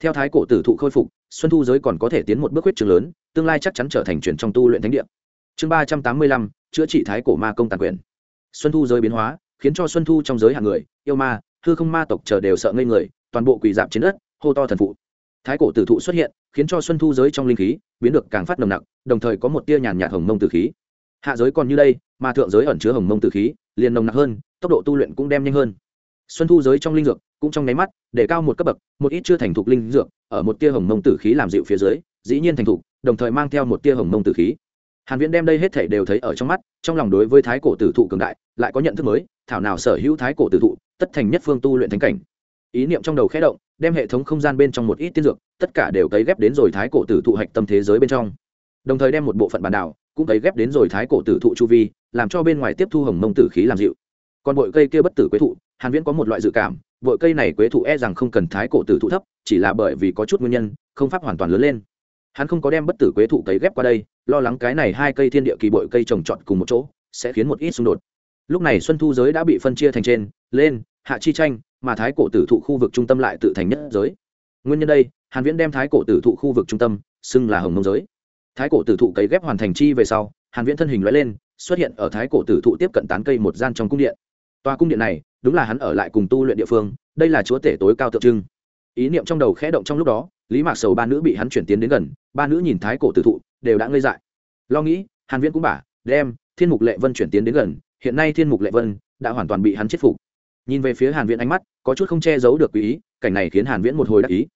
Theo thái cổ tử thụ khôi phục, xuân thu giới còn có thể tiến một bước huyết trường lớn, tương lai chắc chắn trở thành chuyển trong tu luyện thánh địa. Chương ba trăm tám mươi lăm, chữa trị thái cổ ma công tàn quyền. Xuân thu giới biến hóa khiến cho xuân thu trong giới hạng người, yêu ma, hư không ma tộc chờ đều sợ ngây người, toàn bộ quỳ dạp trên đất, hô to thần phụ. Thái cổ tử thụ xuất hiện, khiến cho xuân thu giới trong linh khí biến được càng phát nồng nặc, đồng thời có một tia nhàn nhạt hồng mông tử khí. Hạ giới còn như đây, mà thượng giới ẩn chứa hồng mông tử khí, liền nồng nặc hơn, tốc độ tu luyện cũng đem nhanh hơn. Xuân thu giới trong linh dược cũng trong nháy mắt, để cao một cấp bậc, một ít chưa thành thục linh dược ở một tia hồng mông tử khí làm dịu phía dưới, dĩ nhiên thành thục, đồng thời mang theo một tia hồng mông tử khí. Hàn viễn đem đây hết thảy đều thấy ở trong mắt, trong lòng đối với thái cổ tử thụ cường đại, lại có nhận thức mới thảo nào sở hữu thái cổ tử thụ, tất thành nhất phương tu luyện thánh cảnh. Ý niệm trong đầu khẽ động, đem hệ thống không gian bên trong một ít tiên dược, tất cả đều cấy ghép đến rồi thái cổ tử thụ hạch tâm thế giới bên trong. Đồng thời đem một bộ phận bản đảo cũng cấy ghép đến rồi thái cổ tử thụ chu vi, làm cho bên ngoài tiếp thu hồng mông tử khí làm dịu. Còn bội cây kia bất tử quế thụ, hàn viễn có một loại dự cảm, bội cây này quế thụ e rằng không cần thái cổ tử thụ thấp, chỉ là bởi vì có chút nguyên nhân, không pháp hoàn toàn lớn lên. Hắn không có đem bất tử quế thụ cấy ghép qua đây, lo lắng cái này hai cây thiên địa kỳ bội cây trồng trọt cùng một chỗ, sẽ khiến một ít xung đột lúc này xuân thu giới đã bị phân chia thành trên, lên, hạ chi tranh, mà thái cổ tử thụ khu vực trung tâm lại tự thành nhất giới. Nguyên nhân đây, hàn viễn đem thái cổ tử thụ khu vực trung tâm xưng là hồng nông giới. Thái cổ tử thụ cấy ghép hoàn thành chi về sau, hàn viễn thân hình lóe lên, xuất hiện ở thái cổ tử thụ tiếp cận tán cây một gian trong cung điện. Tòa cung điện này, đúng là hắn ở lại cùng tu luyện địa phương, đây là chúa tể tối cao tượng trưng. Ý niệm trong đầu khẽ động trong lúc đó, lý mạc sầu ba nữ bị hắn chuyển tiến đến gần, ba nữ nhìn thái cổ tử thụ, đều đã ngây dại. Lo nghĩ, hàn viễn cũng bả đem, thiên mục lệ vân chuyển tiến đến gần hiện nay thiên mục lệ vân đã hoàn toàn bị hắn chết phục. Nhìn về phía hàn viễn ánh mắt, có chút không che giấu được ý, cảnh này khiến hàn viễn một hồi đắc ý.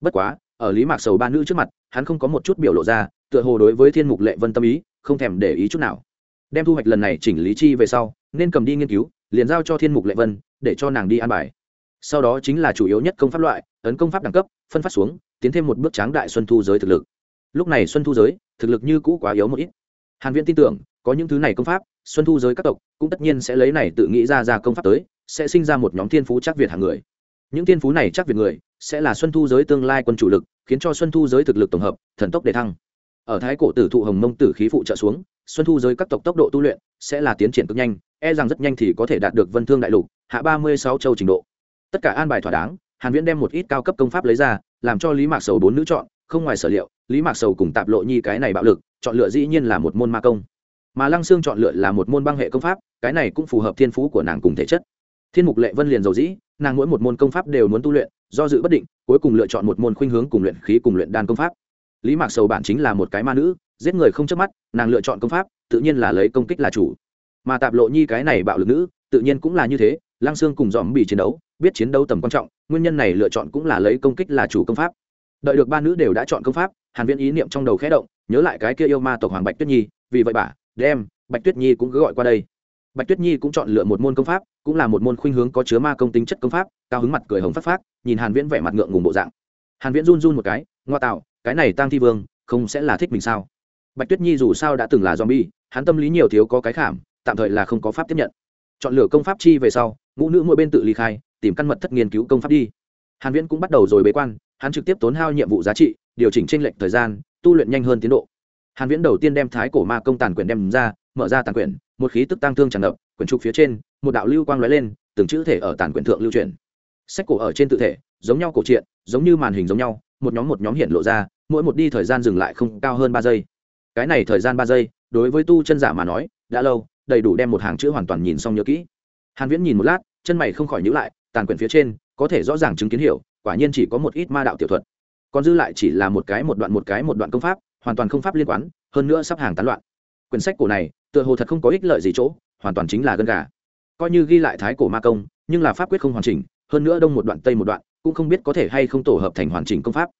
Bất quá, ở lý mạc sầu ba nữ trước mặt, hắn không có một chút biểu lộ ra, tựa hồ đối với thiên mục lệ vân tâm ý, không thèm để ý chút nào. Đem thu hoạch lần này chỉnh lý chi về sau, nên cầm đi nghiên cứu, liền giao cho thiên mục lệ vân, để cho nàng đi an bài. Sau đó chính là chủ yếu nhất công pháp loại ấn công pháp đẳng cấp, phân phát xuống, tiến thêm một bước tráng đại xuân thu giới thực lực. Lúc này xuân thu giới, thực lực như cũ quá yếu một ít. Hàn viễn tin tưởng có những thứ này công pháp, xuân thu giới các tộc cũng tất nhiên sẽ lấy này tự nghĩ ra ra công pháp tới, sẽ sinh ra một nhóm thiên phú chắc việt hàng người. Những thiên phú này chắc việt người sẽ là xuân thu giới tương lai quân chủ lực, khiến cho xuân thu giới thực lực tổng hợp, thần tốc để thăng. Ở thái cổ tử thụ hồng mông tử khí phụ trợ xuống, xuân thu giới các tộc tốc độ tu luyện sẽ là tiến triển cực nhanh e rằng rất nhanh thì có thể đạt được vân thương đại lục, hạ ba mươi sáu châu trình độ. Tất cả an bài thỏa đáng, hàn viễn đem một ít cao cấp công pháp lấy ra, làm cho lý mạc sầu bốn nữ chọn, không ngoài sở liệu, lý mạc sầu cùng tạp lộ nhi cái này bạo lực, chọn lựa dĩ nhiên là một môn ma công mà lăng xương chọn lựa là một môn băng hệ công pháp, cái này cũng phù hợp thiên phú của nàng cùng thể chất. Thiên mục lệ vân liền dầu dĩ, nàng mỗi một môn công pháp đều muốn tu luyện, do dự bất định, cuối cùng lựa chọn một môn khuynh hướng cùng luyện khí cùng luyện đan công pháp. Lý mạc sầu bản chính là một cái ma nữ, giết người không chớp mắt, nàng lựa chọn công pháp, tự nhiên là lấy công kích là chủ. Mà tạp lộ nhi cái này bạo lực nữ, tự nhiên cũng là như thế, lăng xương cùng dòm bị chiến đấu, biết chiến đấu tầm quan trọng, nguyên nhân này lựa chọn cũng là lấy công kích là chủ công pháp. Đợi được ba nữ đều đã chọn công pháp, hàn viễn ý niệm trong đầu khẽ động, nhớ lại cái kia yêu ma tộc hoàng bạch tuyết nhi, vì vậy bà đem, bạch tuyết nhi cũng cứ gọi qua đây. Bạch tuyết nhi cũng chọn lựa một môn công pháp, cũng là một môn khuynh hướng có chứa ma công tính chất công pháp, cao hứng mặt cười hồng phát phát nhìn hàn viễn vẻ mặt ngượng ngùng bộ dạng. Hàn viễn run run một cái, ngoa tạo, cái này tang thi vương, không sẽ là thích mình sao? Bạch tuyết nhi dù sao đã từng là zombie, hắn tâm lý nhiều thiếu có cái khảm, tạm thời là không có pháp tiếp nhận. Chọn lựa công pháp chi về sau, ngũ nữ mỗi bên tự ly khai, tìm căn mật thất nghiên cứu công pháp đi. Hàn viễn cũng bắt đầu rồi bế quan, hắn trực tiếp tốn hao nhiệm vụ giá trị, điều chỉnh trên lệnh thời gian, tu luyện nhanh hơn tiến độ hàn viễn đầu tiên đem thái cổ ma công tàn quyển đem ra, mở ra tàn quyển, một khí tức tăng thương tràn ngập, quyển trục phía trên, một đạo lưu quang lóe lên, từng chữ thể ở tàn quyển thượng lưu truyền sách cổ ở trên tự thể, giống nhau cổ truyện, giống như màn hình giống nhau, một nhóm một nhóm hiện lộ ra, mỗi một đi thời gian dừng lại không cao hơn ba giây. Cái này thời gian ba giây, đối với tu chân giả mà nói, đã lâu, đầy đủ đem một hàng chữ hoàn toàn nhìn xong nhớ kỹ. Hàn viễn nhìn một lát, chân mày không khỏi nhíu lại, tàn quyển phía trên, có thể rõ ràng chứng kiến hiểu, quả nhiên chỉ có một ít ma đạo tiểu thuật. Còn dư lại chỉ là một cái một đoạn một cái một đoạn công pháp hoàn toàn không pháp liên quan, hơn nữa sắp hàng tán loạn. Quyển sách cổ này, tựa hồ thật không có ích lợi gì chỗ, hoàn toàn chính là gân gà. Coi như ghi lại thái cổ ma công, nhưng là pháp quyết không hoàn chỉnh, hơn nữa đông một đoạn, tây một đoạn, cũng không biết có thể hay không tổ hợp thành hoàn chỉnh công pháp.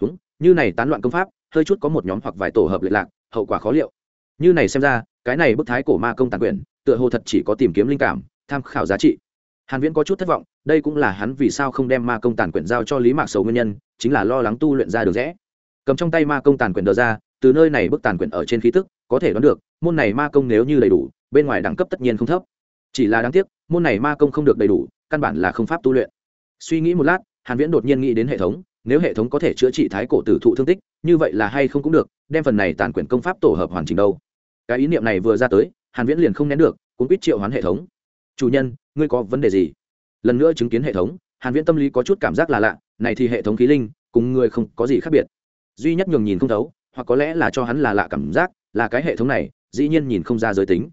Húng, như này tán loạn công pháp, hơi chút có một nhóm hoặc vài tổ hợp lệ lạc, hậu quả khó liệu. Như này xem ra, cái này bức thái cổ ma công tàn quyển, tựa hồ thật chỉ có tìm kiếm linh cảm, tham khảo giá trị. Hàn viễn có chút thất vọng, đây cũng là hắn vì sao không đem ma công tàn quyển giao cho lý mạc sầu nguyên nhân, chính là lo lắng tu luyện ra được rẽ cầm trong tay ma công tàn quyền đờ ra, từ nơi này bức tàn quyền ở trên khí tức, có thể đoán được, môn này ma công nếu như đầy đủ, bên ngoài đẳng cấp tất nhiên không thấp. Chỉ là đáng tiếc, môn này ma công không được đầy đủ, căn bản là không pháp tu luyện. Suy nghĩ một lát, hàn viễn đột nhiên nghĩ đến hệ thống, nếu hệ thống có thể chữa trị thái cổ tử thụ thương tích, như vậy là hay không cũng được, đem phần này tàn quyền công pháp tổ hợp hoàn chỉnh đâu. Cái ý niệm này vừa ra tới, hàn viễn liền không nén được cũng biết triệu hoán hệ thống. Chủ nhân, ngươi có vấn đề gì? Lần nữa chứng kiến hệ thống, hàn viễn tâm lý có chút cảm giác là lạ, này thì hệ thống khí linh, cùng người không có gì khác biệt duy nhất nhường nhìn không thấu, hoặc có lẽ là cho hắn là lạ cảm giác, là cái hệ thống này, dĩ nhiên nhìn không ra giới tính.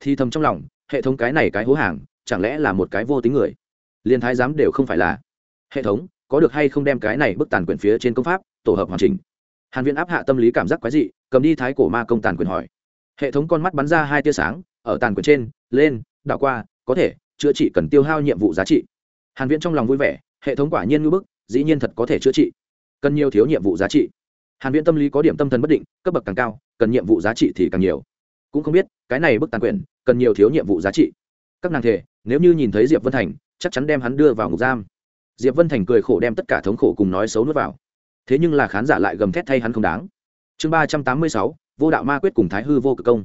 Thì thầm trong lòng, hệ thống cái này cái hố hàng, chẳng lẽ là một cái vô tính người? Liên thái giám đều không phải là. Hệ thống, có được hay không đem cái này bức tàn quyền phía trên công pháp, tổ hợp hoàn chỉnh? Hàn viễn áp hạ tâm lý cảm giác quái dị, cầm đi thái cổ ma công tàn quyền hỏi. Hệ thống con mắt bắn ra hai tia sáng, ở tàn quyền trên, lên, đảo qua, có thể, chữa trị cần tiêu hao nhiệm vụ giá trị. Hàn viễn trong lòng vui vẻ, hệ thống quả nhiên ngưỡng bức, dĩ nhiên thật có thể chữa trị. Cần nhiều thiếu nhiệm vụ giá trị hàn viễn tâm lý có điểm tâm thần bất định, cấp bậc càng cao, cần nhiệm vụ giá trị thì càng nhiều. Cũng không biết, cái này bức tàn quyển, cần nhiều thiếu nhiệm vụ giá trị. Các nàng thể nếu như nhìn thấy diệp vân thành, chắc chắn đem hắn đưa vào ngục giam. Diệp vân thành cười khổ đem tất cả thống khổ cùng nói xấu nuốt vào. Thế nhưng là khán giả lại gầm thét thay hắn không đáng. Chương ba trăm tám mươi sáu, vô đạo ma quyết cùng thái hư vô cực công.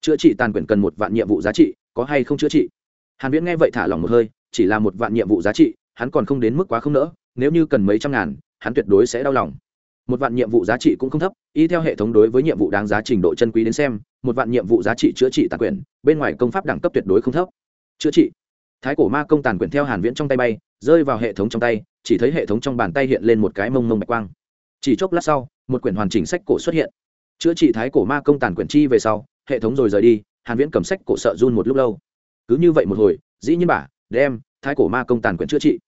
Chữa trị tàn quyển cần một vạn nhiệm vụ giá trị, có hay không chữa trị? Hàn viễn nghe vậy thả lỏng một hơi, chỉ là một vạn nhiệm vụ giá trị, hắn còn không đến mức quá không nỡ, nếu như cần mấy trăm ngàn, hắn tuyệt đối sẽ đau lòng một vạn nhiệm vụ giá trị cũng không thấp, y theo hệ thống đối với nhiệm vụ đáng giá trình độ chân quý đến xem, một vạn nhiệm vụ giá trị chữa trị tàn quyển, bên ngoài công pháp đẳng cấp tuyệt đối không thấp. Chữa trị. Thái cổ ma công tàn quyển theo hàn viễn trong tay bay, rơi vào hệ thống trong tay, chỉ thấy hệ thống trong bàn tay hiện lên một cái mông mông bạch quang. Chỉ chốc lát sau, một quyển hoàn chỉnh sách cổ xuất hiện. Chữa trị thái cổ ma công tàn quyển chi về sau, hệ thống rồi rời đi, hàn viễn cầm sách cổ sợ run một lúc lâu. Cứ như vậy một hồi, dĩ nhiên bả đem, thái cổ ma công tàn quyển chữa trị.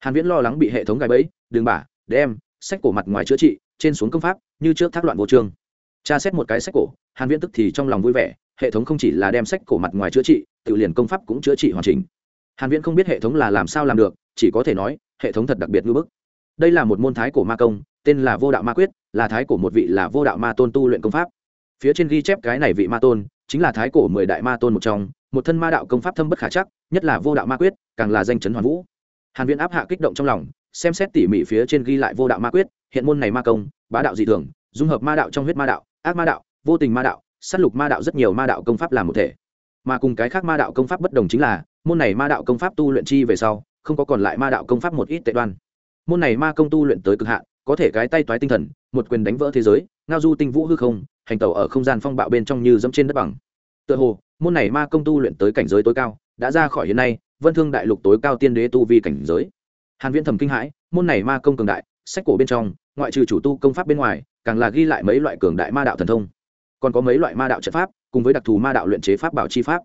Hàn viễn lo lắng bị hệ thống gài bẫy, đừng bả đem, sách cổ mặt ngoài chữa trị trên xuống công pháp, như trước thác loạn vô trương. Tra xét một cái sách cổ, hàn viễn tức thì trong lòng vui vẻ, hệ thống không chỉ là đem sách cổ mặt ngoài chữa trị, tự liền công pháp cũng chữa trị hoàn chỉnh. Hàn viễn không biết hệ thống là làm sao làm được, chỉ có thể nói, hệ thống thật đặc biệt ngưỡng bức. Đây là một môn thái cổ ma công, tên là vô đạo ma quyết, là thái cổ một vị là vô đạo ma tôn tu luyện công pháp. Phía trên ghi chép cái này vị ma tôn, chính là thái cổ mười đại ma tôn một trong, một thân ma đạo công pháp thâm bất khả chắc, nhất là vô đạo ma quyết, càng là danh chấn hoàn vũ. Hàn viễn áp hạ kích động trong lòng, xem xét tỉ mỉ phía trên ghi lại vô đạo ma quyết hiện môn này ma công, bá đạo dị thường, dung hợp ma đạo trong huyết ma đạo, ác ma đạo, vô tình ma đạo, sát lục ma đạo rất nhiều ma đạo công pháp làm một thể. Mà cùng cái khác ma đạo công pháp bất đồng chính là, môn này ma đạo công pháp tu luyện chi về sau, không có còn lại ma đạo công pháp một ít tệ đoan. Môn này ma công tu luyện tới cực hạn, có thể cái tay toái tinh thần, một quyền đánh vỡ thế giới, ngao du tinh vũ hư không, hành tẩu ở không gian phong bạo bên trong như dẫm trên đất bằng. Tựa hồ, môn này ma công tu luyện tới cảnh giới tối cao, đã ra khỏi hiện nay, vân thương đại lục tối cao tiên đế tu vi cảnh giới. Hàn viễn thầm kinh hãi, môn này ma công cường đại sách cổ bên trong, ngoại trừ chủ tu công pháp bên ngoài, càng là ghi lại mấy loại cường đại ma đạo thần thông. Còn có mấy loại ma đạo trận pháp, cùng với đặc thù ma đạo luyện chế pháp bảo chi pháp.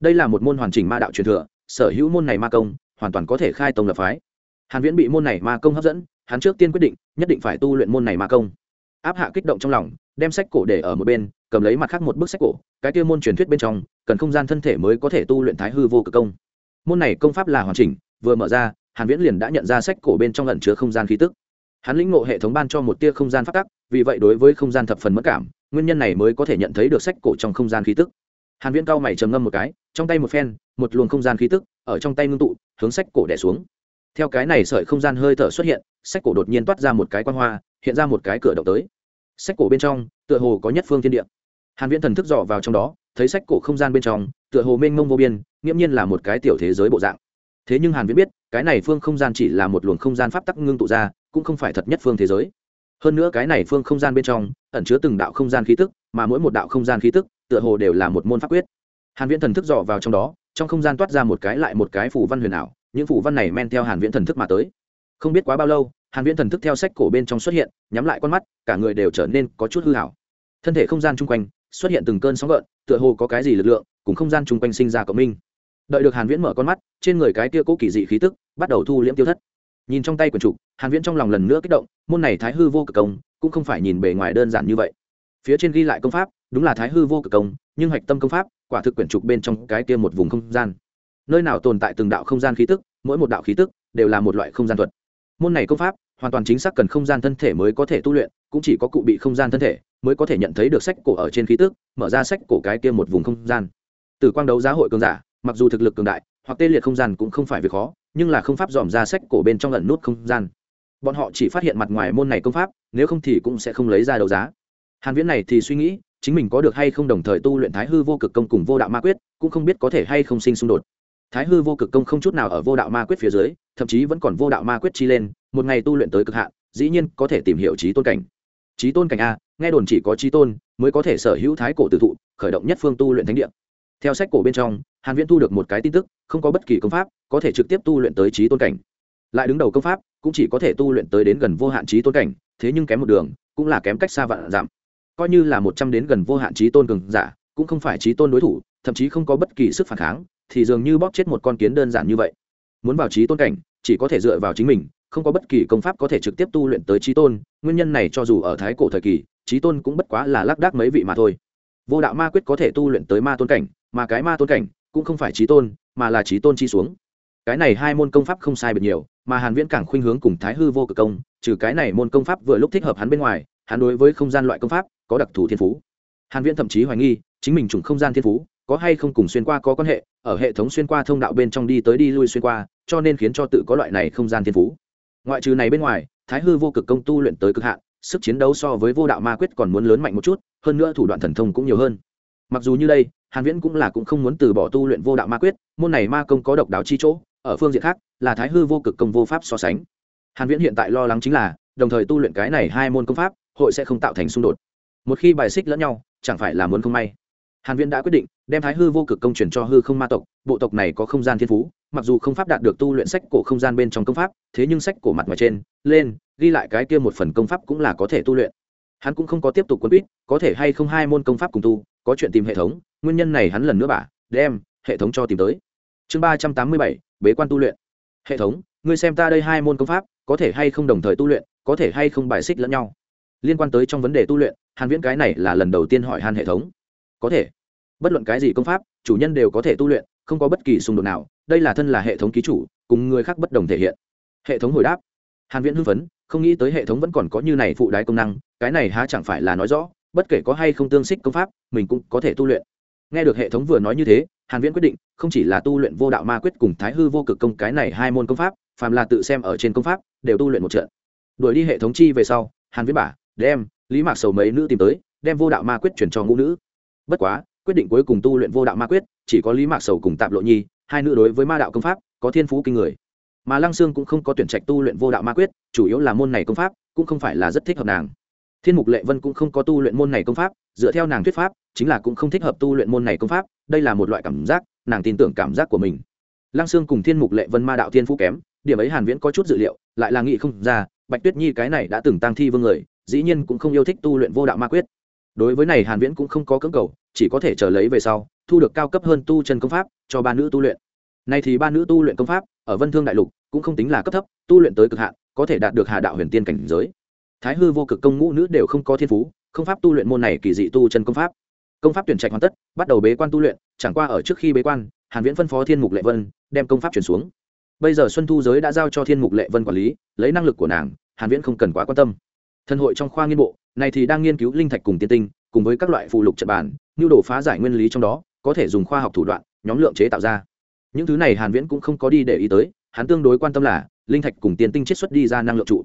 Đây là một môn hoàn chỉnh ma đạo truyền thừa, sở hữu môn này ma công, hoàn toàn có thể khai tông lập phái. Hàn viễn bị môn này ma công hấp dẫn, hắn trước tiên quyết định, nhất định phải tu luyện môn này ma công. Áp hạ kích động trong lòng, đem sách cổ để ở một bên, cầm lấy mặt khác một bức sách cổ, cái kia môn truyền thuyết bên trong, cần không gian thân thể mới có thể tu luyện thái hư vô cực công. Môn này công pháp là hoàn chỉnh, vừa mở ra, hàn viễn liền đã nhận ra sách cổ bên trong ẩn chứa không gian khí tức hắn lĩnh ngộ hệ thống ban cho một tia không gian phát tắc, vì vậy đối với không gian thập phần mất cảm, nguyên nhân này mới có thể nhận thấy được sách cổ trong không gian khí tức. Hàn viễn cao mày trầm ngâm một cái, trong tay một phen, một luồng không gian khí tức, ở trong tay ngưng tụ, hướng sách cổ đè xuống. Theo cái này sợi không gian hơi thở xuất hiện, sách cổ đột nhiên toát ra một cái quan hoa, hiện ra một cái cửa động tới. Sách cổ bên trong, tựa hồ có nhất phương thiên địa. Hàn viễn thần thức dò vào trong đó, thấy sách cổ không gian bên trong, tựa hồ mênh mông vô biên, nghiễm nhiên là một cái tiểu thế giới bộ dạng. Thế nhưng hàn viễn biết, cái này phương không gian chỉ là một luồng không gian pháp tắc ngưng tụ ra cũng không phải thật nhất phương thế giới. Hơn nữa cái này phương không gian bên trong, ẩn chứa từng đạo không gian khí tức, mà mỗi một đạo không gian khí tức, tựa hồ đều là một môn pháp quyết. Hàn viễn thần thức dò vào trong đó, trong không gian toát ra một cái lại một cái phù văn huyền ảo, những phù văn này men theo hàn viễn thần thức mà tới. Không biết quá bao lâu, hàn viễn thần thức theo sách cổ bên trong xuất hiện, nhắm lại con mắt, cả người đều trở nên có chút hư hảo. Thân thể không gian chung quanh, xuất hiện từng cơn sóng gợn, tựa hồ có cái gì lực lượng, cùng không gian chung quanh sinh ra cộng minh. Đợi được hàn viễn mở con mắt, trên người cái kia cố kỳ dị khí tức, bắt đầu thu liễm tiêu thất nhìn trong tay quyển trục, hàn viễn trong lòng lần nữa kích động, môn này thái hư vô cực công, cũng không phải nhìn bề ngoài đơn giản như vậy. Phía trên ghi lại công pháp, đúng là thái hư vô cực công, nhưng hạch tâm công pháp, quả thực quyển trục bên trong cái kia một vùng không gian. Nơi nào tồn tại từng đạo không gian khí tức, mỗi một đạo khí tức đều là một loại không gian thuật. Môn này công pháp, hoàn toàn chính xác cần không gian thân thể mới có thể tu luyện, cũng chỉ có cụ bị không gian thân thể mới có thể nhận thấy được sách cổ ở trên khí tức, mở ra sách cổ cái kia một vùng không gian. Từ quang đấu giá hội cường giả, mặc dù thực lực cường đại, hoặc tê liệt không gian cũng không phải việc khó nhưng là không pháp dòm ra sách cổ bên trong ẩn nút không gian. Bọn họ chỉ phát hiện mặt ngoài môn này công pháp, nếu không thì cũng sẽ không lấy ra đấu giá. Hàn viễn này thì suy nghĩ, chính mình có được hay không đồng thời tu luyện thái hư vô cực công cùng vô đạo ma quyết, cũng không biết có thể hay không sinh xung đột. Thái hư vô cực công không chút nào ở vô đạo ma quyết phía dưới, thậm chí vẫn còn vô đạo ma quyết chi lên, một ngày tu luyện tới cực hạn, dĩ nhiên có thể tìm hiểu trí tôn cảnh. Trí tôn cảnh a, nghe đồn chỉ có trí tôn mới có thể sở hữu thái cổ tử thụ, khởi động nhất phương tu luyện thánh địa theo sách cổ bên trong, hàn viễn thu được một cái tin tức, không có bất kỳ công pháp, có thể trực tiếp tu luyện tới trí tôn cảnh. Lại đứng đầu công pháp, cũng chỉ có thể tu luyện tới đến gần vô hạn trí tôn cảnh, thế nhưng kém một đường, cũng là kém cách xa vạn giảm. Coi như là một trăm đến gần vô hạn trí tôn cường giả, cũng không phải trí tôn đối thủ, thậm chí không có bất kỳ sức phản kháng, thì dường như bóp chết một con kiến đơn giản như vậy. Muốn vào trí tôn cảnh, chỉ có thể dựa vào chính mình, không có bất kỳ công pháp có thể trực tiếp tu luyện tới trí tôn, nguyên nhân này cho dù ở thái cổ thời kỳ, trí tôn cũng bất quá là lác đác mấy vị mà thôi. Vô đạo ma quyết có thể tu luyện tới ma tôn cảnh mà cái ma tôn cảnh cũng không phải trí tôn, mà là trí tôn chi xuống. Cái này hai môn công pháp không sai biệt nhiều, mà hàn viễn càng khuynh hướng cùng thái hư vô cực công, trừ cái này môn công pháp vừa lúc thích hợp hắn bên ngoài, hắn đối với không gian loại công pháp có đặc thù thiên phú. Hàn viễn thậm chí hoài nghi, chính mình trùng không gian thiên phú có hay không cùng xuyên qua có quan hệ, ở hệ thống xuyên qua thông đạo bên trong đi tới đi lui xuyên qua, cho nên khiến cho tự có loại này không gian thiên phú. Ngoại trừ này bên ngoài, thái hư vô cực công tu luyện tới cực hạn, sức chiến đấu so với vô đạo ma quyết còn muốn lớn mạnh một chút, hơn nữa thủ đoạn thần thông cũng nhiều hơn mặc dù như đây, hàn viễn cũng là cũng không muốn từ bỏ tu luyện vô đạo ma quyết, môn này ma công có độc đáo chi chỗ, ở phương diện khác, là thái hư vô cực công vô pháp so sánh. Hàn viễn hiện tại lo lắng chính là, đồng thời tu luyện cái này hai môn công pháp, hội sẽ không tạo thành xung đột. Một khi bài xích lẫn nhau, chẳng phải là muốn không may. Hàn viễn đã quyết định, đem thái hư vô cực công truyền cho hư không ma tộc, bộ tộc này có không gian thiên phú, mặc dù không pháp đạt được tu luyện sách cổ không gian bên trong công pháp, thế nhưng sách cổ mặt ngoài trên, lên, ghi lại cái kia một phần công pháp cũng là có thể tu luyện hắn cũng không có tiếp tục quân quýt, có thể hay không hai môn công pháp cùng tu, có chuyện tìm hệ thống, nguyên nhân này hắn lần nữa bà đem, hệ thống cho tìm tới. Chương ba trăm tám mươi bảy, bế quan tu luyện. Hệ thống, ngươi xem ta đây hai môn công pháp, có thể hay không đồng thời tu luyện, có thể hay không bài xích lẫn nhau. Liên quan tới trong vấn đề tu luyện, hàn viễn cái này là lần đầu tiên hỏi hàn hệ thống. Có thể. Bất luận cái gì công pháp, chủ nhân đều có thể tu luyện, không có bất kỳ xung đột nào, đây là thân là hệ thống ký chủ, cùng người khác bất đồng thể hiện. Hệ thống hồi đáp. Hàn viễn hưng phấn không nghĩ tới hệ thống vẫn còn có như này phụ đái công năng, cái này há chẳng phải là nói rõ, bất kể có hay không tương xích công pháp, mình cũng có thể tu luyện. Nghe được hệ thống vừa nói như thế, hàn viễn quyết định, không chỉ là tu luyện vô đạo ma quyết cùng thái hư vô cực công cái này hai môn công pháp, phàm là tự xem ở trên công pháp, đều tu luyện một trận. Đuổi đi hệ thống chi về sau, hàn viễn bả đem lý mạc sầu mấy nữ tìm tới, đem vô đạo ma quyết chuyển cho ngũ nữ. Bất quá, quyết định cuối cùng tu luyện vô đạo ma quyết, chỉ có lý mạc sầu cùng tạm lộ nhi, hai nữ đối với ma đạo công pháp, có thiên phú kinh người mà lăng sương cũng không có tuyển trạch tu luyện vô đạo ma quyết, chủ yếu là môn này công pháp, cũng không phải là rất thích hợp nàng. Thiên mục lệ vân cũng không có tu luyện môn này công pháp, dựa theo nàng thuyết pháp, chính là cũng không thích hợp tu luyện môn này công pháp, đây là một loại cảm giác, nàng tin tưởng cảm giác của mình. Lăng sương cùng thiên mục lệ vân ma đạo thiên phú kém, điểm ấy hàn viễn có chút dự liệu, lại là nghĩ không ra, bạch tuyết nhi cái này đã từng tăng thi vương người, dĩ nhiên cũng không yêu thích tu luyện vô đạo ma quyết. Đối với này hàn viễn cũng không có cưỡng cầu, chỉ có thể chờ lấy về sau, thu được cao cấp hơn tu chân công pháp, cho ba nữ tu luyện nay thì ba nữ tu luyện công pháp, ở vân thương đại lục, cũng không tính là cấp thấp, tu luyện tới cực hạn, có thể đạt được hà đạo huyền tiên cảnh giới. Thái hư vô cực công ngũ nữ đều không có thiên phú, không pháp tu luyện môn này kỳ dị tu chân công pháp. Công pháp tuyển trạch hoàn tất, bắt đầu bế quan tu luyện, chẳng qua ở trước khi bế quan, hàn viễn phân phó thiên mục lệ vân, đem công pháp chuyển xuống. Bây giờ xuân thu giới đã giao cho thiên mục lệ vân quản lý, lấy năng lực của nàng, hàn viễn không cần quá quan tâm. Thân hội trong khoa nghiên bộ này thì đang nghiên cứu linh thạch cùng tiên tinh, cùng với các loại phụ lục trận bản nhu đồ phá giải nguyên lý trong đó, có thể dùng khoa học thủ đoạn, nhóm lượng chế tạo ra những thứ này hàn viễn cũng không có đi để ý tới, hắn tương đối quan tâm là, linh thạch cùng tiên tinh chiết xuất đi ra năng lượng trụ.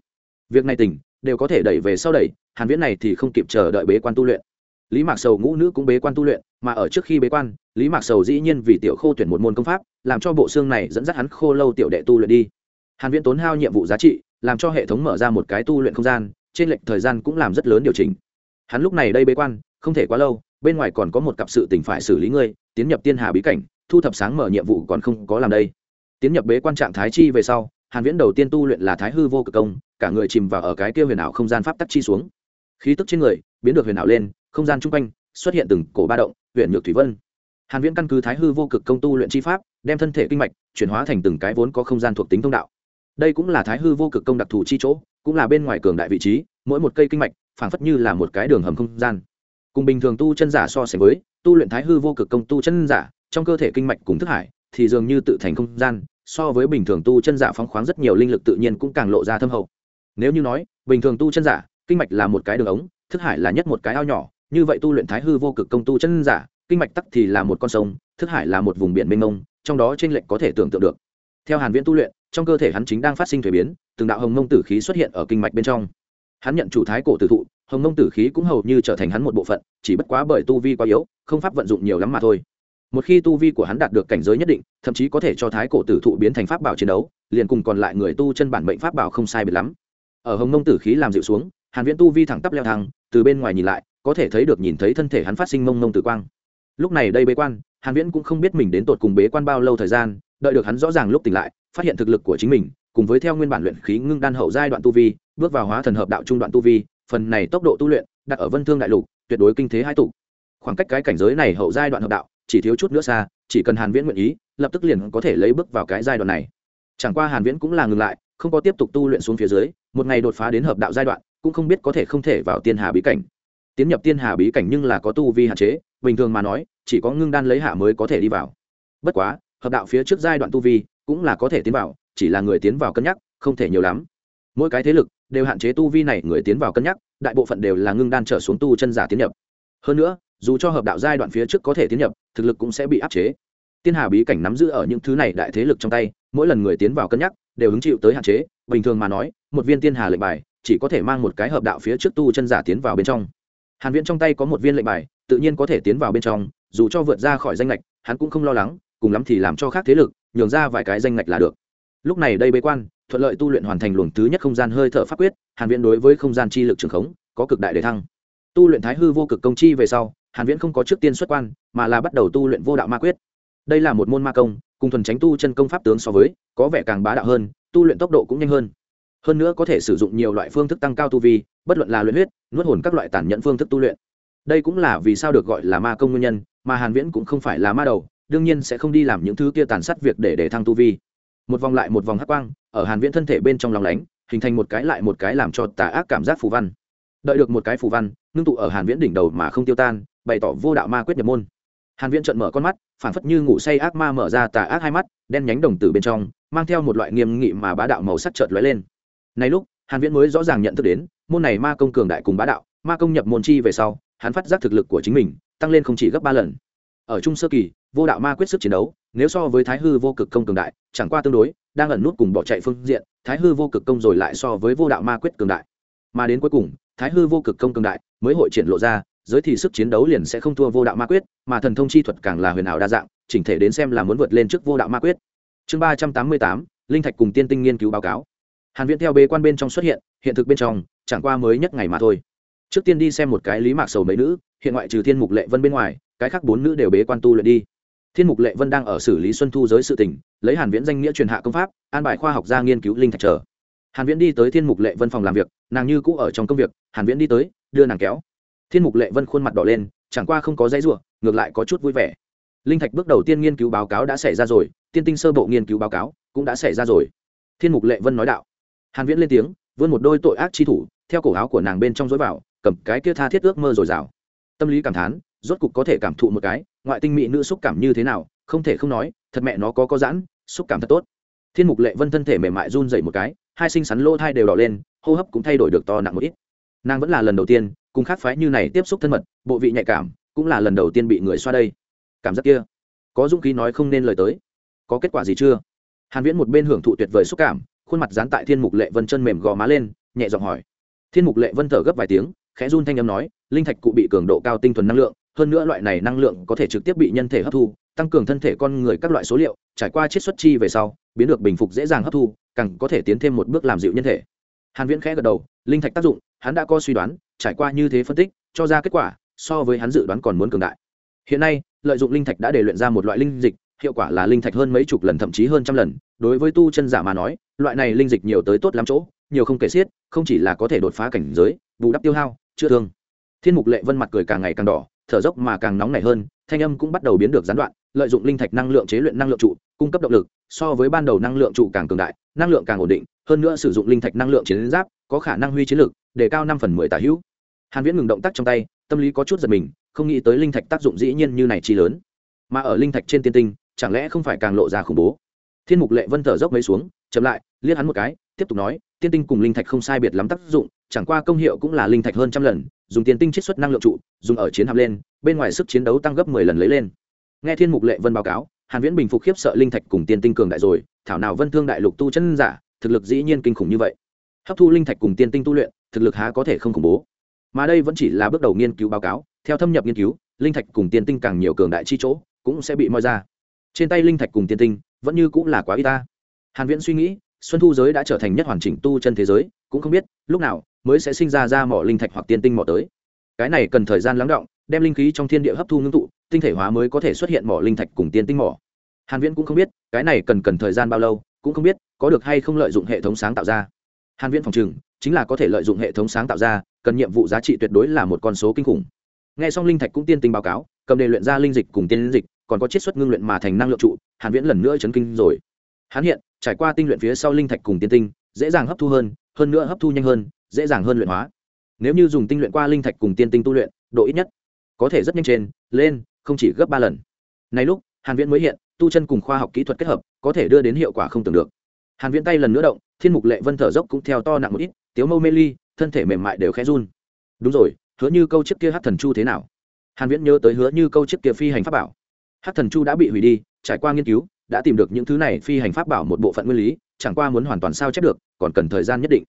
Việc này tỉnh đều có thể đẩy về sau đẩy, hàn viễn này thì không kịp chờ đợi bế quan tu luyện. Lý mạc sầu ngũ nữ cũng bế quan tu luyện, mà ở trước khi bế quan, lý mạc sầu dĩ nhiên vì tiểu khô tuyển một môn công pháp, làm cho bộ xương này dẫn dắt hắn khô lâu tiểu đệ tu luyện đi. Hàn viễn tốn hao nhiệm vụ giá trị, làm cho hệ thống mở ra một cái tu luyện không gian, trên lệnh thời gian cũng làm rất lớn điều chỉnh. Hắn lúc này đây bế quan, không thể quá lâu, bên ngoài còn có một cặp sự tình phải xử lý ngươi, tiến nhập tiên hà bí cảnh thu thập sáng mở nhiệm vụ còn không có làm đây. Tiến nhập bế quan trạng thái chi về sau, hàn viễn đầu tiên tu luyện là thái hư vô cực công, cả người chìm vào ở cái kia huyền ảo không gian pháp tắc chi xuống. Khí tức trên người biến được huyền ảo lên, không gian trung quanh xuất hiện từng cổ ba động, huyền nhược thủy vân. Hàn viễn căn cứ thái hư vô cực công tu luyện chi pháp, đem thân thể kinh mạch chuyển hóa thành từng cái vốn có không gian thuộc tính thông đạo. Đây cũng là thái hư vô cực công đặc thù chi chỗ, cũng là bên ngoài cường đại vị trí, mỗi một cây kinh mạch phảng phất như là một cái đường hầm không gian. Cùng bình thường tu chân giả so sánh với, tu luyện thái hư vô cực công tu chân giả trong cơ thể kinh mạch cùng thức hải, thì dường như tự thành không gian, so với bình thường tu chân giả phóng khoáng rất nhiều linh lực tự nhiên cũng càng lộ ra thâm hậu. Nếu như nói, bình thường tu chân giả, kinh mạch là một cái đường ống, thức hải là nhất một cái ao nhỏ, như vậy tu luyện thái hư vô cực công tu chân giả, kinh mạch tắc thì là một con sông, thức hải là một vùng biển mênh mông, trong đó trên lệnh có thể tưởng tượng được. Theo hàn viễn tu luyện, trong cơ thể hắn chính đang phát sinh thuế biến, từng đạo hồng mông tử khí xuất hiện ở kinh mạch bên trong. Hắn nhận chủ thái cổ tử thụ, hồng mông tử khí cũng hầu như trở thành hắn một bộ phận, chỉ bất quá bởi tu vi quá yếu, không pháp vận dụng nhiều lắm mà thôi một khi tu vi của hắn đạt được cảnh giới nhất định, thậm chí có thể cho thái cổ tử thụ biến thành pháp bảo chiến đấu, liền cùng còn lại người tu chân bản mệnh pháp bảo không sai biệt lắm. Ở hồng mông tử khí làm dịu xuống, hàn viễn tu vi thẳng tắp leo thang, từ bên ngoài nhìn lại, có thể thấy được nhìn thấy thân thể hắn phát sinh mông mông tử quang. Lúc này đây bế quan, hàn viễn cũng không biết mình đến tột cùng bế quan bao lâu thời gian, đợi được hắn rõ ràng lúc tỉnh lại, phát hiện thực lực của chính mình, cùng với theo nguyên bản luyện khí ngưng đan hậu giai đoạn tu vi, bước vào hóa thần hợp đạo trung đoạn tu vi, phần này tốc độ tu luyện, đặt ở vân thương đại lục, tuyệt đối kinh thế hai tụ. Khoảng cách cái cảnh giới này hậu giai đoạn hợp đạo chỉ thiếu chút nữa xa, chỉ cần hàn viễn nguyện ý, lập tức liền có thể lấy bước vào cái giai đoạn này. Chẳng qua hàn viễn cũng là ngừng lại, không có tiếp tục tu luyện xuống phía dưới, một ngày đột phá đến hợp đạo giai đoạn, cũng không biết có thể không thể vào tiên hà bí cảnh. Tiến nhập tiên hà bí cảnh nhưng là có tu vi hạn chế, bình thường mà nói, chỉ có ngưng đan lấy hạ mới có thể đi vào. Bất quá, hợp đạo phía trước giai đoạn tu vi cũng là có thể tiến vào, chỉ là người tiến vào cân nhắc, không thể nhiều lắm. Mỗi cái thế lực đều hạn chế tu vi này, người tiến vào cân nhắc, đại bộ phận đều là ngưng đan trở xuống tu chân giả tiến nhập. Hơn nữa, dù cho hợp đạo giai đoạn phía trước có thể tiến nhập thực lực cũng sẽ bị áp chế. Tiên hà bí cảnh nắm giữ ở những thứ này đại thế lực trong tay, mỗi lần người tiến vào cân nhắc, đều hứng chịu tới hạn chế. Bình thường mà nói, một viên tiên hà lệnh bài, chỉ có thể mang một cái hợp đạo phía trước tu chân giả tiến vào bên trong. Hàn viễn trong tay có một viên lệnh bài, tự nhiên có thể tiến vào bên trong, dù cho vượt ra khỏi danh lệch hắn cũng không lo lắng, cùng lắm thì làm cho khác thế lực, nhường ra vài cái danh lệch là được. Lúc này đây bế quan, thuận lợi tu luyện hoàn thành luồng thứ nhất không gian hơi thở pháp quyết, hàn viễn đối với không gian chi lực trường khống, có cực đại đề thăng. Tu luyện thái hư vô cực công chi về sau hàn viễn không có trước tiên xuất quan, mà là bắt đầu tu luyện vô đạo ma quyết. Đây là một môn ma công, cùng thuần tránh tu chân công pháp tướng so với, có vẻ càng bá đạo hơn, tu luyện tốc độ cũng nhanh hơn. Hơn nữa có thể sử dụng nhiều loại phương thức tăng cao tu vi, bất luận là luyện huyết, nuốt hồn các loại tàn nhẫn phương thức tu luyện. Đây cũng là vì sao được gọi là ma công nguyên nhân, mà hàn viễn cũng không phải là ma đầu, đương nhiên sẽ không đi làm những thứ kia tàn sát việc để để thăng tu vi. Một vòng lại một vòng hắc quang, ở hàn viễn thân thể bên trong lòng lánh, hình thành một cái lại một cái làm cho tà ác cảm giác phù văn. Đợi được một cái phù văn nương tụ ở hàn viễn đỉnh đầu mà không tiêu tan bày tỏ vô đạo ma quyết nhập môn. Hàn viễn trợn mở con mắt phản phất như ngủ say ác ma mở ra tà ác hai mắt, đen nhánh đồng tử bên trong, mang theo một loại nghiêm nghị mà bá đạo màu sắc chợt lóe lên. Này lúc, hàn viễn mới rõ ràng nhận thức đến, môn này ma công cường đại cùng bá đạo, ma công nhập môn chi về sau, hắn phát giác thực lực của chính mình, tăng lên không chỉ gấp ba lần. Ở trung sơ kỳ, vô đạo ma quyết sức chiến đấu, nếu so với thái hư vô cực công cường đại, chẳng qua tương đối, đang ẩn nút cùng bỏ chạy phương diện, thái hư vô cực công rồi lại so với vô đạo ma quyết cường đại. Mà đến cuối cùng, thái hư vô cực công cường đại mới hội triển lộ ra giới thì sức chiến đấu liền sẽ không thua vô đạo ma quyết, mà thần thông chi thuật càng là huyền ảo đa dạng, chỉnh thể đến xem là muốn vượt lên trước vô đạo ma quyết. Chương ba trăm tám mươi tám, linh thạch cùng tiên tinh nghiên cứu báo cáo. Hàn viễn theo bế quan bên trong xuất hiện hiện thực bên trong, chẳng qua mới nhất ngày mà thôi. Trước tiên đi xem một cái lý mạc sầu mấy nữ, hiện ngoại trừ thiên mục lệ vân bên ngoài, cái khác bốn nữ đều bế quan tu luyện đi. Thiên mục lệ vân đang ở xử lý xuân thu giới sự tỉnh lấy hàn viễn danh nghĩa truyền hạ công pháp, an bài khoa học gia nghiên cứu linh thạch trở hàn viễn đi tới thiên mục lệ vân phòng làm việc, nàng như cũ ở trong công việc, hàn viễn đi tới, đưa nàng kéo thiên mục lệ vân khuôn mặt đỏ lên, chẳng qua không có dãy ruộng ngược lại có chút vui vẻ. Linh thạch bước đầu tiên nghiên cứu báo cáo đã xảy ra rồi, tiên tinh sơ bộ nghiên cứu báo cáo cũng đã xảy ra rồi. Thiên mục lệ vân nói đạo. Hàn viễn lên tiếng, vươn một đôi tội ác chi thủ, theo cổ áo của nàng bên trong dối vào, cầm cái kia tha thiết ước mơ rồi rào. Tâm lý cảm thán, rốt cục có thể cảm thụ một cái, ngoại tinh mỹ nữ xúc cảm như thế nào, không thể không nói, thật mẹ nó có có giãn, xúc cảm thật tốt. Thiên mục lệ vân thân thể mềm mại run dậy một cái, hai sinh sắn lỗ thai đều đỏ lên, hô hấp cũng thay đổi được to nặng một ít. Nàng vẫn là lần đầu tiên cùng khác phái như này tiếp xúc thân mật, bộ vị nhạy cảm cũng là lần đầu tiên bị người xoa đây. Cảm giác kia, có dũng khí nói không nên lời tới. Có kết quả gì chưa? Hàn viễn một bên hưởng thụ tuyệt vời xúc cảm, khuôn mặt dán tại thiên mục lệ vân chân mềm gò má lên, nhẹ giọng hỏi. Thiên mục lệ vân thở gấp vài tiếng, khẽ run thanh âm nói, linh thạch cụ bị cường độ cao tinh thuần năng lượng, hơn nữa loại này năng lượng có thể trực tiếp bị nhân thể hấp thu, tăng cường thân thể con người các loại số liệu, trải qua chiết xuất chi về sau, biến được bình phục dễ dàng hấp thu, càng có thể tiến thêm một bước làm dịu nhân thể. Hàn viễn khẽ gật đầu linh thạch tác dụng, hắn đã có suy đoán, trải qua như thế phân tích, cho ra kết quả, so với hắn dự đoán còn muốn cường đại. Hiện nay, lợi dụng linh thạch đã để luyện ra một loại linh dịch, hiệu quả là linh thạch hơn mấy chục lần, thậm chí hơn trăm lần. Đối với tu chân giả mà nói, loại này linh dịch nhiều tới tốt lắm chỗ, nhiều không kể xiết, không chỉ là có thể đột phá cảnh giới, bù đắp tiêu hao, chữa thương. Thiên mục lệ vân mặt cười càng ngày càng đỏ, thở dốc mà càng nóng nảy hơn, thanh âm cũng bắt đầu biến được gián đoạn lợi dụng linh thạch năng lượng chế luyện năng lượng trụ, cung cấp động lực, so với ban đầu năng lượng trụ càng cường đại, năng lượng càng ổn định, hơn nữa sử dụng linh thạch năng lượng chiến giáp, có khả năng huy chiến lực đề cao năm phần mười tả hữu. Hàn viễn ngừng động tác trong tay, tâm lý có chút giật mình, không nghĩ tới linh thạch tác dụng dĩ nhiên như này chi lớn. Mà ở linh thạch trên tiên tinh, chẳng lẽ không phải càng lộ ra khủng bố? Thiên mục lệ vân thở dốc mấy xuống, chậm lại, liếc hắn một cái, tiếp tục nói, tiên tinh cùng linh thạch không sai biệt lắm tác dụng, chẳng qua công hiệu cũng là linh thạch hơn trăm lần, dùng tiên tinh chiết xuất năng lượng trụ, dùng ở chiến hạm lên, bên ngoài sức chiến đấu tăng gấp mười lần lấy lên nghe thiên mục lệ vân báo cáo, hàn viễn bình phục khiếp sợ linh thạch cùng tiên tinh cường đại rồi, thảo nào vân thương đại lục tu chân giả, thực lực dĩ nhiên kinh khủng như vậy. Hấp thu linh thạch cùng tiên tinh tu luyện, thực lực há có thể không khủng bố. Mà đây vẫn chỉ là bước đầu nghiên cứu báo cáo, theo thâm nhập nghiên cứu, linh thạch cùng tiên tinh càng nhiều cường đại chi chỗ, cũng sẽ bị moi ra. Trên tay linh thạch cùng tiên tinh, vẫn như cũng là quá y ta. Hàn viễn suy nghĩ, xuân thu giới đã trở thành nhất hoàn chỉnh tu chân thế giới, cũng không biết, lúc nào mới sẽ sinh ra ra mỏ linh thạch hoặc tiên tinh mỏ tới. Cái này cần thời gian lắng động đem linh khí trong thiên địa hấp thu ngưng tụ, tinh thể hóa mới có thể xuất hiện mỏ linh thạch cùng tiên tinh mỏ. Hàn viễn cũng không biết, cái này cần cần thời gian bao lâu, cũng không biết có được hay không lợi dụng hệ thống sáng tạo ra. Hàn viễn phòng trừng, chính là có thể lợi dụng hệ thống sáng tạo ra, cần nhiệm vụ giá trị tuyệt đối là một con số kinh khủng. Nghe xong linh thạch cũng tiên tinh báo cáo, cầm đề luyện ra linh dịch cùng tiên linh dịch, còn có chiết xuất ngưng luyện mà thành năng lượng trụ, hàn viễn lần nữa chấn kinh rồi. Hắn hiện, trải qua tinh luyện phía sau linh thạch cùng tiên tinh, dễ dàng hấp thu hơn hơn nữa hấp thu nhanh hơn, dễ dàng hơn luyện hóa. Nếu như dùng tinh luyện qua linh thạch cùng tiên tinh tu luyện, độ ít nhất có thể rất nhanh trên, lên, không chỉ gấp ba lần. Này lúc, hàn viễn mới hiện, tu chân cùng khoa học kỹ thuật kết hợp, có thể đưa đến hiệu quả không tưởng được. Hàn viễn tay lần nữa động, thiên mục lệ vân thở dốc cũng theo to nặng một ít, tiếu mâu mê ly, thân thể mềm mại đều khẽ run. Đúng rồi, hứa như câu chiếc kia hát thần chu thế nào? Hàn viễn nhớ tới hứa như câu chiếc kia phi hành pháp bảo. Hát thần chu đã bị hủy đi, trải qua nghiên cứu, đã tìm được những thứ này phi hành pháp bảo một bộ phận nguyên lý, chẳng qua muốn hoàn toàn sao chép được, còn cần thời gian nhất định.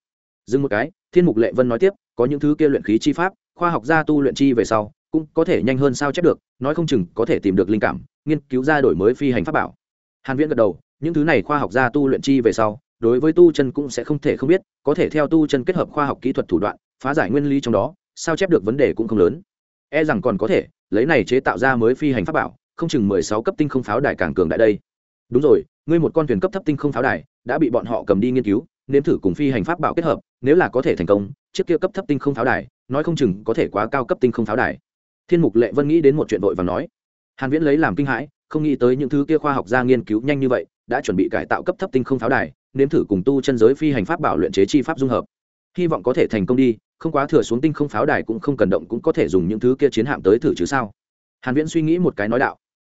Dừng một cái, thiên mục lệ vân nói tiếp, có những thứ kia luyện khí chi pháp, khoa học gia tu luyện chi về sau cũng có thể nhanh hơn sao chép được, nói không chừng có thể tìm được linh cảm, nghiên cứu ra đổi mới phi hành pháp bảo. Hàn viễn gật đầu, những thứ này khoa học gia tu luyện chi về sau, đối với tu chân cũng sẽ không thể không biết, có thể theo tu chân kết hợp khoa học kỹ thuật thủ đoạn, phá giải nguyên lý trong đó, sao chép được vấn đề cũng không lớn. E rằng còn có thể, lấy này chế tạo ra mới phi hành pháp bảo, không chừng mười sáu cấp tinh không pháo đài càng cường đại đây. Đúng rồi, ngươi một con thuyền cấp thấp tinh không pháo đài, đã bị bọn họ cầm đi nghiên cứu, nếm thử cùng phi hành pháp bảo kết hợp, nếu là có thể thành công, chiếc kia cấp thấp tinh không pháo đài, nói không chừng có thể quá cao cấp tinh không pháo đài thiên mục lệ vân nghĩ đến một chuyện vội và nói. Hàn viễn lấy làm kinh hãi, không nghĩ tới những thứ kia khoa học gia nghiên cứu nhanh như vậy, đã chuẩn bị cải tạo cấp thấp tinh không pháo đài, nếm thử cùng tu chân giới phi hành pháp bảo luyện chế chi pháp dung hợp. Hy vọng có thể thành công đi, không quá thừa xuống tinh không pháo đài cũng không cần động cũng có thể dùng những thứ kia chiến hạm tới thử chứ sao. Hàn viễn suy nghĩ một cái nói đạo.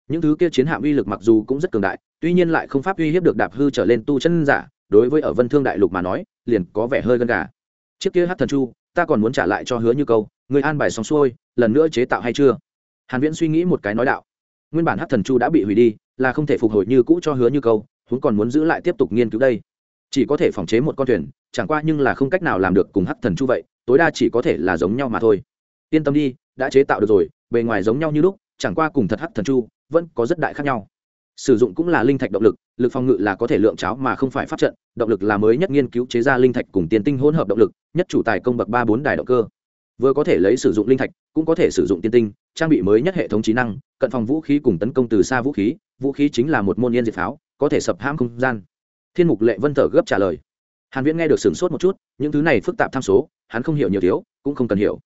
Những thứ kia chiến hạm uy lực mặc dù cũng rất cường đại, tuy nhiên lại không pháp uy hiếp được đạp hư trở lên tu chân giả, đối với ở vân thương đại lục mà nói, liền có vẻ hơi gần gà. Chiếc kia hát thần chu, ta còn muốn trả lại cho hứa như câu, người an bài xong xuôi lần nữa chế tạo hay chưa? Hàn viễn suy nghĩ một cái nói đạo. Nguyên bản hắc thần chu đã bị hủy đi, là không thể phục hồi như cũ cho hứa như câu, huống còn muốn giữ lại tiếp tục nghiên cứu đây. Chỉ có thể phòng chế một con thuyền, chẳng qua nhưng là không cách nào làm được cùng hắc thần chu vậy, tối đa chỉ có thể là giống nhau mà thôi. Yên tâm đi, đã chế tạo được rồi, bề ngoài giống nhau như lúc, chẳng qua cùng thật hắc thần chu vẫn có rất đại khác nhau. Sử dụng cũng là linh thạch động lực lực phòng ngự là có thể lượng cháo mà không phải pháp trận, động lực là mới nhất nghiên cứu chế ra linh thạch cùng tiền tinh hỗn hợp động lực, nhất chủ tài công bậc ba bốn đài động cơ vừa có thể lấy sử dụng linh thạch, cũng có thể sử dụng tiên tinh, trang bị mới nhất hệ thống trí năng, cận phòng vũ khí cùng tấn công từ xa vũ khí vũ khí chính là một môn yên diệt pháo, có thể sập hãm không gian. Thiên mục lệ vân thở gấp trả lời. Hàn viễn nghe được sửng sốt một chút, những thứ này phức tạp tham số, hắn không hiểu nhiều thiếu, cũng không cần hiểu.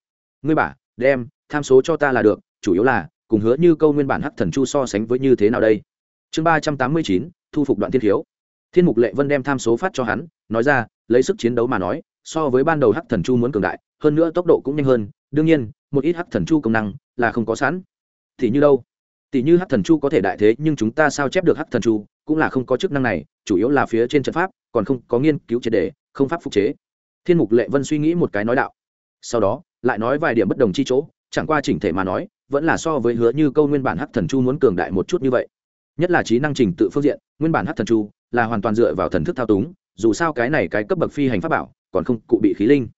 Ngươi bảo, đem, tham số cho ta là được, chủ yếu là, cùng hứa như câu nguyên bản hắc thần chu so sánh với như thế nào đây? Chương ba trăm tám mươi chín, thu phục đoạn thiên thiếu. Thiên mục lệ vân đem tham số phát cho hắn, nói ra, lấy sức chiến đấu mà nói, so với ban đầu hắc thần chu muốn cường đại hơn nữa tốc độ cũng nhanh hơn, đương nhiên, một ít hắc thần chu công năng là không có sẵn. Thì như đâu? Tỷ như hắc thần chu có thể đại thế, nhưng chúng ta sao chép được hắc thần chu, cũng là không có chức năng này, chủ yếu là phía trên trận pháp, còn không có nghiên cứu triệt đề không pháp phục chế. Thiên mục lệ vân suy nghĩ một cái nói đạo. Sau đó, lại nói vài điểm bất đồng chi chỗ, chẳng qua chỉnh thể mà nói, vẫn là so với hứa như câu nguyên bản hắc thần chu muốn cường đại một chút như vậy. Nhất là trí năng trình tự phương diện, nguyên bản hắc thần chu là hoàn toàn dựa vào thần thức thao túng, dù sao cái này cái cấp bậc phi hành pháp bảo, còn không cụ bị khí linh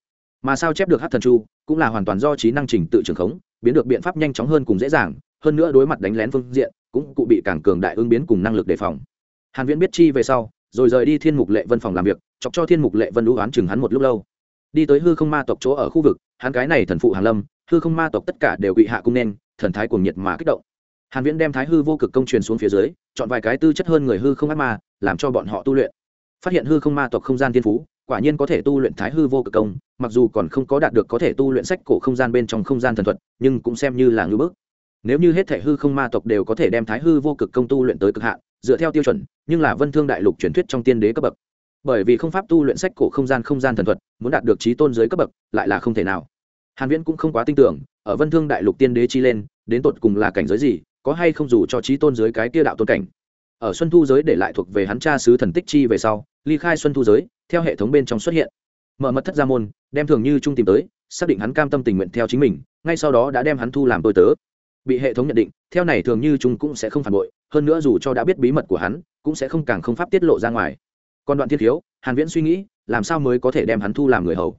mà sao chép được hắc thần chu cũng là hoàn toàn do trí năng trình tự trường khống, biến được biện pháp nhanh chóng hơn cùng dễ dàng, hơn nữa đối mặt đánh lén phương diện, cũng cụ bị càng cường đại ứng biến cùng năng lực đề phòng. Hàn viễn biết chi về sau, rồi rời đi thiên mục lệ vân phòng làm việc, chọc cho thiên mục lệ vân đũ oán chừng hắn một lúc lâu. Đi tới hư không ma tộc chỗ ở khu vực, hắn cái này thần phụ hàn lâm, hư không ma tộc tất cả đều bị hạ cung nên, thần thái cuồng nhiệt mà kích động. Hàn viễn đem thái hư vô cực công truyền xuống phía dưới, chọn vài cái tư chất hơn người hư không ác ma, làm cho bọn họ tu luyện. Phát hiện hư không ma tộc không gian thiên phú quả nhiên có thể tu luyện thái hư vô cực công, mặc dù còn không có đạt được có thể tu luyện sách cổ không gian bên trong không gian thần thuật, nhưng cũng xem như là ngưỡng bước nếu như hết thể hư không ma tộc đều có thể đem thái hư vô cực công tu luyện tới cực hạn, dựa theo tiêu chuẩn, nhưng là vân thương đại lục truyền thuyết trong tiên đế cấp bậc. Bởi vì không pháp tu luyện sách cổ không gian không gian thần thuật, muốn đạt được trí tôn giới cấp bậc, lại là không thể nào. Hàn viễn cũng không quá tin tưởng, ở vân thương đại lục tiên đế chi lên, đến tột cùng là cảnh giới gì, có hay không dù cho trí tôn giới cái kia đạo tôn cảnh. Ở xuân thu giới để lại thuộc về hắn cha sứ thần tích chi về sau, ly khai xuân thu giới theo hệ thống bên trong xuất hiện. Mở mật thất gia môn, đem thường như trung tìm tới, xác định hắn cam tâm tình nguyện theo chính mình, ngay sau đó đã đem hắn thu làm tôi tớ. Bị hệ thống nhận định, theo này thường như trung cũng sẽ không phản bội, hơn nữa dù cho đã biết bí mật của hắn, cũng sẽ không càng không pháp tiết lộ ra ngoài. Còn đoạn thiên thiếu, hàn viễn suy nghĩ, làm sao mới có thể đem hắn thu làm người hầu?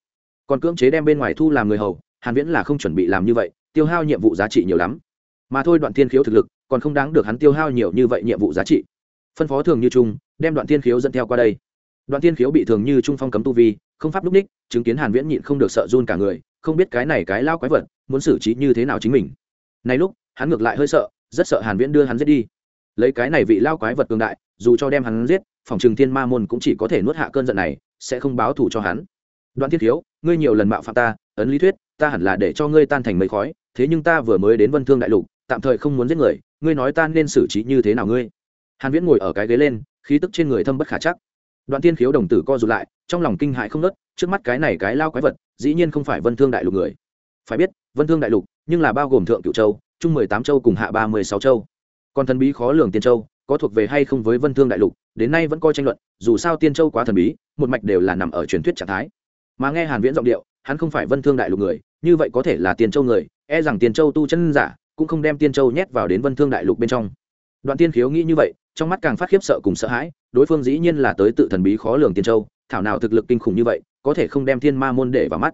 Còn cưỡng chế đem bên ngoài thu làm người hầu, hàn viễn là không chuẩn bị làm như vậy, tiêu hao nhiệm vụ giá trị nhiều lắm. Mà thôi đoạn thiên khiếu thực lực, còn không đáng được hắn tiêu hao nhiều như vậy nhiệm vụ giá trị. Phân phó thường như trung, đem đoạn thiên khiếu dẫn theo qua đây đoạn thiên khiếu bị thường như trung phong cấm tu vi không pháp lúc ních chứng kiến hàn viễn nhịn không được sợ run cả người không biết cái này cái lao quái vật muốn xử trí như thế nào chính mình. Này lúc hắn ngược lại hơi sợ rất sợ hàn viễn đưa hắn giết đi. Lấy cái này vị lao quái vật cường đại dù cho đem hắn giết phòng trường thiên ma môn cũng chỉ có thể nuốt hạ cơn giận này sẽ không báo thù cho hắn. Đoạn thiên Khiếu, ngươi nhiều lần mạo phạm ta ấn lý thuyết ta hẳn là để cho ngươi tan thành mây khói thế nhưng ta vừa mới đến vân thương đại lục tạm thời không muốn giết người ngươi nói ta nên xử trí như thế nào ngươi? Hàn viễn ngồi ở cái ghế lên khí tức trên người thâm bất khả chắc đoạn thiên khiếu đồng tử co rụt lại, trong lòng kinh hại không nớt trước mắt cái này cái lao quái vật, dĩ nhiên không phải vân thương đại lục người. Phải biết, vân thương đại lục, nhưng là bao gồm thượng cựu châu, trung mười tám châu cùng hạ ba mươi sáu châu. Còn thần bí khó lường tiên châu, có thuộc về hay không với vân thương đại lục, đến nay vẫn coi tranh luận, dù sao tiên châu quá thần bí, một mạch đều là nằm ở truyền thuyết trạng thái. Mà nghe hàn viễn giọng điệu, hắn không phải vân thương đại lục người, như vậy có thể là tiên châu người e rằng tiên châu tu chân giả, cũng không đem tiên châu nhét vào đến vân thương đại lục bên trong. Đoạn tiên khiếu nghĩ như vậy trong mắt càng phát khiếp sợ cùng sợ hãi, đối phương dĩ nhiên là tới tự thần bí khó lường tiên châu, thảo nào thực lực kinh khủng như vậy, có thể không đem thiên ma môn để vào mắt.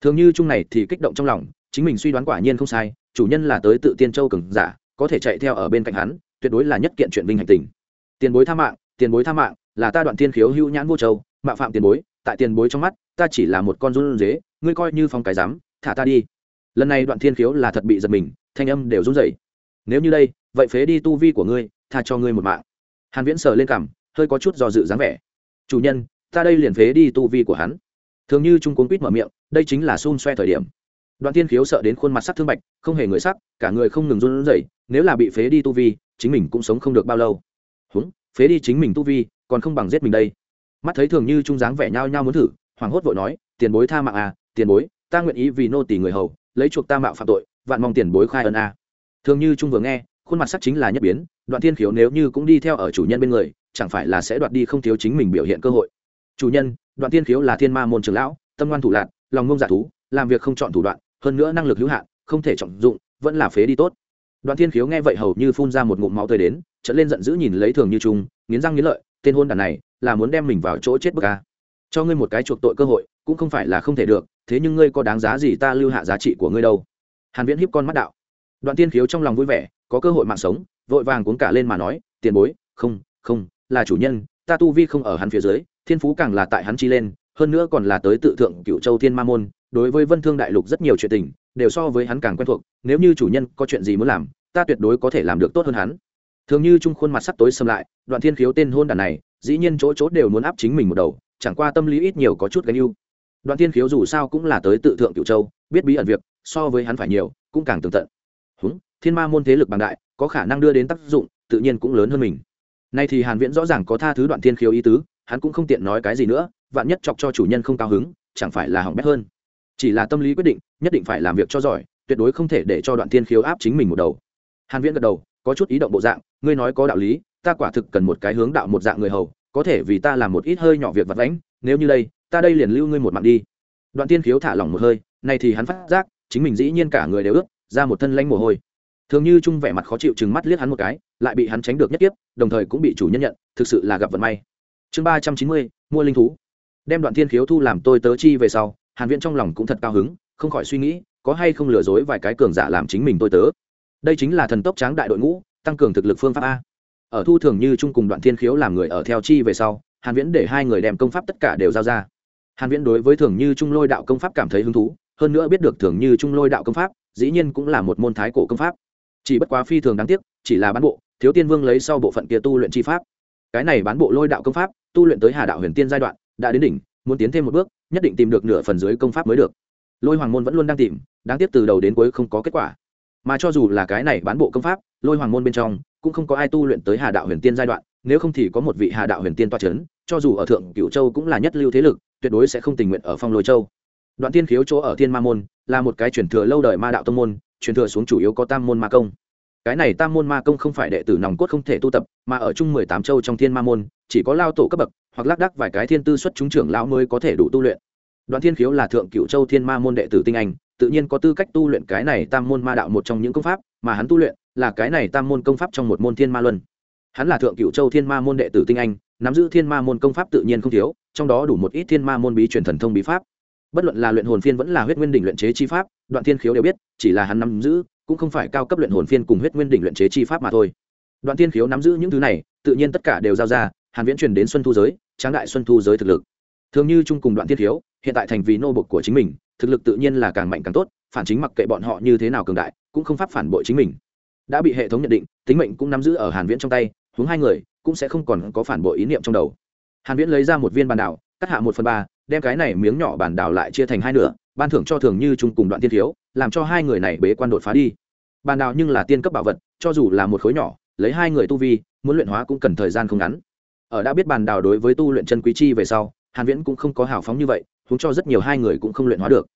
Thường như chung này thì kích động trong lòng, chính mình suy đoán quả nhiên không sai, chủ nhân là tới tự tiên châu cường giả, có thể chạy theo ở bên cạnh hắn, tuyệt đối là nhất kiện chuyện vinh hành tình. Tiền bối tha mạng, tiền bối tha mạng, là ta đoạn tiên khiếu hữu nhãn vô châu, mạo phạm tiền bối, tại tiền bối trong mắt, ta chỉ là một con run dế, ngươi coi như phong cái dám thả ta đi. Lần này đoạn thiên khiếu là thật bị giật mình, thanh âm đều run rẩy. Nếu như đây, vậy phế đi tu vi của ngươi tha cho ngươi một mạng. Hàn viễn sờ lên cằm, hơi có chút do dự dáng vẻ. Chủ nhân, ta đây liền phế đi tu vi của hắn. Thường như trung cuốn quýt mở miệng, đây chính là xun xoe thời điểm. Đoạn tiên khiếu sợ đến khuôn mặt sắc thương bạch, không hề người sắc, cả người không ngừng run rẩy, nếu là bị phế đi tu vi, chính mình cũng sống không được bao lâu. Húng, phế đi chính mình tu vi, còn không bằng giết mình đây. Mắt thấy thường như trung dáng vẻ nhao nhao muốn thử, hoàng hốt vội nói, tiền bối tha mạng à tiền bối, ta nguyện ý vì nô tỳ người hầu, lấy chuộc ta mạo phạm tội, vạn mong tiền bối khai ân a thường như trung vừa nghe khuôn mặt sắc chính là nhất biến, đoạn thiên khiếu nếu như cũng đi theo ở chủ nhân bên người, chẳng phải là sẽ đoạt đi không thiếu chính mình biểu hiện cơ hội. Chủ nhân, đoạn thiên khiếu là thiên ma môn trường lão, tâm ngoan thủ lạc lòng ngông giả thú, làm việc không chọn thủ đoạn, hơn nữa năng lực hữu hạn, không thể trọng dụng, vẫn là phế đi tốt. Đoạn thiên khiếu nghe vậy hầu như phun ra một ngụm máu tươi đến trợn lên giận dữ nhìn lấy thường như trung, nghiến răng nghiến lợi, tên hôn đàn này là muốn đem mình vào chỗ chết bậc a. Cho ngươi một cái chuộc tội cơ hội, cũng không phải là không thể được, thế nhưng ngươi có đáng giá gì ta lưu hạ giá trị của ngươi đâu. Hàn viễn hiếp con mắt đạo. Đoạn tiên khiếu trong lòng vui vẻ có cơ hội mạng sống, vội vàng cuốn cả lên mà nói, tiền bối, không không, là chủ nhân, ta tu vi không ở hắn phía dưới, thiên phú càng là tại hắn chi lên, hơn nữa còn là tới tự thượng cựu châu thiên ma môn, đối với vân thương đại lục rất nhiều chuyện tình, đều so với hắn càng quen thuộc, nếu như chủ nhân có chuyện gì muốn làm, ta tuyệt đối có thể làm được tốt hơn hắn. Thường như trung khuôn mặt sắp tối xâm lại, đoạn thiên khiếu tên hôn đàn này, dĩ nhiên chỗ chỗ đều muốn áp chính mình một đầu, chẳng qua tâm lý ít nhiều có chút gánh yêu đoạn thiên khiếu dù sao cũng là tới tự thượng cựu châu, biết bí ẩn việc, so với hắn phải nhiều, cũng càng tường tận. Húng thiên ma môn thế lực bằng đại, có khả năng đưa đến tác dụng, tự nhiên cũng lớn hơn mình. Nay thì hàn viễn rõ ràng có tha thứ đoạn thiên khiếu ý tứ, hắn cũng không tiện nói cái gì nữa, vạn nhất chọc cho chủ nhân không cao hứng, chẳng phải là hỏng bét hơn. Chỉ là tâm lý quyết định, nhất định phải làm việc cho giỏi, tuyệt đối không thể để cho đoạn thiên khiếu áp chính mình một đầu. Hàn viễn gật đầu, có chút ý động bộ dạng, ngươi nói có đạo lý, ta quả thực cần một cái hướng đạo một dạng người hầu, có thể vì ta làm một ít hơi nhỏ việc vặt vãnh, nếu như đây, ta đây liền lưu ngươi một mạng đi. Đoạn thiên khiếu thả lỏng một hơi này thì hắn phát giác, chính mình dĩ nhiên cả người đều ướt, ra một thân lanh mồ hôi thường như trung vẻ mặt khó chịu chừng mắt liếc hắn một cái, lại bị hắn tránh được nhất tiếp đồng thời cũng bị chủ nhân nhận, thực sự là gặp vận may. Chương ba trăm chín mươi, mua linh thú. Đem đoạn thiên khiếu thu làm tôi tớ chi về sau, hàn viễn trong lòng cũng thật cao hứng, không khỏi suy nghĩ, có hay không lừa dối vài cái cường giả làm chính mình tôi tớ. Đây chính là thần tốc tráng đại đội ngũ, tăng cường thực lực phương pháp a. Ở thu thường như trung cùng đoạn thiên khiếu làm người ở theo chi về sau, hàn viễn để hai người đem công pháp tất cả đều giao ra. Hàn viễn đối với thường như trung lôi đạo công pháp cảm thấy hứng thú, hơn nữa biết được thường như trung lôi đạo công pháp, dĩ nhiên cũng là một môn thái cổ công pháp chỉ bất quá phi thường đáng tiếc, chỉ là bán bộ, thiếu tiên vương lấy sau bộ phận kia tu luyện chi pháp. Cái này bán bộ lôi đạo công pháp, tu luyện tới hà đạo huyền tiên giai đoạn, đã đến đỉnh, muốn tiến thêm một bước, nhất định tìm được nửa phần dưới công pháp mới được. Lôi hoàng môn vẫn luôn đang tìm, đáng tiếc từ đầu đến cuối không có kết quả. Mà cho dù là cái này bán bộ công pháp, lôi hoàng môn bên trong, cũng không có ai tu luyện tới hà đạo huyền tiên giai đoạn, nếu không thì có một vị hà đạo huyền tiên toa c h ấ n cho dù ở thượng cửu châu cũng là nhất lưu thế lực, tuyệt đối sẽ không tình nguyện ở phong lôi châu. Đoạn tiên khiếu chỗ ở thiên ma môn, là một cái chuyển thừa lâu đời ma đạo tông môn truyền thừa xuống chủ yếu có tam môn ma công. Cái này tam môn ma công không phải đệ tử nòng cốt không thể tu tập, mà ở chung mười tám châu trong thiên ma môn, chỉ có lao tổ cấp bậc, hoặc lác đắc vài cái thiên tư xuất chúng trưởng lão mới có thể đủ tu luyện. Đoạn thiên khiếu là thượng cựu châu thiên ma môn đệ tử tinh anh, tự nhiên có tư cách tu luyện cái này tam môn ma đạo một trong những công pháp, mà hắn tu luyện là cái này tam môn công pháp trong một môn thiên ma luân. Hắn là thượng cựu châu thiên ma môn đệ tử tinh anh, nắm giữ thiên ma môn công pháp tự nhiên không thiếu, trong đó đủ một ít thiên ma môn bí truyền thần thông bí pháp bất luận là luyện hồn phiên vẫn là huyết nguyên đỉnh luyện chế chi pháp, đoạn thiên khiếu đều biết, chỉ là hắn nắm giữ, cũng không phải cao cấp luyện hồn phiên cùng huyết nguyên đỉnh luyện chế chi pháp mà thôi. Đoạn thiên khiếu nắm giữ những thứ này, tự nhiên tất cả đều giao ra, hàn viễn truyền đến xuân thu giới, tráng đại xuân thu giới thực lực. Thường như chung cùng đoạn thiên khiếu, hiện tại thành vì nô bộc của chính mình, thực lực tự nhiên là càng mạnh càng tốt, phản chính mặc kệ bọn họ như thế nào cường đại, cũng không pháp phản bội chính mình. Đã bị hệ thống nhận định, tính mệnh cũng nắm giữ ở hàn viễn trong tay hướng hai người, cũng sẽ không còn có phản bội ý niệm trong đầu. Hàn viễn lấy ra một viên bàn đảo, cắt hạ một phần ba đem cái này miếng nhỏ bàn đảo lại chia thành hai nửa, ban thưởng cho thường như chung cùng đoạn tiên thiếu, làm cho hai người này bế quan đột phá đi. Bàn đảo nhưng là tiên cấp bảo vật, cho dù là một khối nhỏ, lấy hai người tu vi, muốn luyện hóa cũng cần thời gian không ngắn. Ở đã biết bàn đảo đối với tu luyện chân quý chi về sau, hàn viễn cũng không có hào phóng như vậy chúng cho rất nhiều hai người cũng không luyện hóa được.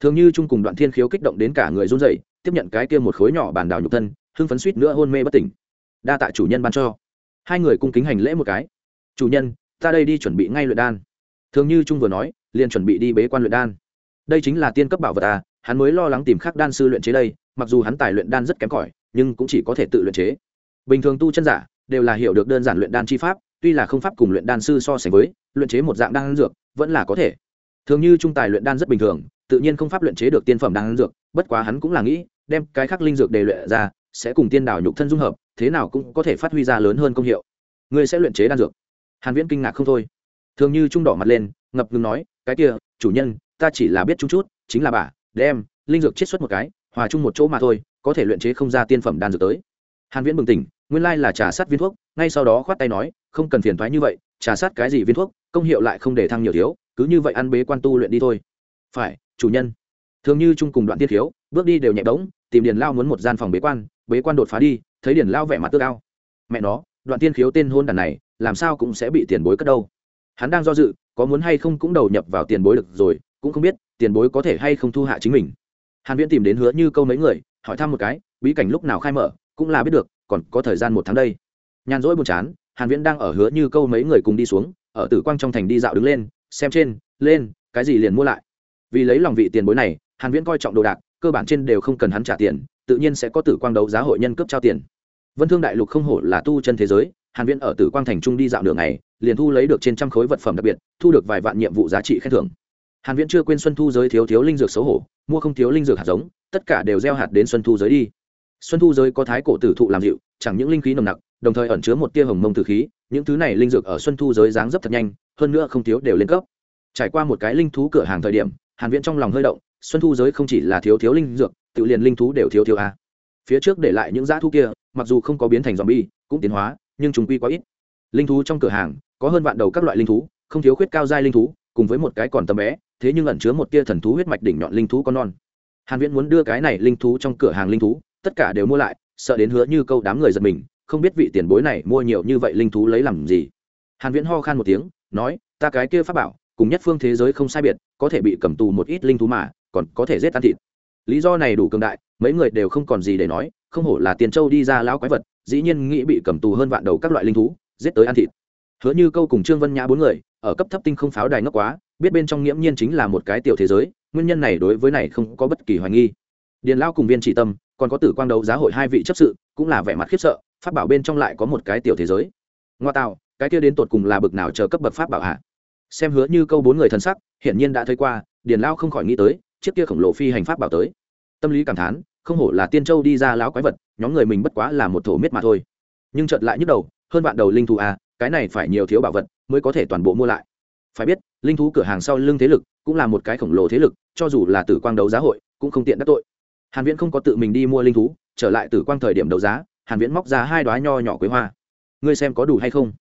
Thường như chung cùng đoạn thiên khiếu kích động đến cả người run rẩy, tiếp nhận cái kia một khối nhỏ bàn đảo nhục thân, hưng phấn suýt nữa hôn mê bất tỉnh. Đa tạ chủ nhân ban cho. Hai người cung kính hành lễ một cái. Chủ nhân, ta đây đi chuẩn bị ngay luyện đan thường như trung vừa nói, liền chuẩn bị đi bế quan luyện đan. Đây chính là tiên cấp bảo vật à hắn mới lo lắng tìm khắc đan sư luyện chế đây, mặc dù hắn tài luyện đan rất kém cỏi, nhưng cũng chỉ có thể tự luyện chế. Bình thường tu chân giả, đều là hiểu được đơn giản luyện đan chi pháp, tuy là không pháp cùng luyện đan sư so sánh với, luyện chế một dạng đan dược, vẫn là có thể. Thường như trung tài luyện đan rất bình thường, tự nhiên không pháp luyện chế được tiên phẩm đan dược, bất quá hắn cũng là nghĩ, đem cái khắc linh dược đề luyện ra, sẽ cùng tiên đảo nhục thân dung hợp, thế nào cũng có thể phát huy ra lớn hơn công hiệu. Ngươi sẽ luyện chế đan dược. Hàn viễn kinh ngạc không thôi thường như trung đỏ mặt lên ngập ngừng nói cái kia chủ nhân ta chỉ là biết chút chút chính là bà đem linh dược chiết xuất một cái hòa chung một chỗ mà thôi có thể luyện chế không ra tiên phẩm đan dược tới. Hàn viễn bừng tỉnh nguyên lai là trà sát viên thuốc ngay sau đó khoát tay nói không cần phiền toái như vậy trà sát cái gì viên thuốc công hiệu lại không để thăng nhiều thiếu cứ như vậy ăn bế quan tu luyện đi thôi. Phải chủ nhân. Thường như chung cùng đoạn tiết thiếu bước đi đều nhẹ đống, tìm điền lao muốn một gian phòng bế quan bế quan đột phá đi thấy điền lao vẻ mặt tước ao mẹ nó đoạn tiên khiếu tên hôn đàn này làm sao cũng sẽ bị tiền bối cất đâu hắn đang do dự, có muốn hay không cũng đầu nhập vào tiền bối được rồi, cũng không biết tiền bối có thể hay không thu hạ chính mình. Hàn viễn tìm đến hứa như câu mấy người, hỏi thăm một cái, bí cảnh lúc nào khai mở, cũng là biết được, còn có thời gian một tháng đây. Nhàn rỗi buồn chán, hàn viễn đang ở hứa như câu mấy người cùng đi xuống, ở tử quang trong thành đi dạo đứng lên, xem trên, lên, cái gì liền mua lại. Vì lấy lòng vị tiền bối này, hàn viễn coi trọng đồ đạc, cơ bản trên đều không cần hắn trả tiền, tự nhiên sẽ có tử quang đấu giá hội nhân cấp trao tiền. Vân thương đại lục không hổ là tu chân thế giới hàn viễn ở tử quang thành trung đi dạo đường này liền thu lấy được trên trăm khối vật phẩm đặc biệt, thu được vài vạn nhiệm vụ giá trị khen thưởng. Hàn viễn chưa quên xuân thu giới thiếu thiếu linh dược xấu hổ, mua không thiếu linh dược hạt giống, tất cả đều gieo hạt đến xuân thu giới đi. Xuân thu giới có thái cổ tử thụ làm dịu, chẳng những linh khí nồng nặc, đồng thời ẩn chứa một tia hồng mông tử khí, những thứ này linh dược ở xuân thu giới dáng dấp thật nhanh, hơn nữa không thiếu đều lên cấp. Trải qua một cái linh thú cửa hàng thời điểm, hàn viễn trong lòng hơi động, xuân thu giới không chỉ là thiếu thiếu linh dược, tự liền linh thú đều thiếu thiếu a. Phía trước để lại những dã thú kia, mặc dù không có biến thành zombie, cũng tiến hóa nhưng chúng quy quá ít. Linh thú trong cửa hàng, có hơn vạn đầu các loại linh thú, không thiếu khuyết cao giai linh thú, cùng với một cái còn tầm bé, thế nhưng ẩn chứa một tia thần thú huyết mạch đỉnh nhọn linh thú con non. Hàn viễn muốn đưa cái này linh thú trong cửa hàng linh thú, tất cả đều mua lại, sợ đến hứa như câu đám người giật mình, không biết vị tiền bối này mua nhiều như vậy linh thú lấy làm gì. Hàn viễn ho khan một tiếng, nói, ta cái kia pháp bảo, cùng nhất phương thế giới không sai biệt, có thể bị cầm tù một ít linh thú mà, còn có thể giết ăn thịt. Lý do này đủ cường đại, mấy người đều không còn gì để nói không hổ là tiền châu đi ra lão quái vật, dĩ nhiên nghĩ bị cầm tù hơn vạn đầu các loại linh thú, giết tới ăn thịt. Hứa như câu cùng trương vân nhã bốn người, ở cấp thấp tinh không pháo đài ngốc quá, biết bên trong nghiễm nhiên chính là một cái tiểu thế giới, nguyên nhân này đối với này không có bất kỳ hoài nghi. Điền lao cùng viên chỉ tâm, còn có tử quang đấu giá hội hai vị chấp sự, cũng là vẻ mặt khiếp sợ, pháp bảo bên trong lại có một cái tiểu thế giới. Ngoa tạo, cái kia đến tột cùng là bực nào chờ cấp bậc pháp bảo hạ xem hứa như câu bốn người thân sắc, hiển nhiên đã thấy qua, điền lao không khỏi nghĩ tới, chiếc kia khổng lồ phi hành pháp bảo tới. Tâm lý cảm thán không hổ là tiên châu đi ra lão quái vật, nhóm người mình bất quá là một thổ miết mà thôi. Nhưng chợt lại nhức đầu, hơn bạn đầu linh thú à cái này phải nhiều thiếu bảo vật mới có thể toàn bộ mua lại. Phải biết, linh thú cửa hàng sau lưng thế lực cũng là một cái khổng lồ thế lực, cho dù là tử quang đấu giá hội cũng không tiện đắc tội. Hàn viễn không có tự mình đi mua linh thú, trở lại tử quang thời điểm đấu giá, hàn viễn móc ra hai đóa nho nhỏ quế hoa. Ngươi xem có đủ hay không?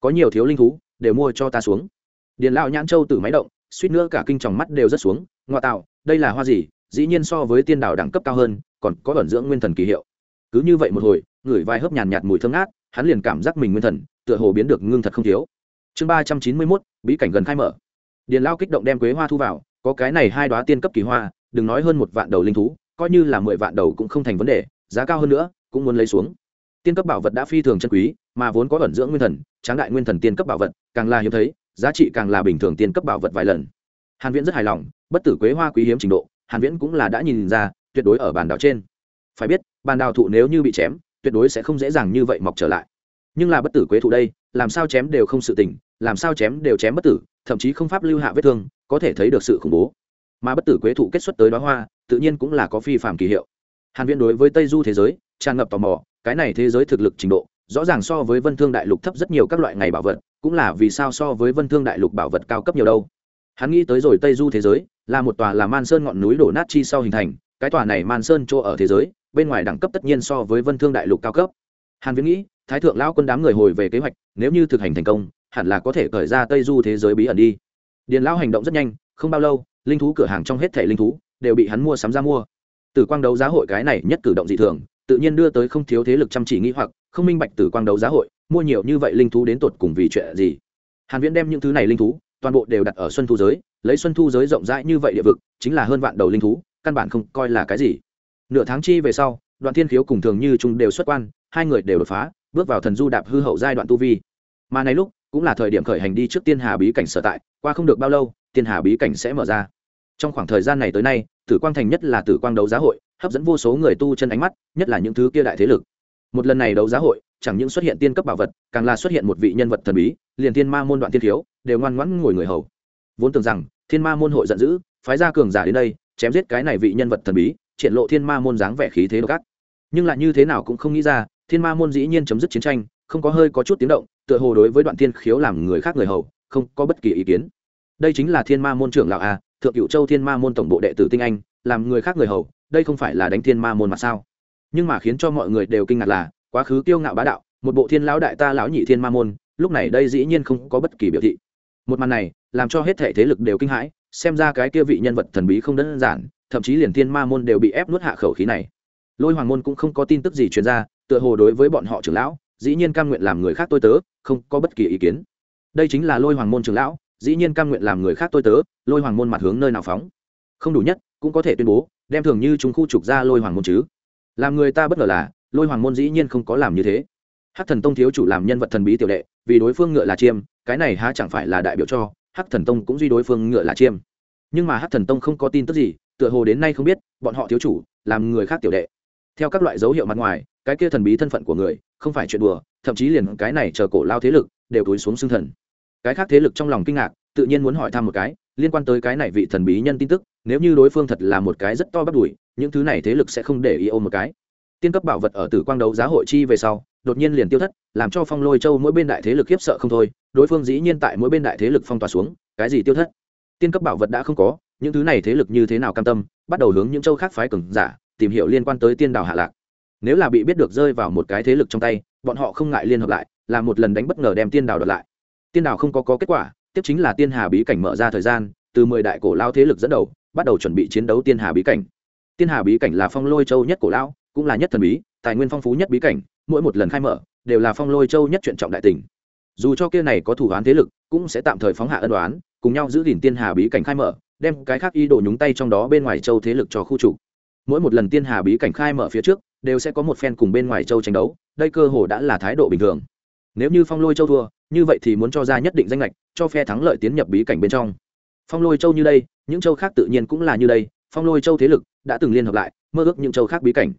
Có nhiều thiếu linh thú, đều mua cho ta xuống. Điền lão nhãn châu tử máy động, suýt nữa cả kinh tròng mắt đều rất xuống, ngoại tạo, đây là hoa gì? Dĩ nhiên so với tiên đảo đẳng cấp cao hơn còn có ẩn dưỡng nguyên thần kỳ hiệu. Cứ như vậy một hồi ngửi vai hớp nhàn nhạt mùi thơm ngát, hắn liền cảm giác mình nguyên thần, tựa hồ biến được ngưng thật không thiếu. Chương ba trăm chín mươi mốt, bí cảnh gần khai mở. Điền lao kích động đem quế hoa thu vào, có cái này hai đoá tiên cấp kỳ hoa, đừng nói hơn một vạn đầu linh thú, coi như là mười vạn đầu cũng không thành vấn đề, giá cao hơn nữa, cũng muốn lấy xuống. Tiên cấp bảo vật đã phi thường chân quý, mà vốn có ẩn dưỡng nguyên thần, tráng đại nguyên thần tiên cấp bảo vật, càng là hiếm thấy, giá trị càng là bình thường tiên cấp bảo vật vài lần. Hàn viễn rất hài lòng, bất tử quế hoa quý hiếm trình độ, hàn viễn cũng là đã nhìn ra tuyệt đối ở bàn đảo trên. Phải biết, bàn đào thụ nếu như bị chém, tuyệt đối sẽ không dễ dàng như vậy mọc trở lại. Nhưng là bất tử quế thụ đây, làm sao chém đều không sự tình, làm sao chém đều chém bất tử, thậm chí không pháp lưu hạ vết thương, có thể thấy được sự khủng bố. Mà bất tử quế thụ kết xuất tới đóa hoa, tự nhiên cũng là có phi phạm kỳ hiệu. Hàn viễn đối với tây du thế giới, tràn ngập tò mò, cái này thế giới thực lực trình độ, rõ ràng so với vân thương đại lục thấp rất nhiều các loại ngày bảo vật, cũng là vì sao so với vân thương đại lục bảo vật cao cấp nhiều đâu. Hắn nghĩ tới rồi tây du thế giới, là một tòa là man sơn ngọn núi đổ nát chi sau hình thành cái tòa này man sơn chỗ ở thế giới, bên ngoài đẳng cấp tất nhiên so với vân thương đại lục cao cấp. Hàn viễn nghĩ, thái thượng lão quân đám người hồi về kế hoạch, nếu như thực hành thành công, hẳn là có thể cởi ra tây du thế giới bí ẩn đi. Điền lão hành động rất nhanh, không bao lâu, linh thú cửa hàng trong hết thể linh thú đều bị hắn mua sắm ra mua. Từ quang đấu giá hội cái này nhất cử động dị thường, tự nhiên đưa tới không thiếu thế lực chăm chỉ nghĩ hoặc, không minh bạch từ quang đấu giá hội, mua nhiều như vậy linh thú đến tột cùng vì chuyện gì. Hàn viễn đem những thứ này linh thú toàn bộ đều đặt ở xuân thu giới, lấy xuân thu giới rộng rãi như vậy địa vực, chính là hơn vạn đầu linh thú căn bản không coi là cái gì. Nửa tháng chi về sau, đoạn thiên khiếu cùng thường như trung đều xuất quan, hai người đều đột phá, bước vào thần du đạp hư hậu giai đoạn tu vi. Mà này lúc, cũng là thời điểm khởi hành đi trước tiên hà bí cảnh sở tại, qua không được bao lâu, tiên hà bí cảnh sẽ mở ra. Trong khoảng thời gian này tới nay, tử quang thành nhất là tử quang đấu giá hội, hấp dẫn vô số người tu chân ánh mắt, nhất là những thứ kia đại thế lực. Một lần này đấu giá hội, chẳng những xuất hiện tiên cấp bảo vật, càng là xuất hiện một vị nhân vật thần bí, liền thiên ma môn đoạn thiên thiếu đều ngoan ngoãn ngồi người hầu. Vốn tưởng rằng, thiên ma môn hội giận dữ, phái ra cường giả đến đây chém giết cái này vị nhân vật thần bí, triển lộ thiên ma môn dáng vẻ khí thế độc ác. Nhưng lại như thế nào cũng không nghĩ ra, thiên ma môn dĩ nhiên chấm dứt chiến tranh, không có hơi có chút tiếng động, tựa hồ đối với đoạn thiên khiếu làm người khác người hầu, không có bất kỳ ý kiến. Đây chính là thiên ma môn trưởng lão a, thượng cựu châu thiên ma môn tổng bộ đệ tử tinh anh, làm người khác người hầu, đây không phải là đánh thiên ma môn mà sao? Nhưng mà khiến cho mọi người đều kinh ngạc là, quá khứ kiêu ngạo bá đạo, một bộ thiên lão đại ta lão nhị thiên ma môn, lúc này đây dĩ nhiên không có bất kỳ biểu thị. Một màn này, làm cho hết thể thế lực đều kinh hãi xem ra cái kia vị nhân vật thần bí không đơn giản, thậm chí liền thiên ma môn đều bị ép nuốt hạ khẩu khí này. Lôi hoàng môn cũng không có tin tức gì truyền ra, tựa hồ đối với bọn họ trưởng lão, dĩ nhiên cam nguyện làm người khác tôi tớ, không có bất kỳ ý kiến. Đây chính là lôi hoàng môn trưởng lão, dĩ nhiên cam nguyện làm người khác tôi tớ, lôi hoàng môn mặt hướng nơi nào phóng? Không đủ nhất, cũng có thể tuyên bố, đem thường như chúng khu trục ra lôi hoàng môn chứ. Làm người ta bất ngờ là, lôi hoàng môn dĩ nhiên không có làm như thế. Hắc thần tông thiếu chủ làm nhân vật thần bí tiểu đệ, vì đối phương ngựa là chiêm, cái này há chẳng phải là đại biểu cho hắc thần tông cũng duy đối phương ngựa là chiêm. Nhưng mà hắc thần tông không có tin tức gì, tựa hồ đến nay không biết, bọn họ thiếu chủ, làm người khác tiểu đệ. Theo các loại dấu hiệu mặt ngoài, cái kia thần bí thân phận của người, không phải chuyện đùa, thậm chí liền cái này chờ cổ lao thế lực, đều túi xuống xương thần. Cái khác thế lực trong lòng kinh ngạc, tự nhiên muốn hỏi thăm một cái, liên quan tới cái này vị thần bí nhân tin tức, nếu như đối phương thật là một cái rất to bắt đuổi những thứ này thế lực sẽ không để ý ôm một cái. Tiên cấp bảo vật ở tử quang đấu giá hội chi về sau đột nhiên liền tiêu thất làm cho phong lôi châu mỗi bên đại thế lực khiếp sợ không thôi đối phương dĩ nhiên tại mỗi bên đại thế lực phong tỏa xuống cái gì tiêu thất? Tiên cấp bảo vật đã không có những thứ này thế lực như thế nào cam tâm bắt đầu hướng những châu khác phái cường giả tìm hiểu liên quan tới tiên đảo hạ lạc. Nếu là bị biết được rơi vào một cái thế lực trong tay bọn họ không ngại liên hợp lại là một lần đánh bất ngờ đem tiên đảo đợt lại. Tiên đảo không có, có kết quả tiếp chính là tiên hà bí cảnh mở ra thời gian từ mười đại cổ lao thế lực dẫn đầu bắt đầu chuẩn bị chiến đấu tiên hà bí cảnh. Tiên hà bí cảnh là phong lôi châu nhất cổ lao cũng là nhất thần bí tài nguyên phong phú nhất bí cảnh mỗi một lần khai mở đều là phong lôi châu nhất chuyện trọng đại tình. Dù cho kia này có thủ án thế lực, cũng sẽ tạm thời phóng hạ ân đoán cùng nhau giữ gìn tiên hà bí cảnh khai mở, đem cái khác ý đồ nhúng tay trong đó bên ngoài châu thế lực cho khu chủ mỗi một lần tiên hà bí cảnh khai mở phía trước, đều sẽ có một phen cùng bên ngoài châu tranh đấu, đây cơ hồ đã là thái độ bình thường. Nếu như phong lôi châu thua, như vậy thì muốn cho ra nhất định danh lệch cho phe thắng lợi tiến nhập bí cảnh bên trong. Phong lôi châu như đây, những châu khác tự nhiên cũng là như đây, phong lôi châu thế lực đã từng liên hợp lại, mơ ước những châu khác bí cảnh.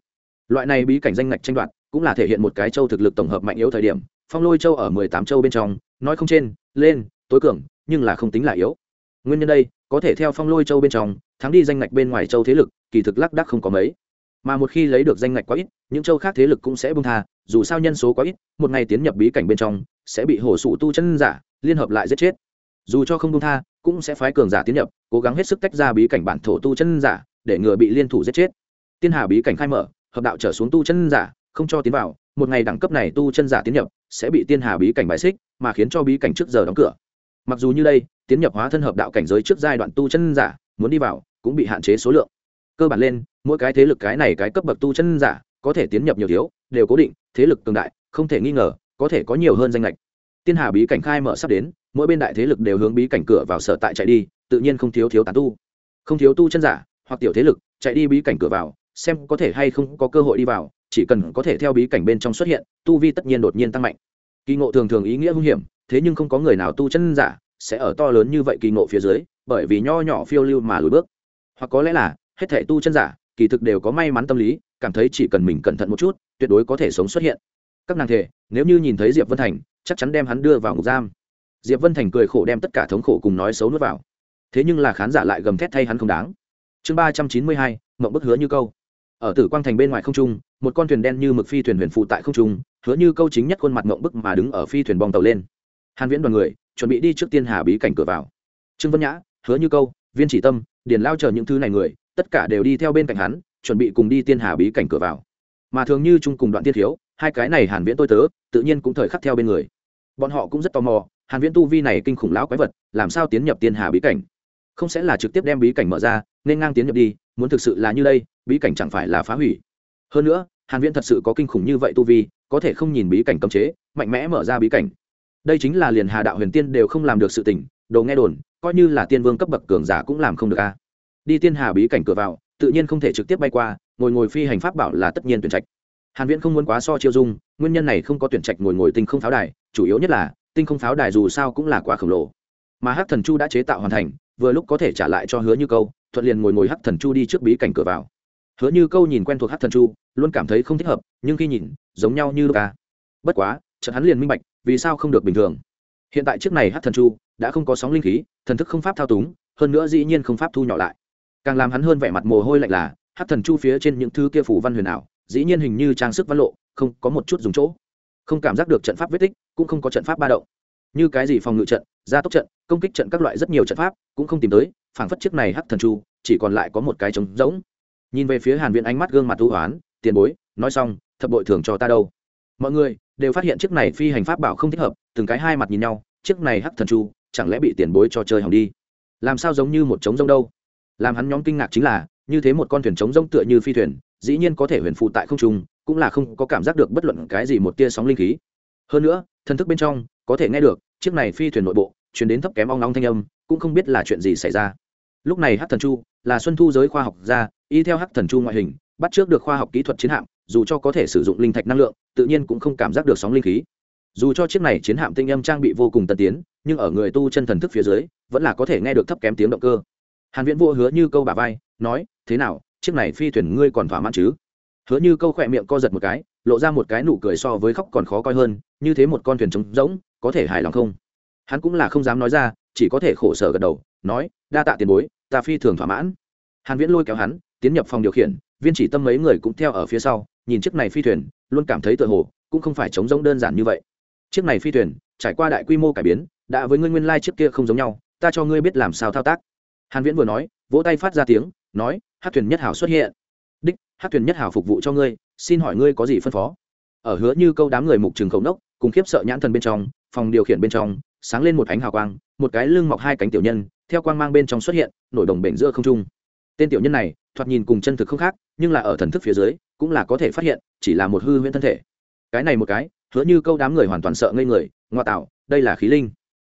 Loại này bí cảnh danh lệch tranh đoạt cũng là thể hiện một cái châu thực lực tổng hợp mạnh yếu thời điểm, phong lôi châu ở mười tám châu bên trong, nói không trên, lên, tối cường, nhưng là không tính là yếu. Nguyên nhân đây, có thể theo phong lôi châu bên trong, thắng đi danh ngạch bên ngoài châu thế lực, kỳ thực lác đắc không có mấy. Mà một khi lấy được danh ngạch quá ít, những châu khác thế lực cũng sẽ bung tha, dù sao nhân số quá ít, một ngày tiến nhập bí cảnh bên trong, sẽ bị hổ sụ tu chân giả, liên hợp lại giết chết. Dù cho không bung tha, cũng sẽ phái cường giả tiến nhập, cố gắng hết sức tách ra bí cảnh bản thổ tu chân giả, để ngừa bị liên thủ giết chết. Tiên hà bí cảnh khai mở, hợp đạo trở xuống tu chân giả không cho tiến vào, một ngày đẳng cấp này tu chân giả tiến nhập, sẽ bị tiên hà bí cảnh bài xích, mà khiến cho bí cảnh trước giờ đóng cửa. Mặc dù như đây, tiến nhập hóa thân hợp đạo cảnh giới trước giai đoạn tu chân giả, muốn đi vào, cũng bị hạn chế số lượng. Cơ bản lên, mỗi cái thế lực cái này cái cấp bậc tu chân giả, có thể tiến nhập nhiều thiếu, đều cố định, thế lực cường đại, không thể nghi ngờ, có thể có nhiều hơn danh lệch tiên hà bí cảnh khai mở sắp đến, mỗi bên đại thế lực đều hướng bí cảnh cửa vào sở tại chạy đi, tự nhiên không thiếu thiếu tán tu. Không thiếu tu chân giả, hoặc tiểu thế lực, chạy đi bí cảnh cửa vào, xem có thể hay không có cơ hội đi vào chỉ cần có thể theo bí cảnh bên trong xuất hiện, tu vi tất nhiên đột nhiên tăng mạnh. Kỳ ngộ thường thường ý nghĩa hung hiểm, thế nhưng không có người nào tu chân giả sẽ ở to lớn như vậy kỳ ngộ phía dưới, bởi vì nho nhỏ phiêu lưu mà lùi bước. Hoặc có lẽ là, hết thể tu chân giả, kỳ thực đều có may mắn tâm lý, cảm thấy chỉ cần mình cẩn thận một chút, tuyệt đối có thể sống xuất hiện. Các nàng thể nếu như nhìn thấy diệp vân thành, chắc chắn đem hắn đưa vào ngục giam. Diệp vân thành cười khổ đem tất cả thống khổ cùng nói xấu nuốt vào. Thế nhưng là khán giả lại gầm thét thay hắn không đáng. Chương ba trăm chín mươi hai, mộng bức hứa như câu ở tử quang thành bên ngoài không trung, một con thuyền đen như mực phi thuyền huyền phụ tại không trung, hứa như câu chính nhất khuôn mặt mộng bức mà đứng ở phi thuyền bong tàu lên. Hàn viễn đoàn người chuẩn bị đi trước tiên hà bí cảnh cửa vào. Trương vân nhã, hứa như câu, viên chỉ tâm, điền lao chờ những thứ này người, tất cả đều đi theo bên cạnh hắn, chuẩn bị cùng đi tiên hà bí cảnh cửa vào. Mà thường như chung cùng đoạn tiên thiếu, hai cái này hàn viễn tôi tớ, tự nhiên cũng thời khắc theo bên người. Bọn họ cũng rất tò mò, hàn viễn tu vi này kinh khủng lão quái vật, làm sao tiến nhập tiên hà bí cảnh? Không sẽ là trực tiếp đem bí cảnh mở ra, nên ngang tiến nhập đi, muốn thực sự là như đây, bí cảnh chẳng phải là phá hủy. Hơn nữa, hàn viễn thật sự có kinh khủng như vậy tu vi, có thể không nhìn bí cảnh cấm chế, mạnh mẽ mở ra bí cảnh. Đây chính là liền hà đạo huyền tiên đều không làm được sự tình, đồ nghe đồn, coi như là tiên vương cấp bậc cường giả cũng làm không được a. Đi tiên hà bí cảnh cửa vào, tự nhiên không thể trực tiếp bay qua, ngồi ngồi phi hành pháp bảo là tất nhiên tuyển trạch. Hàn viễn không muốn quá so chiêu dung, nguyên nhân này không có tuyển trạch ngồi ngồi tinh không pháo đài, chủ yếu nhất là, tinh không pháo đài dù sao cũng là quá khổng lồ. Mà hắc thần chu đã chế tạo hoàn thành vừa lúc có thể trả lại cho hứa như câu, thuận liền ngồi ngồi hắc thần chu đi trước bí cảnh cửa vào. Hứa như câu nhìn quen thuộc hắc thần chu, luôn cảm thấy không thích hợp, nhưng khi nhìn, giống nhau như ca à. bất quá, chợt hắn liền minh bạch, vì sao không được bình thường. Hiện tại trước này hắc thần chu đã không có sóng linh khí, thần thức không pháp thao túng, hơn nữa dĩ nhiên không pháp thu nhỏ lại. Càng làm hắn hơn vẻ mặt mồ hôi lạnh là, hắc thần chu phía trên những thứ kia phủ văn huyền ảo, dĩ nhiên hình như trang sức văn lộ, không có một chút dùng chỗ. Không cảm giác được trận pháp vết tích, cũng không có trận pháp ba động như cái gì phòng ngự trận, gia tốc trận, công kích trận các loại rất nhiều trận pháp, cũng không tìm tới, phảng phất chiếc này hắc thần chu, chỉ còn lại có một cái trống rỗng. Nhìn về phía hàn viện ánh mắt gương mặt thú hoán, tiền bối, nói xong, thập bội thưởng cho ta đâu. Mọi người đều phát hiện chiếc này phi hành pháp bảo không thích hợp, từng cái hai mặt nhìn nhau, chiếc này hắc thần chu, chẳng lẽ bị tiền bối cho chơi hỏng đi? Làm sao giống như một trống rông đâu? Làm hắn nhóm kinh ngạc chính là, như thế một con thuyền trống rông tựa như phi thuyền, dĩ nhiên có thể huyền phụ tại không trung, cũng là không có cảm giác được bất luận cái gì một tia sóng linh khí. Hơn nữa, thần thức bên trong có thể nghe được, chiếc này phi thuyền nội bộ chuyển đến thấp kém ong ong thanh âm, cũng không biết là chuyện gì xảy ra. Lúc này hát thần chu là xuân thu giới khoa học gia, y theo hát thần chu ngoại hình, bắt trước được khoa học kỹ thuật chiến hạm, dù cho có thể sử dụng linh thạch năng lượng, tự nhiên cũng không cảm giác được sóng linh khí. Dù cho chiếc này chiến hạm tinh âm trang bị vô cùng tân tiến, nhưng ở người tu chân thần thức phía dưới, vẫn là có thể nghe được thấp kém tiếng động cơ. Hàn viễn vua hứa như câu bà vai, nói, thế nào, chiếc này phi thuyền ngươi còn thỏa mãn chứ? Hứa như câu khỏe miệng co giật một cái, lộ ra một cái nụ cười so với khóc còn khó coi hơn, như thế một con thuyền trống rỗng có thể hài lòng không? Hắn cũng là không dám nói ra, chỉ có thể khổ sở gật đầu, nói, đa tạ tiền bối, ta phi thường thỏa mãn. Hàn viễn lôi kéo hắn, tiến nhập phòng điều khiển, viên chỉ tâm mấy người cũng theo ở phía sau, nhìn chiếc này phi thuyền, luôn cảm thấy tựa hồ cũng không phải trống rỗng đơn giản như vậy. Chiếc này phi thuyền, trải qua đại quy mô cải biến, đã với ngươi nguyên lai like trước kia không giống nhau, ta cho ngươi biết làm sao thao tác. Hàn viễn vừa nói, vỗ tay phát ra tiếng, nói, hát thuyền nhất hảo xuất hiện. Đích, hát thuyền nhất hảo phục vụ cho ngươi, xin hỏi ngươi có gì phân phó? Ở hứa như câu đám người mục trường khẩu nốc cùng khiếp sợ nhãn thần bên trong, phòng điều khiển bên trong, sáng lên một ánh hào quang, một cái lưng mọc hai cánh tiểu nhân, theo quang mang bên trong xuất hiện, nổi đồng bệnh giữa không trung. Tên tiểu nhân này, thoạt nhìn cùng chân thực không khác, nhưng là ở thần thức phía dưới, cũng là có thể phát hiện, chỉ là một hư huyễn thân thể. Cái này một cái, hứa như câu đám người hoàn toàn sợ ngây người, ngoa tạo, đây là khí linh.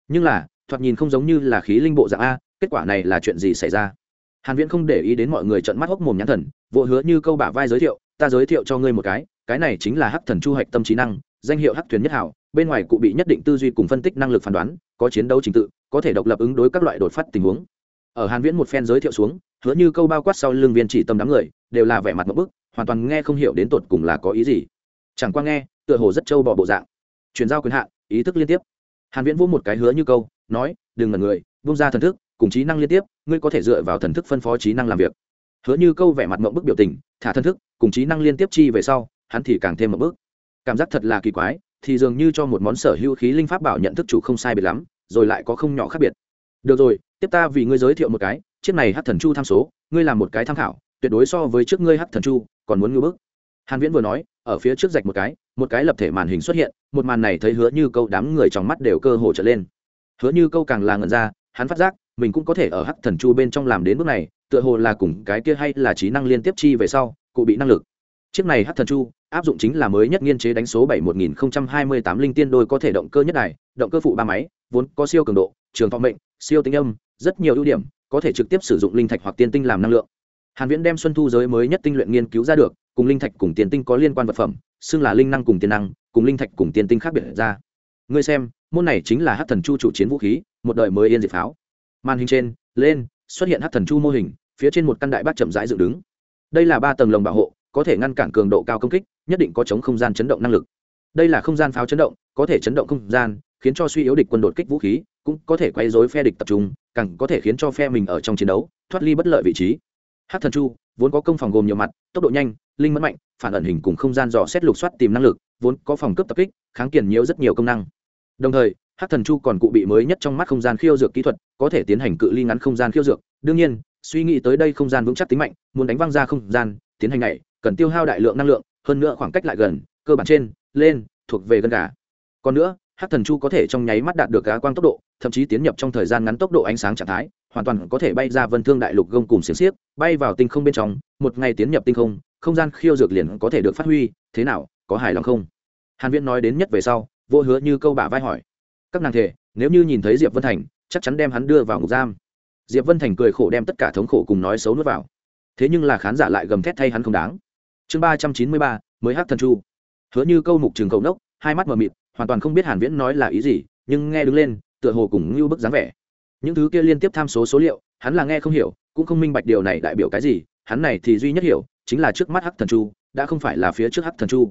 Nhưng là, thoạt nhìn không giống như là khí linh bộ dạng a, kết quả này là chuyện gì xảy ra? Hàn viễn không để ý đến mọi người trợn mắt hốc mồm nhãn thần vỗ hứa như câu bả vai giới thiệu, ta giới thiệu cho ngươi một cái cái này chính là hắc thần chu hạch tâm trí năng danh hiệu hắc thuyền nhất hảo, bên ngoài cụ bị nhất định tư duy cùng phân tích năng lực phán đoán, có chiến đấu trình tự, có thể độc lập ứng đối các loại đột phát tình huống. Ở hàn viễn một phen giới thiệu xuống, hứa như câu bao quát sau lưng viên chỉ tâm đám người, đều là vẻ mặt một bức, hoàn toàn nghe không hiểu đến tột cùng là có ý gì. Chẳng qua nghe, tựa hồ rất trâu bò bộ dạng. Chuyển giao quyền hạn, ý thức liên tiếp. Hàn viễn vỗ một cái hứa như câu, nói, đừng ngẩn người, buông ra thần thức, cùng trí năng liên tiếp, ngươi có thể dựa vào thần thức phân phó trí năng làm việc. Hứa như câu vẻ mặt mộng bức biểu tình, thả thần thức, cùng trí năng liên tiếp chi về sau, hắn thì càng thêm một bước cảm giác thật là kỳ quái, thì dường như cho một món sở hữu khí linh pháp bảo nhận thức chủ không sai biệt lắm, rồi lại có không nhỏ khác biệt. Được rồi, tiếp ta vì ngươi giới thiệu một cái, chiếc này hát thần chu tham số, ngươi làm một cái tham khảo, tuyệt đối so với trước ngươi hát thần chu, còn muốn ngưỡng bức. Hàn viễn vừa nói, ở phía trước rạch một cái một cái lập thể màn hình xuất hiện, một màn này thấy hứa như câu đám người trong mắt đều cơ hồ trở lên. Hứa như câu càng là ngẩn ra, hắn phát giác, mình cũng có thể ở hắc thần chu bên trong làm đến bước này, tựa hồ là cùng cái kia hay là trí năng liên tiếp chi về sau, cụ bị năng lực. Chiếc này hắc thần chu áp dụng chính là mới nhất nghiên chế đánh số bảy một nghìn hai mươi tám linh tiên đôi có thể động cơ nhất này, động cơ phụ ba máy vốn có siêu cường độ trường phong mệnh siêu tinh âm rất nhiều ưu điểm có thể trực tiếp sử dụng linh thạch hoặc tiên tinh làm năng lượng. Hàn viễn đem xuân thu giới mới nhất tinh luyện nghiên cứu ra được cùng linh thạch cùng tiên tinh có liên quan vật phẩm xưng là linh năng cùng tiên năng cùng linh thạch cùng tiên tinh khác biệt ra. Ngươi xem môn này chính là hắc thần chu chủ chiến vũ khí một đời mới yên diệt pháo. Màn hình trên lên xuất hiện hắc thần chu mô hình phía trên một căn đại bác chậm rãi dựng đứng. Đây là ba tầng lồng bảo hộ có thể ngăn cản cường độ cao công kích nhất định có chống không gian chấn động năng lực. Đây là không gian pháo chấn động, có thể chấn động không gian, khiến cho suy yếu địch quân đột kích vũ khí, cũng có thể quay dối phe địch tập trung, càng có thể khiến cho phe mình ở trong chiến đấu, thoát ly bất lợi vị trí. Hát thần chu, vốn có công phòng gồm nhiều mặt, tốc độ nhanh, linh mẫn mạnh, phản ẩn hình cùng không gian dò xét lục soát tìm năng lực, vốn có phòng cướp tập kích, kháng kiền nhiều rất nhiều công năng. Đồng thời hát thần chu còn cụ bị mới nhất trong mắt không gian khiêu dược kỹ thuật, có thể tiến hành cự ly ngắn không gian khiêu dược. Đương nhiên, suy nghĩ tới đây không gian vững chắc tính mạnh, muốn đánh văng ra không gian, tiến hành này cần tiêu hao đại lượng năng lượng hơn nữa khoảng cách lại gần, cơ bản trên, lên, thuộc về gần cả còn nữa hát thần chu có thể trong nháy mắt đạt được cá quang tốc độ, thậm chí tiến nhập trong thời gian ngắn tốc độ ánh sáng trạng thái, hoàn toàn có thể bay ra vân thương đại lục gông cùng xiềng xiếc, bay vào tinh không bên trong, một ngày tiến nhập tinh không không gian khiêu dược liền có thể được phát huy, thế nào, có hài lòng không? Hàn viễn nói đến nhất về sau, vô hứa như câu bả vai hỏi. Các nàng thể, nếu như nhìn thấy diệp vân thành, chắc chắn đem hắn đưa vào ngục giam. Diệp vân thành cười khổ đem tất cả thống khổ cùng nói xấu nuốt vào. Thế nhưng là khán giả lại gầm thét thay hắn không đáng chương ba trăm chín mươi ba, mới hát thần chu. Hứa như câu mục trường cầu nốc, hai mắt mờ mịt, hoàn toàn không biết hàn viễn nói là ý gì, nhưng nghe đứng lên, tựa hồ cùng như bức dáng vẻ. Những thứ kia liên tiếp tham số số liệu, hắn là nghe không hiểu, cũng không minh bạch điều này đại biểu cái gì, hắn này thì duy nhất hiểu, chính là trước mắt hắc thần chu, đã không phải là phía trước hắc thần chu.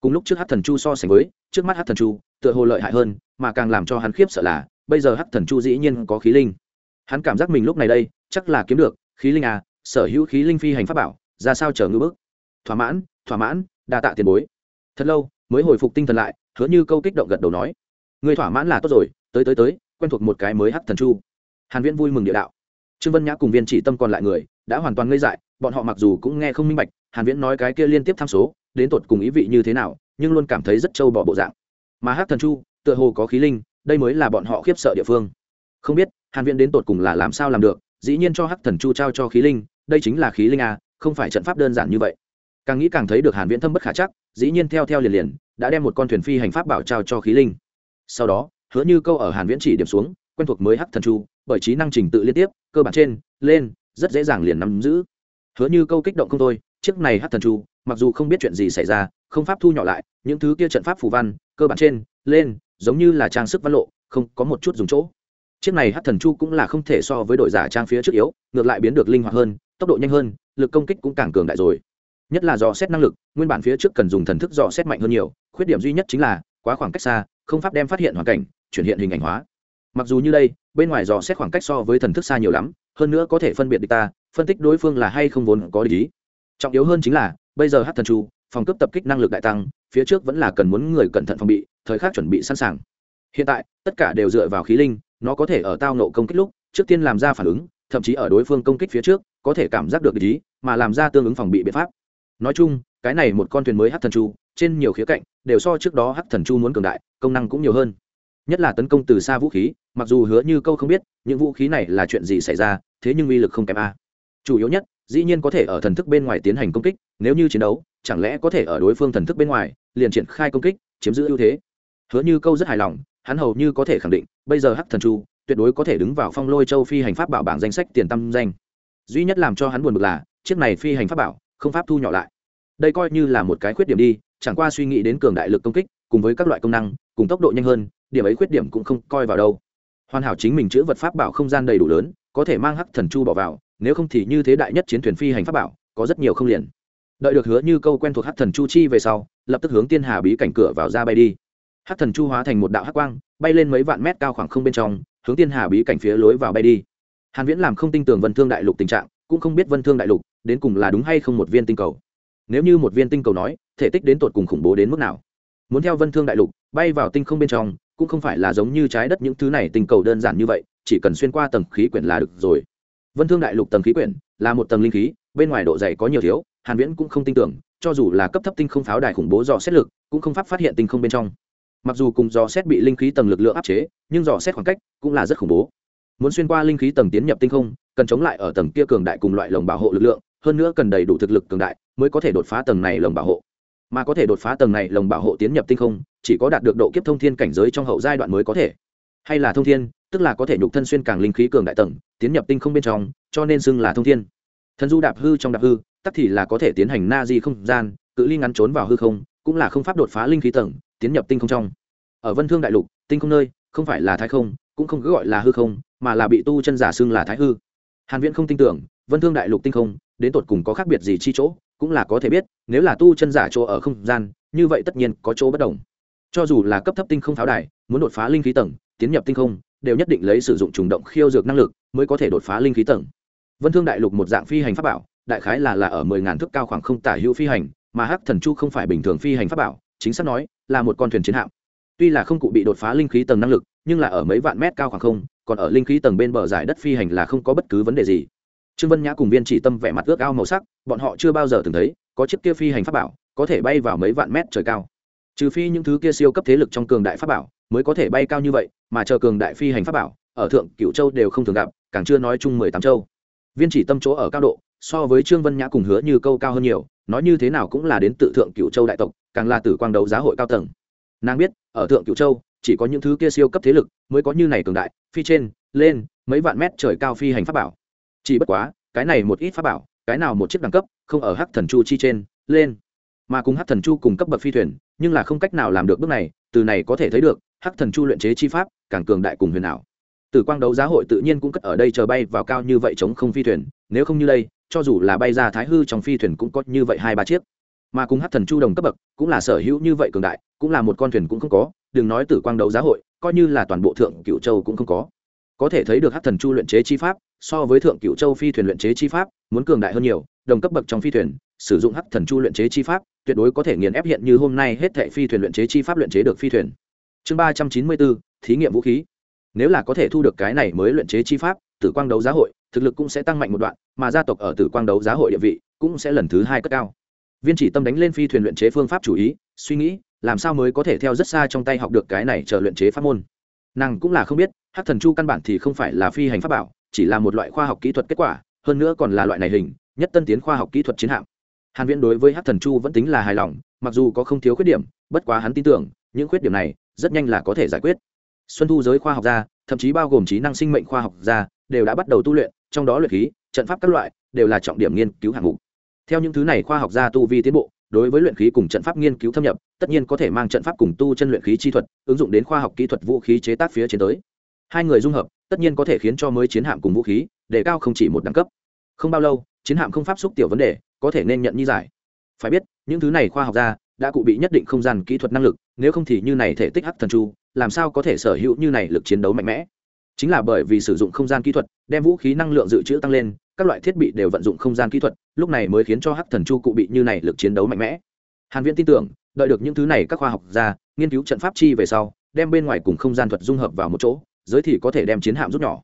Cùng lúc trước hắc thần chu so sánh với, trước mắt hắc thần chu, tựa hồ lợi hại hơn, mà càng làm cho hắn khiếp sợ là, bây giờ hắc thần chu dĩ nhiên có khí linh. Hắn cảm giác mình lúc này đây, chắc là kiếm được, khí linh à sở hữu khí linh phi hành pháp bảo, ra sao chờ ngư bức? Thỏa mãn thỏa mãn, đa tạ tiền bối. Thật lâu, mới hồi phục tinh thần lại, hứa như câu kích động gật đầu nói. Người thỏa mãn là tốt rồi, tới tới tới, quen thuộc một cái mới hắc thần chu. Hàn viễn vui mừng địa đạo. Trương vân nhã cùng viên chỉ tâm còn lại người, đã hoàn toàn ngây dại, bọn họ mặc dù cũng nghe không minh bạch, hàn viễn nói cái kia liên tiếp tham số, đến tột cùng ý vị như thế nào, nhưng luôn cảm thấy rất trâu bỏ bộ dạng. Mà hắc thần chu, tựa hồ có khí linh, đây mới là bọn họ khiếp sợ địa phương. Không biết, hàn viễn đến tột cùng là làm sao làm được, dĩ nhiên cho hắc thần chu trao cho khí linh, đây chính là khí linh à không phải trận pháp đơn giản như vậy càng nghĩ càng thấy được hàn viễn thâm bất khả chắc, dĩ nhiên theo theo liền liền, đã đem một con thuyền phi hành pháp bảo trao cho khí linh. Sau đó, hứa như câu ở hàn viễn chỉ điểm xuống, quen thuộc mới hắc thần chu, bởi trí năng trình tự liên tiếp, cơ bản trên, lên, rất dễ dàng liền nắm giữ. Hứa như câu kích động không thôi, chiếc này hắc thần chu, mặc dù không biết chuyện gì xảy ra, không pháp thu nhỏ lại, những thứ kia trận pháp phù văn, cơ bản trên, lên, giống như là trang sức văn lộ, không có một chút dùng chỗ. Chiếc này hắc thần chu cũng là không thể so với đội giả trang phía trước yếu, ngược lại biến được linh hoạt hơn, tốc độ nhanh hơn, lực công kích cũng càng cường đại rồi nhất là dò xét năng lực, nguyên bản phía trước cần dùng thần thức dò xét mạnh hơn nhiều, khuyết điểm duy nhất chính là quá khoảng cách xa, không pháp đem phát hiện hoàn cảnh, chuyển hiện hình ảnh hóa. Mặc dù như đây, bên ngoài dò xét khoảng cách so với thần thức xa nhiều lắm, hơn nữa có thể phân biệt địch ta, phân tích đối phương là hay không vốn có lý. Trọng yếu hơn chính là, bây giờ hát thần chu, phòng cấp tập kích năng lực đại tăng, phía trước vẫn là cần muốn người cẩn thận phòng bị, thời khắc chuẩn bị sẵn sàng. Hiện tại, tất cả đều dựa vào khí linh, nó có thể ở tao nộ công kích lúc, trước tiên làm ra phản ứng, thậm chí ở đối phương công kích phía trước, có thể cảm giác được ý, mà làm ra tương ứng phòng bị biện pháp nói chung, cái này một con thuyền mới hắc thần chu, trên nhiều khía cạnh đều so trước đó hắc thần chu muốn cường đại, công năng cũng nhiều hơn. Nhất là tấn công từ xa vũ khí, mặc dù hứa như câu không biết, những vũ khí này là chuyện gì xảy ra, thế nhưng uy lực không kém a. Chủ yếu nhất, dĩ nhiên có thể ở thần thức bên ngoài tiến hành công kích, nếu như chiến đấu, chẳng lẽ có thể ở đối phương thần thức bên ngoài, liền triển khai công kích, chiếm giữ ưu thế. Hứa như câu rất hài lòng, hắn hầu như có thể khẳng định, bây giờ hắc thần chu tuyệt đối có thể đứng vào phong lôi châu phi hành pháp bảo bảng danh sách tiền tâm danh. Duy nhất làm cho hắn buồn bực là, chiếc này phi hành pháp bảo không pháp thu nhỏ lại. Đây coi như là một cái khuyết điểm đi, chẳng qua suy nghĩ đến cường đại lực công kích, cùng với các loại công năng, cùng tốc độ nhanh hơn, điểm ấy khuyết điểm cũng không coi vào đâu. Hoàn hảo chính mình chữ vật pháp bảo không gian đầy đủ lớn, có thể mang hắc thần chu bỏ vào, nếu không thì như thế đại nhất chiến thuyền phi hành pháp bảo, có rất nhiều không liền. Đợi được hứa như câu quen thuộc hắc thần chu chi về sau, lập tức hướng tiên hà bí cảnh cửa vào ra bay đi. Hắc thần chu hóa thành một đạo hắc quang, bay lên mấy vạn mét cao khoảng không bên trong, hướng tiên hà bí cảnh phía lối vào bay đi. Hàn viễn làm không tin tưởng vân thương đại lục tình trạng, cũng không biết vân thương đại lục đến cùng là đúng hay không một viên tinh cầu? Nếu như một viên tinh cầu nói, thể tích đến tột cùng khủng bố đến mức nào? Muốn theo vân thương đại lục bay vào tinh không bên trong, cũng không phải là giống như trái đất những thứ này tinh cầu đơn giản như vậy, chỉ cần xuyên qua tầng khí quyển là được rồi. Vân thương đại lục tầng khí quyển là một tầng linh khí, bên ngoài độ dày có nhiều thiếu, hàn viễn cũng không tin tưởng, cho dù là cấp thấp tinh không pháo đài khủng bố dò xét lực, cũng không pháp phát hiện tinh không bên trong. Mặc dù cùng dò xét bị linh khí tầng lực lượng áp chế, nhưng dò xét khoảng cách cũng là rất khủng bố. Muốn xuyên qua linh khí tầng tiến nhập tinh không, cần chống lại ở tầng kia cường đại cùng loại lồng bảo hộ lực lượng hơn nữa cần đầy đủ thực lực cường đại mới có thể đột phá tầng này lồng bảo hộ. Mà có thể đột phá tầng này lồng bảo hộ tiến nhập tinh không, chỉ có đạt được độ kiếp thông thiên cảnh giới trong hậu giai đoạn mới có thể. Hay là thông thiên, tức là có thể nhục thân xuyên càng linh khí cường đại tầng, tiến nhập tinh không bên trong, cho nên xưng là thông thiên. Thần du đạp hư trong đạp hư, tắc thì là có thể tiến hành na di không gian, cự ly ngắn trốn vào hư không, cũng là không pháp đột phá linh khí tầng, tiến nhập tinh không trong. Ở vân thương đại lục, tinh không nơi, không phải là thái không, cũng không cứ gọi là hư không, mà là bị tu chân giả xưng là thái hư. Hàn viễn không tin tưởng vân thương đại lục tinh không, đến tột cùng có khác biệt gì chi chỗ, cũng là có thể biết, nếu là tu chân giả chỗ ở không gian, như vậy tất nhiên có chỗ bất đồng. Cho dù là cấp thấp tinh không pháo đài, muốn đột phá linh khí tầng, tiến nhập tinh không, đều nhất định lấy sử dụng trùng động khiêu dược năng lực mới có thể đột phá linh khí tầng. Vân thương đại lục một dạng phi hành pháp bảo, đại khái là là ở mười ngàn thước cao khoảng không tả hữu phi hành, mà hắc thần chu không phải bình thường phi hành pháp bảo, chính xác nói, là một con thuyền chiến hạm. Tuy là không cụ bị đột phá linh khí tầng năng lực, nhưng là ở mấy vạn mét cao khoảng không, còn ở linh khí tầng bên bờ giải đất phi hành là không có bất cứ vấn đề gì trương vân nhã cùng viên chỉ tâm vẻ mặt ước ao màu sắc, bọn họ chưa bao giờ từng thấy, có chiếc kia phi hành pháp bảo, có thể bay vào mấy vạn mét trời cao. Trừ phi những thứ kia siêu cấp thế lực trong cường đại pháp bảo, mới có thể bay cao như vậy, mà chờ cường đại phi hành pháp bảo, ở thượng cửu châu đều không thường gặp, càng chưa nói chung mười tám châu. Viên chỉ tâm chỗ ở cao độ, so với trương vân nhã cùng hứa như câu cao hơn nhiều, nói như thế nào cũng là đến tự thượng cửu châu đại tộc, càng là tử quang đấu giá hội cao tầng. Nàng biết, ở thượng cửu châu, chỉ có những thứ kia siêu cấp thế lực mới có như này cường đại, phi trên, lên, mấy vạn mét trời cao phi hành pháp bảo chỉ bất quá, cái này một ít pháp bảo, cái nào một chiếc đẳng cấp, không ở hắc thần chu chi trên, lên. Mà cùng hắc thần chu cùng cấp bậc phi thuyền, nhưng là không cách nào làm được bước này, từ này có thể thấy được, hắc thần chu luyện chế chi pháp, càng cường đại cùng huyền ảo. Từ quang đấu giá hội tự nhiên cũng cất ở đây chờ bay vào cao như vậy chống không phi thuyền, nếu không như đây, cho dù là bay ra thái hư trong phi thuyền cũng có như vậy hai ba chiếc. Mà cùng hắc thần chu đồng cấp bậc, cũng là sở hữu như vậy cường đại, cũng là một con thuyền cũng không có, đừng nói từ quang đấu giá hội, coi như là toàn bộ thượng cựu châu cũng không có có thể thấy được hắc thần chu luyện chế chi pháp, so với thượng cựu châu phi thuyền luyện chế chi pháp, muốn cường đại hơn nhiều, đồng cấp bậc trong phi thuyền, sử dụng hắc thần chu luyện chế chi pháp, tuyệt đối có thể nghiền ép hiện như hôm nay hết thệ phi thuyền luyện chế chi pháp luyện chế được phi thuyền. Chương ba trăm chín mươi bốn, thí nghiệm vũ khí. Nếu là có thể thu được cái này mới luyện chế chi pháp, tử quang đấu giá hội, thực lực cũng sẽ tăng mạnh một đoạn, mà gia tộc ở tử quang đấu giá hội địa vị cũng sẽ lần thứ hai cất cao. Viên chỉ tâm đánh lên phi thuyền luyện chế phương pháp chủ ý, suy nghĩ, làm sao mới có thể theo rất xa trong tay học được cái này chờ luyện chế pháp môn nàng cũng là không biết hát thần chu căn bản thì không phải là phi hành pháp bảo, chỉ là một loại khoa học kỹ thuật kết quả, hơn nữa còn là loại này hình, nhất tân tiến khoa học kỹ thuật chiến hạm. Hàn viễn đối với hát thần chu vẫn tính là hài lòng, mặc dù có không thiếu khuyết điểm, bất quá hắn tin tưởng, những khuyết điểm này rất nhanh là có thể giải quyết. Xuân thu giới khoa học gia, thậm chí bao gồm trí năng sinh mệnh khoa học gia, đều đã bắt đầu tu luyện, trong đó luyện khí, trận pháp các loại, đều là trọng điểm nghiên cứu hạng mục. Theo những thứ này khoa học gia tu vi tiến bộ đối với luyện khí cùng trận pháp nghiên cứu thâm nhập, tất nhiên có thể mang trận pháp cùng tu chân luyện khí chi thuật, ứng dụng đến khoa học kỹ thuật vũ khí chế tác phía trên tới. Hai người dung hợp, tất nhiên có thể khiến cho mới chiến hạm cùng vũ khí, đề cao không chỉ một đẳng cấp. Không bao lâu, chiến hạm không pháp xúc tiểu vấn đề, có thể nên nhận như giải. Phải biết, những thứ này khoa học gia, đã cụ bị nhất định không gian kỹ thuật năng lực, nếu không thì như này thể tích hắc thần chu, làm sao có thể sở hữu như này lực chiến đấu mạnh mẽ? Chính là bởi vì sử dụng không gian kỹ thuật, đem vũ khí năng lượng dự trữ tăng lên, các loại thiết bị đều vận dụng không gian kỹ thuật, lúc này mới khiến cho hắc thần chu cụ bị như này lực chiến đấu mạnh mẽ. Hàn viễn tin tưởng, đợi được những thứ này các khoa học gia, nghiên cứu trận pháp chi về sau, đem bên ngoài cùng không gian thuật dung hợp vào một chỗ, giới thì có thể đem chiến hạm rút nhỏ.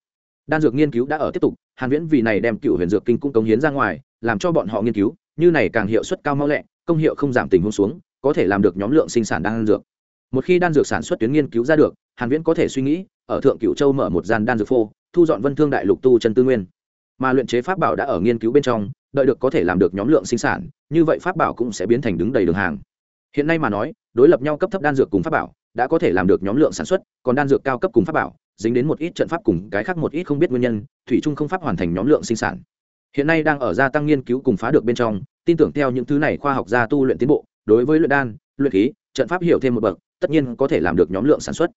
Đan dược nghiên cứu đã ở tiếp tục, hàn viễn vì này đem cựu huyền dược kinh cũng cống hiến ra ngoài, làm cho bọn họ nghiên cứu, như này càng hiệu suất cao mau lẹ, công hiệu không giảm tình huống xuống, có thể làm được nhóm lượng sinh sản đan dược. Một khi đan dược sản xuất tuyến nghiên cứu ra được hàn viễn có thể suy nghĩ, ở thượng cửu châu mở một gian đan dược phô, thu dọn vân thương đại lục tu chân tư nguyên. Mà luyện chế pháp bảo đã ở nghiên cứu bên trong, đợi được có thể làm được nhóm lượng sinh sản, như vậy pháp bảo cũng sẽ biến thành đứng đầy đường hàng. Hiện nay mà nói, đối lập nhau cấp thấp đan dược cùng pháp bảo, đã có thể làm được nhóm lượng sản xuất, còn đan dược cao cấp cùng pháp bảo, dính đến một ít trận pháp cùng cái khác một ít không biết nguyên nhân, thủy trung không pháp hoàn thành nhóm lượng sinh sản. Hiện nay đang ở gia tăng nghiên cứu cùng phá được bên trong, tin tưởng theo những thứ này khoa học gia tu luyện tiến bộ, đối với luyện đan, luyện khí, trận pháp hiểu thêm một bậc, tất nhiên có thể làm được nhóm lượng sản xuất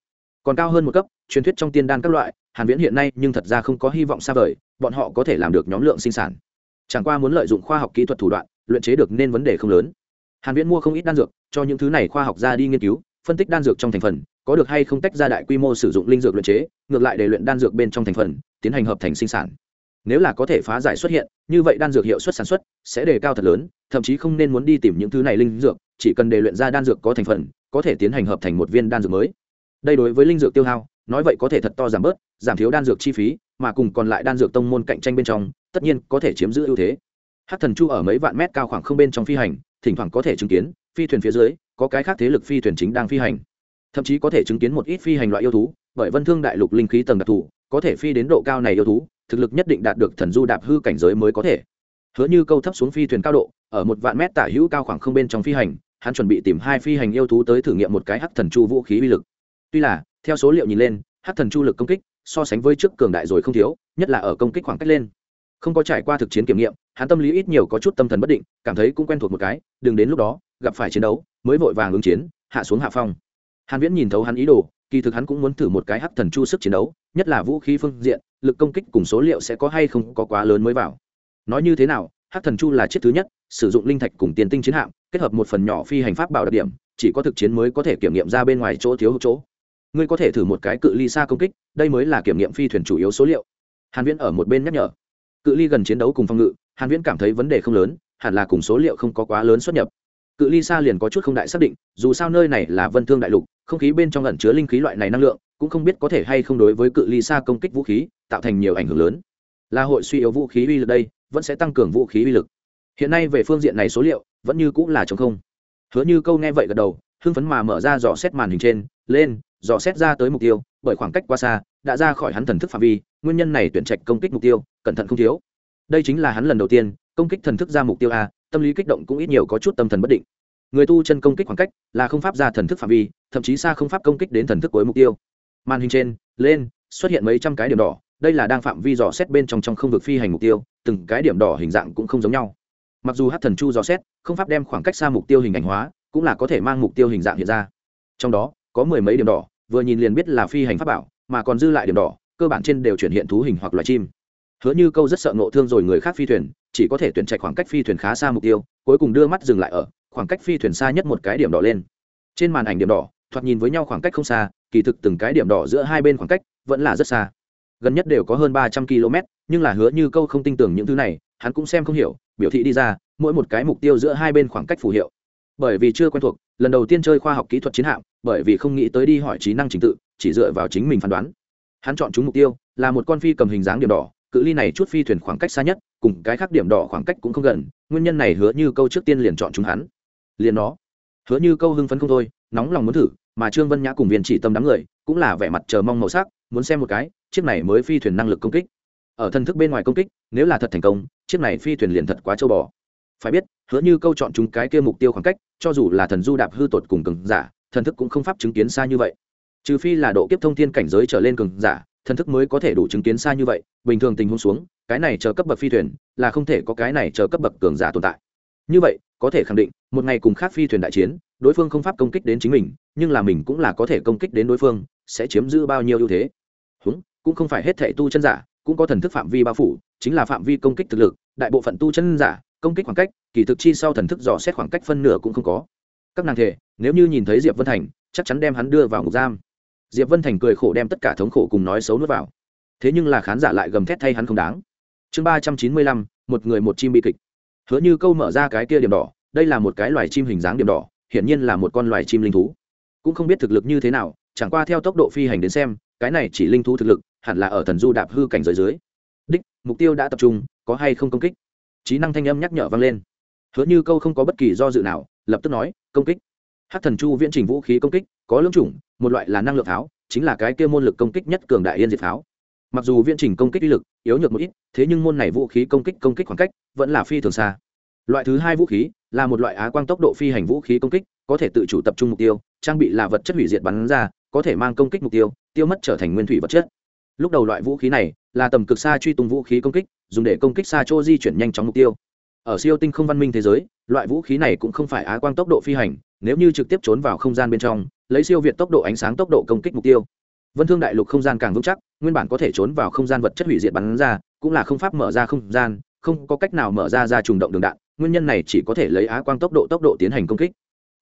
còn cao hơn một cấp, truyền thuyết trong tiên đan các loại, hàn viễn hiện nay nhưng thật ra không có hy vọng xa vời, bọn họ có thể làm được nhóm lượng sinh sản. Chẳng qua muốn lợi dụng khoa học kỹ thuật thủ đoạn, luyện chế được nên vấn đề không lớn. Hàn viễn mua không ít đan dược, cho những thứ này khoa học gia đi nghiên cứu, phân tích đan dược trong thành phần, có được hay không tách ra đại quy mô sử dụng linh dược luyện chế, ngược lại để luyện đan dược bên trong thành phần, tiến hành hợp thành sinh sản. Nếu là có thể phá giải xuất hiện, như vậy đan dược hiệu suất sản xuất sẽ đề cao thật lớn, thậm chí không nên muốn đi tìm những thứ này linh dược, chỉ cần để luyện ra đan dược có thành phần, có thể tiến hành hợp thành một viên đan dược mới đây đối với linh dược tiêu hao, nói vậy có thể thật to giảm bớt, giảm thiếu đan dược chi phí, mà cùng còn lại đan dược tông môn cạnh tranh bên trong, tất nhiên có thể chiếm giữ ưu thế. Hát thần chu ở mấy vạn mét cao khoảng không bên trong phi hành, thỉnh thoảng có thể chứng kiến, phi thuyền phía dưới, có cái khác thế lực phi thuyền chính đang phi hành. Thậm chí có thể chứng kiến một ít phi hành loại yêu thú, bởi vân thương đại lục linh khí tầng đặc thù, có thể phi đến độ cao này yêu thú, thực lực nhất định đạt được thần du đạp hư cảnh giới mới có thể. Hứa như câu thấp xuống phi thuyền cao độ, ở một vạn mét tả hữu cao khoảng không bên trong phi hành, hắn chuẩn bị tìm hai phi hành yêu thú tới thử nghiệm một cái hắc thần chu vũ khí uy lực tuy là, theo số liệu nhìn lên, hắc thần chu lực công kích so sánh với trước cường đại rồi không thiếu, nhất là ở công kích khoảng cách lên. Không có trải qua thực chiến kiểm nghiệm, hắn tâm lý ít nhiều có chút tâm thần bất định, cảm thấy cũng quen thuộc một cái, đừng đến lúc đó, gặp phải chiến đấu, mới vội vàng ứng chiến, hạ xuống hạ phong. Hàn viễn nhìn thấu hắn ý đồ, kỳ thực hắn cũng muốn thử một cái hắc thần chu sức chiến đấu, nhất là vũ khí phương diện, lực công kích cùng số liệu sẽ có hay không có quá lớn mới vào. Nói như thế nào, hắc thần chu là chiếc thứ nhất, sử dụng linh thạch cùng tiền tinh chiến hạm, kết hợp một phần nhỏ phi hành pháp bảo đặc điểm, chỉ có thực chiến mới có thể kiểm nghiệm ra bên ngoài chỗ thiếu hụt chỗ ngươi có thể thử một cái cự ly xa công kích, đây mới là kiểm nghiệm phi thuyền chủ yếu số liệu. Hàn viễn ở một bên nhắc nhở. Cự ly gần chiến đấu cùng phòng ngự, hàn viễn cảm thấy vấn đề không lớn, hẳn là cùng số liệu không có quá lớn xuất nhập. Cự ly xa liền có chút không đại xác định, dù sao nơi này là vân thương đại lục, không khí bên trong ẩn chứa linh khí loại này năng lượng, cũng không biết có thể hay không đối với cự ly xa công kích vũ khí, tạo thành nhiều ảnh hưởng lớn. Là hội suy yếu vũ khí uy lực đây, vẫn sẽ tăng cường vũ khí uy lực. Hiện nay về phương diện này số liệu, vẫn như cũng là chống không. Hứa như câu nghe vậy gật đầu, hưng phấn mà mở ra dò xét màn hình trên, lên dò xét ra tới mục tiêu, bởi khoảng cách quá xa, đã ra khỏi hắn thần thức phạm vi, nguyên nhân này tuyển trạch công kích mục tiêu, cẩn thận không thiếu. Đây chính là hắn lần đầu tiên, công kích thần thức ra mục tiêu a, tâm lý kích động cũng ít nhiều có chút tâm thần bất định. Người tu chân công kích khoảng cách là không pháp ra thần thức phạm vi, thậm chí xa không pháp công kích đến thần thức cuối mục tiêu. Màn hình trên, lên, xuất hiện mấy trăm cái điểm đỏ, đây là đang phạm vi dò xét bên trong trong không vực phi hành mục tiêu, từng cái điểm đỏ hình dạng cũng không giống nhau. Mặc dù hát thần chu dò xét, không pháp đem khoảng cách xa mục tiêu hình ảnh hóa, cũng là có thể mang mục tiêu hình dạng hiện ra. Trong đó, có mười mấy điểm đỏ vừa nhìn liền biết là phi hành pháp bảo, mà còn dư lại điểm đỏ, cơ bản trên đều chuyển hiện thú hình hoặc loài chim. Hứa như câu rất sợ ngộ thương rồi người khác phi thuyền, chỉ có thể tuyển trạch khoảng cách phi thuyền khá xa mục tiêu, cuối cùng đưa mắt dừng lại ở, khoảng cách phi thuyền xa nhất một cái điểm đỏ lên. Trên màn ảnh điểm đỏ, thoạt nhìn với nhau khoảng cách không xa, kỳ thực từng cái điểm đỏ giữa hai bên khoảng cách vẫn là rất xa. Gần nhất đều có hơn ba trăm km nhưng là hứa như câu không tin tưởng những thứ này, hắn cũng xem không hiểu, biểu thị đi ra, mỗi một cái mục tiêu giữa hai bên khoảng cách phù hiệu. Bởi vì chưa quen thuộc, lần đầu tiên chơi khoa học kỹ thuật chiến hạm bởi vì không nghĩ tới đi hỏi trí năng trình tự, chỉ dựa vào chính mình phán đoán. Hắn chọn chúng mục tiêu là một con phi cầm hình dáng điểm đỏ, cự ly này chút phi thuyền khoảng cách xa nhất, cùng cái khác điểm đỏ khoảng cách cũng không gần, nguyên nhân này hứa như câu trước tiên liền chọn chúng hắn. Liền nó. Hứa như câu hưng phấn không thôi, nóng lòng muốn thử, mà trương vân nhã cùng viên chỉ tâm đám người cũng là vẻ mặt chờ mong màu sắc, muốn xem một cái, chiếc này mới phi thuyền năng lực công kích. Ở thân thức bên ngoài công kích, nếu là thật thành công, chiếc này phi thuyền liền thật quá châu bò. Phải biết, hứa như câu chọn chúng cái kia mục tiêu khoảng cách, cho dù là thần du đạp hư tột cùng cường giả thần thức cũng không pháp chứng kiến xa như vậy. Trừ phi là độ kiếp thông thiên cảnh giới trở lên cường giả, thần thức mới có thể đủ chứng kiến xa như vậy, bình thường tình huống xuống, cái này chờ cấp bậc phi thuyền là không thể có cái này chờ cấp bậc cường giả tồn tại. Như vậy, có thể khẳng định, một ngày cùng khác phi thuyền đại chiến, đối phương không pháp công kích đến chính mình, nhưng là mình cũng là có thể công kích đến đối phương, sẽ chiếm giữ bao nhiêu ưu thế? Húng, cũng không phải hết thệ tu chân giả, cũng có thần thức phạm vi bao phủ, chính là phạm vi công kích thực lực, đại bộ phận tu chân giả, công kích khoảng cách, kỳ thực chi sau thần thức dò xét khoảng cách phân nửa cũng không có các nàng thể nếu như nhìn thấy diệp vân thành, chắc chắn đem hắn đưa vào ngục giam. Diệp vân thành cười khổ đem tất cả thống khổ cùng nói xấu nuốt vào. Thế nhưng là khán giả lại gầm thét thay hắn không đáng. Chương ba trăm chín mươi lăm, một người một chim bi kịch. Hứa như câu mở ra cái kia điểm đỏ, đây là một cái loài chim hình dáng điểm đỏ, hiển nhiên là một con loài chim linh thú. Cũng không biết thực lực như thế nào, chẳng qua theo tốc độ phi hành đến xem, cái này chỉ linh thú thực lực, hẳn là ở thần du đạp hư cảnh giới dưới. Đích, mục tiêu đã tập trung, có hay không công kích? Trí năng thanh âm nhắc nhở vang lên. Hứa như câu không có bất kỳ do dự nào lập tức nói, công kích. Hát thần chu viễn trình vũ khí công kích, có lưỡng chủng, một loại là năng lượng pháo chính là cái kia môn lực công kích nhất cường đại yên diệt pháo mặc dù viễn trình công kích uy lực yếu nhược một ít, thế nhưng môn này vũ khí công kích công kích khoảng cách vẫn là phi thường xa. Loại thứ hai vũ khí là một loại á quang tốc độ phi hành vũ khí công kích, có thể tự chủ tập trung mục tiêu, trang bị là vật chất hủy diệt bắn ra, có thể mang công kích mục tiêu tiêu mất trở thành nguyên thủy vật chất. Lúc đầu loại vũ khí này là tầm cực xa truy tung vũ khí công kích, dùng để công kích xa chỗ di chuyển nhanh chóng mục tiêu ở siêu tinh không văn minh thế giới, loại vũ khí này cũng không phải á quang tốc độ phi hành, nếu như trực tiếp trốn vào không gian bên trong, lấy siêu việt tốc độ ánh sáng tốc độ công kích mục tiêu. Vân thương đại lục không gian càng vững chắc, nguyên bản có thể trốn vào không gian vật chất hủy diệt bắn ra, cũng là không pháp mở ra không gian, không có cách nào mở ra ra trùng động đường đạn, nguyên nhân này chỉ có thể lấy á quang tốc độ tốc độ tiến hành công kích.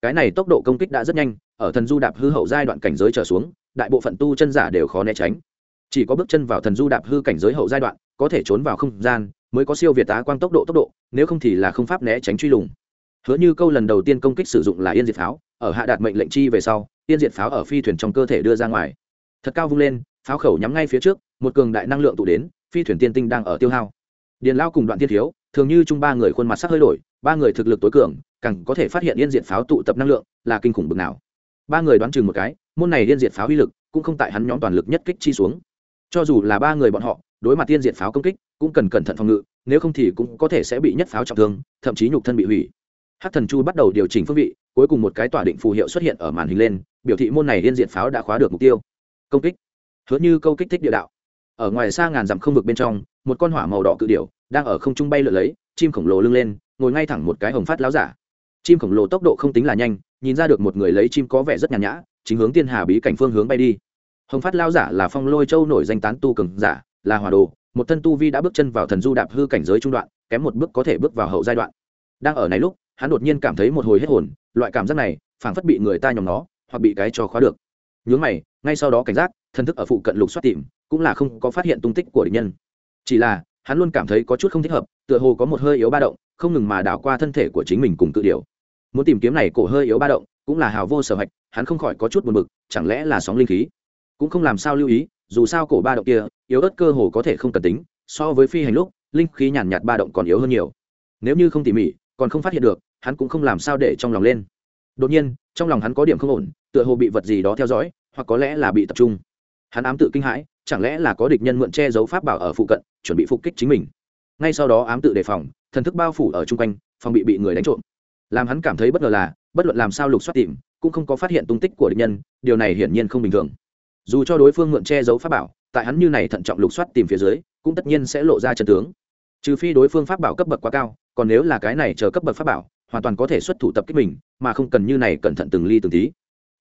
Cái này tốc độ công kích đã rất nhanh, ở thần du đạp hư hậu giai đoạn cảnh giới trở xuống, đại bộ phận tu chân giả đều khó né tránh. Chỉ có bước chân vào thần du đạp hư cảnh giới hậu giai đoạn, có thể trốn vào không gian mới có siêu việt á quang tốc độ tốc độ, nếu không thì là không pháp né tránh truy lùng. Hứa như câu lần đầu tiên công kích sử dụng là yên diệt pháo, ở hạ đạt mệnh lệnh chi về sau, yên diệt pháo ở phi thuyền trong cơ thể đưa ra ngoài. Thật cao vung lên, pháo khẩu nhắm ngay phía trước, một cường đại năng lượng tụ đến, phi thuyền tiên tinh đang ở tiêu hao. Điền lao cùng đoạn thiên thiếu, thường như chung ba người khuôn mặt sắc hơi đổi, ba người thực lực tối cường, càng có thể phát hiện yên diệt pháo tụ tập năng lượng, là kinh khủng bực nào. Ba người đoán chừng một cái, môn này yên diệt pháo uy lực cũng không tại hắn nhóm toàn lực nhất kích chi xuống. Cho dù là ba người bọn họ đối mặt tiên diệt pháo công kích, cũng cần cẩn thận phòng ngự, nếu không thì cũng có thể sẽ bị nhất pháo trọng thương, thậm chí nhục thân bị hủy. Hát thần chu bắt đầu điều chỉnh phương vị, cuối cùng một cái tỏa định phù hiệu xuất hiện ở màn hình lên, biểu thị môn này liên diện pháo đã khóa được mục tiêu. Công kích. Hứa như câu kích thích địa đạo. Ở ngoài xa ngàn dặm không vực bên trong, một con hỏa màu đỏ cự điểu đang ở không trung bay lượn lấy, chim khổng lồ lưng lên, ngồi ngay thẳng một cái hồng phát láo giả. Chim khổng lồ tốc độ không tính là nhanh, nhìn ra được một người lấy chim có vẻ rất nhàn nhã, chính hướng tiên hà bí cảnh phương hướng bay đi. Hồng phát lao giả là phong lôi châu nổi danh tán tu cường giả là hòa đồ, một thân tu vi đã bước chân vào thần du đạp hư cảnh giới trung đoạn, kém một bước có thể bước vào hậu giai đoạn. Đang ở này lúc, hắn đột nhiên cảm thấy một hồi hết hồn, loại cảm giác này, phảng phất bị người ta nhòm nó, hoặc bị cái cho khóa được. Nhướng mày, ngay sau đó cảnh giác thân thức ở phụ cận lục soát tìm, cũng là không có phát hiện tung tích của địch nhân. Chỉ là, hắn luôn cảm thấy có chút không thích hợp, tựa hồ có một hơi yếu ba động, không ngừng mà đảo qua thân thể của chính mình cùng cự điều muốn tìm kiếm này cổ hơi yếu ba động, cũng là hào vô sở hạch hắn không khỏi có chút buồn bực, chẳng lẽ là sóng linh khí? Cũng không làm sao lưu ý dù sao cổ ba động kia, yếu ớt cơ hồ có thể không cần tính, so với phi hành lúc, linh khí nhàn nhạt ba động còn yếu hơn nhiều. Nếu như không tỉ mỉ, còn không phát hiện được, hắn cũng không làm sao để trong lòng lên. Đột nhiên, trong lòng hắn có điểm không ổn, tựa hồ bị vật gì đó theo dõi, hoặc có lẽ là bị tập trung. Hắn ám tự kinh hãi, chẳng lẽ là có địch nhân mượn che giấu pháp bảo ở phụ cận, chuẩn bị phục kích chính mình. Ngay sau đó ám tự đề phòng, thần thức bao phủ ở chung quanh, phòng bị bị người đánh trộm. Làm hắn cảm thấy bất ngờ là, bất luận làm sao lục soát tìm, cũng không có phát hiện tung tích của địch nhân, điều này hiển nhiên không bình thường dù cho đối phương mượn che giấu pháp bảo, tại hắn như này thận trọng lục soát tìm phía dưới, cũng tất nhiên sẽ lộ ra chân tướng. Trừ phi đối phương pháp bảo cấp bậc quá cao, còn nếu là cái này chờ cấp bậc pháp bảo, hoàn toàn có thể xuất thủ tập kích mình, mà không cần như này cẩn thận từng ly từng tí.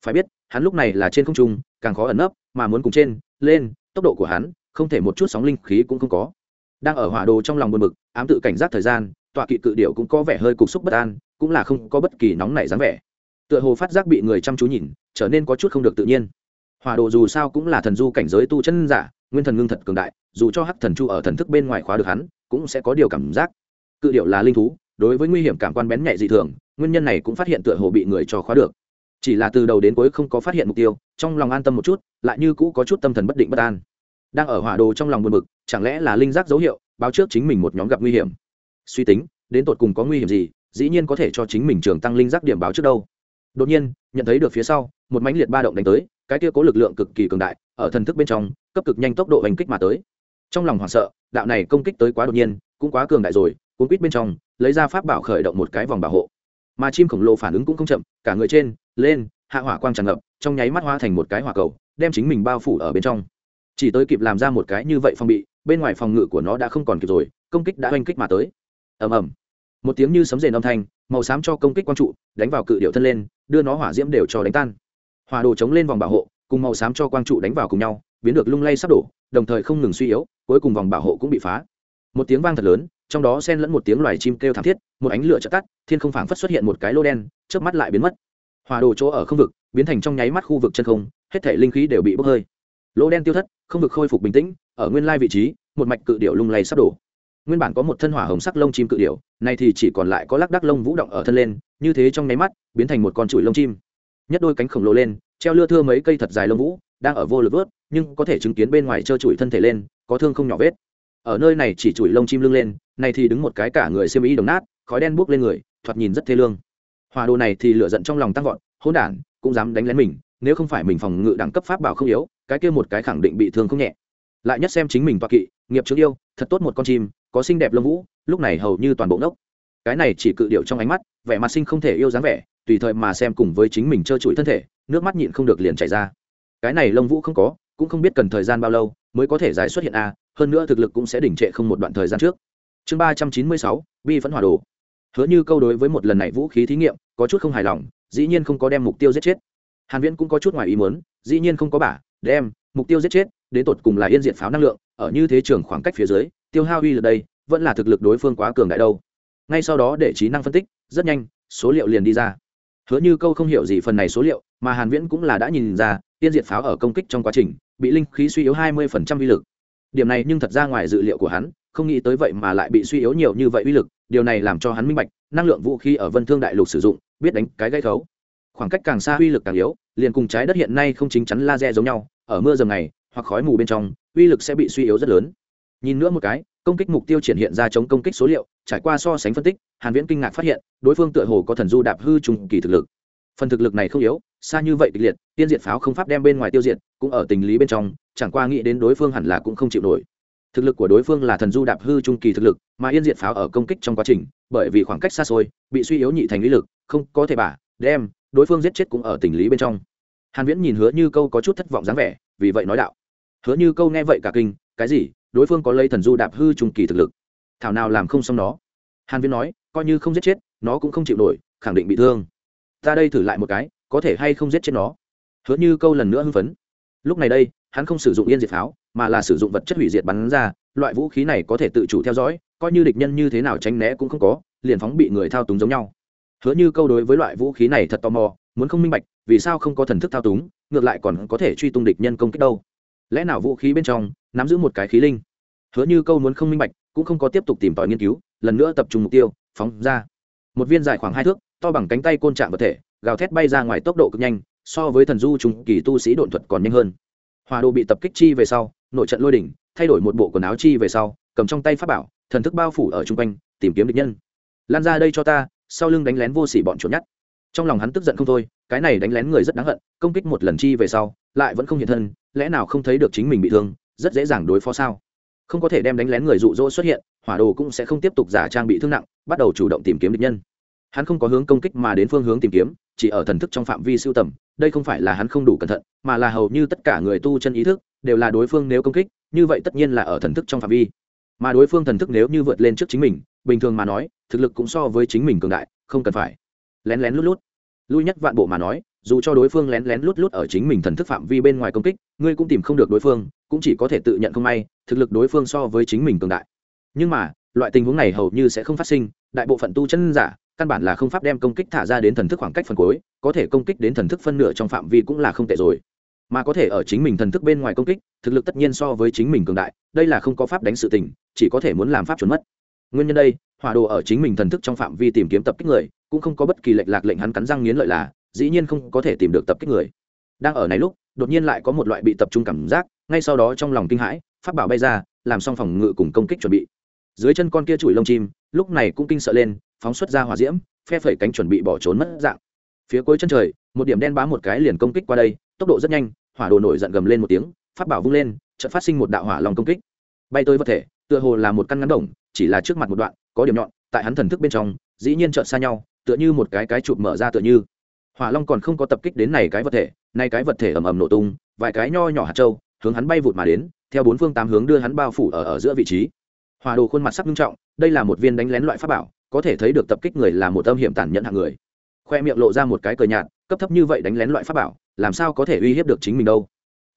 Phải biết, hắn lúc này là trên không trung, càng khó ẩn nấp, mà muốn cùng trên, lên, tốc độ của hắn, không thể một chút sóng linh khí cũng không có. Đang ở hỏa đồ trong lòng buồn bực, ám tự cảnh giác thời gian, tọa kỵ cự điệu cũng có vẻ hơi cục xúc bất an, cũng là không có bất kỳ nóng nảy dáng vẻ. Tựa hồ phát giác bị người chăm chú nhìn, trở nên có chút không được tự nhiên hòa đồ dù sao cũng là thần du cảnh giới tu chân giả, nguyên thần ngưng thật cường đại, dù cho hắc thần chu ở thần thức bên ngoài khóa được hắn, cũng sẽ có điều cảm giác. Cự điệu là linh thú, đối với nguy hiểm cảm quan bén nhạy dị thường, nguyên nhân này cũng phát hiện tựa hồ bị người cho khóa được. Chỉ là từ đầu đến cuối không có phát hiện mục tiêu, trong lòng an tâm một chút, lại như cũ có chút tâm thần bất định bất an. Đang ở hỏa đồ trong lòng buồn bực, chẳng lẽ là linh giác dấu hiệu, báo trước chính mình một nhóm gặp nguy hiểm? Suy tính, đến tột cùng có nguy hiểm gì, dĩ nhiên có thể cho chính mình trường tăng linh giác điểm báo trước đâu. Đột nhiên, nhận thấy được phía sau, một mãnh liệt ba động đánh tới cái kia có lực lượng cực kỳ cường đại, ở thần thức bên trong, cấp cực nhanh tốc độ hành kích mà tới. Trong lòng hoảng sợ, đạo này công kích tới quá đột nhiên, cũng quá cường đại rồi, cuốn quýt bên trong, lấy ra pháp bảo khởi động một cái vòng bảo hộ. Mà chim khổng lồ phản ứng cũng không chậm, cả người trên, lên, hạ hỏa quang tràn ngập, trong nháy mắt hoa thành một cái hỏa cầu, đem chính mình bao phủ ở bên trong. Chỉ tới kịp làm ra một cái như vậy phòng bị, bên ngoài phòng ngự của nó đã không còn kịp rồi, công kích đã oanh kích mà tới. Ầm ầm. Một tiếng như sấm rền âm thanh, màu xám cho công kích quang trụ, đánh vào cự điệu thân lên, đưa nó hỏa diễm đều cho đánh tan hỏa đồ chống lên vòng bảo hộ, cùng màu xám cho quang trụ đánh vào cùng nhau, biến được lung lay sắp đổ, đồng thời không ngừng suy yếu, cuối cùng vòng bảo hộ cũng bị phá. Một tiếng vang thật lớn, trong đó xen lẫn một tiếng loài chim kêu thảm thiết, một ánh lửa chợt tắt, thiên không phảng phất xuất hiện một cái lô đen trước mắt lại biến mất. Hòa đồ chỗ ở không vực, biến thành trong nháy mắt khu vực chân không, hết thể linh khí đều bị bốc hơi. Lô đen tiêu thất, không vực khôi phục bình tĩnh, ở nguyên lai vị trí, một mạch cự điệu lung lay sắp đổ. Nguyên bản có một thân hỏa hồng sắc lông chim cự điệu nay thì chỉ còn lại có lác đác lông vũ động ở thân lên, như thế trong nháy mắt, biến thành một con chuỗi lông chim nhất đôi cánh khổng lồ lên, treo lưa thưa mấy cây thật dài lông vũ, đang ở vô lực vớt, nhưng có thể chứng kiến bên ngoài trơ trụi thân thể lên, có thương không nhỏ vết. Ở nơi này chỉ trụi lông chim lưng lên, này thì đứng một cái cả người xiêm y đồng nát, khói đen buốc lên người, thoạt nhìn rất thê lương. Hòa đồ này thì lửa giận trong lòng tăng vọt, hỗn đản, cũng dám đánh lén mình, nếu không phải mình phòng ngự đẳng cấp pháp bảo không yếu, cái kia một cái khẳng định bị thương không nhẹ. Lại nhất xem chính mình toa kỵ, nghiệp trước yêu, thật tốt một con chim, có xinh đẹp lông vũ, lúc này hầu như toàn bộ nốc cái này chỉ cự điệu trong ánh mắt, vẻ mặt sinh không thể yêu dáng vẻ tùy thời mà xem cùng với chính mình trơ trụi thân thể, nước mắt nhịn không được liền chảy ra. Cái này lông vũ không có, cũng không biết cần thời gian bao lâu mới có thể giải xuất hiện a, hơn nữa thực lực cũng sẽ đỉnh trệ không một đoạn thời gian trước. Chương ba trăm chín mươi sáu, bi phẫn hòa đồ. Hứa như câu đối với một lần này vũ khí thí nghiệm, có chút không hài lòng, dĩ nhiên không có đem mục tiêu giết chết. Hàn viễn cũng có chút ngoài ý muốn, dĩ nhiên không có bả, đem mục tiêu giết chết, đến tột cùng là yên diện pháo năng lượng, ở như thế trường khoảng cách phía dưới, tiêu hao uy lực đây, vẫn là thực lực đối phương quá cường đại đâu. Ngay sau đó để trí năng phân tích, rất nhanh, số liệu liền đi ra hứa như câu không hiểu gì phần này số liệu, mà hàn viễn cũng là đã nhìn ra, tiên diệt pháo ở công kích trong quá trình, bị linh khí suy yếu 20% uy lực. Điểm này nhưng thật ra ngoài dự liệu của hắn, không nghĩ tới vậy mà lại bị suy yếu nhiều như vậy uy lực, điều này làm cho hắn minh bạch, năng lượng vũ khí ở vân thương đại lục sử dụng, biết đánh cái gây khấu khoảng cách càng xa uy lực càng yếu, liền cùng trái đất hiện nay không chính chắn laser giống nhau, ở mưa dầm này, hoặc khói mù bên trong, uy lực sẽ bị suy yếu rất lớn. Nhìn nữa một cái, công kích mục tiêu triển hiện ra chống công kích số liệu, trải qua so sánh phân tích hàn viễn kinh ngạc phát hiện, đối phương tựa hồ có thần du đạp hư trùng kỳ thực lực. Phần thực lực này không yếu, xa như vậy kịch liệt, tiên diệt pháo không pháp đem bên ngoài tiêu diệt, cũng ở tình lý bên trong, chẳng qua nghĩ đến đối phương hẳn là cũng không chịu nổi. Thực lực của đối phương là thần du đạp hư trung kỳ thực lực, mà yên diệt pháo ở công kích trong quá trình, bởi vì khoảng cách xa xôi, bị suy yếu nhị thành lý lực, không có thể bả, đem, đối phương giết chết cũng ở tình lý bên trong. Hàn viễn nhìn hứa như câu có chút thất vọng dáng vẻ, vì vậy nói đạo. Hứa như câu nghe vậy cả kinh, cái gì? Đối phương có lấy thần du đạp hư trung kỳ thực lực. Thảo nào làm không xong nó? Hàn viễn nói coi như không giết chết, nó cũng không chịu nổi, khẳng định bị thương. Ta đây thử lại một cái, có thể hay không giết chết nó? Hứa như câu lần nữa hưng phấn. Lúc này đây, hắn không sử dụng yên diệt pháo, mà là sử dụng vật chất hủy diệt bắn ra, loại vũ khí này có thể tự chủ theo dõi, coi như địch nhân như thế nào tránh né cũng không có, liền phóng bị người thao túng giống nhau. Hứa như câu đối với loại vũ khí này thật tò mò, muốn không minh bạch, vì sao không có thần thức thao túng, ngược lại còn có thể truy tung địch nhân công kích đâu? Lẽ nào vũ khí bên trong, nắm giữ một cái khí linh? Hứa như câu muốn không minh bạch, cũng không có tiếp tục tìm tòi nghiên cứu, lần nữa tập trung mục tiêu phóng ra. Một viên dài khoảng hai thước, to bằng cánh tay côn chạm vật thể, gào thét bay ra ngoài tốc độ cực nhanh, so với thần du trùng kỳ tu sĩ độn thuật còn nhanh hơn. Hòa đồ bị tập kích chi về sau, nội trận lôi đỉnh, thay đổi một bộ quần áo chi về sau, cầm trong tay pháp bảo, thần thức bao phủ ở chung quanh, tìm kiếm địch nhân. Lan ra đây cho ta, sau lưng đánh lén vô sỉ bọn chuột nhát trong lòng hắn tức giận không thôi, cái này đánh lén người rất đáng hận, công kích một lần chi về sau, lại vẫn không hiện thân, lẽ nào không thấy được chính mình bị thương, rất dễ dàng đối phó sao? Không có thể đem đánh lén người rụ rỗ xuất hiện, hỏa đồ cũng sẽ không tiếp tục giả trang bị thương nặng, bắt đầu chủ động tìm kiếm địch nhân. Hắn không có hướng công kích mà đến phương hướng tìm kiếm, chỉ ở thần thức trong phạm vi siêu tầm, đây không phải là hắn không đủ cẩn thận, mà là hầu như tất cả người tu chân ý thức, đều là đối phương nếu công kích, như vậy tất nhiên là ở thần thức trong phạm vi. Mà đối phương thần thức nếu như vượt lên trước chính mình, bình thường mà nói, thực lực cũng so với chính mình cường đại, không cần phải. Lén lén lút lút. Lui nhất vạn bộ mà nói, dù cho đối phương lén lén lút lút ở chính mình thần thức phạm vi bên ngoài công kích, ngươi cũng tìm không được đối phương cũng chỉ có thể tự nhận không may, thực lực đối phương so với chính mình cường đại. Nhưng mà, loại tình huống này hầu như sẽ không phát sinh, đại bộ phận tu chân giả, căn bản là không pháp đem công kích thả ra đến thần thức khoảng cách phần cuối, có thể công kích đến thần thức phân nửa trong phạm vi cũng là không tệ rồi. Mà có thể ở chính mình thần thức bên ngoài công kích, thực lực tất nhiên so với chính mình cường đại, đây là không có pháp đánh sự tình, chỉ có thể muốn làm pháp chuẩn mất. Nguyên nhân đây, hỏa đồ ở chính mình thần thức trong phạm vi tìm kiếm tập kích người, cũng không có bất kỳ lệch lạc lệnh hắn cắn răng nghiến lợi là, dĩ nhiên không có thể tìm được tập kích người. Đang ở này lúc, đột nhiên lại có một loại bị tập trung cảm giác ngay sau đó trong lòng kinh hãi phát bảo bay ra, làm xong phòng ngự cùng công kích chuẩn bị. Dưới chân con kia chùi lông chim, lúc này cũng kinh sợ lên, phóng xuất ra hỏa diễm, phe phẩy cánh chuẩn bị bỏ trốn mất dạng. Phía cuối chân trời, một điểm đen bám một cái liền công kích qua đây, tốc độ rất nhanh, hỏa đồ nổi giận gầm lên một tiếng phát bảo vung lên, chợt phát sinh một đạo hỏa lòng công kích. Bay tới vật thể, tựa hồ là một căn ngắn đồng, chỉ là trước mặt một đoạn, có điểm nhọn, tại hắn thần thức bên trong, dĩ nhiên chợt xa nhau, tựa như một cái cái chụp mở ra tựa như. Hỏa long còn không có tập kích đến này cái vật thể, nay cái vật thể ầm ầm nổ tung, vài cái nho nhỏ hạt trâu hướng hắn bay vụt mà đến, theo bốn phương tám hướng đưa hắn bao phủ ở ở giữa vị trí. Hòa đồ khuôn mặt sắc nghiêm trọng, đây là một viên đánh lén loại pháp bảo, có thể thấy được tập kích người là một âm hiểm tàn nhẫn hạng người. Khoe miệng lộ ra một cái cờ nhạt, cấp thấp như vậy đánh lén loại pháp bảo, làm sao có thể uy hiếp được chính mình đâu?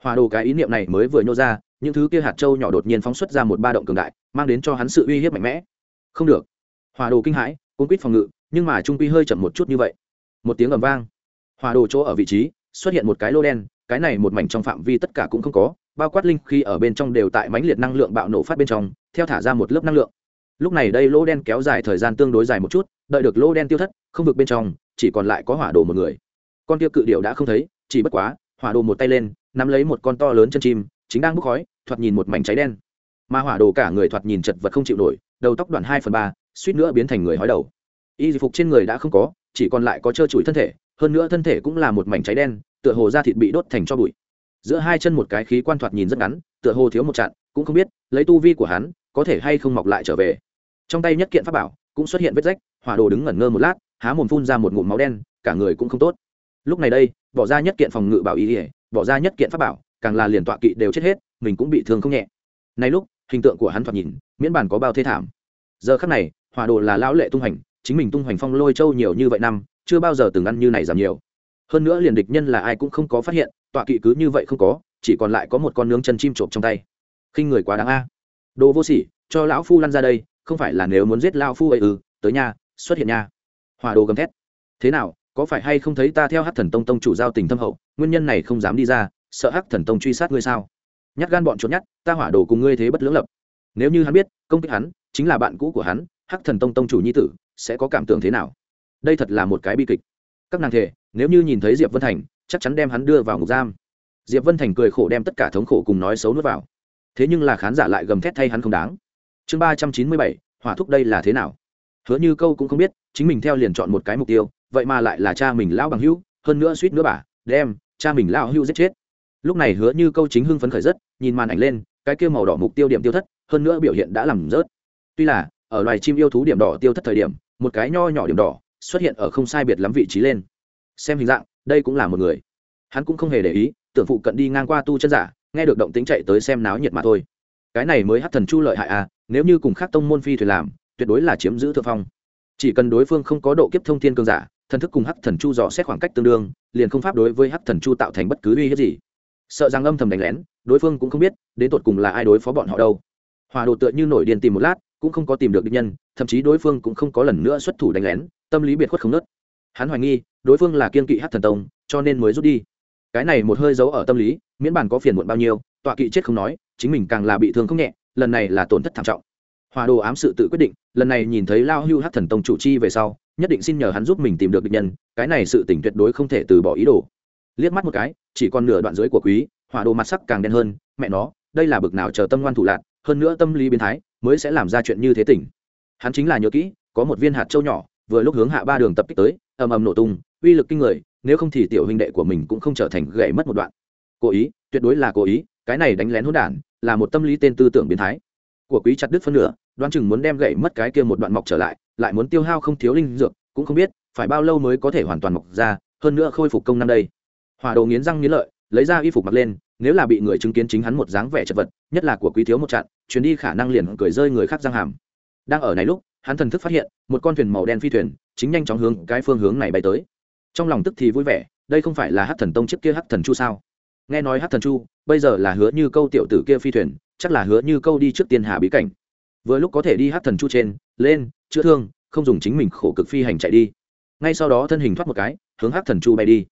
Hòa đồ cái ý niệm này mới vừa nhô ra, những thứ kia hạt trâu nhỏ đột nhiên phóng xuất ra một ba động cường đại, mang đến cho hắn sự uy hiếp mạnh mẽ. Không được. Hòa đồ kinh hãi cung quýt phòng ngự, nhưng mà trung quy hơi chậm một chút như vậy. Một tiếng ầm vang. Hòa đồ chỗ ở vị trí, xuất hiện một cái lô đen cái này một mảnh trong phạm vi tất cả cũng không có, bao quát linh khi ở bên trong đều tại mãnh liệt năng lượng bạo nổ phát bên trong, theo thả ra một lớp năng lượng. Lúc này đây lô đen kéo dài thời gian tương đối dài một chút, đợi được lô đen tiêu thất, không vực bên trong, chỉ còn lại có hỏa đồ một người. Con tiêu cự điệu đã không thấy, chỉ bất quá, hỏa đồ một tay lên, nắm lấy một con to lớn chân chim, chính đang bốc khói, thoạt nhìn một mảnh cháy đen. Mà hỏa đồ cả người thoạt nhìn chật vật không chịu nổi, đầu tóc đoạn hai phần ba, suýt nữa biến thành người hói đầu. Y phục trên người đã không có, chỉ còn lại có trơ trụi thân thể, hơn nữa thân thể cũng là một mảnh cháy đen tựa hồ da thịt bị đốt thành cho bụi. Giữa hai chân một cái khí quan thoạt nhìn rất ngắn, tựa hồ thiếu một chặn cũng không biết, lấy tu vi của hắn, có thể hay không mọc lại trở về. Trong tay nhất kiện pháp bảo, cũng xuất hiện vết rách, hỏa đồ đứng ngẩn ngơ một lát, há mồm phun ra một ngụm máu đen, cả người cũng không tốt. Lúc này đây, bỏ ra nhất kiện phòng ngự bảo ý ỉa bỏ ra nhất kiện pháp bảo, càng là liền tọa kỵ đều chết hết, mình cũng bị thương không nhẹ. Nay lúc, hình tượng của hắn thoạt nhìn, miễn bản có bao thế thảm. Giờ khắc này, hỏa đồ là lão lệ tung hành chính mình tung hoành phong lôi châu nhiều như vậy năm, chưa bao giờ từng ăn như này giảm nhiều hơn nữa liền địch nhân là ai cũng không có phát hiện, tọa kỵ cứ như vậy không có, chỉ còn lại có một con nướng chân chim trộm trong tay. Khinh người quá đáng a. À. Đồ vô sỉ, cho lão phu lăn ra đây, không phải là nếu muốn giết lão phu ấy ư, tới nhà xuất hiện nha. Hòa đồ gầm thét. Thế nào, có phải hay không thấy ta theo hát thần tông tông chủ giao tình thâm hậu, nguyên nhân này không dám đi ra, sợ hát thần tông truy sát ngươi sao? Nhát gan bọn trốn nhát, ta hỏa đồ cùng ngươi thế bất lưỡng lập. Nếu như hắn biết, công kích hắn, chính là bạn cũ của hắn, hắc thần tông tông chủ nhi tử, sẽ có cảm tưởng thế nào? Đây thật là một cái bi kịch. Các nàng thể nếu như nhìn thấy diệp vân thành, chắc chắn đem hắn đưa vào ngục giam. Diệp vân thành cười khổ đem tất cả thống khổ cùng nói xấu nuốt vào. Thế nhưng là khán giả lại gầm thét thay hắn không đáng. Chương ba trăm chín mươi bảy, hỏa thúc đây là thế nào? Hứa như câu cũng không biết, chính mình theo liền chọn một cái mục tiêu, vậy mà lại là cha mình lão bằng hữu, hơn nữa suýt nữa bà, đem cha mình lão hữu giết chết. Lúc này hứa như câu chính hưng phấn khởi rất, nhìn màn ảnh lên, cái kia màu đỏ mục tiêu điểm tiêu thất, hơn nữa biểu hiện đã làm rớt. Tuy là, ở loài chim yêu thú điểm đỏ tiêu thất thời điểm, một cái nho nhỏ điểm đỏ xuất hiện ở không sai biệt lắm vị trí lên xem hình dạng, đây cũng là một người. Hắn cũng không hề để ý, tưởng phụ cận đi ngang qua tu chân giả, nghe được động tính chạy tới xem náo nhiệt mà thôi. Cái này mới hát thần chu lợi hại à nếu như cùng khác tông môn phi thuyền làm, tuyệt đối là chiếm giữ thượng phong. Chỉ cần đối phương không có độ kiếp thông thiên cương giả, thần thức cùng hắc thần chu dò xét khoảng cách tương đương, liền không pháp đối với hắc thần chu tạo thành bất cứ uy hiếp gì. Sợ rằng âm thầm đánh lén, đối phương cũng không biết, đến tột cùng là ai đối phó bọn họ đâu. Hòa đồ tựa như nổi điên tìm một lát, cũng không có tìm được địch nhân, thậm chí đối phương cũng không có lần nữa xuất thủ đánh lén, tâm lý biệt khuất không nớt hắn hoài nghi, đối phương là kiên kỵ hát thần tông, cho nên mới rút đi. Cái này một hơi giấu ở tâm lý, miễn bản có phiền muộn bao nhiêu, tọa kỵ chết không nói, chính mình càng là bị thương không nhẹ, lần này là tổn thất thảm trọng. Hòa đồ ám sự tự quyết định, lần này nhìn thấy lao hưu hát thần tông chủ chi về sau, nhất định xin nhờ hắn giúp mình tìm được địch nhân, cái này sự tỉnh tuyệt đối không thể từ bỏ ý đồ. Liếc mắt một cái, chỉ còn nửa đoạn dưới của quý, hòa đồ mặt sắc càng đen hơn, mẹ nó, đây là bực nào chờ tâm ngoan thủ lạc hơn nữa tâm lý biến thái, mới sẽ làm ra chuyện như thế tỉnh. Hắn chính là nhớ kỹ, có một viên hạt châu nhỏ, vừa lúc hướng hạ ba đường tập kích tới ầm ầm nổ tung, uy lực kinh người, nếu không thì tiểu huynh đệ của mình cũng không trở thành gãy mất một đoạn. Cố ý, tuyệt đối là cố ý, cái này đánh lén hỗn đản, là một tâm lý tên tư tưởng biến thái. Của quý chặt đứt phân nửa, đoán chừng muốn đem gãy mất cái kia một đoạn mọc trở lại lại muốn tiêu hao không thiếu linh dược, cũng không biết, phải bao lâu mới có thể hoàn toàn mọc ra, hơn nữa khôi phục công năng đây. Hòa đồ nghiến răng nghiến lợi, lấy ra y phục mặc lên, nếu là bị người chứng kiến chính hắn một dáng vẻ chật vật, nhất là của quý thiếu một trận chuyến đi khả năng liền cười rơi người khác giang hàm. Đang ở này lúc, hắn thần thức phát hiện, một con thuyền màu đen phi thuyền chính nhanh chóng hướng cái phương hướng này bay tới. Trong lòng tức thì vui vẻ, đây không phải là hát thần tông trước kia hát thần chu sao? Nghe nói hát thần chu, bây giờ là hứa như câu tiểu tử kia phi thuyền, chắc là hứa như câu đi trước tiên hà bí cảnh. Vừa lúc có thể đi hát thần chu trên, lên, chữa thương, không dùng chính mình khổ cực phi hành chạy đi. Ngay sau đó thân hình thoát một cái, hướng hát thần chu bay đi.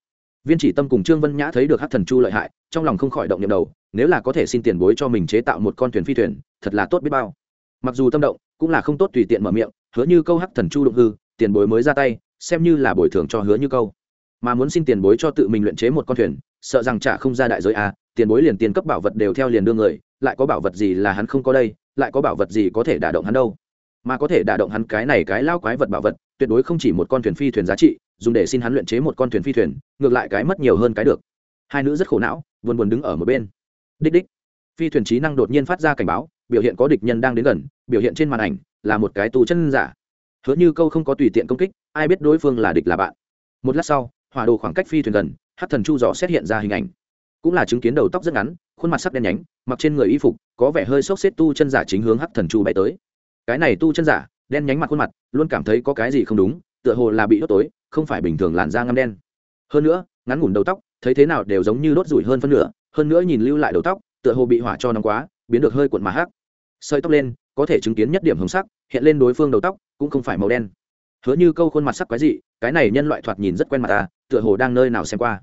Viên chỉ tâm cùng trương vân nhã thấy được hát thần chu lợi hại, trong lòng không khỏi động nhầm đầu, nếu là có thể xin tiền bối cho mình chế tạo một con thuyền phi thuyền, thật là tốt biết bao. Mặc dù tâm động, cũng là không tốt tùy tiện mở miệng, hứa như câu hắc thần chu động hư tiền bối mới ra tay, xem như là bồi thường cho hứa như câu. Mà muốn xin tiền bối cho tự mình luyện chế một con thuyền, sợ rằng trả không ra đại giới à tiền bối liền tiền cấp bảo vật đều theo liền đương người, lại có bảo vật gì là hắn không có đây, lại có bảo vật gì có thể đả động hắn đâu. Mà có thể đả động hắn cái này cái lao quái vật bảo vật, tuyệt đối không chỉ một con thuyền phi thuyền giá trị, dùng để xin hắn luyện chế một con thuyền phi thuyền, ngược lại cái mất nhiều hơn cái được. Hai nữ rất khổ não, buồn buồn đứng ở một bên. Đích đích. Phi thuyền trí năng đột nhiên phát ra cảnh báo, biểu hiện có địch nhân đang đến gần, biểu hiện trên màn ảnh là một cái tù chân giả hứa như câu không có tùy tiện công kích, ai biết đối phương là địch là bạn. Một lát sau, hỏa đồ khoảng cách phi thuyền gần hát thần chu dò xét hiện ra hình ảnh. Cũng là chứng kiến đầu tóc rất ngắn, khuôn mặt sắc đen nhánh, mặc trên người y phục, có vẻ hơi sốc xếp tu chân giả chính hướng hắc thần chu bay tới. Cái này tu chân giả, đen nhánh mặt khuôn mặt, luôn cảm thấy có cái gì không đúng, tựa hồ là bị đốt tối, không phải bình thường làn da ngâm đen. Hơn nữa, ngắn ngủn đầu tóc, thấy thế nào đều giống như đốt rủi hơn phân nửa, hơn nữa nhìn lưu lại đầu tóc, tựa hồ bị hỏa cho nóng quá, biến được hơi cuộn mà hắc. Sợi tóc lên có thể chứng kiến nhất điểm hồng sắc, hiện lên đối phương đầu tóc, cũng không phải màu đen. Hứa như câu khuôn mặt sắc quái dị, cái này nhân loại thoạt nhìn rất quen mặt ta, tựa hồ đang nơi nào xem qua.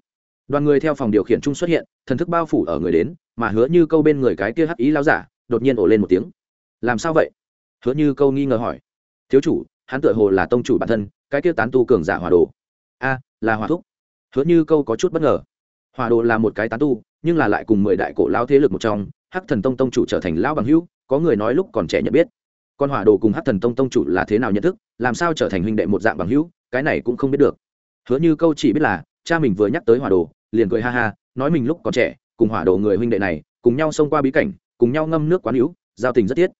Đoàn người theo phòng điều khiển chung xuất hiện, thần thức bao phủ ở người đến, mà hứa như câu bên người cái kia hắc ý lao giả, đột nhiên ổ lên một tiếng. Làm sao vậy? Hứa như câu nghi ngờ hỏi. Thiếu chủ, hắn tựa hồ là tông chủ bản thân, cái kia tán tu cường giả hòa đồ. A, là hòa thúc. Hứa như câu có chút bất ngờ. Hòa đồ là một cái tán tu, nhưng là lại cùng mười đại cổ lao thế lực một trong, hắc thần tông tông chủ trở thành lão bằng hữu có người nói lúc còn trẻ nhận biết. Con hỏa đồ cùng hắc thần tông tông chủ là thế nào nhận thức, làm sao trở thành huynh đệ một dạng bằng hữu, cái này cũng không biết được. Hứa như câu chỉ biết là, cha mình vừa nhắc tới hỏa đồ, liền cười ha ha, nói mình lúc còn trẻ, cùng hỏa đồ người huynh đệ này, cùng nhau xông qua bí cảnh, cùng nhau ngâm nước quán hữu, giao tình rất thiết.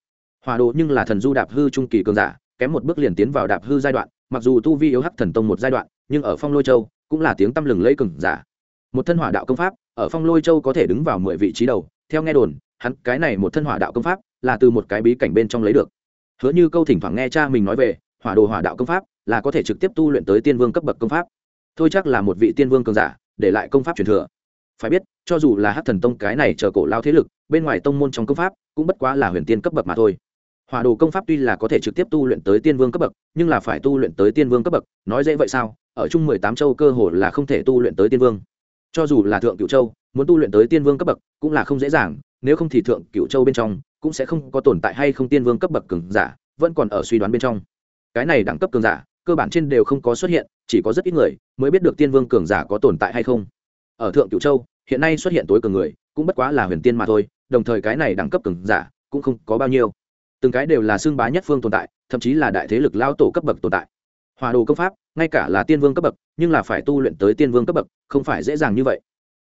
Hỏa đồ nhưng là thần du đạp hư trung kỳ cường giả, kém một bước liền tiến vào đạp hư giai đoạn, mặc dù tu vi yếu hắc thần tông một giai đoạn, nhưng ở phong lôi châu, cũng là tiếng tăm lừng lẫy cường giả. Một thân hỏa đạo công pháp, ở phong lôi châu có thể đứng vào mười vị trí đầu, theo nghe đồn hắn cái này một thân hỏa đạo công pháp là từ một cái bí cảnh bên trong lấy được. Hứa như câu thỉnh thoảng nghe cha mình nói về, hỏa đồ hỏa đạo công pháp là có thể trực tiếp tu luyện tới tiên vương cấp bậc công pháp. Thôi chắc là một vị tiên vương cường giả, để lại công pháp truyền thừa. Phải biết, cho dù là hát thần tông cái này chờ cổ lao thế lực, bên ngoài tông môn trong công pháp cũng bất quá là huyền tiên cấp bậc mà thôi. Hỏa đồ công pháp tuy là có thể trực tiếp tu luyện tới tiên vương cấp bậc, nhưng là phải tu luyện tới tiên vương cấp bậc, nói dễ vậy sao? Ở chung mười tám châu cơ hồ là không thể tu luyện tới tiên vương cho dù là thượng cựu châu, muốn tu luyện tới tiên vương cấp bậc cũng là không dễ dàng, nếu không thì thượng cựu châu bên trong cũng sẽ không có tồn tại hay không tiên vương cấp bậc cường giả, vẫn còn ở suy đoán bên trong. Cái này đẳng cấp cường giả, cơ bản trên đều không có xuất hiện, chỉ có rất ít người mới biết được tiên vương cường giả có tồn tại hay không. Ở thượng cửu châu, hiện nay xuất hiện tối cường người cũng bất quá là huyền tiên mà thôi, đồng thời cái này đẳng cấp cường giả cũng không có bao nhiêu. Từng cái đều là xương bá nhất phương tồn tại, thậm chí là đại thế lực lao tổ cấp bậc tồn tại. Hòa đồ công pháp ngay cả là tiên vương cấp bậc, nhưng là phải tu luyện tới tiên vương cấp bậc, không phải dễ dàng như vậy.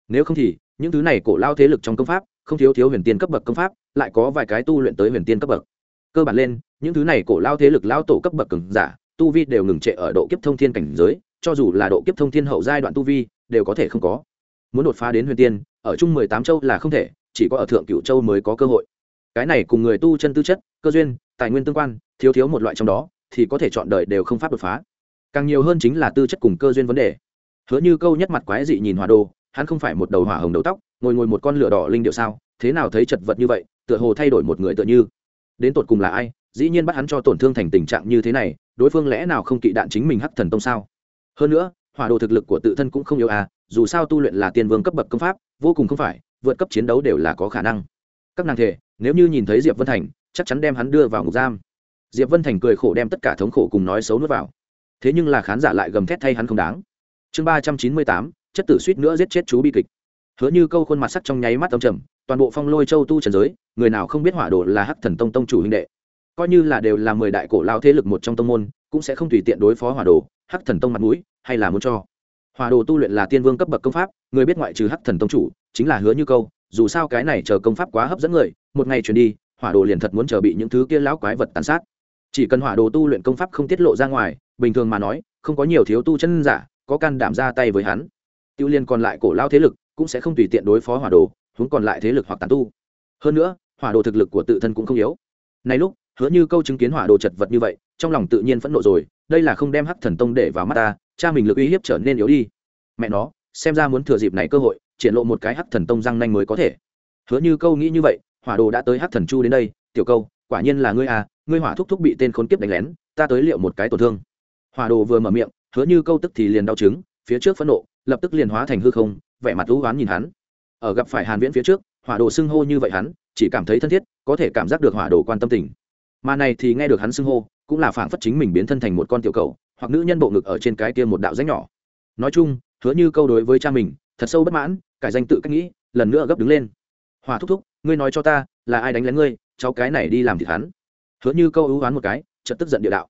Nếu không thì, những thứ này cổ lao thế lực trong công pháp, không thiếu thiếu huyền tiên cấp bậc công pháp, lại có vài cái tu luyện tới huyền tiên cấp bậc. Cơ bản lên, những thứ này cổ lao thế lực lao tổ cấp bậc cường giả, tu vi đều ngừng trệ ở độ kiếp thông thiên cảnh giới, cho dù là độ kiếp thông thiên hậu giai đoạn tu vi, đều có thể không có. Muốn đột phá đến huyền tiên, ở chung mười tám châu là không thể, chỉ có ở thượng cựu châu mới có cơ hội. Cái này cùng người tu chân tư chất, cơ duyên, tài nguyên tương quan, thiếu thiếu một loại trong đó, thì có thể chọn đời đều không pháp đột phá càng nhiều hơn chính là tư chất cùng cơ duyên vấn đề. Hứa như câu nhất mặt quái dị nhìn hòa đồ, hắn không phải một đầu hỏa hồng đầu tóc, ngồi ngồi một con lửa đỏ linh điệu sao, thế nào thấy chật vật như vậy, tựa hồ thay đổi một người tựa như. Đến tột cùng là ai, dĩ nhiên bắt hắn cho tổn thương thành tình trạng như thế này, đối phương lẽ nào không kỵ đạn chính mình hắc thần tông sao? Hơn nữa, hỏa đồ thực lực của tự thân cũng không yếu à dù sao tu luyện là tiên vương cấp bậc công pháp, vô cùng không phải, vượt cấp chiến đấu đều là có khả năng. Các nàng thể, nếu như nhìn thấy diệp vân thành, chắc chắn đem hắn đưa vào ngục giam. Diệp vân thành cười khổ đem tất cả thống khổ cùng nói xấu nuốt vào thế nhưng là khán giả lại gầm thét thay hắn không đáng. Chương ba trăm chín mươi tám, chất tử suýt nữa giết chết chú bi kịch. Hứa như câu khuôn mặt sắc trong nháy mắt âm trầm, toàn bộ phong lôi châu tu trần giới, người nào không biết hỏa đồ là hắc thần tông tông chủ huynh đệ. Coi như là đều là mười đại cổ lao thế lực một trong tông môn, cũng sẽ không tùy tiện đối phó hỏa đồ, hắc thần tông mặt mũi, hay là muốn cho. Hỏa đồ tu luyện là tiên vương cấp bậc công pháp, người biết ngoại trừ hắc thần tông chủ, chính là hứa như câu, dù sao cái này chờ công pháp quá hấp dẫn người, một ngày chuyển đi, hỏa đồ liền thật muốn chờ bị những thứ kia lão quái vật tàn sát chỉ cần hỏa đồ tu luyện công pháp không tiết lộ ra ngoài, bình thường mà nói, không có nhiều thiếu tu chân giả, có can đảm ra tay với hắn. Tiêu liên còn lại cổ lao thế lực cũng sẽ không tùy tiện đối phó hỏa đồ, huống còn lại thế lực hoặc tàn tu. Hơn nữa, hỏa đồ thực lực của tự thân cũng không yếu. Này lúc, hứa như câu chứng kiến hỏa đồ chật vật như vậy, trong lòng tự nhiên phẫn nộ rồi, đây là không đem hắc thần tông để vào mắt ta, cha mình lực uy hiếp trở nên yếu đi. Mẹ nó, xem ra muốn thừa dịp này cơ hội, triển lộ một cái hắc thần tông răng nanh mới có thể. Hứa như câu nghĩ như vậy, hỏa đồ đã tới hắc thần chu đến đây, tiểu câu, quả nhiên là ngươi à ngươi hỏa thúc thúc bị tên khốn kiếp đánh lén, ta tới liệu một cái tổn thương. Hỏa đồ vừa mở miệng, hứa như câu tức thì liền đau chứng phía trước phẫn nộ, lập tức liền hóa thành hư không, vẻ mặt lũ oán nhìn hắn. Ở gặp phải hàn viễn phía trước, hỏa đồ xưng hô như vậy hắn, chỉ cảm thấy thân thiết, có thể cảm giác được hỏa đồ quan tâm tình. Mà này thì nghe được hắn xưng hô, cũng là phảng phất chính mình biến thân thành một con tiểu cầu, hoặc nữ nhân bộ ngực ở trên cái kia một đạo rãnh nhỏ. Nói chung, hứa như câu đối với cha mình, thật sâu bất mãn, cải danh tự cách nghĩ, lần nữa gấp đứng lên. Hòa thúc thúc, ngươi nói cho ta, là ai đánh lén ngươi? Cháu cái này đi làm thịt hắn hứa như câu ưu oán một cái, chợt tức giận địa đạo.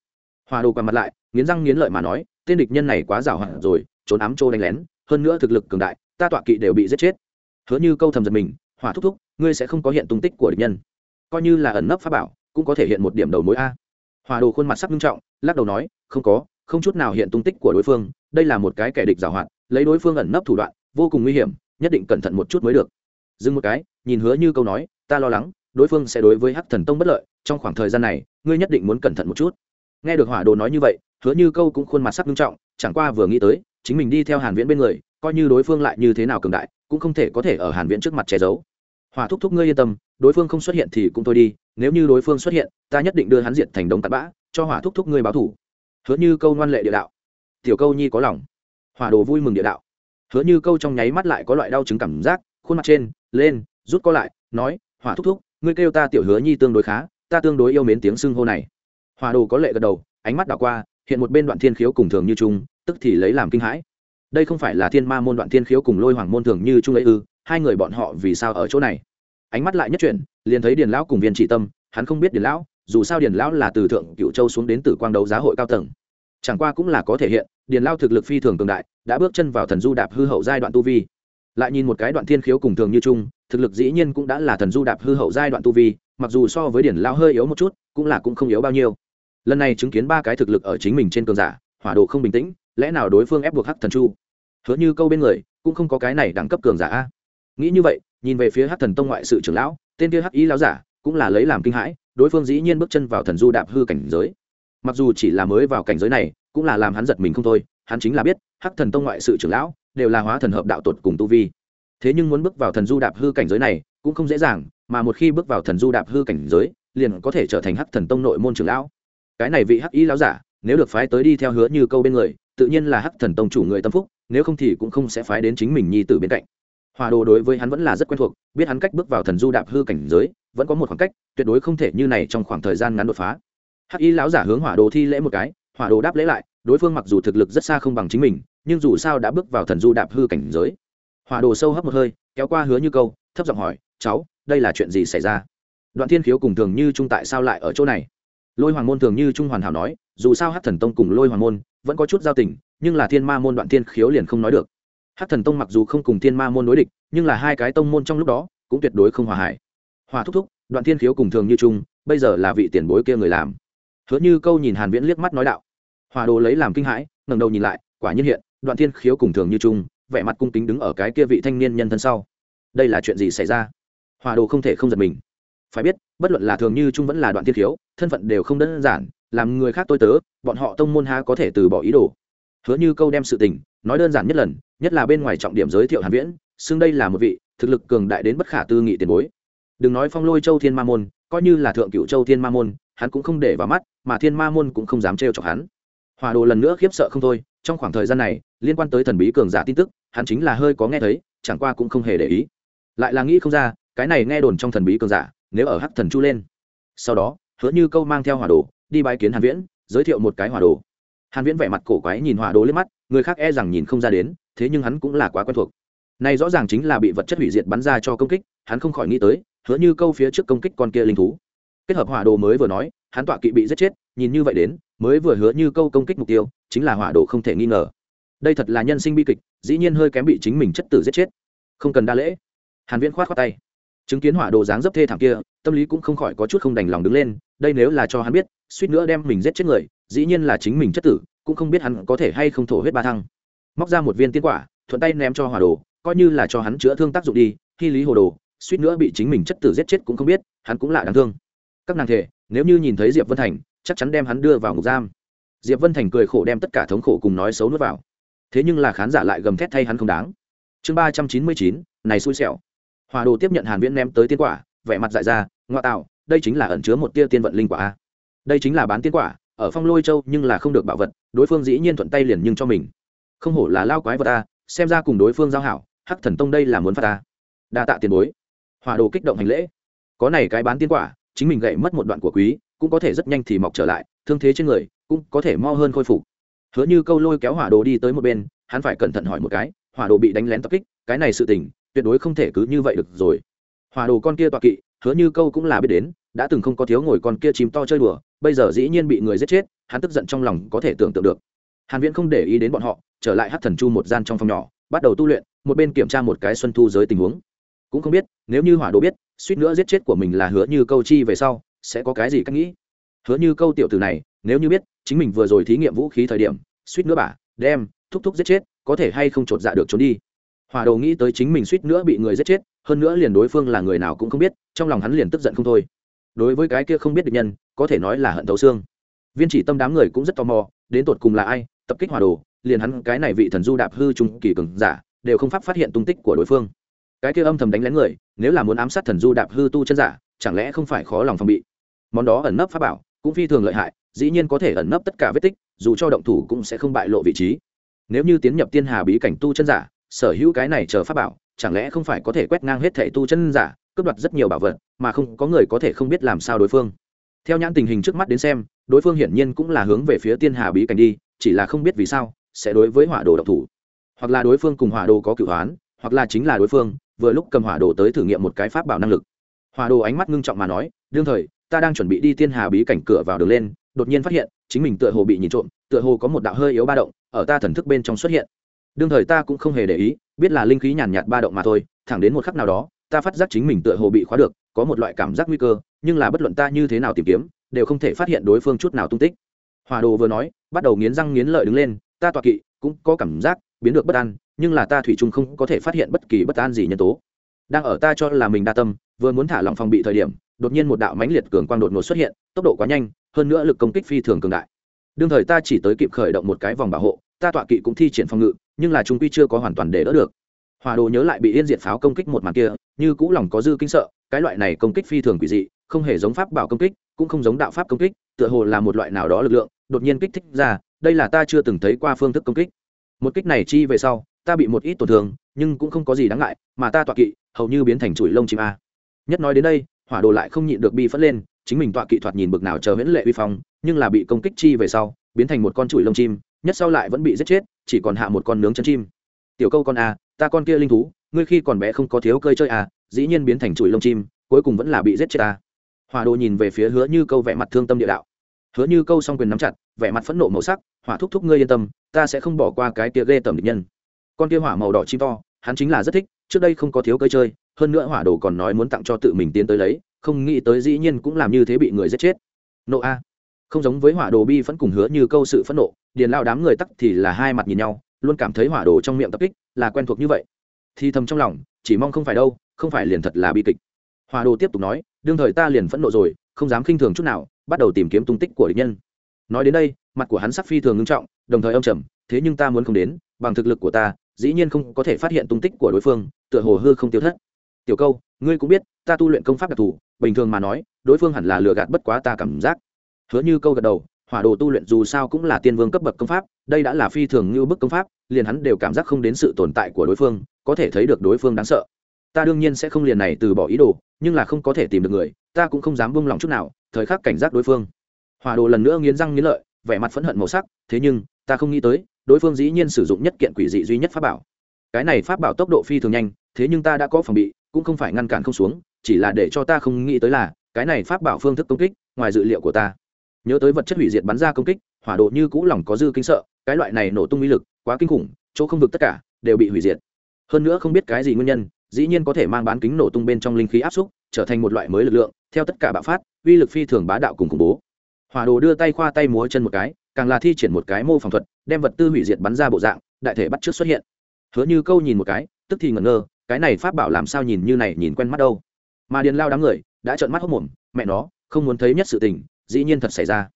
Hòa đồ quằn mặt lại, nghiến răng nghiến lợi mà nói, tên địch nhân này quá giảo hạn rồi, trốn ám trô đánh lén, hơn nữa thực lực cường đại, ta tọa kỵ đều bị giết chết. Hứa như câu thầm giật mình hỏa thúc thúc, ngươi sẽ không có hiện tung tích của địch nhân. Coi như là ẩn nấp pháp bảo, cũng có thể hiện một điểm đầu mối a. Hòa đồ khuôn mặt sắc nghiêm trọng, lắc đầu nói, không có, không chút nào hiện tung tích của đối phương, đây là một cái kẻ địch giảo hoạt, lấy đối phương ẩn nấp thủ đoạn, vô cùng nguy hiểm, nhất định cẩn thận một chút mới được. Dừng một cái, nhìn hứa như câu nói, ta lo lắng, đối phương sẽ đối với hắc thần tông bất lợi trong khoảng thời gian này, ngươi nhất định muốn cẩn thận một chút. Nghe được hỏa đồ nói như vậy, hứa như câu cũng khuôn mặt sắc nghiêm trọng, chẳng qua vừa nghĩ tới, chính mình đi theo hàn viễn bên người, coi như đối phương lại như thế nào cường đại, cũng không thể có thể ở hàn viễn trước mặt che giấu. Hỏa thúc thúc ngươi yên tâm, đối phương không xuất hiện thì cũng thôi đi, nếu như đối phương xuất hiện, ta nhất định đưa hắn diệt thành đống tạt bã, cho hỏa thúc thúc ngươi báo thủ hứa như câu ngoan lệ địa đạo. Tiểu câu nhi có lòng. Hỏa đồ vui mừng địa đạo. Hứa như câu trong nháy mắt lại có loại đau chứng cảm giác, khuôn mặt trên, lên, rút co lại, nói, hỏa thúc thúc, ngươi kêu ta tiểu hứa nhi tương đối khá ta tương đối yêu mến tiếng xưng hô này. Hòa đồ có lệ gật đầu, ánh mắt đảo qua, hiện một bên đoạn thiên khiếu cùng thường như trung, tức thì lấy làm kinh hãi. Đây không phải là thiên ma môn đoạn thiên khiếu cùng lôi hoàng môn thường như trung ấy ư, hai người bọn họ vì sao ở chỗ này? Ánh mắt lại nhất chuyển, liền thấy điền lão cùng viên trị tâm, hắn không biết điền lão, dù sao điền lão là từ thượng cựu châu xuống đến từ quang đấu giá hội cao tầng. Chẳng qua cũng là có thể hiện, điền lao thực lực phi thường cường đại, đã bước chân vào thần du đạp hư hậu giai đoạn tu vi. Lại nhìn một cái đoạn thiên khiếu cùng thường như trung, thực lực dĩ nhiên cũng đã là thần du đạp hư hậu giai đoạn tu vi mặc dù so với điển lao hơi yếu một chút, cũng là cũng không yếu bao nhiêu. Lần này chứng kiến ba cái thực lực ở chính mình trên cường giả, hỏa độ không bình tĩnh, lẽ nào đối phương ép buộc hắc thần chu? Hứa như câu bên người, cũng không có cái này đẳng cấp cường giả a. Nghĩ như vậy, nhìn về phía hắc thần tông ngoại sự trưởng lão, tên kia hắc ý lão giả, cũng là lấy làm kinh hãi, đối phương dĩ nhiên bước chân vào thần du đạp hư cảnh giới. Mặc dù chỉ là mới vào cảnh giới này, cũng là làm hắn giật mình không thôi, hắn chính là biết, hắc thần tông ngoại sự trưởng lão, đều là hóa thần hợp đạo tuột cùng tu vi. Thế nhưng muốn bước vào thần du đạp hư cảnh giới này cũng không dễ dàng, mà một khi bước vào thần du đạp hư cảnh giới, liền có thể trở thành hắc thần tông nội môn trưởng lão. Cái này vị hắc y lão giả, nếu được phái tới đi theo hứa như câu bên người, tự nhiên là hắc thần tông chủ người tâm phúc, nếu không thì cũng không sẽ phái đến chính mình nhi tử bên cạnh. Hòa đồ đối với hắn vẫn là rất quen thuộc, biết hắn cách bước vào thần du đạp hư cảnh giới, vẫn có một khoảng cách, tuyệt đối không thể như này trong khoảng thời gian ngắn đột phá. Hắc y lão giả hướng hỏa đồ thi lễ một cái hỏa đồ đáp lễ lại, đối phương mặc dù thực lực rất xa không bằng chính mình, nhưng dù sao đã bước vào thần du đạp hư cảnh giới. Hỏa đồ sâu hấp một hơi, kéo qua hứa như câu thấp giọng hỏi, cháu, đây là chuyện gì xảy ra? Đoạn thiên khiếu cùng thường như trung tại sao lại ở chỗ này? Lôi hoàng môn thường như trung hoàn hảo nói, dù sao hát thần tông cùng lôi hoàng môn vẫn có chút giao tình, nhưng là thiên ma môn đoạn thiên khiếu liền không nói được. Hát thần tông mặc dù không cùng thiên ma môn đối địch, nhưng là hai cái tông môn trong lúc đó cũng tuyệt đối không hòa hải hòa thúc thúc, đoạn thiên khiếu cùng thường như trung, bây giờ là vị tiền bối kia người làm. Hứa như câu nhìn hàn viễn liếc mắt nói đạo. Hòa đồ lấy làm kinh hãi, ngẩng đầu nhìn lại, quả nhiên hiện, đoạn thiên khiếu cùng thường như trung, vẻ mặt cung kính đứng ở cái kia vị thanh niên nhân thân sau đây là chuyện gì xảy ra? Hòa đồ không thể không giật mình. Phải biết, bất luận là thường như trung vẫn là đoạn thiên khiếu, thân phận đều không đơn giản, làm người khác tôi tớ, bọn họ tông môn ha có thể từ bỏ ý đồ. Hứa như câu đem sự tình nói đơn giản nhất lần, nhất là bên ngoài trọng điểm giới thiệu hàn viễn, xưng đây là một vị thực lực cường đại đến bất khả tư nghị tiền bối. Đừng nói phong lôi châu thiên ma môn, coi như là thượng cựu châu thiên ma môn, hắn cũng không để vào mắt, mà thiên ma môn cũng không dám trêu chọc hắn. Hòa đồ lần nữa khiếp sợ không thôi, trong khoảng thời gian này, liên quan tới thần bí cường giả tin tức, hắn chính là hơi có nghe thấy, chẳng qua cũng không hề để ý lại là nghĩ không ra, cái này nghe đồn trong thần bí cường giả, nếu ở hắc thần chu lên. Sau đó, hứa như câu mang theo hỏa đồ, đi bái kiến hàn viễn, giới thiệu một cái hỏa đồ. Hàn viễn vẻ mặt cổ quái nhìn hỏa đồ lên mắt, người khác e rằng nhìn không ra đến, thế nhưng hắn cũng là quá quen thuộc. Này rõ ràng chính là bị vật chất hủy diệt bắn ra cho công kích, hắn không khỏi nghĩ tới, hứa như câu phía trước công kích con kia linh thú. Kết hợp hỏa đồ mới vừa nói, hắn tọa kỵ bị giết chết, nhìn như vậy đến, mới vừa hứa như câu công kích mục tiêu, chính là hỏa đồ không thể nghi ngờ. Đây thật là nhân sinh bi kịch, dĩ nhiên hơi kém bị chính mình chất tử giết chết. Không cần đa lễ hàn viễn khoát khoát tay. Chứng kiến hỏa đồ dáng dấp thê thảm kia, tâm lý cũng không khỏi có chút không đành lòng đứng lên, đây nếu là cho hắn biết, suýt nữa đem mình giết chết người, dĩ nhiên là chính mình chất tử, cũng không biết hắn có thể hay không thổ huyết ba thăng. Móc ra một viên tiên quả, thuận tay ném cho hỏa đồ, coi như là cho hắn chữa thương tác dụng đi, khi lý hồ đồ, suýt nữa bị chính mình chất tử giết chết cũng không biết, hắn cũng lạ đáng thương. Các nàng thể, nếu như nhìn thấy diệp vân thành, chắc chắn đem hắn đưa vào ngục giam. Diệp vân thành cười khổ đem tất cả thống khổ cùng nói xấu nuốt vào. Thế nhưng là khán giả lại gầm thét thay hắn không đáng. Chương ba trăm chín mươi chín, này xui xẻo hòa đồ tiếp nhận hàn viễn ném tới tiên quả, vẻ mặt dại ra ngoại tạo, đây chính là ẩn chứa một tia tiên vận linh quả a. Đây chính là bán tiên quả, ở phong lôi châu nhưng là không được bảo vật, đối phương dĩ nhiên thuận tay liền nhưng cho mình. Không hổ là lao quái vật ta xem ra cùng đối phương giao hảo, hắc thần tông đây là muốn phát ta. Đa tạ tiền bối. Hòa đồ kích động hành lễ. Có này cái bán tiên quả, chính mình gậy mất một đoạn của quý, cũng có thể rất nhanh thì mọc trở lại, thương thế trên người cũng có thể mo hơn khôi phục. Hứa như câu lôi kéo hỏa đồ đi tới một bên, hắn phải cẩn thận hỏi một cái, hỏa đồ bị đánh lén tập kích, cái này sự tình tuyệt đối không thể cứ như vậy được rồi. Hỏa đồ con kia tọa kỵ, hứa như câu cũng là biết đến, đã từng không có thiếu ngồi con kia chìm to chơi đùa, bây giờ dĩ nhiên bị người giết chết, hắn tức giận trong lòng có thể tưởng tượng được. Hàn viễn không để ý đến bọn họ, trở lại hắc thần chu một gian trong phòng nhỏ, bắt đầu tu luyện, một bên kiểm tra một cái xuân thu giới tình huống. Cũng không biết, nếu như hỏa đồ biết, suýt nữa giết chết của mình là hứa như câu chi về sau, sẽ có cái gì cách nghĩ? Hứa như câu tiểu tử này, nếu như biết, chính mình vừa rồi thí nghiệm vũ khí thời điểm, suýt nữa bả đem, thúc thúc giết chết, có thể hay không chột dạ được trốn đi? Hòa đầu nghĩ tới chính mình suýt nữa bị người giết chết, hơn nữa liền đối phương là người nào cũng không biết, trong lòng hắn liền tức giận không thôi. Đối với cái kia không biết được nhân, có thể nói là hận thấu xương. Viên chỉ tâm đám người cũng rất tò mò, đến tột cùng là ai, tập kích hòa đồ, liền hắn cái này vị thần du đạp hư trung kỳ cường giả, đều không pháp phát hiện tung tích của đối phương. Cái kia âm thầm đánh lén người, nếu là muốn ám sát thần du đạp hư tu chân giả, chẳng lẽ không phải khó lòng phòng bị? Món đó ẩn nấp pháp bảo, cũng phi thường lợi hại, dĩ nhiên có thể ẩn nấp tất cả vết tích, dù cho động thủ cũng sẽ không bại lộ vị trí. Nếu như tiến nhập tiên hà bí cảnh tu chân giả sở hữu cái này chờ pháp bảo, chẳng lẽ không phải có thể quét ngang hết thẻ tu chân giả, cướp đoạt rất nhiều bảo vật, mà không, có người có thể không biết làm sao đối phương. Theo nhãn tình hình trước mắt đến xem, đối phương hiển nhiên cũng là hướng về phía tiên hà bí cảnh đi, chỉ là không biết vì sao, sẽ đối với hỏa đồ độc thủ. Hoặc là đối phương cùng hỏa đồ có cửu hoán, hoặc là chính là đối phương, vừa lúc cầm hỏa đồ tới thử nghiệm một cái pháp bảo năng lực. Hỏa đồ ánh mắt ngưng trọng mà nói, đương thời, ta đang chuẩn bị đi tiên hà bí cảnh cửa vào đường lên, đột nhiên phát hiện, chính mình tựa hồ bị nhìn trộm, tựa hồ có một đạo hơi yếu ba động, ở ta thần thức bên trong xuất hiện đương thời ta cũng không hề để ý, biết là linh khí nhàn nhạt ba động mà thôi, thẳng đến một khắc nào đó, ta phát giác chính mình tựa hồ bị khóa được, có một loại cảm giác nguy cơ, nhưng là bất luận ta như thế nào tìm kiếm, đều không thể phát hiện đối phương chút nào tung tích. Hòa đồ vừa nói, bắt đầu nghiến răng nghiến lợi đứng lên, ta tọa kỵ, cũng có cảm giác, biến được bất an, nhưng là ta thủy chung không có thể phát hiện bất kỳ bất an gì nhân tố. Đang ở ta cho là mình đa tâm, vừa muốn thả lòng phòng bị thời điểm, đột nhiên một đạo mãnh liệt cường quang đột ngột xuất hiện, tốc độ quá nhanh, hơn nữa lực công kích phi thường cường đại. Đương thời ta chỉ tới kịp khởi động một cái vòng bảo hộ ta tọa kỵ cũng thi triển phòng ngự, nhưng là chúng quy chưa có hoàn toàn để đỡ được. Hòa đồ nhớ lại bị yên diệt pháo công kích một màn kia, như cũ lòng có dư kinh sợ, cái loại này công kích phi thường quỷ dị, không hề giống pháp bảo công kích, cũng không giống đạo pháp công kích, tựa hồ là một loại nào đó lực lượng, đột nhiên kích thích ra, đây là ta chưa từng thấy qua phương thức công kích. Một kích này chi về sau, ta bị một ít tổn thương, nhưng cũng không có gì đáng ngại, mà ta tọa kỵ, hầu như biến thành chuỗi lông chim a. Nhất nói đến đây, hỏa đồ lại không nhịn được bi phất lên, chính mình tọa kỵ thoạt nhìn bực nào chờ huyễn lệ uy phong, nhưng là bị công kích chi về sau, biến thành một con chuỗi lông chim nhất sau lại vẫn bị giết chết, chỉ còn hạ một con nướng chân chim. Tiểu câu con a ta con kia linh thú, ngươi khi còn bé không có thiếu cơi chơi à dĩ nhiên biến thành chuỗi lông chim, cuối cùng vẫn là bị giết chết ta. Hòa đồ nhìn về phía hứa như câu vẻ mặt thương tâm địa đạo. Hứa như câu s quyền nắm chặt, vẻ mặt phẫn nộ màu sắc, hỏa thúc thúc ngươi yên tâm, ta sẽ không bỏ qua cái kia ghê tởm địch nhân. Con kia hỏa màu đỏ chim to, hắn chính là rất thích, trước đây không có thiếu cơi chơi, hơn nữa hỏa đồ còn nói muốn tặng cho tự mình tiến tới lấy, không nghĩ tới dĩ nhiên cũng làm như thế bị người giết chết. Nộ a không giống với hỏa đồ bi vẫn cùng hứa như câu sự phẫn nộ, điền lao đám người tắc thì là hai mặt nhìn nhau, luôn cảm thấy hỏa đồ trong miệng tập kích là quen thuộc như vậy. Thì thầm trong lòng, chỉ mong không phải đâu, không phải liền thật là bi kịch. Hỏa đồ tiếp tục nói, đương thời ta liền phẫn nộ rồi, không dám khinh thường chút nào, bắt đầu tìm kiếm tung tích của địch nhân. Nói đến đây, mặt của hắn sắc phi thường ngưng trọng, đồng thời âm trầm, thế nhưng ta muốn không đến, bằng thực lực của ta, dĩ nhiên không có thể phát hiện tung tích của đối phương, tựa hồ hư không tiêu thất. Tiểu câu, ngươi cũng biết, ta tu luyện công pháp đặc thù, bình thường mà nói, đối phương hẳn là lừa gạt bất quá ta cảm giác hứa như câu gật đầu, hỏa đồ tu luyện dù sao cũng là tiên vương cấp bậc công pháp, đây đã là phi thường như bức công pháp, liền hắn đều cảm giác không đến sự tồn tại của đối phương, có thể thấy được đối phương đáng sợ. Ta đương nhiên sẽ không liền này từ bỏ ý đồ, nhưng là không có thể tìm được người, ta cũng không dám buông lòng chút nào, thời khắc cảnh giác đối phương. Hỏa đồ lần nữa nghiến răng nghiến lợi, vẻ mặt phẫn hận màu sắc, thế nhưng, ta không nghĩ tới, đối phương dĩ nhiên sử dụng nhất kiện quỷ dị duy nhất pháp bảo. Cái này pháp bảo tốc độ phi thường nhanh, thế nhưng ta đã có phòng bị, cũng không phải ngăn cản không xuống, chỉ là để cho ta không nghĩ tới là, cái này pháp bảo phương thức công kích, ngoài dự liệu của ta nhớ tới vật chất hủy diệt bắn ra công kích, hỏa độ như cũ lòng có dư kinh sợ, cái loại này nổ tung uy lực, quá kinh khủng, chỗ không vực tất cả, đều bị hủy diệt. Hơn nữa không biết cái gì nguyên nhân, dĩ nhiên có thể mang bán kính nổ tung bên trong linh khí áp xúc, trở thành một loại mới lực lượng, theo tất cả bạo phát, uy lực phi thường bá đạo cùng khủng bố. Hỏa đồ đưa tay khoa tay múa chân một cái, càng là thi triển một cái mô phỏng thuật, đem vật tư hủy diệt bắn ra bộ dạng, đại thể bắt trước xuất hiện. Hứa như câu nhìn một cái, tức thì ngẩn ngơ, cái này pháp bảo làm sao nhìn như này nhìn quen mắt đâu. Mà điền lao đám người, đã trợn mắt hốc mồm, mẹ nó, không muốn thấy nhất sự tình dĩ nhiên thật xảy ra.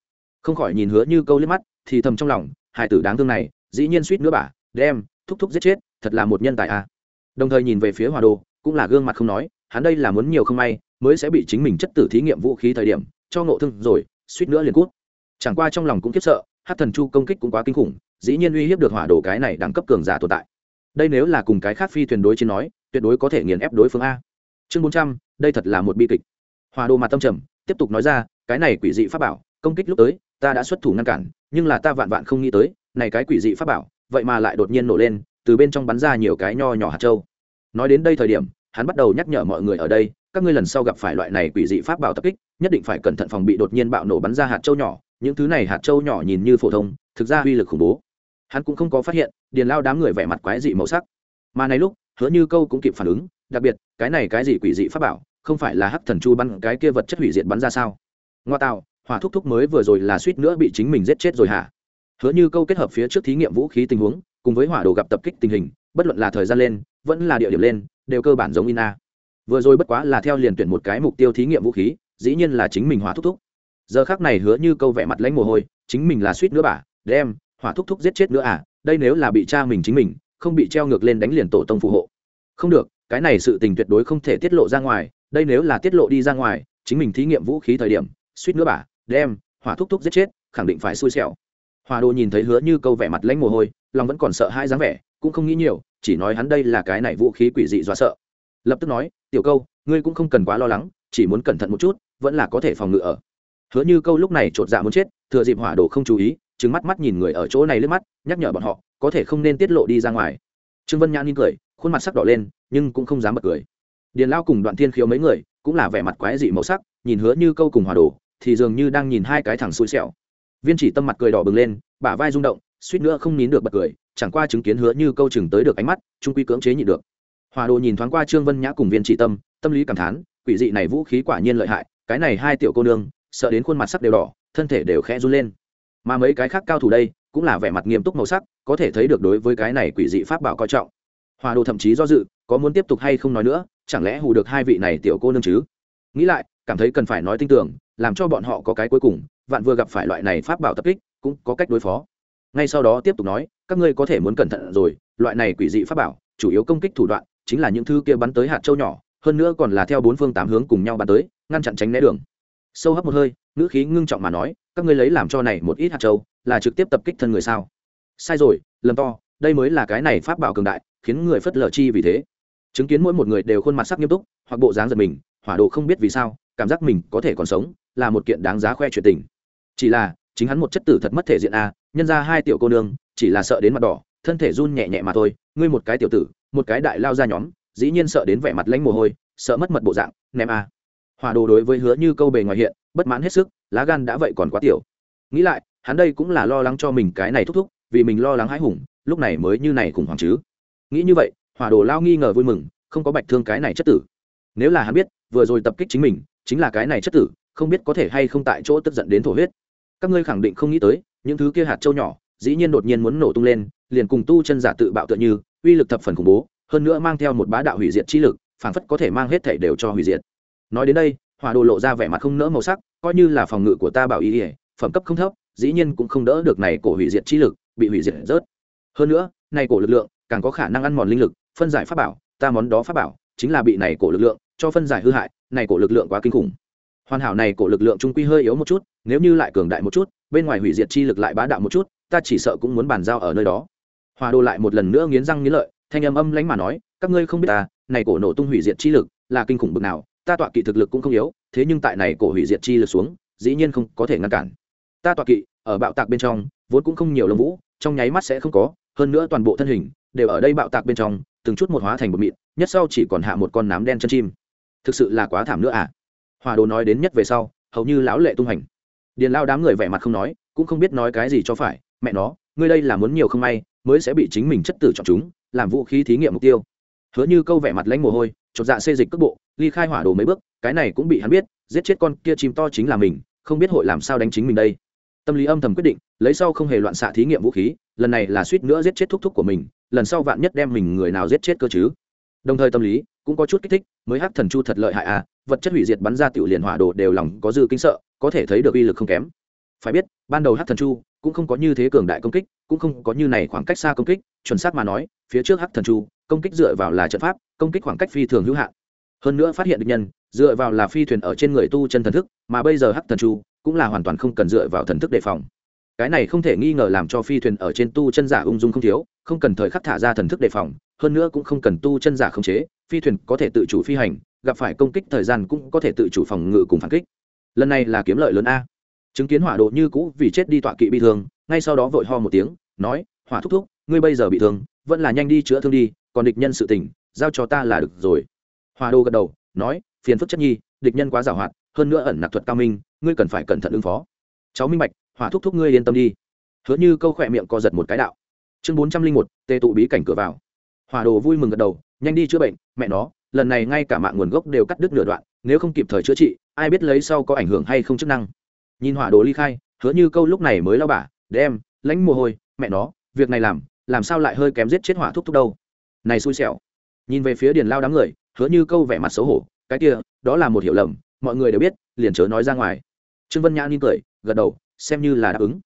Không khỏi nhìn hứa như câu liếc mắt, thì thầm trong lòng, hải tử đáng thương này, dĩ nhiên suýt nữa bả đem, thúc thúc giết chết, thật là một nhân tài a à. đồng thời nhìn về phía hòa đồ, cũng là gương mặt không nói, hắn đây là muốn nhiều không may, mới sẽ bị chính mình chất tử thí nghiệm vũ khí thời điểm, cho ngộ thương rồi, suýt nữa liền cút. Chẳng qua trong lòng cũng kiếp sợ hát thần chu công kích cũng quá kinh khủng, dĩ nhiên uy hiếp được hỏa đồ cái này đẳng cấp cường giả tồn tại. Đây nếu là cùng cái khác phi thuyền đối chiến nói, tuyệt đối có thể nghiền ép đối phương a. Chương bốn trăm, đây thật là một bi kịch. Hòa đồ mặt tâm trầm, tiếp tục nói ra cái này quỷ dị pháp bảo, công kích lúc tới, ta đã xuất thủ ngăn cản, nhưng là ta vạn vạn không nghĩ tới, này cái quỷ dị pháp bảo, vậy mà lại đột nhiên nổ lên, từ bên trong bắn ra nhiều cái nho nhỏ hạt châu. Nói đến đây thời điểm, hắn bắt đầu nhắc nhở mọi người ở đây, các ngươi lần sau gặp phải loại này quỷ dị pháp bảo tập kích, nhất định phải cẩn thận phòng bị đột nhiên bạo nổ bắn ra hạt châu nhỏ, những thứ này hạt châu nhỏ nhìn như phổ thông, thực ra uy lực khủng bố. Hắn cũng không có phát hiện, điền lao đám người vẻ mặt quái dị màu sắc. Mà này lúc, hứa như câu cũng kịp phản ứng, đặc biệt, cái này cái gì quỷ dị pháp bảo, không phải là hắc thần chu bắn cái kia vật chất hủy diệt bắn ra sao? Ngoa tạo hỏa thúc thúc mới vừa rồi là suýt nữa bị chính mình giết chết rồi hả? Hứa như câu kết hợp phía trước thí nghiệm vũ khí tình huống, cùng với hỏa đồ gặp tập kích tình hình, bất luận là thời gian lên, vẫn là địa điểm lên, đều cơ bản giống Ina. vừa rồi bất quá là theo liền tuyển một cái mục tiêu thí nghiệm vũ khí, dĩ nhiên là chính mình hỏa thúc thúc. Giờ khác này hứa như câu vẻ mặt lãnh mồ hôi, chính mình là suýt nữa bà, đem hỏa thúc thúc giết chết nữa à? Đây nếu là bị cha mình chính mình, không bị treo ngược lên đánh liền tổ tông phù hộ. Không được, cái này sự tình tuyệt đối không thể tiết lộ ra ngoài, đây nếu là tiết lộ đi ra ngoài, chính mình thí nghiệm vũ khí thời điểm suýt nữa bà, đem, hỏa thúc thúc giết chết, khẳng định phải xui xẻo. Hòa đồ nhìn thấy hứa như câu vẻ mặt lãnh mồ hôi, lòng vẫn còn sợ hai dáng vẻ, cũng không nghĩ nhiều, chỉ nói hắn đây là cái này vũ khí quỷ dị dọa sợ. Lập tức nói, tiểu câu, ngươi cũng không cần quá lo lắng, chỉ muốn cẩn thận một chút, vẫn là có thể phòng ngự ở. Hứa như câu lúc này chột dạ muốn chết, thừa dịp hỏa đồ không chú ý trứng mắt mắt nhìn người ở chỗ này lướt mắt, nhắc nhở bọn họ, có thể không nên tiết lộ đi ra ngoài. Trương vân nhãn nín cười, khuôn mặt sắc đỏ lên, nhưng cũng không dám bật cười. Điền lao cùng đoạn thiên khiếu mấy người, cũng là vẻ mặt quái dị màu sắc, nhìn hứa như câu cùng hòa đồ thì dường như đang nhìn hai cái thằng xui xẻo. Viên chỉ tâm mặt cười đỏ bừng lên, bả vai rung động, suýt nữa không nín được bật cười, chẳng qua chứng kiến hứa như câu chừng tới được ánh mắt, trung quy cưỡng chế nhịn được. Hòa đồ nhìn thoáng qua trương vân nhã cùng viên chỉ tâm tâm lý cảm thán, quỷ dị này vũ khí quả nhiên lợi hại, cái này hai tiểu cô nương, sợ đến khuôn mặt sắc đều đỏ, thân thể đều khẽ run lên. Mà mấy cái khác cao thủ đây, cũng là vẻ mặt nghiêm túc màu sắc, có thể thấy được đối với cái này quỷ dị pháp bảo coi trọng. Hòa đồ thậm chí do dự, có muốn tiếp tục hay không nói nữa, chẳng lẽ hù được hai vị này tiểu cô nương chứ? Nghĩ lại, cảm thấy cần phải nói tin tưởng làm cho bọn họ có cái cuối cùng, vạn vừa gặp phải loại này pháp bảo tập kích, cũng có cách đối phó. Ngay sau đó tiếp tục nói, các ngươi có thể muốn cẩn thận rồi, loại này quỷ dị pháp bảo, chủ yếu công kích thủ đoạn, chính là những thứ kia bắn tới hạt châu nhỏ, hơn nữa còn là theo bốn phương tám hướng cùng nhau bắn tới, ngăn chặn tránh né đường. Sâu hấp một hơi, ngữ khí ngưng trọng mà nói, các ngươi lấy làm cho này một ít hạt châu, là trực tiếp tập kích thân người sao? Sai rồi, lầm to, đây mới là cái này pháp bảo cường đại, khiến người phất lờ chi vì thế. Chứng kiến mỗi một người đều khuôn mặt sắc nghiêm túc, hoặc bộ dáng giật mình, hỏa độ không biết vì sao, cảm giác mình có thể còn sống là một kiện đáng giá khoe chuyện tình. Chỉ là, chính hắn một chất tử thật mất thể diện a, nhân ra hai tiểu cô nương, chỉ là sợ đến mặt đỏ, thân thể run nhẹ nhẹ mà thôi, ngươi một cái tiểu tử, một cái đại lao ra nhóm, dĩ nhiên sợ đến vẻ mặt lánh mồ hôi, sợ mất mật bộ dạng, ném a. Hòa đồ đối với hứa như câu bề ngoài hiện, bất mãn hết sức, lá gan đã vậy còn quá tiểu. Nghĩ lại, hắn đây cũng là lo lắng cho mình cái này thúc thúc, vì mình lo lắng hãi hùng, lúc này mới như này khủng hoảng chứ. Nghĩ như vậy hòa đồ lao nghi ngờ vui mừng, không có bạch thương cái này chất tử. Nếu là hắn biết, vừa rồi tập kích chính mình, chính là cái này chất tử không biết có thể hay không tại chỗ tức giận đến thổ huyết. Các ngươi khẳng định không nghĩ tới, những thứ kia hạt trâu nhỏ, dĩ nhiên đột nhiên muốn nổ tung lên, liền cùng tu chân giả tự bạo tựa như, uy lực thập phần khủng bố, hơn nữa mang theo một bá đạo hủy diệt chi lực, phảng phất có thể mang hết thể đều cho hủy diệt. Nói đến đây, hỏa đồ lộ ra vẻ mặt không nỡ màu sắc, coi như là phòng ngự của ta bảo ý ỉa phẩm cấp không thấp, dĩ nhiên cũng không đỡ được này cổ hủy diệt chi lực, bị hủy diệt rớt. Hơn nữa, này cổ lực lượng, càng có khả năng ăn mòn linh lực, phân giải pháp bảo, ta món đó pháp bảo, chính là bị này cổ lực lượng cho phân giải hư hại, này cổ lực lượng quá kinh khủng hoàn hảo này cổ lực lượng trung quy hơi yếu một chút, nếu như lại cường đại một chút, bên ngoài hủy diệt chi lực lại bá đạo một chút, ta chỉ sợ cũng muốn bàn giao ở nơi đó. Hòa đồ lại một lần nữa nghiến răng nghiến lợi, thanh âm âm lánh mà nói, các ngươi không biết ta, này cổ nổ tung hủy diệt chi lực là kinh khủng bực nào, ta tọa kỵ thực lực cũng không yếu, thế nhưng tại này cổ hủy diệt chi lực xuống, dĩ nhiên không có thể ngăn cản. Ta tọa kỵ, ở bạo tạc bên trong, vốn cũng không nhiều lông vũ, trong nháy mắt sẽ không có, hơn nữa toàn bộ thân hình đều ở đây bạo tạc bên trong, từng chút một hóa thành một mịn, nhất sau chỉ còn hạ một con nám đen chân chim. Thực sự là quá thảm nữa à? Hòa đồ nói đến nhất về sau, hầu như lão lệ tung hành. Điền lao đám người vẻ mặt không nói, cũng không biết nói cái gì cho phải, mẹ nó, ngươi đây là muốn nhiều không may, mới sẽ bị chính mình chất tử chọn chúng, làm vũ khí thí nghiệm mục tiêu. Hứa như câu vẻ mặt lãnh mồ hôi, chột dạ xê dịch cước bộ, ly khai hỏa đồ mấy bước, cái này cũng bị hắn biết, giết chết con kia chim to chính là mình, không biết hội làm sao đánh chính mình đây. Tâm lý âm thầm quyết định, lấy sau không hề loạn xạ thí nghiệm vũ khí, lần này là suýt nữa giết chết thúc thúc của mình, lần sau vạn nhất đem mình người nào giết chết cơ chứ. Đồng thời tâm lý cũng có chút kích thích, mới hắc thần chu thật lợi hại à vật chất hủy diệt bắn ra tiểu liền hỏa đồ đều lòng có dư kinh sợ, có thể thấy được uy lực không kém. Phải biết, ban đầu hắc thần chu cũng không có như thế cường đại công kích, cũng không có như này khoảng cách xa công kích, chuẩn xác mà nói, phía trước hắc thần chu, công kích dựa vào là trận pháp, công kích khoảng cách phi thường hữu hạn. Hơn nữa phát hiện được nhân, dựa vào là phi thuyền ở trên người tu chân thần thức, mà bây giờ hắc thần chu cũng là hoàn toàn không cần dựa vào thần thức đề phòng. Cái này không thể nghi ngờ làm cho phi thuyền ở trên tu chân giả ung dung không thiếu, không cần thời khắc thả ra thần thức đề phòng hơn nữa cũng không cần tu chân giả khống chế, phi thuyền có thể tự chủ phi hành, gặp phải công kích thời gian cũng có thể tự chủ phòng ngự cùng phản kích. Lần này là kiếm lợi lớn a. Chứng kiến hỏa độ như cũ vì chết đi tọa kỵ bị thương, ngay sau đó vội ho một tiếng, nói, hỏa thúc thúc, ngươi bây giờ bị thương, vẫn là nhanh đi chữa thương đi, còn địch nhân sự tình, giao cho ta là được rồi. Hỏa đô gật đầu, nói, phiền phức chất nhi, địch nhân quá giàu hoạt, hơn nữa ẩn nặc thuật cao minh, ngươi cần phải cẩn thận ứng phó. Cháu minh bạch, hỏa thúc thúc ngươi yên tâm đi. Hứa như câu khỏe miệng co giật một cái đạo. Chương bốn trăm linh một tê tụ bí cảnh cửa vào hỏa đồ vui mừng gật đầu, nhanh đi chữa bệnh, mẹ nó, lần này ngay cả mạng nguồn gốc đều cắt đứt nửa đoạn, nếu không kịp thời chữa trị, ai biết lấy sau có ảnh hưởng hay không chức năng. Nhìn hỏa đồ ly khai, hứa như câu lúc này mới lao bà, đem, lãnh mồ hôi, mẹ nó, việc này làm làm sao lại hơi kém giết chết hỏa thúc thúc đâu. Này xui xẻo. Nhìn về phía điền lao đám người, hứa như câu vẻ mặt xấu hổ, cái kia, đó là một hiểu lầm, mọi người đều biết, liền chớ nói ra ngoài. Trương vân nhã ninh cười, gật đầu, xem như là đáp ứng.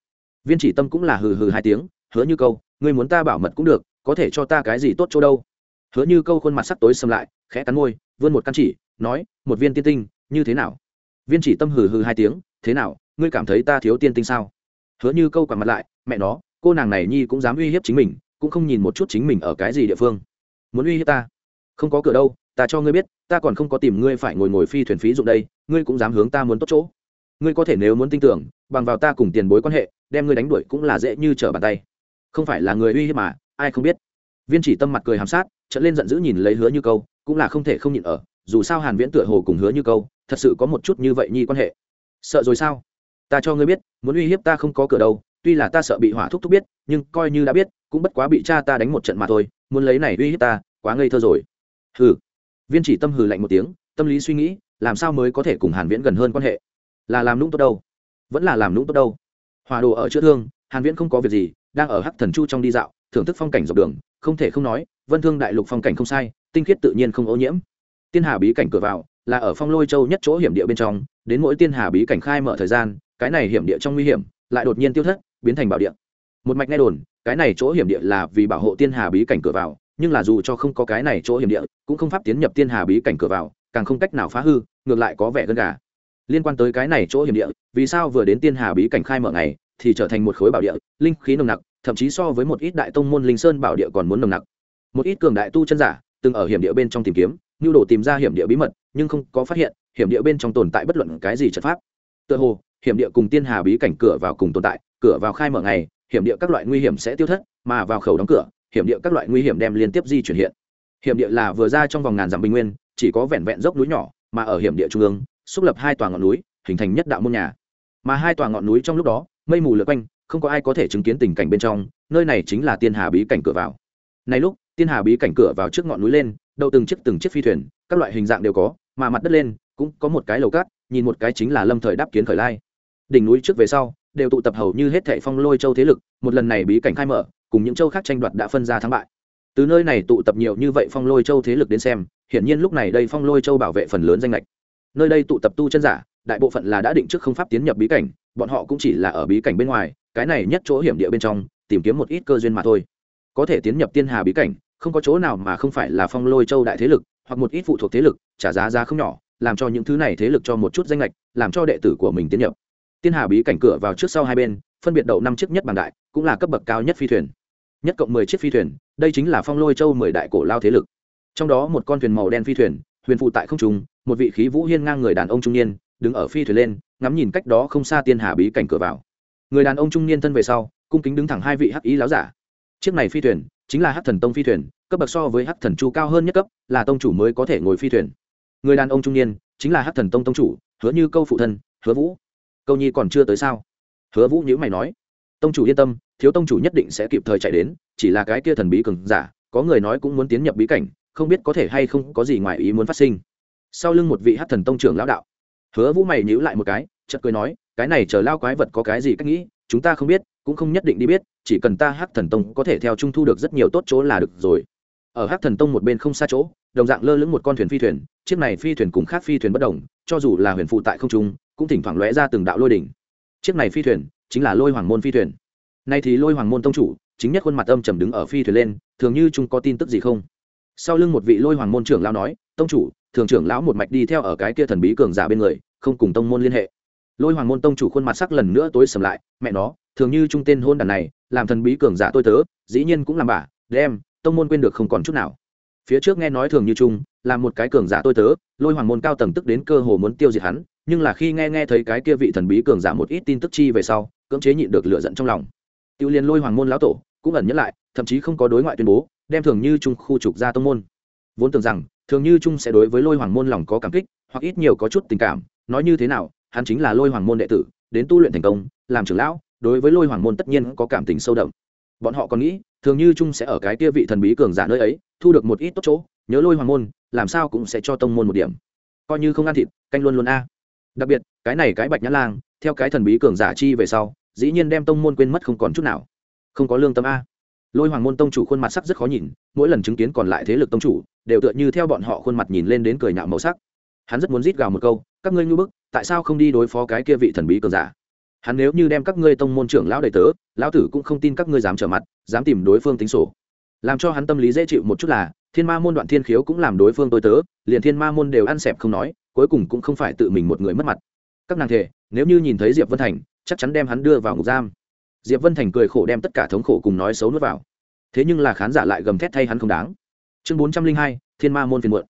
Viên chỉ tâm cũng là hừ hừ hai tiếng, hứa như câu, ngươi muốn ta bảo mật cũng được có thể cho ta cái gì tốt chỗ đâu? Hứa như câu khuôn mặt sắc tối xâm lại, khẽ cắn môi, vươn một căn chỉ, nói, một viên tiên tinh, như thế nào? Viên chỉ tâm hừ hừ hai tiếng, thế nào, ngươi cảm thấy ta thiếu tiên tinh sao? Hứa như câu quả mặt lại, mẹ nó, cô nàng này nhi cũng dám uy hiếp chính mình, cũng không nhìn một chút chính mình ở cái gì địa phương. Muốn uy hiếp ta? Không có cửa đâu, ta cho ngươi biết, ta còn không có tìm ngươi phải ngồi ngồi phi thuyền phí dụng đây, ngươi cũng dám hướng ta muốn tốt chỗ. Ngươi có thể nếu muốn tin tưởng, bằng vào ta cùng tiền bối quan hệ, đem ngươi đánh đuổi cũng là dễ như trở bàn tay. Không phải là người uy hiếp mà ai không biết. Viên chỉ tâm mặt cười hàm sát trận lên giận dữ nhìn lấy hứa như câu, cũng là không thể không nhịn ở, dù sao hàn viễn tựa hồ cùng hứa như câu, thật sự có một chút như vậy nhi quan hệ. Sợ rồi sao? Ta cho ngươi biết, muốn uy hiếp ta không có cửa đâu, tuy là ta sợ bị hỏa thúc thúc biết, nhưng coi như đã biết, cũng bất quá bị cha ta đánh một trận mà thôi, muốn lấy này uy hiếp ta, quá ngây thơ rồi. Hừ. Viên chỉ tâm hừ lạnh một tiếng, tâm lý suy nghĩ, làm sao mới có thể cùng hàn viễn gần hơn quan hệ? Là làm nũng tốt đâu? Vẫn là làm nũng tốt đâu? Hòa đồ ở chữa thương, hàn viễn không có việc gì đang ở hắc thần chu trong đi dạo, thưởng thức phong cảnh dọc đường, không thể không nói, vân thương đại lục phong cảnh không sai, tinh khiết tự nhiên không ô nhiễm. Tiên hà bí cảnh cửa vào, là ở phong lôi châu nhất chỗ hiểm địa bên trong, đến mỗi tiên hà bí cảnh khai mở thời gian, cái này hiểm địa trong nguy hiểm, lại đột nhiên tiêu thất, biến thành bảo địa. Một mạch nghe đồn, cái này chỗ hiểm địa là vì bảo hộ tiên hà bí cảnh cửa vào, nhưng là dù cho không có cái này chỗ hiểm địa, cũng không pháp tiến nhập tiên hà bí cảnh cửa vào, càng không cách nào phá hư, ngược lại có vẻ gân gà. Liên quan tới cái này chỗ hiểm địa, vì sao vừa đến tiên hà bí cảnh khai mở ngày thì trở thành một khối bảo địa, linh khí nồng nặc, thậm chí so với một ít đại tông môn linh sơn bảo địa còn muốn nồng nặc. Một ít cường đại tu chân giả, từng ở hiểm địa bên trong tìm kiếm, nhu đồ tìm ra hiểm địa bí mật, nhưng không có phát hiện, hiểm địa bên trong tồn tại bất luận cái gì trận pháp. Tựa hồ, hiểm địa cùng tiên hà bí cảnh cửa vào cùng tồn tại, cửa vào khai mở ngày, hiểm địa các loại nguy hiểm sẽ tiêu thất, mà vào khẩu đóng cửa, hiểm địa các loại nguy hiểm đem liên tiếp di chuyển hiện. Hiểm địa là vừa ra trong vòng ngàn dặm bình nguyên, chỉ có vẹn vẹn dốc núi nhỏ, mà ở hiểm địa trung ương, xúc lập hai tòa ngọn núi, hình thành nhất đạo môn nhà. Mà hai tòa ngọn núi trong lúc đó mây mù lượt quanh, không có ai có thể chứng kiến tình cảnh bên trong, nơi này chính là tiên hà bí cảnh cửa vào. Này lúc, tiên hà bí cảnh cửa vào trước ngọn núi lên, đậu từng chiếc từng chiếc phi thuyền, các loại hình dạng đều có, mà mặt đất lên, cũng có một cái lầu cát, nhìn một cái chính là lâm thời đáp kiến khởi lai. Đỉnh núi trước về sau, đều tụ tập hầu như hết thệ phong lôi châu thế lực, một lần này bí cảnh khai mở, cùng những châu khác tranh đoạt đã phân ra thắng bại. Từ nơi này tụ tập nhiều như vậy phong lôi châu thế lực đến xem, hiển nhiên lúc này đây phong lôi châu bảo vệ phần lớn danh lệch nơi đây tụ tập tu chân giả đại bộ phận là đã định trước không pháp tiến nhập bí cảnh, bọn họ cũng chỉ là ở bí cảnh bên ngoài, cái này nhất chỗ hiểm địa bên trong, tìm kiếm một ít cơ duyên mà thôi. Có thể tiến nhập tiên hà bí cảnh, không có chỗ nào mà không phải là phong lôi châu đại thế lực, hoặc một ít phụ thuộc thế lực, trả giá giá không nhỏ, làm cho những thứ này thế lực cho một chút danh lệch, làm cho đệ tử của mình tiến nhập. Tiên hà bí cảnh cửa vào trước sau hai bên, phân biệt đậu năm chiếc nhất bằng đại, cũng là cấp bậc cao nhất phi thuyền. Nhất cộng mười chiếc phi thuyền, đây chính là phong lôi châu mười đại cổ lao thế lực. Trong đó một con thuyền màu đen phi thuyền, huyền phụ tại không trung, một vị khí vũ hiên ngang người đàn ông trung niên đứng ở phi thuyền lên, ngắm nhìn cách đó không xa tiên hà bí cảnh cửa vào. Người đàn ông trung niên thân về sau, cung kính đứng thẳng hai vị hắc ý láo giả. Chiếc này phi thuyền chính là hắc thần tông phi thuyền, cấp bậc so với hắc thần chu cao hơn nhất cấp, là tông chủ mới có thể ngồi phi thuyền. Người đàn ông trung niên chính là hắc thần tông tông chủ, hứa như câu phụ thân, hứa vũ. Câu nhi còn chưa tới sao? Hứa vũ nhữ mày nói. Tông chủ yên tâm, thiếu tông chủ nhất định sẽ kịp thời chạy đến, chỉ là cái kia thần bí cường giả, có người nói cũng muốn tiến nhập bí cảnh, không biết có thể hay không có gì ngoài ý muốn phát sinh. Sau lưng một vị hát thần tông trưởng lão đạo hứa vũ mày nhíu lại một cái, chợt cười nói, cái này chờ lao quái vật có cái gì cách nghĩ, chúng ta không biết, cũng không nhất định đi biết, chỉ cần ta hắc thần tông có thể theo trung thu được rất nhiều tốt chỗ là được rồi. Ở hắc thần tông một bên không xa chỗ, đồng dạng lơ lửng một con thuyền phi thuyền, chiếc này phi thuyền cùng khác phi thuyền bất đồng, cho dù là huyền phụ tại không trung, cũng thỉnh thoảng lóe ra từng đạo lôi đỉnh. Chiếc này phi thuyền chính là lôi hoàng môn phi thuyền. Nay thì lôi hoàng môn tông chủ, chính nhất khuôn mặt âm trầm đứng ở phi thuyền lên, thường như chúng có tin tức gì không? Sau lưng một vị lôi hoàng môn trưởng lão nói, tông chủ thường trưởng lão một mạch đi theo ở cái kia thần bí cường giả bên người, không cùng tông môn liên hệ. Lôi hoàng môn tông chủ khuôn mặt sắc lần nữa tối sầm lại, mẹ nó, thường như trung tên hôn đàn này, làm thần bí cường giả tôi tớ, dĩ nhiên cũng làm bà, đem, tông môn quên được không còn chút nào. Phía trước nghe nói thường như trung là một cái cường giả tôi tớ, lôi hoàng môn cao tầng tức đến cơ hồ muốn tiêu diệt hắn, nhưng là khi nghe nghe thấy cái kia vị thần bí cường giả một ít tin tức chi về sau, cưỡng chế nhịn được lửa giận trong lòng. Tiêu liên lôi hoàng môn lão tổ cũng ẩn nhắc lại, thậm chí không có đối ngoại tuyên bố, đem thường như trung khu trục ra tông môn. Vốn tưởng rằng thường như trung sẽ đối với lôi hoàng môn lòng có cảm kích, hoặc ít nhiều có chút tình cảm, nói như thế nào, hắn chính là lôi hoàng môn đệ tử, đến tu luyện thành công, làm trưởng lão, đối với lôi hoàng môn tất nhiên có cảm tình sâu đậm. Bọn họ còn nghĩ, thường như trung sẽ ở cái kia vị thần bí cường giả nơi ấy, thu được một ít tốt chỗ, nhớ lôi hoàng môn, làm sao cũng sẽ cho tông môn một điểm. Coi như không ăn thịt, canh luôn luôn a. Đặc biệt, cái này cái bạch nhã lang, theo cái thần bí cường giả chi về sau, dĩ nhiên đem tông môn quên mất không còn chút nào. Không có lương tâm a. Lôi hoàng môn tông chủ khuôn mặt sắc rất khó nhìn, mỗi lần chứng kiến còn lại thế lực tông chủ đều tựa như theo bọn họ khuôn mặt nhìn lên đến cười nhạo màu sắc. Hắn rất muốn rít gào một câu, các ngươi ngu bức, tại sao không đi đối phó cái kia vị thần bí cường giả? Hắn nếu như đem các ngươi tông môn trưởng lão đầy tớ, lão tử cũng không tin các ngươi dám trở mặt, dám tìm đối phương tính sổ. Làm cho hắn tâm lý dễ chịu một chút là, thiên ma môn đoạn thiên khiếu cũng làm đối phương tôi tớ, liền thiên ma môn đều ăn xẹp không nói, cuối cùng cũng không phải tự mình một người mất mặt. Các nàng thể nếu như nhìn thấy diệp vân thành, chắc chắn đem hắn đưa vào ngục giam. Diệp vân thành cười khổ đem tất cả thống khổ cùng nói xấu nuốt vào. Thế nhưng là khán giả lại gầm thét thay hắn không đáng chương bốn trăm linh hai, thiên ma môn phiền muộn.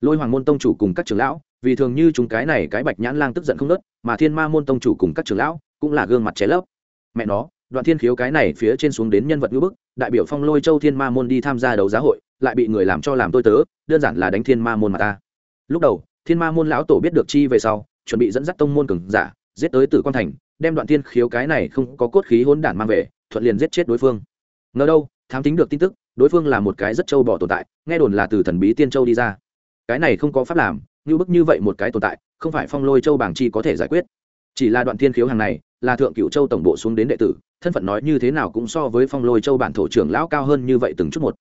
Lôi hoàng môn tông chủ cùng các trưởng lão, vì thường như chúng cái này cái bạch nhãn lang tức giận không nớt, mà thiên ma môn tông chủ cùng các trưởng lão cũng là gương mặt ché lấp. Mẹ nó, đoạn thiên khiếu cái này phía trên xuống đến nhân vật ngữ bức, đại biểu phong lôi châu thiên ma môn đi tham gia đấu giá hội, lại bị người làm cho làm tôi tớ, đơn giản là đánh thiên ma môn mà ta. Lúc đầu, thiên ma môn lão tổ biết được chi về sau, chuẩn bị dẫn dắt tông môn cường giả, giết tới tử quan thành, đem đoạn thiên khiếu cái này không có cốt khí hỗn đản mang về, thuận liền giết chết đối phương. Ngờ đâu, thám tính được tin tức đối phương là một cái rất châu bỏ tồn tại, nghe đồn là từ thần bí tiên châu đi ra. Cái này không có pháp làm, như bức như vậy một cái tồn tại, không phải phong lôi châu bảng chi có thể giải quyết. Chỉ là đoạn thiên khiếu hàng này, là thượng cựu châu tổng bộ xuống đến đệ tử, thân phận nói như thế nào cũng so với phong lôi châu bản thổ trưởng lão cao hơn như vậy từng chút một.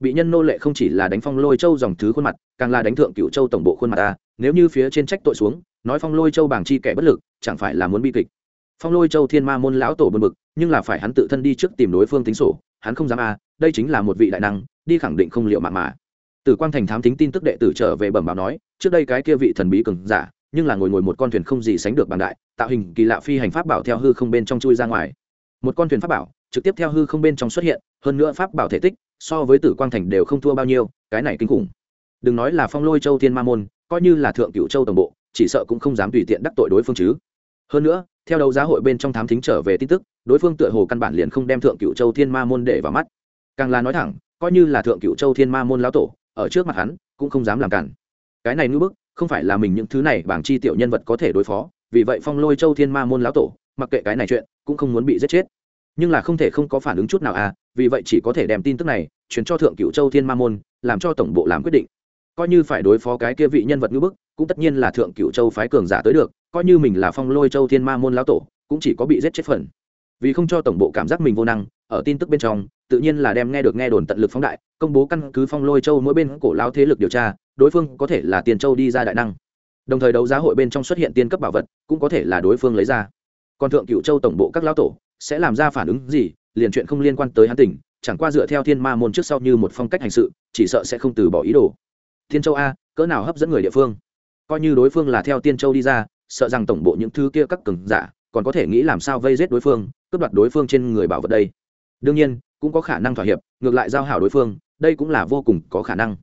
Bị nhân nô lệ không chỉ là đánh phong lôi châu dòng thứ khuôn mặt, càng là đánh thượng cựu châu tổng bộ khuôn mặt ta nếu như phía trên trách tội xuống, nói phong lôi châu bảng chi kẻ bất lực, chẳng phải là muốn bi kịch. Phong lôi châu thiên ma môn lão tổ bật mực nhưng là phải hắn tự thân đi trước tìm đối phương tính sổ, hắn không dám a đây chính là một vị đại năng, đi khẳng định không liệu mạng mà. Tử quang thành thám tính tin tức đệ tử trở về bẩm báo nói, trước đây cái kia vị thần bí cường giả, nhưng là ngồi ngồi một con thuyền không gì sánh được bằng đại, tạo hình kỳ lạ phi hành pháp bảo theo hư không bên trong chui ra ngoài. Một con thuyền pháp bảo, trực tiếp theo hư không bên trong xuất hiện, hơn nữa pháp bảo thể tích, so với tử quang thành đều không thua bao nhiêu, cái này kinh khủng. Đừng nói là phong lôi châu thiên ma môn, coi như là thượng cựu châu tổng bộ, chỉ sợ cũng không dám tùy tiện đắc tội đối phương chứ. Hơn nữa, theo đấu giá hội bên trong thám thính trở về tin tức, đối phương tựa hồ căn bản liền không đem thượng cựu châu thiên ma môn để vào mắt càng là nói thẳng, coi như là thượng cựu châu thiên ma môn lão tổ, ở trước mặt hắn, cũng không dám làm cản. Cái này ngưỡng bức, không phải là mình những thứ này bảng chi tiểu nhân vật có thể đối phó, vì vậy phong lôi châu thiên ma môn lão tổ, mặc kệ cái này chuyện, cũng không muốn bị giết chết. Nhưng là không thể không có phản ứng chút nào à vì vậy chỉ có thể đem tin tức này chuyển cho thượng cựu châu thiên ma môn, làm cho tổng bộ làm quyết định. Coi như phải đối phó cái kia vị nhân vật ngữ bức, cũng tất nhiên là thượng cựu châu phái cường giả tới được, coi như mình là phong lôi châu thiên ma môn lão tổ, cũng chỉ có bị giết chết phần. Vì không cho tổng bộ cảm giác mình vô năng, ở tin tức bên trong tự nhiên là đem nghe được nghe đồn tận lực phóng đại, công bố căn cứ phong lôi châu mỗi bên cổ lao thế lực điều tra, đối phương có thể là tiền châu đi ra đại năng. Đồng thời đấu giá hội bên trong xuất hiện tiên cấp bảo vật, cũng có thể là đối phương lấy ra. Còn thượng cựu châu tổng bộ các lão tổ, sẽ làm ra phản ứng gì, liền chuyện không liên quan tới hắn tỉnh, chẳng qua dựa theo thiên ma môn trước sau như một phong cách hành sự, chỉ sợ sẽ không từ bỏ ý đồ. Thiên châu a, cỡ nào hấp dẫn người địa phương? Coi như đối phương là theo tiên châu đi ra, sợ rằng tổng bộ những thứ kia các cường giả, còn có thể nghĩ làm sao vây giết đối phương, cướp đoạt đối phương trên người bảo vật đây. Đương nhiên cũng có khả năng thỏa hiệp, ngược lại giao hảo đối phương, đây cũng là vô cùng có khả năng.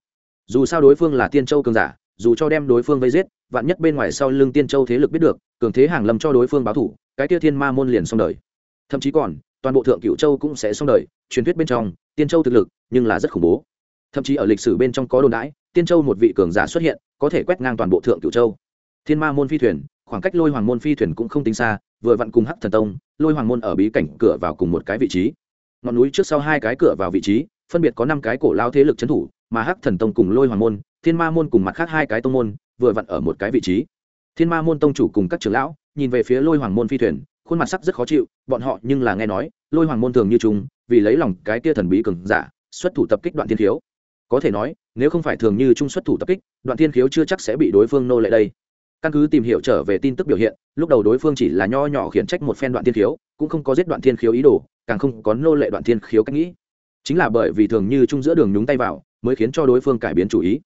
Dù sao đối phương là tiên châu cường giả, dù cho đem đối phương vây giết, vạn nhất bên ngoài sau lưng tiên châu thế lực biết được, cường thế hàng lâm cho đối phương báo thủ, cái kia thiên ma môn liền xong đời. Thậm chí còn, toàn bộ thượng cựu châu cũng sẽ xong đời, truyền thuyết bên trong, tiên châu thực lực, nhưng là rất khủng bố. Thậm chí ở lịch sử bên trong có đồn đãi, tiên châu một vị cường giả xuất hiện, có thể quét ngang toàn bộ thượng cựu châu. Thiên ma môn phi thuyền, khoảng cách lôi hoàng môn phi thuyền cũng không tính xa, vừa vặn cùng hắc thần tông, lôi hoàng môn ở bí cảnh cửa vào cùng một cái vị trí ngọn núi trước sau hai cái cửa vào vị trí, phân biệt có năm cái cổ lao thế lực trấn thủ, mà hắc thần tông cùng lôi hoàng môn, thiên ma môn cùng mặt khác hai cái tông môn, vừa vặn ở một cái vị trí. Thiên ma môn tông chủ cùng các trưởng lão nhìn về phía lôi hoàng môn phi thuyền, khuôn mặt sắc rất khó chịu, bọn họ nhưng là nghe nói, lôi hoàng môn thường như chúng, vì lấy lòng cái kia thần bí cường giả, xuất thủ tập kích đoạn thiên khiếu. Có thể nói, nếu không phải thường như trung xuất thủ tập kích, đoạn thiên khiếu chưa chắc sẽ bị đối phương nô lệ đây căn cứ tìm hiểu trở về tin tức biểu hiện, lúc đầu đối phương chỉ là nho nhỏ khiển trách một phen đoạn thiên khiếu, cũng không có giết đoạn thiên khiếu ý đồ, càng không có nô lệ đoạn thiên khiếu cách nghĩ. Chính là bởi vì thường như chung giữa đường nhúng tay vào, mới khiến cho đối phương cải biến chủ ý.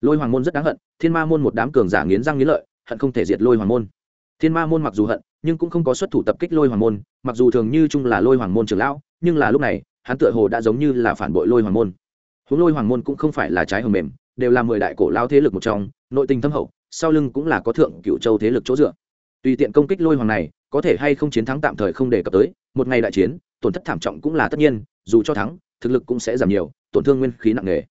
Lôi hoàng môn rất đáng hận, thiên ma môn một đám cường giả nghiến răng nghiến lợi, hận không thể diệt lôi hoàng môn. Thiên ma môn mặc dù hận, nhưng cũng không có xuất thủ tập kích lôi hoàng môn, mặc dù thường như chung là lôi hoàng môn trưởng lão, nhưng là lúc này, hắn tựa hồ đã giống như là phản bội lôi hoàng môn. Huống lôi hoàng môn cũng không phải là trái hầm mềm, đều là mười đại cổ lao thế lực một trong, nội tình thâm hậu sau lưng cũng là có thượng cựu châu thế lực chỗ dựa. Tùy tiện công kích lôi hoàng này, có thể hay không chiến thắng tạm thời không đề cập tới, một ngày đại chiến, tổn thất thảm trọng cũng là tất nhiên, dù cho thắng, thực lực cũng sẽ giảm nhiều, tổn thương nguyên khí nặng nề.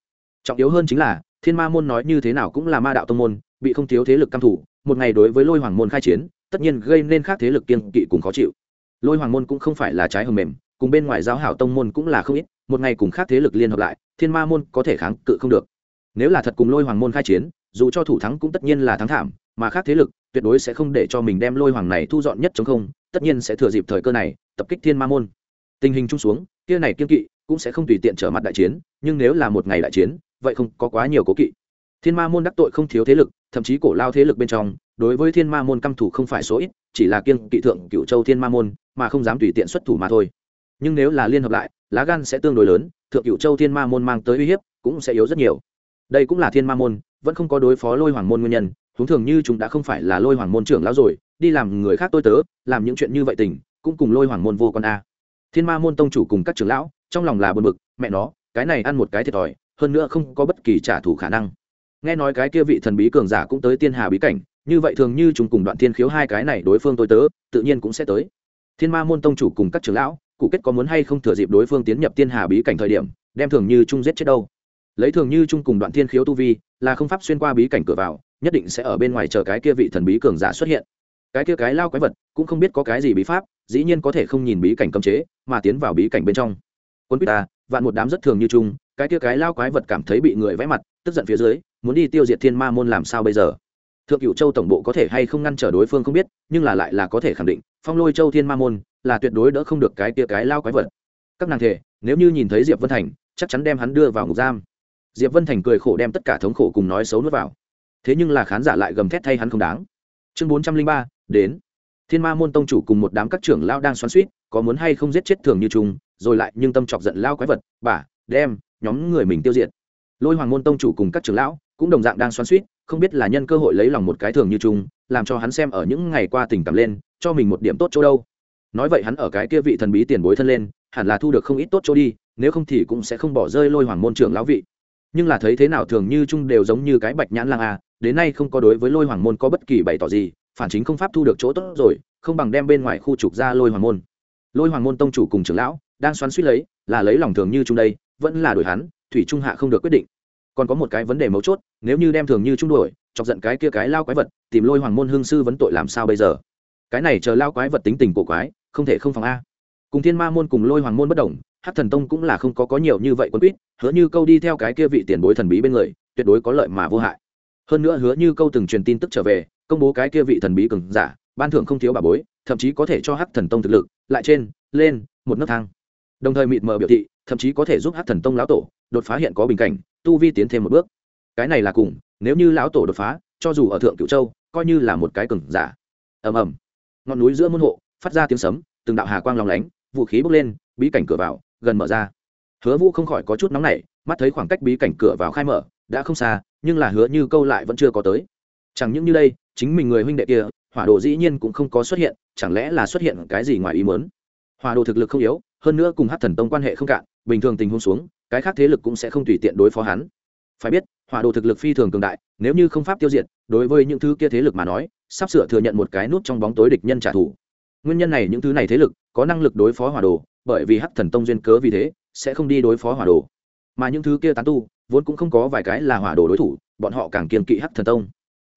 Trọng yếu hơn chính là, thiên ma môn nói như thế nào cũng là ma đạo tông môn, bị không thiếu thế lực căm thủ, một ngày đối với lôi hoàng môn khai chiến, tất nhiên gây nên khác thế lực kiên kỵ cùng khó chịu. Lôi hoàng môn cũng không phải là trái hầm mềm, cùng bên ngoài giáo hảo tông môn cũng là không ít, một ngày cùng khác thế lực liên hợp lại, thiên ma môn có thể kháng cự không được. Nếu là thật cùng lôi hoàng môn khai chiến dù cho thủ thắng cũng tất nhiên là thắng thảm, mà khác thế lực tuyệt đối sẽ không để cho mình đem lôi hoàng này thu dọn nhất chống không, tất nhiên sẽ thừa dịp thời cơ này, tập kích thiên ma môn. Tình hình chung xuống, kia này kiên kỵ cũng sẽ không tùy tiện trở mặt đại chiến, nhưng nếu là một ngày đại chiến, vậy không có quá nhiều cố kỵ. Thiên ma môn đắc tội không thiếu thế lực, thậm chí cổ lao thế lực bên trong, đối với thiên ma môn căm thủ không phải số ít, chỉ là kiên kỵ thượng cựu châu thiên ma môn, mà không dám tùy tiện xuất thủ mà thôi. Nhưng nếu là liên hợp lại, lá gan sẽ tương đối lớn, thượng cựu châu thiên ma môn mang tới uy hiếp cũng sẽ yếu rất nhiều. Đây cũng là thiên ma môn vẫn không có đối phó lôi hoàng môn nguyên nhân, huống thường như chúng đã không phải là lôi hoàng môn trưởng lão rồi, đi làm người khác tôi tớ, làm những chuyện như vậy tình, cũng cùng lôi hoàng môn vô con a. Thiên ma môn tông chủ cùng các trưởng lão, trong lòng là buồn bực, mẹ nó, cái này ăn một cái thiệt thòi, hơn nữa không có bất kỳ trả thù khả năng. Nghe nói cái kia vị thần bí cường giả cũng tới tiên hà bí cảnh, như vậy thường như chúng cùng đoạn thiên khiếu hai cái này đối phương tôi tớ, tự nhiên cũng sẽ tới. Thiên ma môn tông chủ cùng các trưởng lão, cụ kết có muốn hay không thừa dịp đối phương tiến nhập tiên hà bí cảnh thời điểm, đem thường như trung giết chết đâu lấy thường như chung cùng đoạn thiên khiếu tu vi, là không pháp xuyên qua bí cảnh cửa vào, nhất định sẽ ở bên ngoài chờ cái kia vị thần bí cường giả xuất hiện. Cái kia cái lao quái vật cũng không biết có cái gì bí pháp, dĩ nhiên có thể không nhìn bí cảnh cấm chế, mà tiến vào bí cảnh bên trong. Quân quýt ta, vạn một đám rất thường như chung, cái kia cái lao quái vật cảm thấy bị người vẽ mặt, tức giận phía dưới, muốn đi tiêu diệt thiên ma môn làm sao bây giờ? Thượng cựu châu tổng bộ có thể hay không ngăn trở đối phương không biết, nhưng là lại là có thể khẳng định, phong lôi châu thiên ma môn là tuyệt đối đỡ không được cái kia cái lao quái vật. Các nàng thể, nếu như nhìn thấy diệp vân thành, chắc chắn đem hắn đưa vào ngục giam diệp vân thành cười khổ đem tất cả thống khổ cùng nói xấu nuốt vào. Thế nhưng là khán giả lại gầm thét thay hắn không đáng. Chương bốn trăm linh ba đến. Thiên ma môn tông chủ cùng một đám các trưởng lao đang xoắn suýt có muốn hay không giết chết thường như chúng rồi lại nhưng tâm chọc giận lao quái vật bà đem nhóm người mình tiêu diệt. Lôi hoàng môn tông chủ cùng các trưởng lão cũng đồng dạng đang xoắn suýt không biết là nhân cơ hội lấy lòng một cái thường như trung, làm cho hắn xem ở những ngày qua tình cảm lên cho mình một điểm tốt chỗ đâu. Nói vậy hắn ở cái kia vị thần bí tiền bối thân lên hẳn là thu được không ít tốt chỗ đi nếu không thì cũng sẽ không bỏ rơi lôi hoàng môn trưởng lão vị nhưng là thấy thế nào thường như chung đều giống như cái bạch nhãn lang a, đến nay không có đối với lôi hoàng môn có bất kỳ bày tỏ gì, phản chính không pháp thu được chỗ tốt rồi, không bằng đem bên ngoài khu trục ra lôi hoàng môn. Lôi hoàng môn tông chủ cùng trưởng lão, đang xoắn suýt lấy, là lấy lòng thường như chung đây, vẫn là đổi hắn, thủy trung hạ không được quyết định. Còn có một cái vấn đề mấu chốt, nếu như đem thường như trung đổi chọc giận cái kia cái lao quái vật, tìm lôi hoàng môn hương sư vấn tội làm sao bây giờ? Cái này chờ lao quái vật tính tình của quái, không thể không phòng a. Cùng thiên ma môn cùng lôi hoàng môn bất đồng hát thần tông cũng là không có có nhiều như vậy quân quýt, hứa như câu đi theo cái kia vị tiền bối thần bí bên người, tuyệt đối có lợi mà vô hại. Hơn nữa hứa như câu từng truyền tin tức trở về, công bố cái kia vị thần bí cường giả, ban thưởng không thiếu bà bối, thậm chí có thể cho hát thần tông thực lực, lại trên, lên, một nấc thang. Đồng thời mịt mờ biểu thị, thậm chí có thể giúp hát thần tông lão tổ đột phá hiện có bình cảnh, tu vi tiến thêm một bước. Cái này là cùng, nếu như lão tổ đột phá, cho dù ở thượng cửu châu, coi như là một cái cường giả. Ầm ầm. Ngọn núi giữa môn hộ, phát ra tiếng sấm, từng đạo hà quang lòng lánh, vũ khí bốc lên, bí cảnh cửa vào gần mở ra. Hứa vũ không khỏi có chút nóng nảy, mắt thấy khoảng cách bí cảnh cửa vào khai mở, đã không xa, nhưng là hứa như câu lại vẫn chưa có tới. Chẳng những như đây, chính mình người huynh đệ kia, hỏa đồ dĩ nhiên cũng không có xuất hiện, chẳng lẽ là xuất hiện cái gì ngoài ý mớn hỏa đồ thực lực không yếu, hơn nữa cùng hát thần tông quan hệ không cạn, bình thường tình huống xuống, cái khác thế lực cũng sẽ không tùy tiện đối phó hắn. Phải biết, hỏa đồ thực lực phi thường cường đại, nếu như không pháp tiêu diệt, đối với những thứ kia thế lực mà nói, sắp sửa thừa nhận một cái nút trong bóng tối địch nhân trả thù. Nguyên nhân này những thứ này thế lực, có năng lực đối phó hỏa đồ bởi vì hắc thần tông duyên cớ vì thế, sẽ không đi đối phó hỏa đồ. Mà những thứ kia tán tu, vốn cũng không có vài cái là hỏa đồ đối thủ, bọn họ càng kiên kỵ hắc thần tông.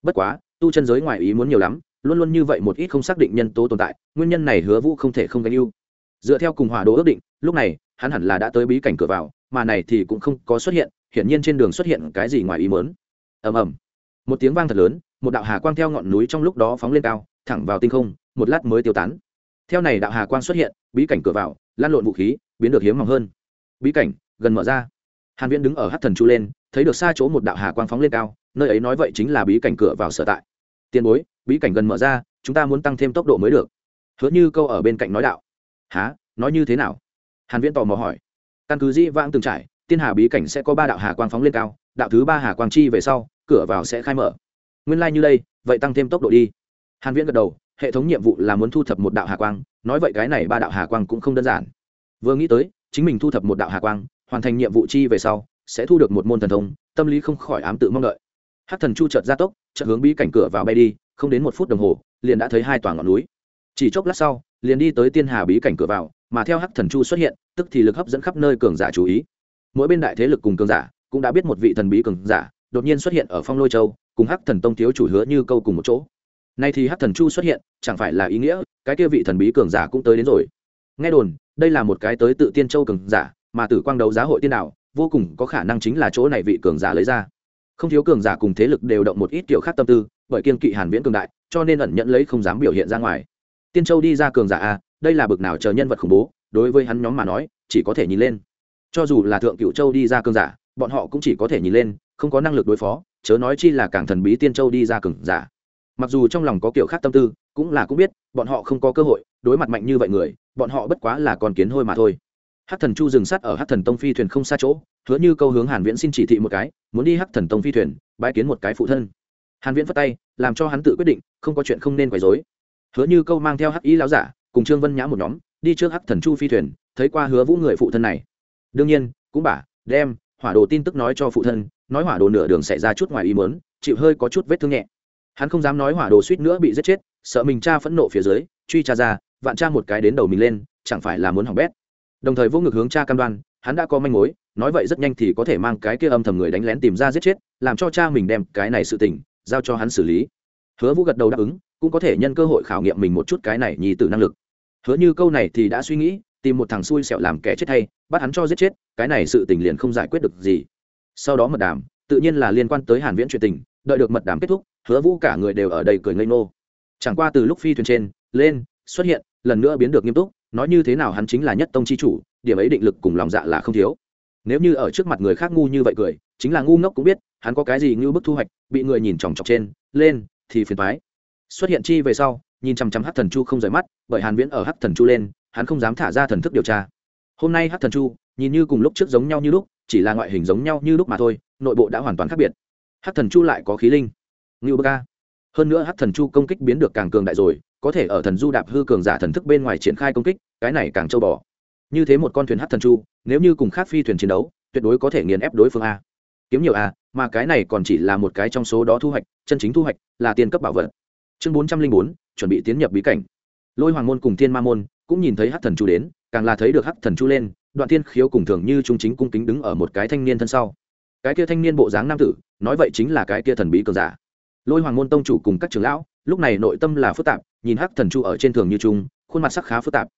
Bất quá, tu chân giới ngoài ý muốn nhiều lắm, luôn luôn như vậy một ít không xác định nhân tố tồn tại, nguyên nhân này hứa vũ không thể không gánh ưu. Dựa theo cùng hỏa đồ ước định, lúc này, hắn hẳn là đã tới bí cảnh cửa vào, mà này thì cũng không có xuất hiện, hiển nhiên trên đường xuất hiện cái gì ngoài ý muốn. Ầm ầm. Một tiếng vang thật lớn, một đạo hà quang theo ngọn núi trong lúc đó phóng lên cao, thẳng vào tinh không, một lát mới tiêu tán. Theo này đạo hà quang xuất hiện, bí cảnh cửa vào lan lộn vũ khí, biến được hiếm mỏng hơn. Bí cảnh, gần mở ra. Hàn viễn đứng ở hắc thần chu lên, thấy được xa chỗ một đạo hà quang phóng lên cao, nơi ấy nói vậy chính là bí cảnh cửa vào sở tại. Tiền bối, bí cảnh gần mở ra, chúng ta muốn tăng thêm tốc độ mới được. Hứa như câu ở bên cạnh nói đạo. Há nói như thế nào? Hàn viễn tò mò hỏi. Căn cứ dĩ vãng từng trải, tiên hà bí cảnh sẽ có ba đạo hà quang phóng lên cao, đạo thứ ba hà quang chi về sau, cửa vào sẽ khai mở. Nguyên lai like như đây, vậy tăng thêm tốc độ đi. Hàn viễn gật đầu hệ thống nhiệm vụ là muốn thu thập một đạo hà quang, nói vậy cái này ba đạo hà quang cũng không đơn giản. Vừa nghĩ tới, chính mình thu thập một đạo hà quang, hoàn thành nhiệm vụ chi về sau, sẽ thu được một môn thần thông, tâm lý không khỏi ám tự mong đợi. Hát thần chu chợt ra tốc, chợt hướng bí cảnh cửa vào bay đi, không đến một phút đồng hồ, liền đã thấy hai tòa ngọn núi. Chỉ chốc lát sau, liền đi tới tiên hà bí cảnh cửa vào, mà theo hắc thần chu xuất hiện, tức thì lực hấp dẫn khắp nơi cường giả chú ý. Mỗi bên đại thế lực cùng cường giả cũng đã biết một vị thần bí cường giả đột nhiên xuất hiện ở phong lôi châu, cùng hắc thần tông thiếu chủ hứa như câu cùng một chỗ nay thì hắc thần chu xuất hiện, chẳng phải là ý nghĩa, cái kia vị thần bí cường giả cũng tới đến rồi. Nghe đồn, đây là một cái tới tự tiên châu cường giả, mà tử quang đấu giá hội tiên đạo, vô cùng có khả năng chính là chỗ này vị cường giả lấy ra. Không thiếu cường giả cùng thế lực đều động một ít kiểu khác tâm tư, bởi kiên kỵ hàn viễn cường đại, cho nên ẩn nhận lấy không dám biểu hiện ra ngoài. Tiên châu đi ra cường giả a, đây là bực nào chờ nhân vật khủng bố, đối với hắn nhóm mà nói, chỉ có thể nhìn lên. Cho dù là thượng cựu châu đi ra cường giả, bọn họ cũng chỉ có thể nhìn lên, không có năng lực đối phó, chớ nói chi là càng thần bí tiên châu đi ra cường giả mặc dù trong lòng có kiểu khác tâm tư, cũng là cũng biết, bọn họ không có cơ hội đối mặt mạnh như vậy người, bọn họ bất quá là con kiến hôi mà thôi. Hát thần chu dừng sát ở hát thần tông phi thuyền không xa chỗ, hứa như câu hướng hàn viễn xin chỉ thị một cái, muốn đi hát thần tông phi thuyền bãi kiến một cái phụ thân. Hàn viễn phất tay, làm cho hắn tự quyết định, không có chuyện không nên quấy rối. Hứa như câu mang theo hắc ý lão giả, cùng trương vân nhã một nhóm, đi trước hắc thần chu phi thuyền, thấy qua hứa vũ người phụ thân này. Đương nhiên, cũng bả đem hỏa đồ tin tức nói cho phụ thân, nói hỏa đồ nửa đường xảy ra chút ngoài ý muốn, chịu hơi có chút vết thương nhẹ hắn không dám nói hỏa đồ suýt nữa bị giết chết, sợ mình cha phẫn nộ phía dưới, truy tra ra, vạn cha một cái đến đầu mình lên, chẳng phải là muốn hỏng bét. Đồng thời vô ngực hướng cha cam đoan, hắn đã có manh mối, nói vậy rất nhanh thì có thể mang cái kia âm thầm người đánh lén tìm ra giết chết, làm cho cha mình đem cái này sự tình, giao cho hắn xử lý. Hứa vũ gật đầu đáp ứng, cũng có thể nhân cơ hội khảo nghiệm mình một chút cái này nhì tử năng lực. Hứa như câu này thì đã suy nghĩ, tìm một thằng xui xẹo làm kẻ chết hay, bắt hắn cho giết chết, cái này sự tình liền không giải quyết được gì. Sau đó mật đàm, tự nhiên là liên quan tới hàn viễn chuyện tình đợi được mật đàm kết thúc, hứa vũ cả người đều ở đây cười ngây ngô. Chẳng qua từ lúc phi thuyền trên, lên, xuất hiện, lần nữa biến được nghiêm túc, nói như thế nào hắn chính là nhất tông chi chủ, điểm ấy định lực cùng lòng dạ là không thiếu. Nếu như ở trước mặt người khác ngu như vậy cười, chính là ngu ngốc cũng biết, hắn có cái gì như bức thu hoạch, bị người nhìn chòng chọc trên, lên, thì phiền thoái xuất hiện chi về sau, nhìn chằm chằm hát thần chu không rời mắt, bởi hàn viễn ở hát thần chu lên, hắn không dám thả ra thần thức điều tra. Hôm nay hát thần chu, nhìn như cùng lúc trước giống nhau như lúc, chỉ là ngoại hình giống nhau như lúc mà thôi, nội bộ đã hoàn toàn khác biệt hát thần chu lại có khí linh. Ngưu bơ ca. Hơn nữa hát thần chu công kích biến được càng cường đại rồi, có thể ở thần du đạp hư cường giả thần thức bên ngoài triển khai công kích, cái này càng châu bò. Như thế một con thuyền hát thần chu, nếu như cùng khác phi thuyền chiến đấu, tuyệt đối có thể nghiền ép đối phương a. Kiếm nhiều a, mà cái này còn chỉ là một cái trong số đó thu hoạch, chân chính thu hoạch, là tiền cấp bảo vật. Chương bốn trăm linh bốn, chuẩn bị tiến nhập bí cảnh. Lôi hoàng môn cùng thiên ma môn cũng nhìn thấy hát thần chu đến, càng là thấy được hát thần chu lên, đoạn thiên khiếu cùng thường như trung chính cung kính đứng ở một cái thanh niên thân sau cái kia thanh niên bộ dáng nam tử, nói vậy chính là cái kia thần bí cường giả. Lôi hoàng môn tông chủ cùng các trưởng lão, lúc này nội tâm là phức tạp, nhìn hắc thần chu ở trên thường như trung khuôn mặt sắc khá phức tạp.